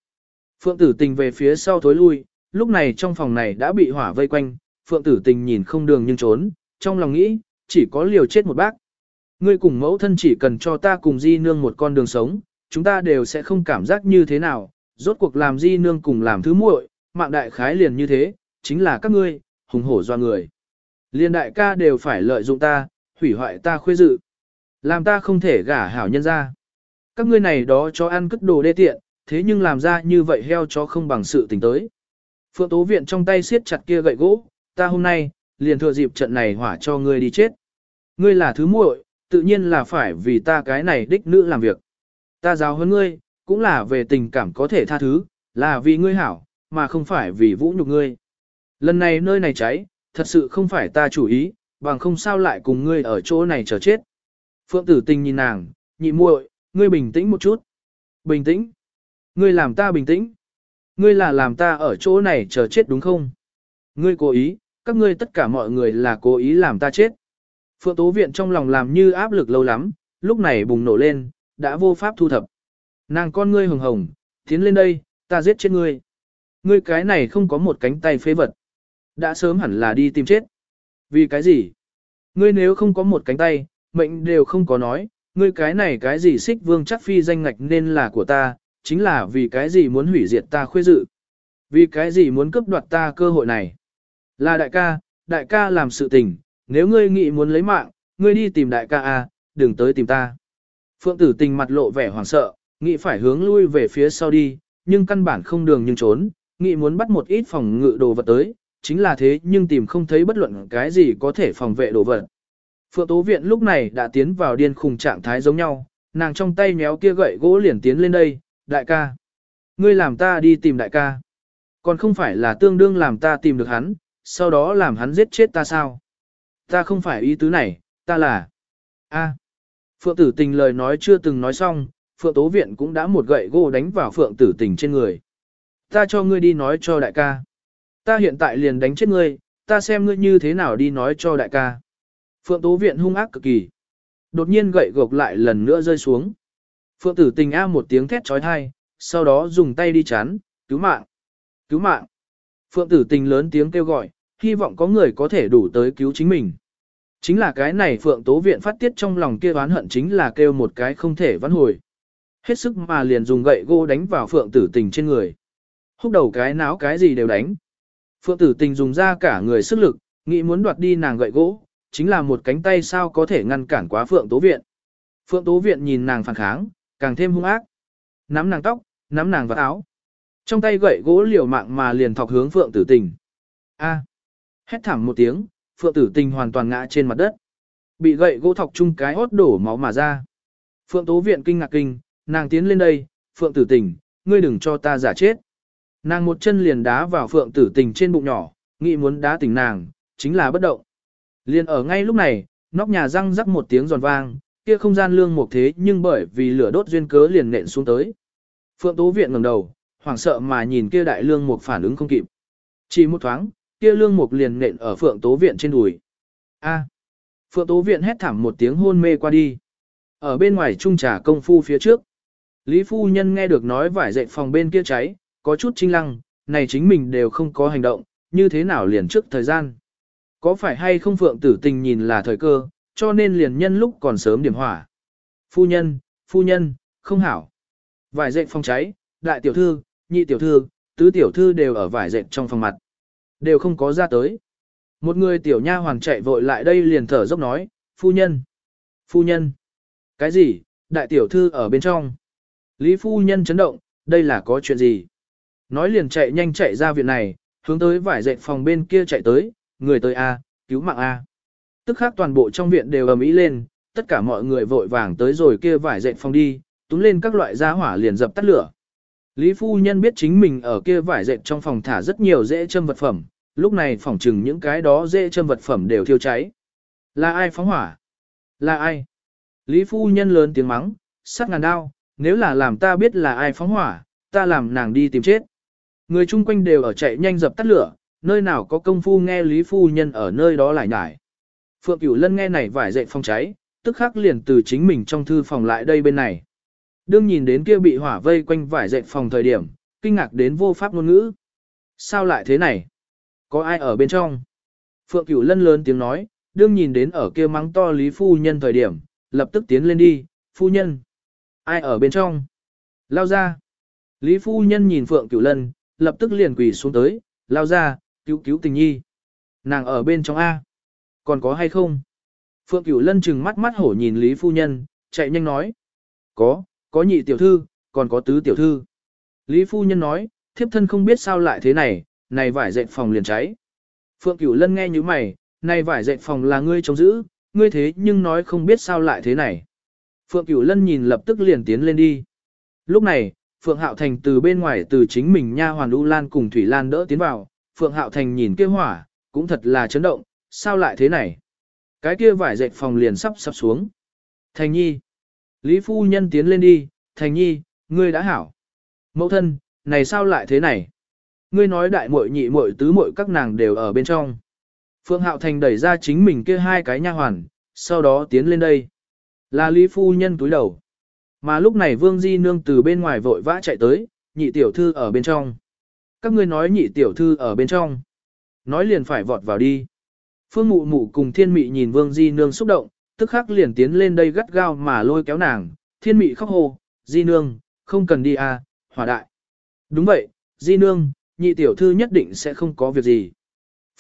[SPEAKER 1] Phượng tử tình về phía sau thối lui, lúc này trong phòng này đã bị hỏa vây quanh, Phượng tử tình nhìn không đường nhưng trốn, trong lòng nghĩ, chỉ có liều chết một bác. Ngươi cùng mẫu thân chỉ cần cho ta cùng di nương một con đường sống, chúng ta đều sẽ không cảm giác như thế nào, rốt cuộc làm di nương cùng làm thứ muội, mạng đại khái liền như thế, chính là các ngươi, hùng hổ do người. Liên đại ca đều phải lợi dụng ta, hủy hoại ta khuê dự. Làm ta không thể gả hảo nhân ra. Các ngươi này đó cho ăn cất đồ đê tiện, thế nhưng làm ra như vậy heo cho không bằng sự tình tới. Phượng Tố Viện trong tay siết chặt kia gậy gỗ, ta hôm nay, liền thừa dịp trận này hỏa cho ngươi đi chết. Ngươi là thứ muội, tự nhiên là phải vì ta cái này đích nữ làm việc. Ta giáo hơn ngươi, cũng là về tình cảm có thể tha thứ, là vì ngươi hảo, mà không phải vì vũ nhục ngươi. Lần này nơi này cháy, thật sự không phải ta chủ ý, bằng không sao lại cùng ngươi ở chỗ này chờ chết. Phượng tử tình nhìn nàng, nhị muội, ngươi bình tĩnh một chút. Bình tĩnh. Ngươi làm ta bình tĩnh. Ngươi là làm ta ở chỗ này chờ chết đúng không? Ngươi cố ý, các ngươi tất cả mọi người là cố ý làm ta chết. Phượng Tố Viện trong lòng làm như áp lực lâu lắm, lúc này bùng nổ lên, đã vô pháp thu thập. Nàng con ngươi hồng hồng, tiến lên đây, ta giết chết ngươi. Ngươi cái này không có một cánh tay phế vật. Đã sớm hẳn là đi tìm chết. Vì cái gì? Ngươi nếu không có một cánh tay, mệnh đều không có nói, ngươi cái này cái gì xích vương chắc phi danh ngạch nên là của ta, chính là vì cái gì muốn hủy diệt ta khuê dự. Vì cái gì muốn cướp đoạt ta cơ hội này. Là đại ca, đại ca làm sự tình, nếu ngươi nghĩ muốn lấy mạng, ngươi đi tìm đại ca à đừng tới tìm ta. Phượng tử tình mặt lộ vẻ hoảng sợ, nghĩ phải hướng lui về phía sau đi, nhưng căn bản không đường nhưng trốn, nghĩ muốn bắt một ít phòng ngự đồ vật tới, chính là thế nhưng tìm không thấy bất luận cái gì có thể phòng vệ đồ vật. Phượng Tố Viện lúc này đã tiến vào điên khùng trạng thái giống nhau, nàng trong tay méo kia gậy gỗ liền tiến lên đây, đại ca. Ngươi làm ta đi tìm đại ca. Còn không phải là tương đương làm ta tìm được hắn, sau đó làm hắn giết chết ta sao? Ta không phải ý tứ này, ta là... a Phượng tử tình lời nói chưa từng nói xong, Phượng tố viện cũng đã một gậy gỗ đánh vào Phượng tử tình trên người. Ta cho ngươi đi nói cho đại ca. Ta hiện tại liền đánh chết ngươi, ta xem ngươi như thế nào đi nói cho đại ca. Phượng tố viện hung ác cực kỳ. Đột nhiên gậy gộc lại lần nữa rơi xuống. Phượng tử tình a một tiếng thét trói thai, sau đó dùng tay đi chắn, cứu mạng, cứu mạng. Phượng tử tình lớn tiếng kêu gọi, hy vọng có người có thể đủ tới cứu chính mình. Chính là cái này Phượng Tố Viện phát tiết trong lòng kia oán hận chính là kêu một cái không thể vãn hồi. Hết sức mà liền dùng gậy gỗ đánh vào Phượng tử tình trên người. Húc đầu cái náo cái gì đều đánh. Phượng tử tình dùng ra cả người sức lực, nghĩ muốn đoạt đi nàng gậy gỗ, chính là một cánh tay sao có thể ngăn cản quá Phượng Tố Viện. Phượng Tố Viện nhìn nàng phản kháng, càng thêm hung ác. Nắm nàng tóc, nắm nàng vào áo. Trong tay gậy gỗ liều mạng mà liền thọc hướng Phượng tử tình. A. Hét thảm một tiếng, Phượng tử tình hoàn toàn ngã trên mặt đất. Bị gậy gỗ thọc chung cái hốt đổ máu mà ra. Phượng Tố Viện kinh ngạc kinh, nàng tiến lên đây, Phượng tử tình, ngươi đừng cho ta giả chết. Nàng một chân liền đá vào Phượng tử tình trên bụng nhỏ, nghĩ muốn đá tỉnh nàng, chính là bất động. Liền ở ngay lúc này, nóc nhà răng rắc một tiếng giòn vang, kia không gian lương một thế nhưng bởi vì lửa đốt duyên cớ liền nện xuống tới. Phượng Tố Viện ngẩng đầu, hoảng sợ mà nhìn kia đại lương một phản ứng không kịp. Chỉ một thoáng, kia lương một liền nện ở Phượng Tố Viện trên đùi. A. Phượng Tố Viện hét thảm một tiếng hôn mê qua đi. Ở bên ngoài trung trà công phu phía trước. Lý Phu Nhân nghe được nói vải dậy phòng bên kia cháy, có chút trinh lăng, này chính mình đều không có hành động, như thế nào liền trước thời gian. Có phải hay không Phượng tử tình nhìn là thời cơ, cho nên liền nhân lúc còn sớm điểm hỏa. Phu nhân, phu nhân, không hảo. Vải dệt phòng cháy, đại tiểu thư, nhị tiểu thư, tứ tiểu thư đều ở vải dệt trong phòng mặt. Đều không có ra tới. Một người tiểu nha hoàng chạy vội lại đây liền thở dốc nói, phu nhân, phu nhân. Cái gì, đại tiểu thư ở bên trong. Lý phu nhân chấn động, đây là có chuyện gì? Nói liền chạy nhanh chạy ra viện này, hướng tới vải dệt phòng bên kia chạy tới, người tới A, cứu mạng A. Tức khác toàn bộ trong viện đều ầm ĩ lên, tất cả mọi người vội vàng tới rồi kia vải dệt phòng đi, túm lên các loại gia hỏa liền dập tắt lửa. Lý phu nhân biết chính mình ở kia vải dệt trong phòng thả rất nhiều dễ châm vật phẩm, lúc này phòng chừng những cái đó dễ châm vật phẩm đều thiêu cháy. Là ai phóng hỏa? Là ai? Lý phu nhân lớn tiếng mắng, sắc ngàn đao, nếu là làm ta biết là ai phóng hỏa, ta làm nàng đi tìm chết. Người chung quanh đều ở chạy nhanh dập tắt lửa, nơi nào có công phu nghe Lý phu nhân ở nơi đó lại nhải. Phượng Cửu Lân nghe này vải dậy phong cháy, tức khắc liền từ chính mình trong thư phòng lại đây bên này. Đương nhìn đến kia bị hỏa vây quanh vải dậy phòng thời điểm, kinh ngạc đến vô pháp ngôn ngữ. Sao lại thế này? Có ai ở bên trong? Phượng Cửu Lân lớn tiếng nói, đương nhìn đến ở kia mắng to Lý phu nhân thời điểm, lập tức tiến lên đi, phu nhân. Ai ở bên trong? Lao ra. Lý phu nhân nhìn Phượng Cửu Lân, lập tức liền quỳ xuống tới, lao ra, cứu cứu tình nhi. Nàng ở bên trong A. Còn có hay không? Phượng Cửu Lân chừng mắt mắt hổ nhìn Lý Phu Nhân, chạy nhanh nói. Có, có nhị tiểu thư, còn có tứ tiểu thư. Lý Phu Nhân nói, thiếp thân không biết sao lại thế này, này vải dệt phòng liền cháy. Phượng Cửu Lân nghe như mày, này vải dệt phòng là ngươi chống giữ, ngươi thế nhưng nói không biết sao lại thế này. Phượng Cửu Lân nhìn lập tức liền tiến lên đi. Lúc này, Phượng Hạo Thành từ bên ngoài từ chính mình nha hoàn U Lan cùng Thủy Lan đỡ tiến vào, Phượng Hạo Thành nhìn kia hỏa, cũng thật là chấn động, sao lại thế này? Cái kia vải dệt phòng liền sắp sắp xuống. Thành nhi. Lý phu nhân tiến lên đi, thành nhi, ngươi đã hảo. Mẫu thân, này sao lại thế này? Ngươi nói đại muội nhị muội tứ muội các nàng đều ở bên trong. Phương Hạo Thành đẩy ra chính mình kia hai cái nha hoàn, sau đó tiến lên đây. Là Lý phu nhân túi đầu. Mà lúc này Vương Di Nương từ bên ngoài vội vã chạy tới, nhị tiểu thư ở bên trong. Các ngươi nói nhị tiểu thư ở bên trong. Nói liền phải vọt vào đi. Phương mụ mụ cùng thiên mị nhìn Vương Di Nương xúc động, tức khắc liền tiến lên đây gắt gao mà lôi kéo nàng. Thiên mị khóc hồ, Di Nương, không cần đi à, hỏa đại. Đúng vậy, Di Nương, nhị tiểu thư nhất định sẽ không có việc gì.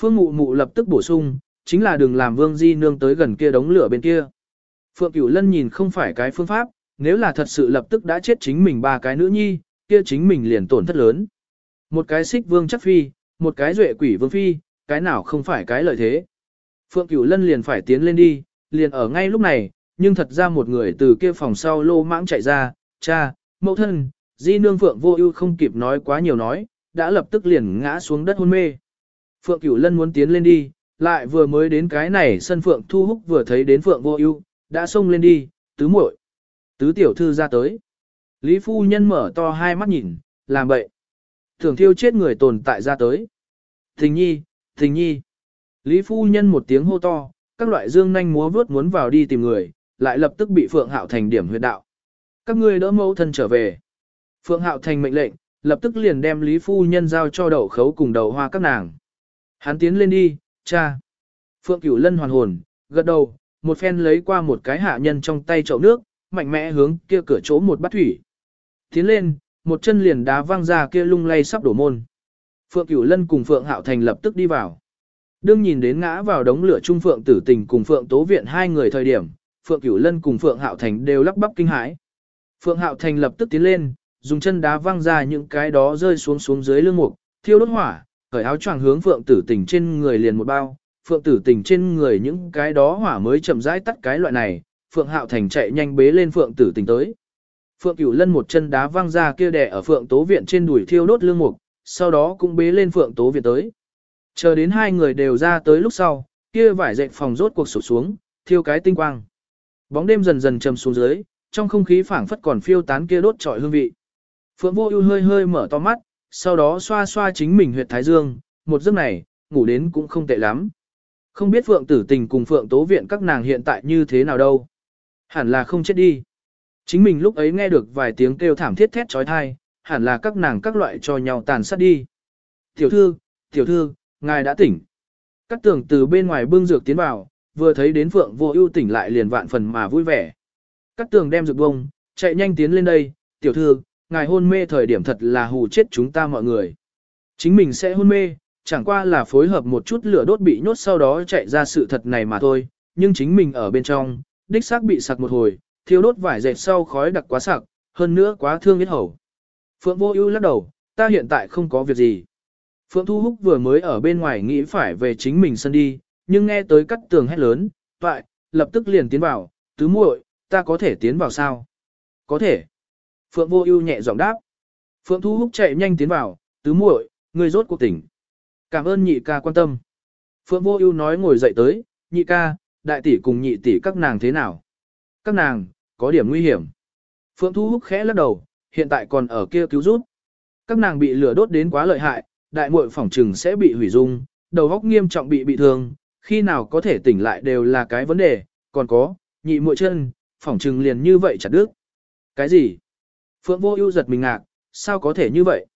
[SPEAKER 1] Phương mụ mụ lập tức bổ sung, chính là đừng làm Vương Di Nương tới gần kia đống lửa bên kia. Phượng Cửu Lân nhìn không phải cái phương pháp, nếu là thật sự lập tức đã chết chính mình ba cái nữ nhi, kia chính mình liền tổn thất lớn. Một cái xích vương chắc phi, một cái duệ quỷ vương phi, cái nào không phải cái lợi thế. Phượng Cửu Lân liền phải tiến lên đi, liền ở ngay lúc này, nhưng thật ra một người từ kia phòng sau lô mãng chạy ra, cha, mẫu thân, di nương Phượng vô ưu không kịp nói quá nhiều nói, đã lập tức liền ngã xuống đất hôn mê. Phượng Cửu Lân muốn tiến lên đi, lại vừa mới đến cái này sân Phượng Thu Húc vừa thấy đến Phượng vô ưu, đã xông lên đi, tứ muội, tứ tiểu thư ra tới. Lý phu nhân mở to hai mắt nhìn, làm vậy, Thường thiêu chết người tồn tại ra tới. Tình nhi, tình nhi. Lý phu nhân một tiếng hô to, các loại dương nhanh múa vớt muốn vào đi tìm người, lại lập tức bị Phượng Hạo Thành điểm huyệt đạo. Các ngươi đỡ mẫu thân trở về. Phượng Hạo Thành mệnh lệnh, lập tức liền đem Lý phu nhân giao cho đậu khấu cùng đầu hoa các nàng. Hắn tiến lên đi, cha. Phượng Cửu Lân hoàn hồn, gật đầu, một phen lấy qua một cái hạ nhân trong tay chậu nước, mạnh mẽ hướng kia cửa chỗ một bát thủy. Tiến lên, một chân liền đá văng ra kia lung lay sắp đổ môn. Phượng Cửu Lân cùng Phượng Hạo Thành lập tức đi vào. Đương nhìn đến ngã vào đống lửa trung Phượng Tử Tình cùng Phượng Tố Viện hai người thời điểm, Phượng Cửu Lân cùng Phượng Hạo Thành đều lắp bắp kinh hãi. Phượng Hạo Thành lập tức tiến lên, dùng chân đá văng ra những cái đó rơi xuống xuống dưới lưng mục, thiêu đốt hỏa, cởi áo choàng hướng Phượng Tử Tình trên người liền một bao, Phượng Tử Tình trên người những cái đó hỏa mới chậm rãi tắt cái loại này, Phượng Hạo Thành chạy nhanh bế lên Phượng Tử Tình tới. Phượng Cửu Lân một chân đá văng ra kia đè ở Phượng Tố Viện trên đùi thiêu đốt lương mục, sau đó cũng bế lên Phượng Tố Viện tới. Chờ đến hai người đều ra tới lúc sau, kia vải dệt phòng rốt cuộc sụp xuống, thiêu cái tinh quang. Bóng đêm dần dần trầm xuống dưới, trong không khí phảng phất còn phiêu tán kia đốt trọi hương vị. Phượng Vô Ưu hơi hơi mở to mắt, sau đó xoa xoa chính mình huyệt thái dương, một giấc này, ngủ đến cũng không tệ lắm. Không biết Phượng Tử Tình cùng Phượng Tố Viện các nàng hiện tại như thế nào đâu. Hẳn là không chết đi. Chính mình lúc ấy nghe được vài tiếng kêu thảm thiết thét chói tai, hẳn là các nàng các loại cho nhau tàn sát đi. Tiểu thư, tiểu thư, ngài đã tỉnh. Cát tường từ bên ngoài bưng dược tiến vào, vừa thấy đến Phượng vô ưu tỉnh lại liền vạn phần mà vui vẻ. Cát tường đem dược bông, chạy nhanh tiến lên đây, tiểu thư, ngài hôn mê thời điểm thật là hù chết chúng ta mọi người. Chính mình sẽ hôn mê, chẳng qua là phối hợp một chút lửa đốt bị nhốt sau đó chạy ra sự thật này mà thôi, nhưng chính mình ở bên trong, đích xác bị sặc một hồi, thiêu đốt vải dệt sau khói đặc quá sặc, hơn nữa quá thương biết hầu. Phượng vô ưu lắc đầu, ta hiện tại không có việc gì. Phượng Thu Húc vừa mới ở bên ngoài nghĩ phải về chính mình sân đi, nhưng nghe tới cắt tường hét lớn, vậy, lập tức liền tiến vào, tứ muội, ta có thể tiến vào sao? Có thể. Phượng Vô Ưu nhẹ giọng đáp. Phượng Thu Húc chạy nhanh tiến vào, tứ muội, ngươi rốt cuộc tỉnh. Cảm ơn nhị ca quan tâm. Phượng Vô Ưu nói ngồi dậy tới, nhị ca, đại tỷ cùng nhị tỷ các nàng thế nào? Các nàng, có điểm nguy hiểm. Phượng Thu Húc khẽ lắc đầu, hiện tại còn ở kia cứu giúp. Các nàng bị lửa đốt đến quá lợi hại, đại muội phỏng trừng sẽ bị hủy dung, đầu óc nghiêm trọng bị bị thương, khi nào có thể tỉnh lại đều là cái vấn đề, còn có, nhị muội chân, phỏng trừng liền như vậy chặt đứt. Cái gì? Phượng Vô Ưu giật mình ngạc, sao có thể như vậy?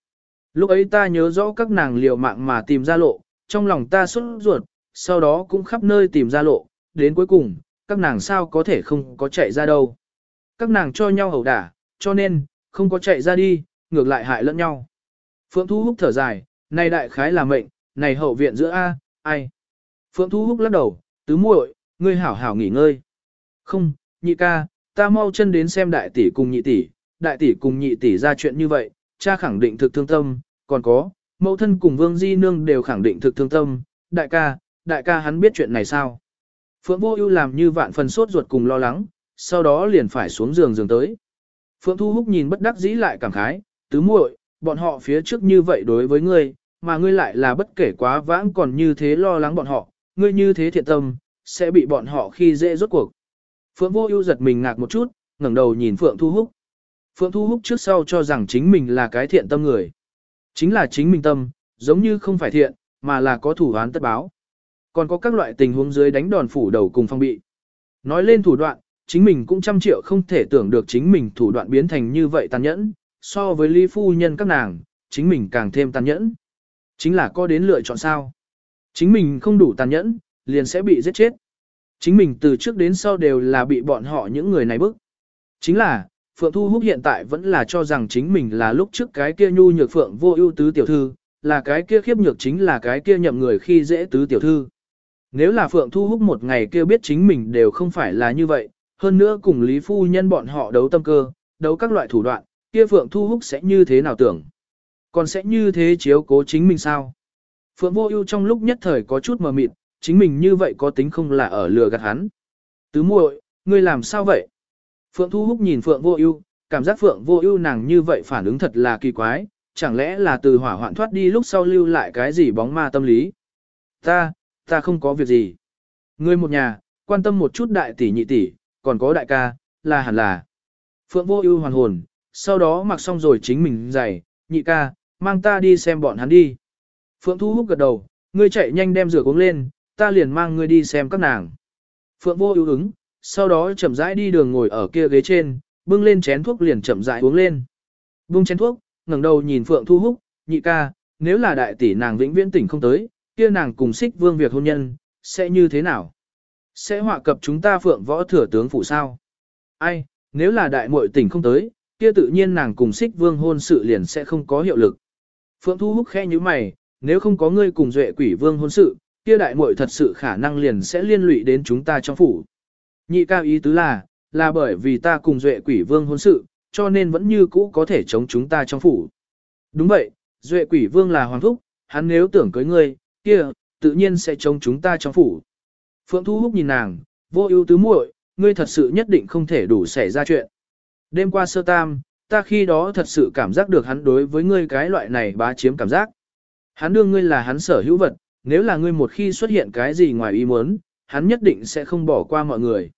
[SPEAKER 1] Lúc ấy ta nhớ rõ các nàng liều mạng mà tìm ra lộ, trong lòng ta xuất ruột, sau đó cũng khắp nơi tìm ra lộ, đến cuối cùng, các nàng sao có thể không có chạy ra đâu. Các nàng cho nhau hầu đả, cho nên, không có chạy ra đi, ngược lại hại lẫn nhau. Phượng Thu Húc thở dài, này đại khái là mệnh, này hậu viện giữa A, ai. Phượng Thu Húc lắc đầu, tứ muội, ngươi hảo hảo nghỉ ngơi. Không, nhị ca, ta mau chân đến xem đại tỷ cùng nhị tỷ, đại tỷ cùng nhị tỷ ra chuyện như vậy, cha khẳng định thực thương tâm, còn có, mẫu thân cùng Vương Di Nương đều khẳng định thực thương tâm, đại ca, đại ca hắn biết chuyện này sao? Phượng Vô Ưu làm như vạn phần sốt ruột cùng lo lắng, sau đó liền phải xuống giường giường tới. Phượng Thu Húc nhìn bất đắc dĩ lại cảm khái, tứ muội, bọn họ phía trước như vậy đối với ngươi, mà ngươi lại là bất kể quá vãng còn như thế lo lắng bọn họ, ngươi như thế thiện tâm, sẽ bị bọn họ khi dễ rốt cuộc. Phượng Vô Ưu giật mình ngạc một chút, ngẩng đầu nhìn Phượng Thu Húc. Phượng Thu Húc trước sau cho rằng chính mình là cái thiện tâm người. Chính là chính mình tâm, giống như không phải thiện, mà là có thủ án tất báo. Còn có các loại tình huống dưới đánh đòn phủ đầu cùng phong bị. Nói lên thủ đoạn, chính mình cũng trăm triệu không thể tưởng được chính mình thủ đoạn biến thành như vậy tàn nhẫn, so với Lý Phu Nhân các nàng, chính mình càng thêm tàn nhẫn. Chính là có đến lựa chọn sao. Chính mình không đủ tàn nhẫn, liền sẽ bị giết chết. Chính mình từ trước đến sau đều là bị bọn họ những người này bức. Chính là, Phượng Thu Húc hiện tại vẫn là cho rằng chính mình là lúc trước cái kia nhu nhược Phượng vô ưu tứ tiểu thư, là cái kia khiếp nhược chính là cái kia nhậm người khi dễ tứ tiểu thư. Nếu là Phượng Thu Húc một ngày kia biết chính mình đều không phải là như vậy, hơn nữa cùng Lý Phu Nhân bọn họ đấu tâm cơ, đấu các loại thủ đoạn, kia Phượng Thu Húc sẽ như thế nào tưởng? Còn sẽ như thế chiếu cố chính mình sao? Phượng Vô Ưu trong lúc nhất thời có chút mờ mịt, chính mình như vậy có tính không là ở lừa gạt hắn. Tứ muội, ngươi làm sao vậy? Phượng Thu Húc nhìn Phượng Vô Ưu, cảm giác Phượng Vô Ưu nàng như vậy phản ứng thật là kỳ quái, chẳng lẽ là từ hỏa hoạn thoát đi lúc sau lưu lại cái gì bóng ma tâm lý? Ta, ta không có việc gì. Ngươi một nhà, quan tâm một chút đại tỷ nhị tỷ, còn có đại ca, là hẳn là. Phượng Vô Ưu hoàn hồn, sau đó mặc xong rồi chính mình giày, nhị ca, mang ta đi xem bọn hắn đi. Phượng Thu Húc gật đầu, ngươi chạy nhanh đem rửa uống lên, ta liền mang ngươi đi xem các nàng. Phượng Vô Ưu ứng, sau đó chậm rãi đi đường ngồi ở kia ghế trên, bưng lên chén thuốc liền chậm rãi uống lên. Bưng chén thuốc, ngẩng đầu nhìn Phượng Thu Húc, nhị ca, nếu là đại tỷ nàng vĩnh viễn tỉnh không tới, kia nàng cùng xích vương việc hôn nhân, sẽ như thế nào? Sẽ họa cập chúng ta Phượng võ thừa tướng phụ sao? Ai, nếu là đại muội tỉnh không tới, kia tự nhiên nàng cùng xích vương hôn sự liền sẽ không có hiệu lực. Phượng Thu Húc khẽ như mày, nếu không có ngươi cùng duệ quỷ vương hôn sự, kia đại muội thật sự khả năng liền sẽ liên lụy đến chúng ta trong phủ. Nhị cao ý tứ là, là bởi vì ta cùng duệ quỷ vương hôn sự, cho nên vẫn như cũ có thể chống chúng ta trong phủ. Đúng vậy, duệ quỷ vương là hoàng thúc, hắn nếu tưởng cưới ngươi, kia, tự nhiên sẽ chống chúng ta trong phủ. Phượng Thu Húc nhìn nàng, vô ưu tứ muội, ngươi thật sự nhất định không thể đủ xảy ra chuyện. Đêm qua sơ tam, ta khi đó thật sự cảm giác được hắn đối với ngươi cái loại này bá chiếm cảm giác. Hắn đương ngươi là hắn sở hữu vật, nếu là ngươi một khi xuất hiện cái gì ngoài ý muốn, hắn nhất định sẽ không bỏ qua mọi người.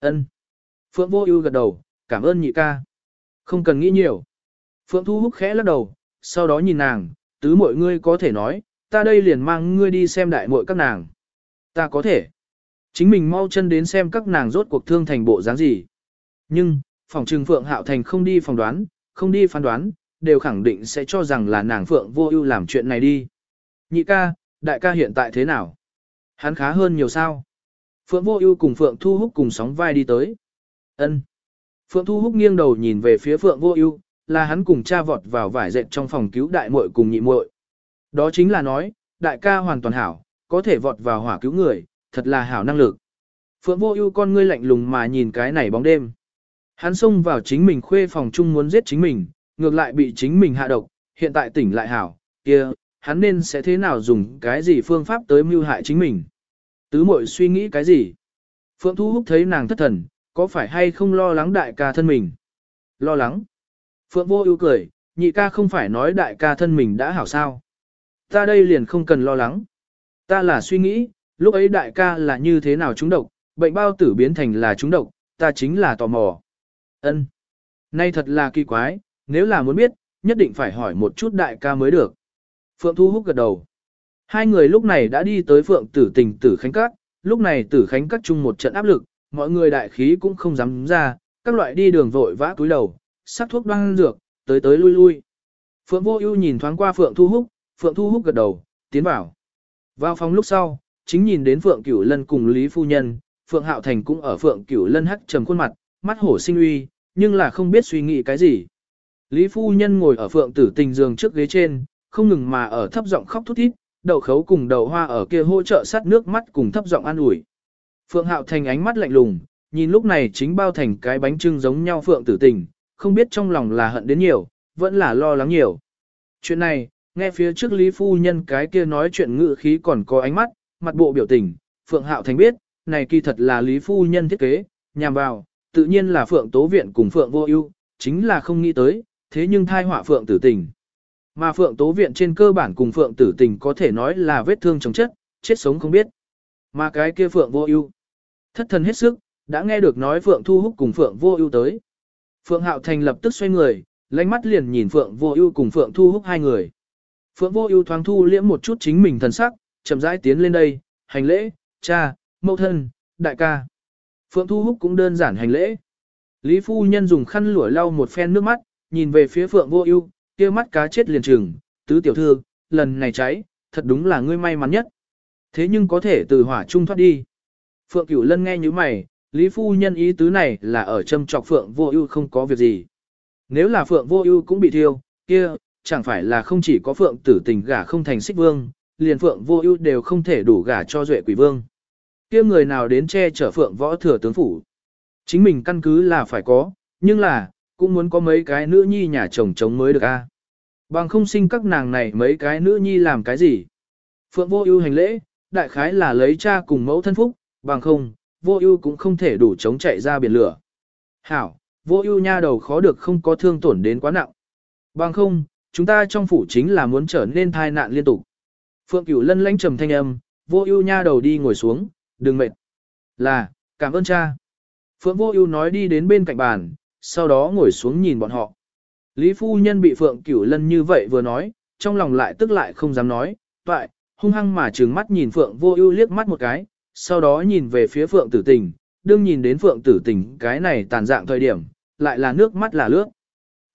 [SPEAKER 1] Ân. Phượng Vô Ưu gật đầu, cảm ơn nhị ca. Không cần nghĩ nhiều. Phượng Thu Húc khẽ lắc đầu, sau đó nhìn nàng, tứ muội ngươi có thể nói, ta đây liền mang ngươi đi xem đại muội các nàng. Ta có thể. Chính mình mau chân đến xem các nàng rốt cuộc thương thành bộ dáng gì. Nhưng, phòng trừng Phượng Hạo Thành không đi phỏng đoán, không đi phán đoán, đều khẳng định sẽ cho rằng là nàng Phượng vô ưu làm chuyện này đi. Nhị ca, đại ca hiện tại thế nào? Hắn khá hơn nhiều sao? Phượng vô ưu cùng Phượng Thu Húc cùng sóng vai đi tới. Ân. Phượng Thu Húc nghiêng đầu nhìn về phía Phượng vô ưu, là hắn cùng cha vọt vào vải dệt trong phòng cứu đại muội cùng nhị muội. Đó chính là nói, đại ca hoàn toàn hảo, có thể vọt vào hỏa cứu người, thật là hảo năng lực. Phượng vô ưu con ngươi lạnh lùng mà nhìn cái này bóng đêm. Hắn xông vào chính mình khuê phòng chung muốn giết chính mình, ngược lại bị chính mình hạ độc, hiện tại tỉnh lại hảo, kia, hắn nên sẽ thế nào dùng cái gì phương pháp tới mưu hại chính mình. Tứ mội suy nghĩ cái gì? Phượng Thu Húc thấy nàng thất thần, có phải hay không lo lắng đại ca thân mình? Lo lắng. Phượng vô ưu cười, nhị ca không phải nói đại ca thân mình đã hảo sao. Ta đây liền không cần lo lắng. Ta là suy nghĩ, lúc ấy đại ca là như thế nào trúng độc, bệnh bao tử biến thành là trúng độc, ta chính là tò mò. Ân. Nay thật là kỳ quái, nếu là muốn biết, nhất định phải hỏi một chút đại ca mới được. Phượng Thu Húc gật đầu. Hai người lúc này đã đi tới Phượng Tử Tình Tử Khánh Các, lúc này Tử Khánh Các chung một trận áp lực, mọi người đại khí cũng không dám ra, các loại đi đường vội vã túi đầu, sắc thuốc đoan dược, tới tới lui lui. Phượng Vô Ưu nhìn thoáng qua Phượng Thu Húc, Phượng Thu Húc gật đầu, tiến vào. Vào phòng lúc sau, chính nhìn đến Phượng Cửu Lân cùng Lý phu nhân, Phượng Hạo Thành cũng ở Phượng Cửu Lân hắc trầm khuôn mặt, mắt hổ sinh uy, nhưng là không biết suy nghĩ cái gì. Lý phu nhân ngồi ở Phượng Tử Tình giường trước ghế trên, không ngừng mà ở thấp giọng khóc thút thít, đậu khấu cùng đầu hoa ở kia hỗ trợ sát nước mắt cùng thấp giọng an ủi. Phượng Hạo Thành ánh mắt lạnh lùng, nhìn lúc này chính bao thành cái bánh trưng giống nhau Phượng Tử Tình, không biết trong lòng là hận đến nhiều, vẫn là lo lắng nhiều. Chuyện này, nghe phía trước Lý Phu Nhân cái kia nói chuyện ngự khí còn có ánh mắt, mặt bộ biểu tình, Phượng Hạo Thành biết, này kỳ thật là Lý Phu Nhân thiết kế, nhằm vào, tự nhiên là Phượng Tố Viện cùng Phượng Vô ưu chính là không nghĩ tới, thế nhưng thai họa Phượng Tử Tình. Mà Phượng Tố Viện trên cơ bản cùng Phượng Tử Tình có thể nói là vết thương chồng chất, chết sống không biết. Mà cái kia Phượng Vô ưu thất thần hết sức, đã nghe được nói Phượng Thu Húc cùng Phượng Vô ưu tới. Phượng Hạo Thành lập tức xoay người, lánh mắt liền nhìn Phượng Vô Ưu cùng Phượng Thu Húc hai người. Phượng Vô Ưu thoáng thu liễm một chút chính mình thần sắc, chậm rãi tiến lên đây, hành lễ, cha, mẫu thân, đại ca. Phượng Thu Húc cũng đơn giản hành lễ. Lý phu nhân dùng khăn lụa lau một phen nước mắt, nhìn về phía Phượng Vô Ưu, kia mắt cá chết liền trừng, tứ tiểu thư, lần này cháy, thật đúng là ngươi may mắn nhất. Thế nhưng có thể từ hỏa trung thoát đi. Phượng Cửu Lân nghe như mày, Lý phu nhân ý tứ này là ở châm chọc Phượng Vô Ưu không có việc gì. Nếu là Phượng Vô Ưu cũng bị thiêu, kia chẳng phải là không chỉ có Phượng Tử Tình gả không thành Xích Vương, liền Phượng Vô Ưu đều không thể đủ gả cho Duệ Quỷ Vương. Kia người nào đến che chở Phượng Võ thừa tướng phủ? Chính mình căn cứ là phải có, nhưng là cũng muốn có mấy cái nữ nhi nhà chồng chống mới được a. Bằng không sinh các nàng này mấy cái nữ nhi làm cái gì? Phượng Vô Ưu hành lễ, đại khái là lấy cha cùng mẫu thân phúc, bằng không, vô ưu cũng không thể đủ chống chạy ra biển lửa. Hảo, vô ưu nha đầu khó được không có thương tổn đến quá nặng. Bằng không, chúng ta trong phủ chính là muốn trở nên thai nạn liên tục. Phượng Cửu Lân lãnh trầm thanh âm, vô ưu nha đầu đi ngồi xuống, đừng mệt. Là, cảm ơn cha. Phượng vô ưu nói đi đến bên cạnh bàn, sau đó ngồi xuống nhìn bọn họ. Lý phu nhân bị Phượng Cửu Lân như vậy vừa nói, trong lòng lại tức lại không dám nói, vậy, hung hăng mà trừng mắt nhìn Phượng vô ưu liếc mắt một cái, sau đó nhìn về phía Phượng tử tình, đương nhìn đến Phượng tử tình cái này tàn dạng thời điểm, lại là nước mắt là lướt.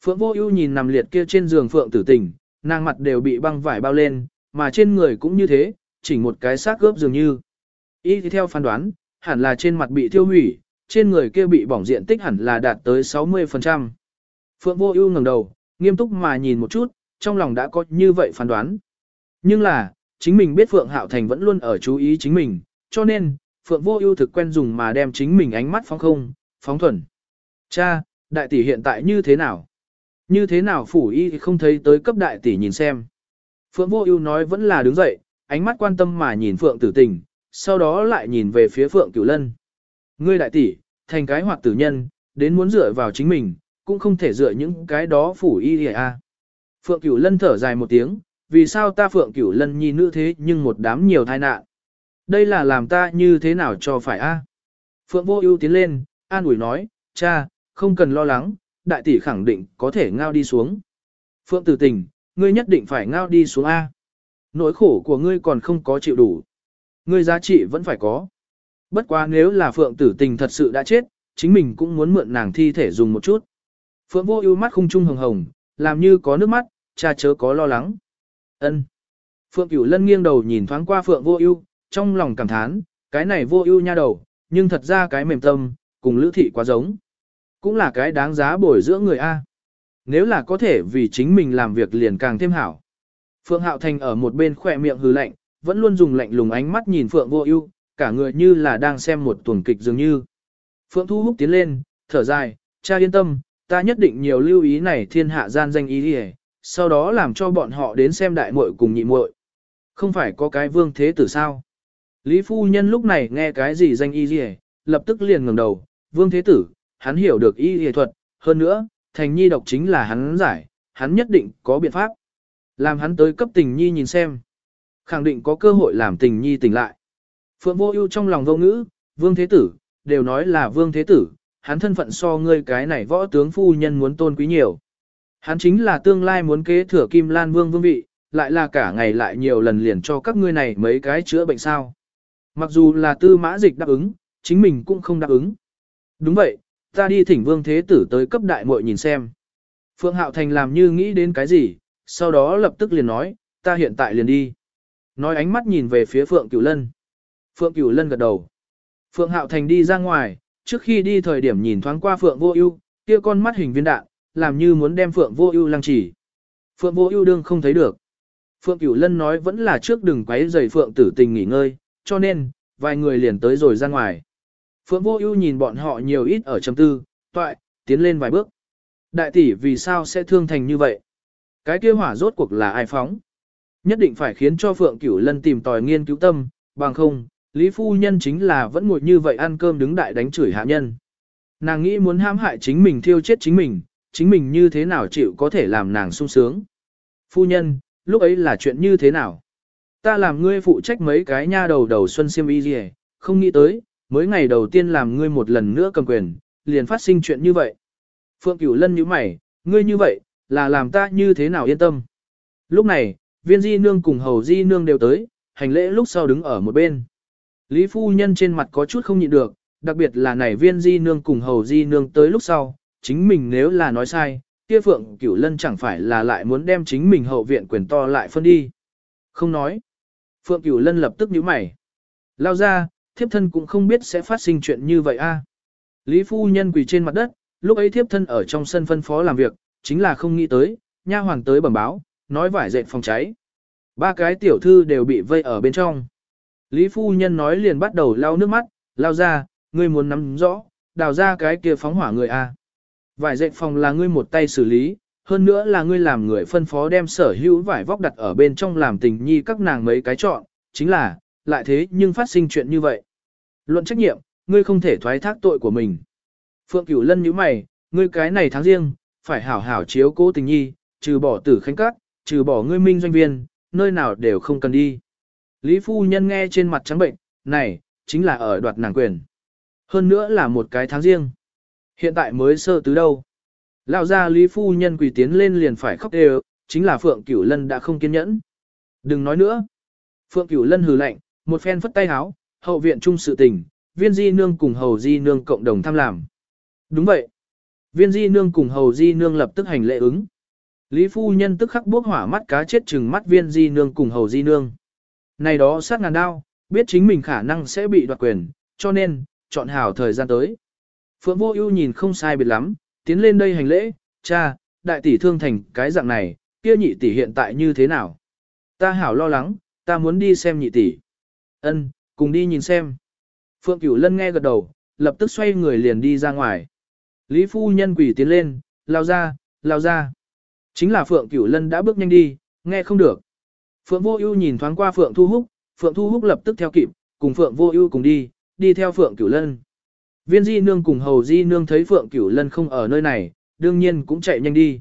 [SPEAKER 1] Phượng vô ưu nhìn nằm liệt kia trên giường Phượng tử tình, nàng mặt đều bị băng vải bao lên, mà trên người cũng như thế, chỉ một cái xác gớp dường như. Y thì theo phán đoán, hẳn là trên mặt bị thiêu hủy, trên người kia bị bỏng diện tích hẳn là đạt tới 60%. Phượng vô ưu ngẩng đầu, nghiêm túc mà nhìn một chút, trong lòng đã có như vậy phán đoán. Nhưng là, chính mình biết Phượng Hạo Thành vẫn luôn ở chú ý chính mình, cho nên, Phượng vô ưu thực quen dùng mà đem chính mình ánh mắt phóng không, phóng thuần. Cha, đại tỷ hiện tại như thế nào? Như thế nào phủ y không thấy tới cấp đại tỷ nhìn xem. Phượng vô ưu nói vẫn là đứng dậy, ánh mắt quan tâm mà nhìn Phượng tử tình, sau đó lại nhìn về phía Phượng cửu lân. Ngươi đại tỷ, thành cái hoạt tử nhân, đến muốn dựa vào chính mình, cũng không thể dựa những cái đó phủ y a. Phượng cửu lân thở dài một tiếng, vì sao ta Phượng cửu lân nhi nữ thế nhưng một đám nhiều tai nạn. Đây là làm ta như thế nào cho phải a? Phượng vô ưu tiến lên, an ủi nói, cha, không cần lo lắng, đại tỷ khẳng định có thể ngao đi xuống. Phượng tử tình, ngươi nhất định phải ngao đi xuống A. Nỗi khổ của ngươi còn không có chịu đủ. Ngươi giá trị vẫn phải có. Bất quá nếu là Phượng tử tình thật sự đã chết, chính mình cũng muốn mượn nàng thi thể dùng một chút. Phượng vô ưu mắt khung trung hồng hồng, làm như có nước mắt, cha chớ có lo lắng. Ân. Phượng Cửu Lân nghiêng đầu nhìn thoáng qua Phượng Vô Ưu, trong lòng cảm thán, cái này Vô Ưu nha đầu, nhưng thật ra cái mềm tâm, cùng Lữ thị quá giống. Cũng là cái đáng giá bồi dưỡng người a. Nếu là có thể vì chính mình làm việc liền càng thêm hảo. Phượng Hạo Thành ở một bên khỏe miệng hừ lạnh, vẫn luôn dùng lạnh lùng ánh mắt nhìn Phượng Vô Ưu, cả người như là đang xem một tuần kịch dường như. Phượng Thu Húc tiến lên, thở dài, "Cha yên tâm, ta nhất định nhiều lưu ý này thiên hạ gian danh ý đi, sau đó làm cho bọn họ đến xem đại muội cùng nhị muội. Không phải có cái vương thế tử sao?" Lý phu nhân lúc này nghe cái gì danh y liễu, lập tức liền ngẩng đầu, "Vương thế tử, hắn hiểu được y y thuật, hơn nữa, thành nhi độc chính là hắn giải, hắn nhất định có biện pháp. Làm hắn tới cấp tình nhi nhìn xem. Khẳng định có cơ hội làm tình nhi tỉnh lại. Phượng vô ưu trong lòng vô ngữ, vương thế tử, đều nói là vương thế tử, hắn thân phận so ngươi cái này võ tướng phu nhân muốn tôn quý nhiều. Hắn chính là tương lai muốn kế thừa kim lan vương vương vị, lại là cả ngày lại nhiều lần liền cho các ngươi này mấy cái chữa bệnh sao. Mặc dù là tư mã dịch đáp ứng, chính mình cũng không đáp ứng. Đúng vậy, ta đi thỉnh vương thế tử tới cấp đại muội nhìn xem. Phượng Hạo Thành làm như nghĩ đến cái gì, sau đó lập tức liền nói, ta hiện tại liền đi. Nói ánh mắt nhìn về phía Phượng Cửu Lân. Phượng Cửu Lân gật đầu. Phượng Hạo Thành đi ra ngoài, trước khi đi thời điểm nhìn thoáng qua Phượng Vô Ưu, kia con mắt hình viên đạn, làm như muốn đem Phượng Vô Ưu lăng chỉ. Phượng Vô Ưu đương không thấy được. Phượng Cửu Lân nói vẫn là trước đừng quấy rầy Phượng Tử Tình nghỉ ngơi, cho nên vài người liền tới rồi ra ngoài. Phượng Vô Ưu nhìn bọn họ nhiều ít ở trầm tư, toại, tiến lên vài bước. Đại tỷ vì sao sẽ thương thành như vậy? Cái kia hỏa rốt cuộc là ai phóng? Nhất định phải khiến cho Phượng Cửu Lân tìm tòi nghiên cứu tâm, bằng không, Lý Phu Nhân chính là vẫn ngồi như vậy ăn cơm đứng đại đánh chửi hạ nhân. Nàng nghĩ muốn hãm hại chính mình thiêu chết chính mình, chính mình như thế nào chịu có thể làm nàng sung sướng. Phu Nhân, lúc ấy là chuyện như thế nào? Ta làm ngươi phụ trách mấy cái nha đầu đầu xuân siêm y gì không nghĩ tới, mới ngày đầu tiên làm ngươi một lần nữa cầm quyền, liền phát sinh chuyện như vậy. Phượng Cửu Lân nhíu mày, ngươi như vậy, là làm ta như thế nào yên tâm. Lúc này, viên di nương cùng hầu di nương đều tới, hành lễ lúc sau đứng ở một bên. Lý phu nhân trên mặt có chút không nhịn được, đặc biệt là này viên di nương cùng hầu di nương tới lúc sau, chính mình nếu là nói sai, kia Phượng Cửu Lân chẳng phải là lại muốn đem chính mình hậu viện quyền to lại phân đi. Không nói. Phượng Cửu Lân lập tức nhíu mày. Lao ra, thiếp thân cũng không biết sẽ phát sinh chuyện như vậy a. Lý phu nhân quỳ trên mặt đất, lúc ấy thiếp thân ở trong sân phân phó làm việc, chính là không nghĩ tới, nha hoàng tới bẩm báo, nói vải dệt phòng cháy. Ba cái tiểu thư đều bị vây ở bên trong. Lý phu nhân nói liền bắt đầu lau nước mắt, lao ra, ngươi muốn nắm rõ, đào ra cái kia phóng hỏa người a. Vải dệt phòng là ngươi một tay xử lý, hơn nữa là ngươi làm người phân phó đem sở hữu vải vóc đặt ở bên trong làm tình nhi các nàng mấy cái chọn, chính là, lại thế nhưng phát sinh chuyện như vậy. Luận trách nhiệm, ngươi không thể thoái thác tội của mình. Phượng Cửu Lân nhíu mày, ngươi cái này tháng riêng, phải hảo hảo chiếu cố tình nhi, trừ bỏ tử khánh các, trừ bỏ ngươi minh doanh viên, nơi nào đều không cần đi. Lý phu nhân nghe trên mặt trắng bệnh, này, chính là ở đoạt nàng quyền. Hơn nữa là một cái tháng riêng. Hiện tại mới sơ tứ đâu. Lão ra Lý phu nhân quỳ tiến lên liền phải khóc đều, chính là Phượng Cửu Lân đã không kiên nhẫn. Đừng nói nữa. Phượng Cửu Lân hừ lạnh, một phen phất tay háo, hậu viện trung sự tình, viên di nương cùng hầu di nương cộng đồng tham làm. Đúng vậy. Viên di nương cùng hầu di nương lập tức hành lệ ứng. Lý phu nhân tức khắc bước hỏa mắt cá chết chừng mắt viên di nương cùng hầu di nương. Này đó sát ngàn đao, biết chính mình khả năng sẽ bị đoạt quyền, cho nên, chọn hảo thời gian tới. Phượng vô ưu nhìn không sai biệt lắm, tiến lên đây hành lễ, cha, đại tỷ thương thành cái dạng này, kia nhị tỷ hiện tại như thế nào? Ta hảo lo lắng, ta muốn đi xem nhị tỷ. Ân, cùng đi nhìn xem. Phượng Cửu Lân nghe gật đầu, lập tức xoay người liền đi ra ngoài. Lý phu nhân quỷ tiến lên, lao ra, lao ra. Chính là Phượng Cửu Lân đã bước nhanh đi, nghe không được. Phượng Vô Ưu nhìn thoáng qua Phượng Thu Húc, Phượng Thu Húc lập tức theo kịp, cùng Phượng Vô Ưu cùng đi, đi theo Phượng Cửu Lân. Viên Di nương cùng Hầu Di nương thấy Phượng Cửu Lân không ở nơi này, đương nhiên cũng chạy nhanh đi.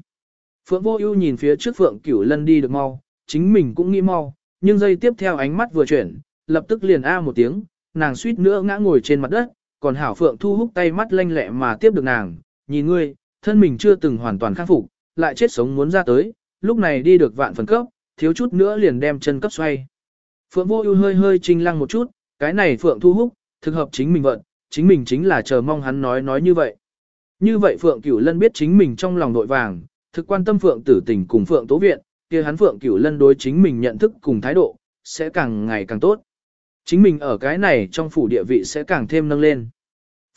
[SPEAKER 1] Phượng Vô Ưu nhìn phía trước Phượng Cửu Lân đi được mau, chính mình cũng nghĩ mau, nhưng giây tiếp theo ánh mắt vừa chuyển, lập tức liền a một tiếng, nàng suýt nữa ngã ngồi trên mặt đất, còn Hảo Phượng Thu Húc tay mắt lanh lẹ mà tiếp được nàng, nhìn ngươi, thân mình chưa từng hoàn toàn khắc phục, lại chết sống muốn ra tới, lúc này đi được vạn phần cấp, thiếu chút nữa liền đem chân cấp xoay. Phượng Vô Ưu hơi hơi trinh lăng một chút, cái này Phượng Thu Húc, thực hợp chính mình vận, chính mình chính là chờ mong hắn nói nói như vậy. Như vậy Phượng Cửu Lân biết chính mình trong lòng nội vàng, thực quan tâm Phượng Tử Tình cùng Phượng Tố Viện, kia hắn Phượng Cửu Lân đối chính mình nhận thức cùng thái độ, sẽ càng ngày càng tốt. Chính mình ở cái này trong phủ địa vị sẽ càng thêm nâng lên.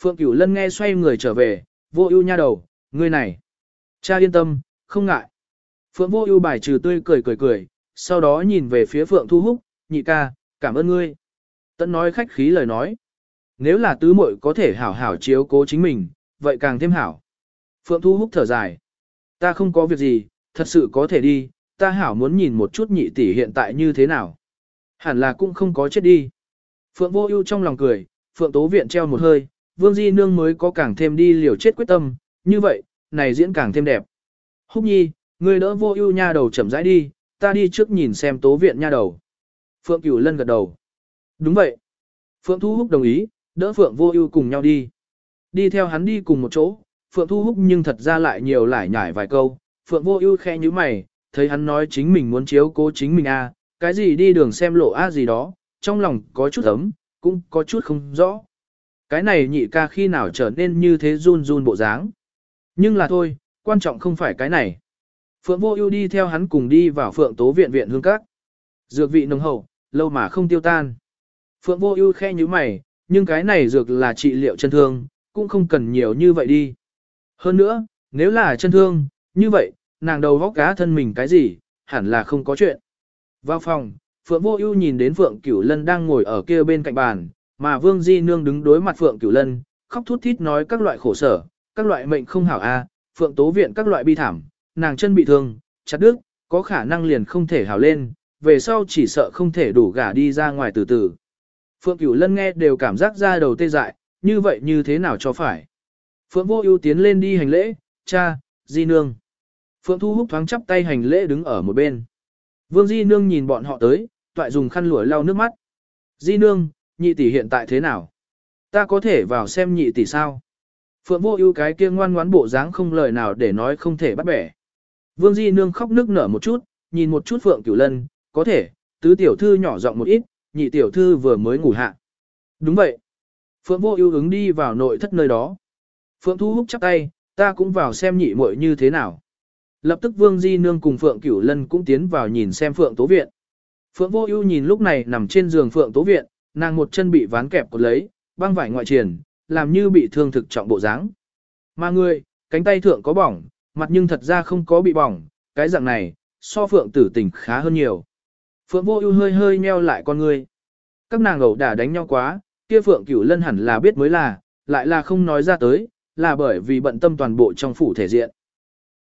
[SPEAKER 1] Phượng Cửu Lân nghe xoay người trở về, vô ưu nha đầu, ngươi này. Cha yên tâm, không ngại. Phượng vô ưu bài trừ tươi cười cười cười, sau đó nhìn về phía Phượng Thu Húc, nhị ca, cảm ơn ngươi. Tận nói khách khí lời nói. Nếu là tứ muội có thể hảo hảo chiếu cố chính mình, vậy càng thêm hảo. Phượng Thu Húc thở dài. Ta không có việc gì, thật sự có thể đi, ta hảo muốn nhìn một chút nhị tỷ hiện tại như thế nào. Hẳn là cũng không có chết đi. Phượng Vô Ưu trong lòng cười, Phượng Tố Viện treo một hơi, Vương Di Nương mới có càng thêm đi liều chết quyết tâm, như vậy, này diễn càng thêm đẹp. Húc Nhi, ngươi đỡ Vô Ưu nha đầu chậm rãi đi, ta đi trước nhìn xem Tố Viện nha đầu. Phượng Cửu Lân gật đầu. Đúng vậy. Phượng Thu Húc đồng ý, đỡ Phượng Vô Ưu cùng nhau đi. Đi theo hắn đi cùng một chỗ, Phượng Thu Húc nhưng thật ra lại nhiều lải nhải vài câu, Phượng Vô Ưu khẽ nhíu mày, thấy hắn nói chính mình muốn chiếu cố chính mình a, à, cái gì đi đường xem lộ a gì đó, trong lòng có chút ấm, cũng có chút không rõ. Cái này nhị ca khi nào trở nên như thế run run bộ dáng. Nhưng là thôi, quan trọng không phải cái này. Phượng Vô Ưu đi theo hắn cùng đi vào Phượng Tố viện viện hương các. Dược vị nồng hậu, lâu mà không tiêu tan. Phượng Vô Ưu khẽ nhíu mày, nhưng cái này dược là trị liệu chân thương, cũng không cần nhiều như vậy đi. Hơn nữa, nếu là chân thương, như vậy, nàng đầu góc cá thân mình cái gì, hẳn là không có chuyện. Vào phòng, Phượng Vô Ưu nhìn đến Phượng Cửu Lân đang ngồi ở kia bên cạnh bàn, mà Vương Di Nương đứng đối mặt Phượng Cửu Lân, khóc thút thít nói các loại khổ sở, các loại mệnh không hảo a, Phượng Tố viện các loại bi thảm, nàng chân bị thương, chặt đứt, có khả năng liền không thể hào lên, về sau chỉ sợ không thể đủ gả đi ra ngoài từ từ. Phượng Cửu Lân nghe đều cảm giác ra đầu tê dại, như vậy như thế nào cho phải. Phượng Vô Ưu tiến lên đi hành lễ, "Cha, Di nương." Phượng Thu Húc thoáng chắp tay hành lễ đứng ở một bên. Vương Di nương nhìn bọn họ tới, toại dùng khăn lụa lau nước mắt. "Di nương, nhị tỷ hiện tại thế nào? Ta có thể vào xem nhị tỷ sao?" Phượng Vô Ưu cái kia ngoan ngoãn bộ dáng không lời nào để nói không thể bắt bẻ. Vương Di nương khóc nức nở một chút, nhìn một chút Phượng Cửu Lân, "Có thể." Tứ tiểu thư nhỏ giọng một ít, nhị tiểu thư vừa mới ngủ hạ. Đúng vậy. Phượng vô ưu ứng đi vào nội thất nơi đó. Phượng thu húc chắp tay, ta cũng vào xem nhị muội như thế nào. Lập tức Vương Di Nương cùng Phượng Cửu Lân cũng tiến vào nhìn xem Phượng Tố Viện. Phượng Vô Ưu nhìn lúc này nằm trên giường Phượng Tố Viện, nàng một chân bị ván kẹp cột lấy, băng vải ngoại triển, làm như bị thương thực trọng bộ dáng. Mà người, cánh tay thượng có bỏng, mặt nhưng thật ra không có bị bỏng, cái dạng này, so Phượng Tử Tình khá hơn nhiều. Phượng Vô Ưu hơi hơi nheo lại con ngươi. Các nàng ẩu đả đánh nhau quá, kia Phượng Cửu Lân hẳn là biết mới là, lại là không nói ra tới, là bởi vì bận tâm toàn bộ trong phủ thể diện.